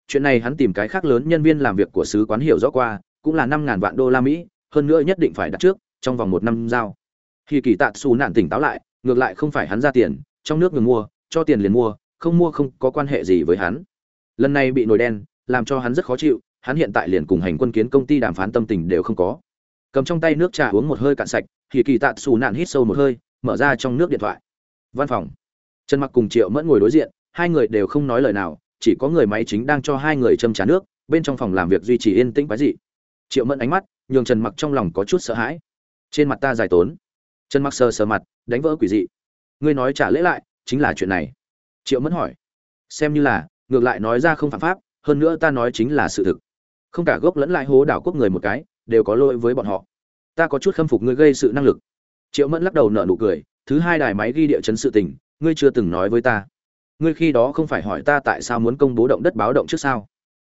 chuyện này hắn tìm cái khác lớn nhân viên làm việc của sứ quán hiểu rõ qua cũng là năm ngàn vạn đô la mỹ, hơn nữa nhất định phải đặt trước, trong vòng một năm giao. Khi kỳ tạ xù nạn tỉnh táo lại, ngược lại không phải hắn ra tiền, trong nước ngừng mua, cho tiền liền mua, không mua không có quan hệ gì với hắn. Lần này bị nổi đen, làm cho hắn rất khó chịu, hắn hiện tại liền cùng hành quân kiến công ty đàm phán tâm tình đều không có. Cầm trong tay nước trà uống một hơi cạn sạch thì kỳ tạ xù nạn hít sâu một hơi, mở ra trong nước điện thoại. Văn phòng. Trần mặc cùng triệu mẫn ngồi đối diện, hai người đều không nói lời nào, chỉ có người máy chính đang cho hai người châm trà nước, bên trong phòng làm việc duy trì yên tĩnh quái dị triệu mẫn ánh mắt, nhường trần mặc trong lòng có chút sợ hãi. Trên mặt ta dài tốn. Trần mặc sờ sờ mặt, đánh vỡ quỷ dị. Ngươi nói trả lễ lại, chính là chuyện này. Triệu mẫn hỏi. Xem như là, ngược lại nói ra không phạm pháp, hơn nữa ta nói chính là sự thực. Không cả gốc lẫn lại hố đảo quốc người một cái, đều có lỗi với bọn họ. Ta có chút khâm phục ngươi gây sự năng lực. Triệu mẫn lắc đầu nở nụ cười, thứ hai đài máy ghi địa chấn sự tình, ngươi chưa từng nói với ta. Ngươi khi đó không phải hỏi ta tại sao muốn công bố động đất báo động trước sao?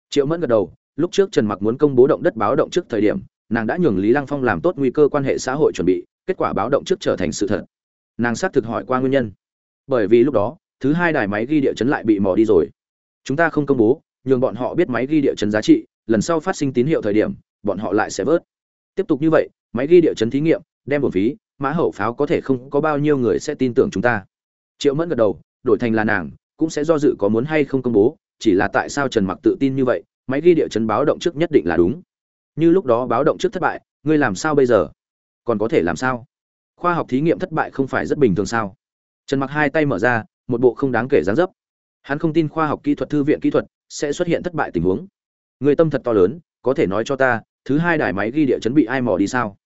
Triệu mẫn gật đầu lúc trước trần mặc muốn công bố động đất báo động trước thời điểm, nàng đã nhường lý lăng phong làm tốt nguy cơ quan hệ xã hội chuẩn bị, kết quả báo động trước trở thành sự thật. Nàng xác thực hỏi qua nguyên nhân. Bởi vì lúc đó, thứ hai đài máy ghi địa chấn lại bị mò đi rồi. Chúng ta không công bố, nhường bọn họ biết máy ghi địa chấn giá trị, lần sau phát sinh tín hiệu thời điểm, bọn họ lại sẽ vớt. Tiếp tục như vậy, máy ghi địa chấn thí nghiệm, đem bổn phí, mã hậu pháo có thể không có bao nhiêu người sẽ tin tưởng chúng ta. Triệu mẫn gật đầu, đổi thành là nàng, cũng sẽ do dự có muốn hay không công bố, chỉ là tại sao trần mặc tự tin như vậy máy ghi địa chấn báo động trước nhất định là đúng. Như lúc đó báo động trước thất bại, ngươi làm sao bây giờ? Còn có thể làm sao? Khoa học thí nghiệm thất bại không phải rất bình thường sao? Trần mặc hai tay mở ra, một bộ không đáng kể dáng dấp. Hắn không tin khoa học kỹ thuật, thư viện kỹ thuật sẽ xuất hiện thất bại tình huống. Người tâm thật to lớn, có thể nói cho ta, thứ hai đài máy ghi địa chấn bị ai mò đi sao?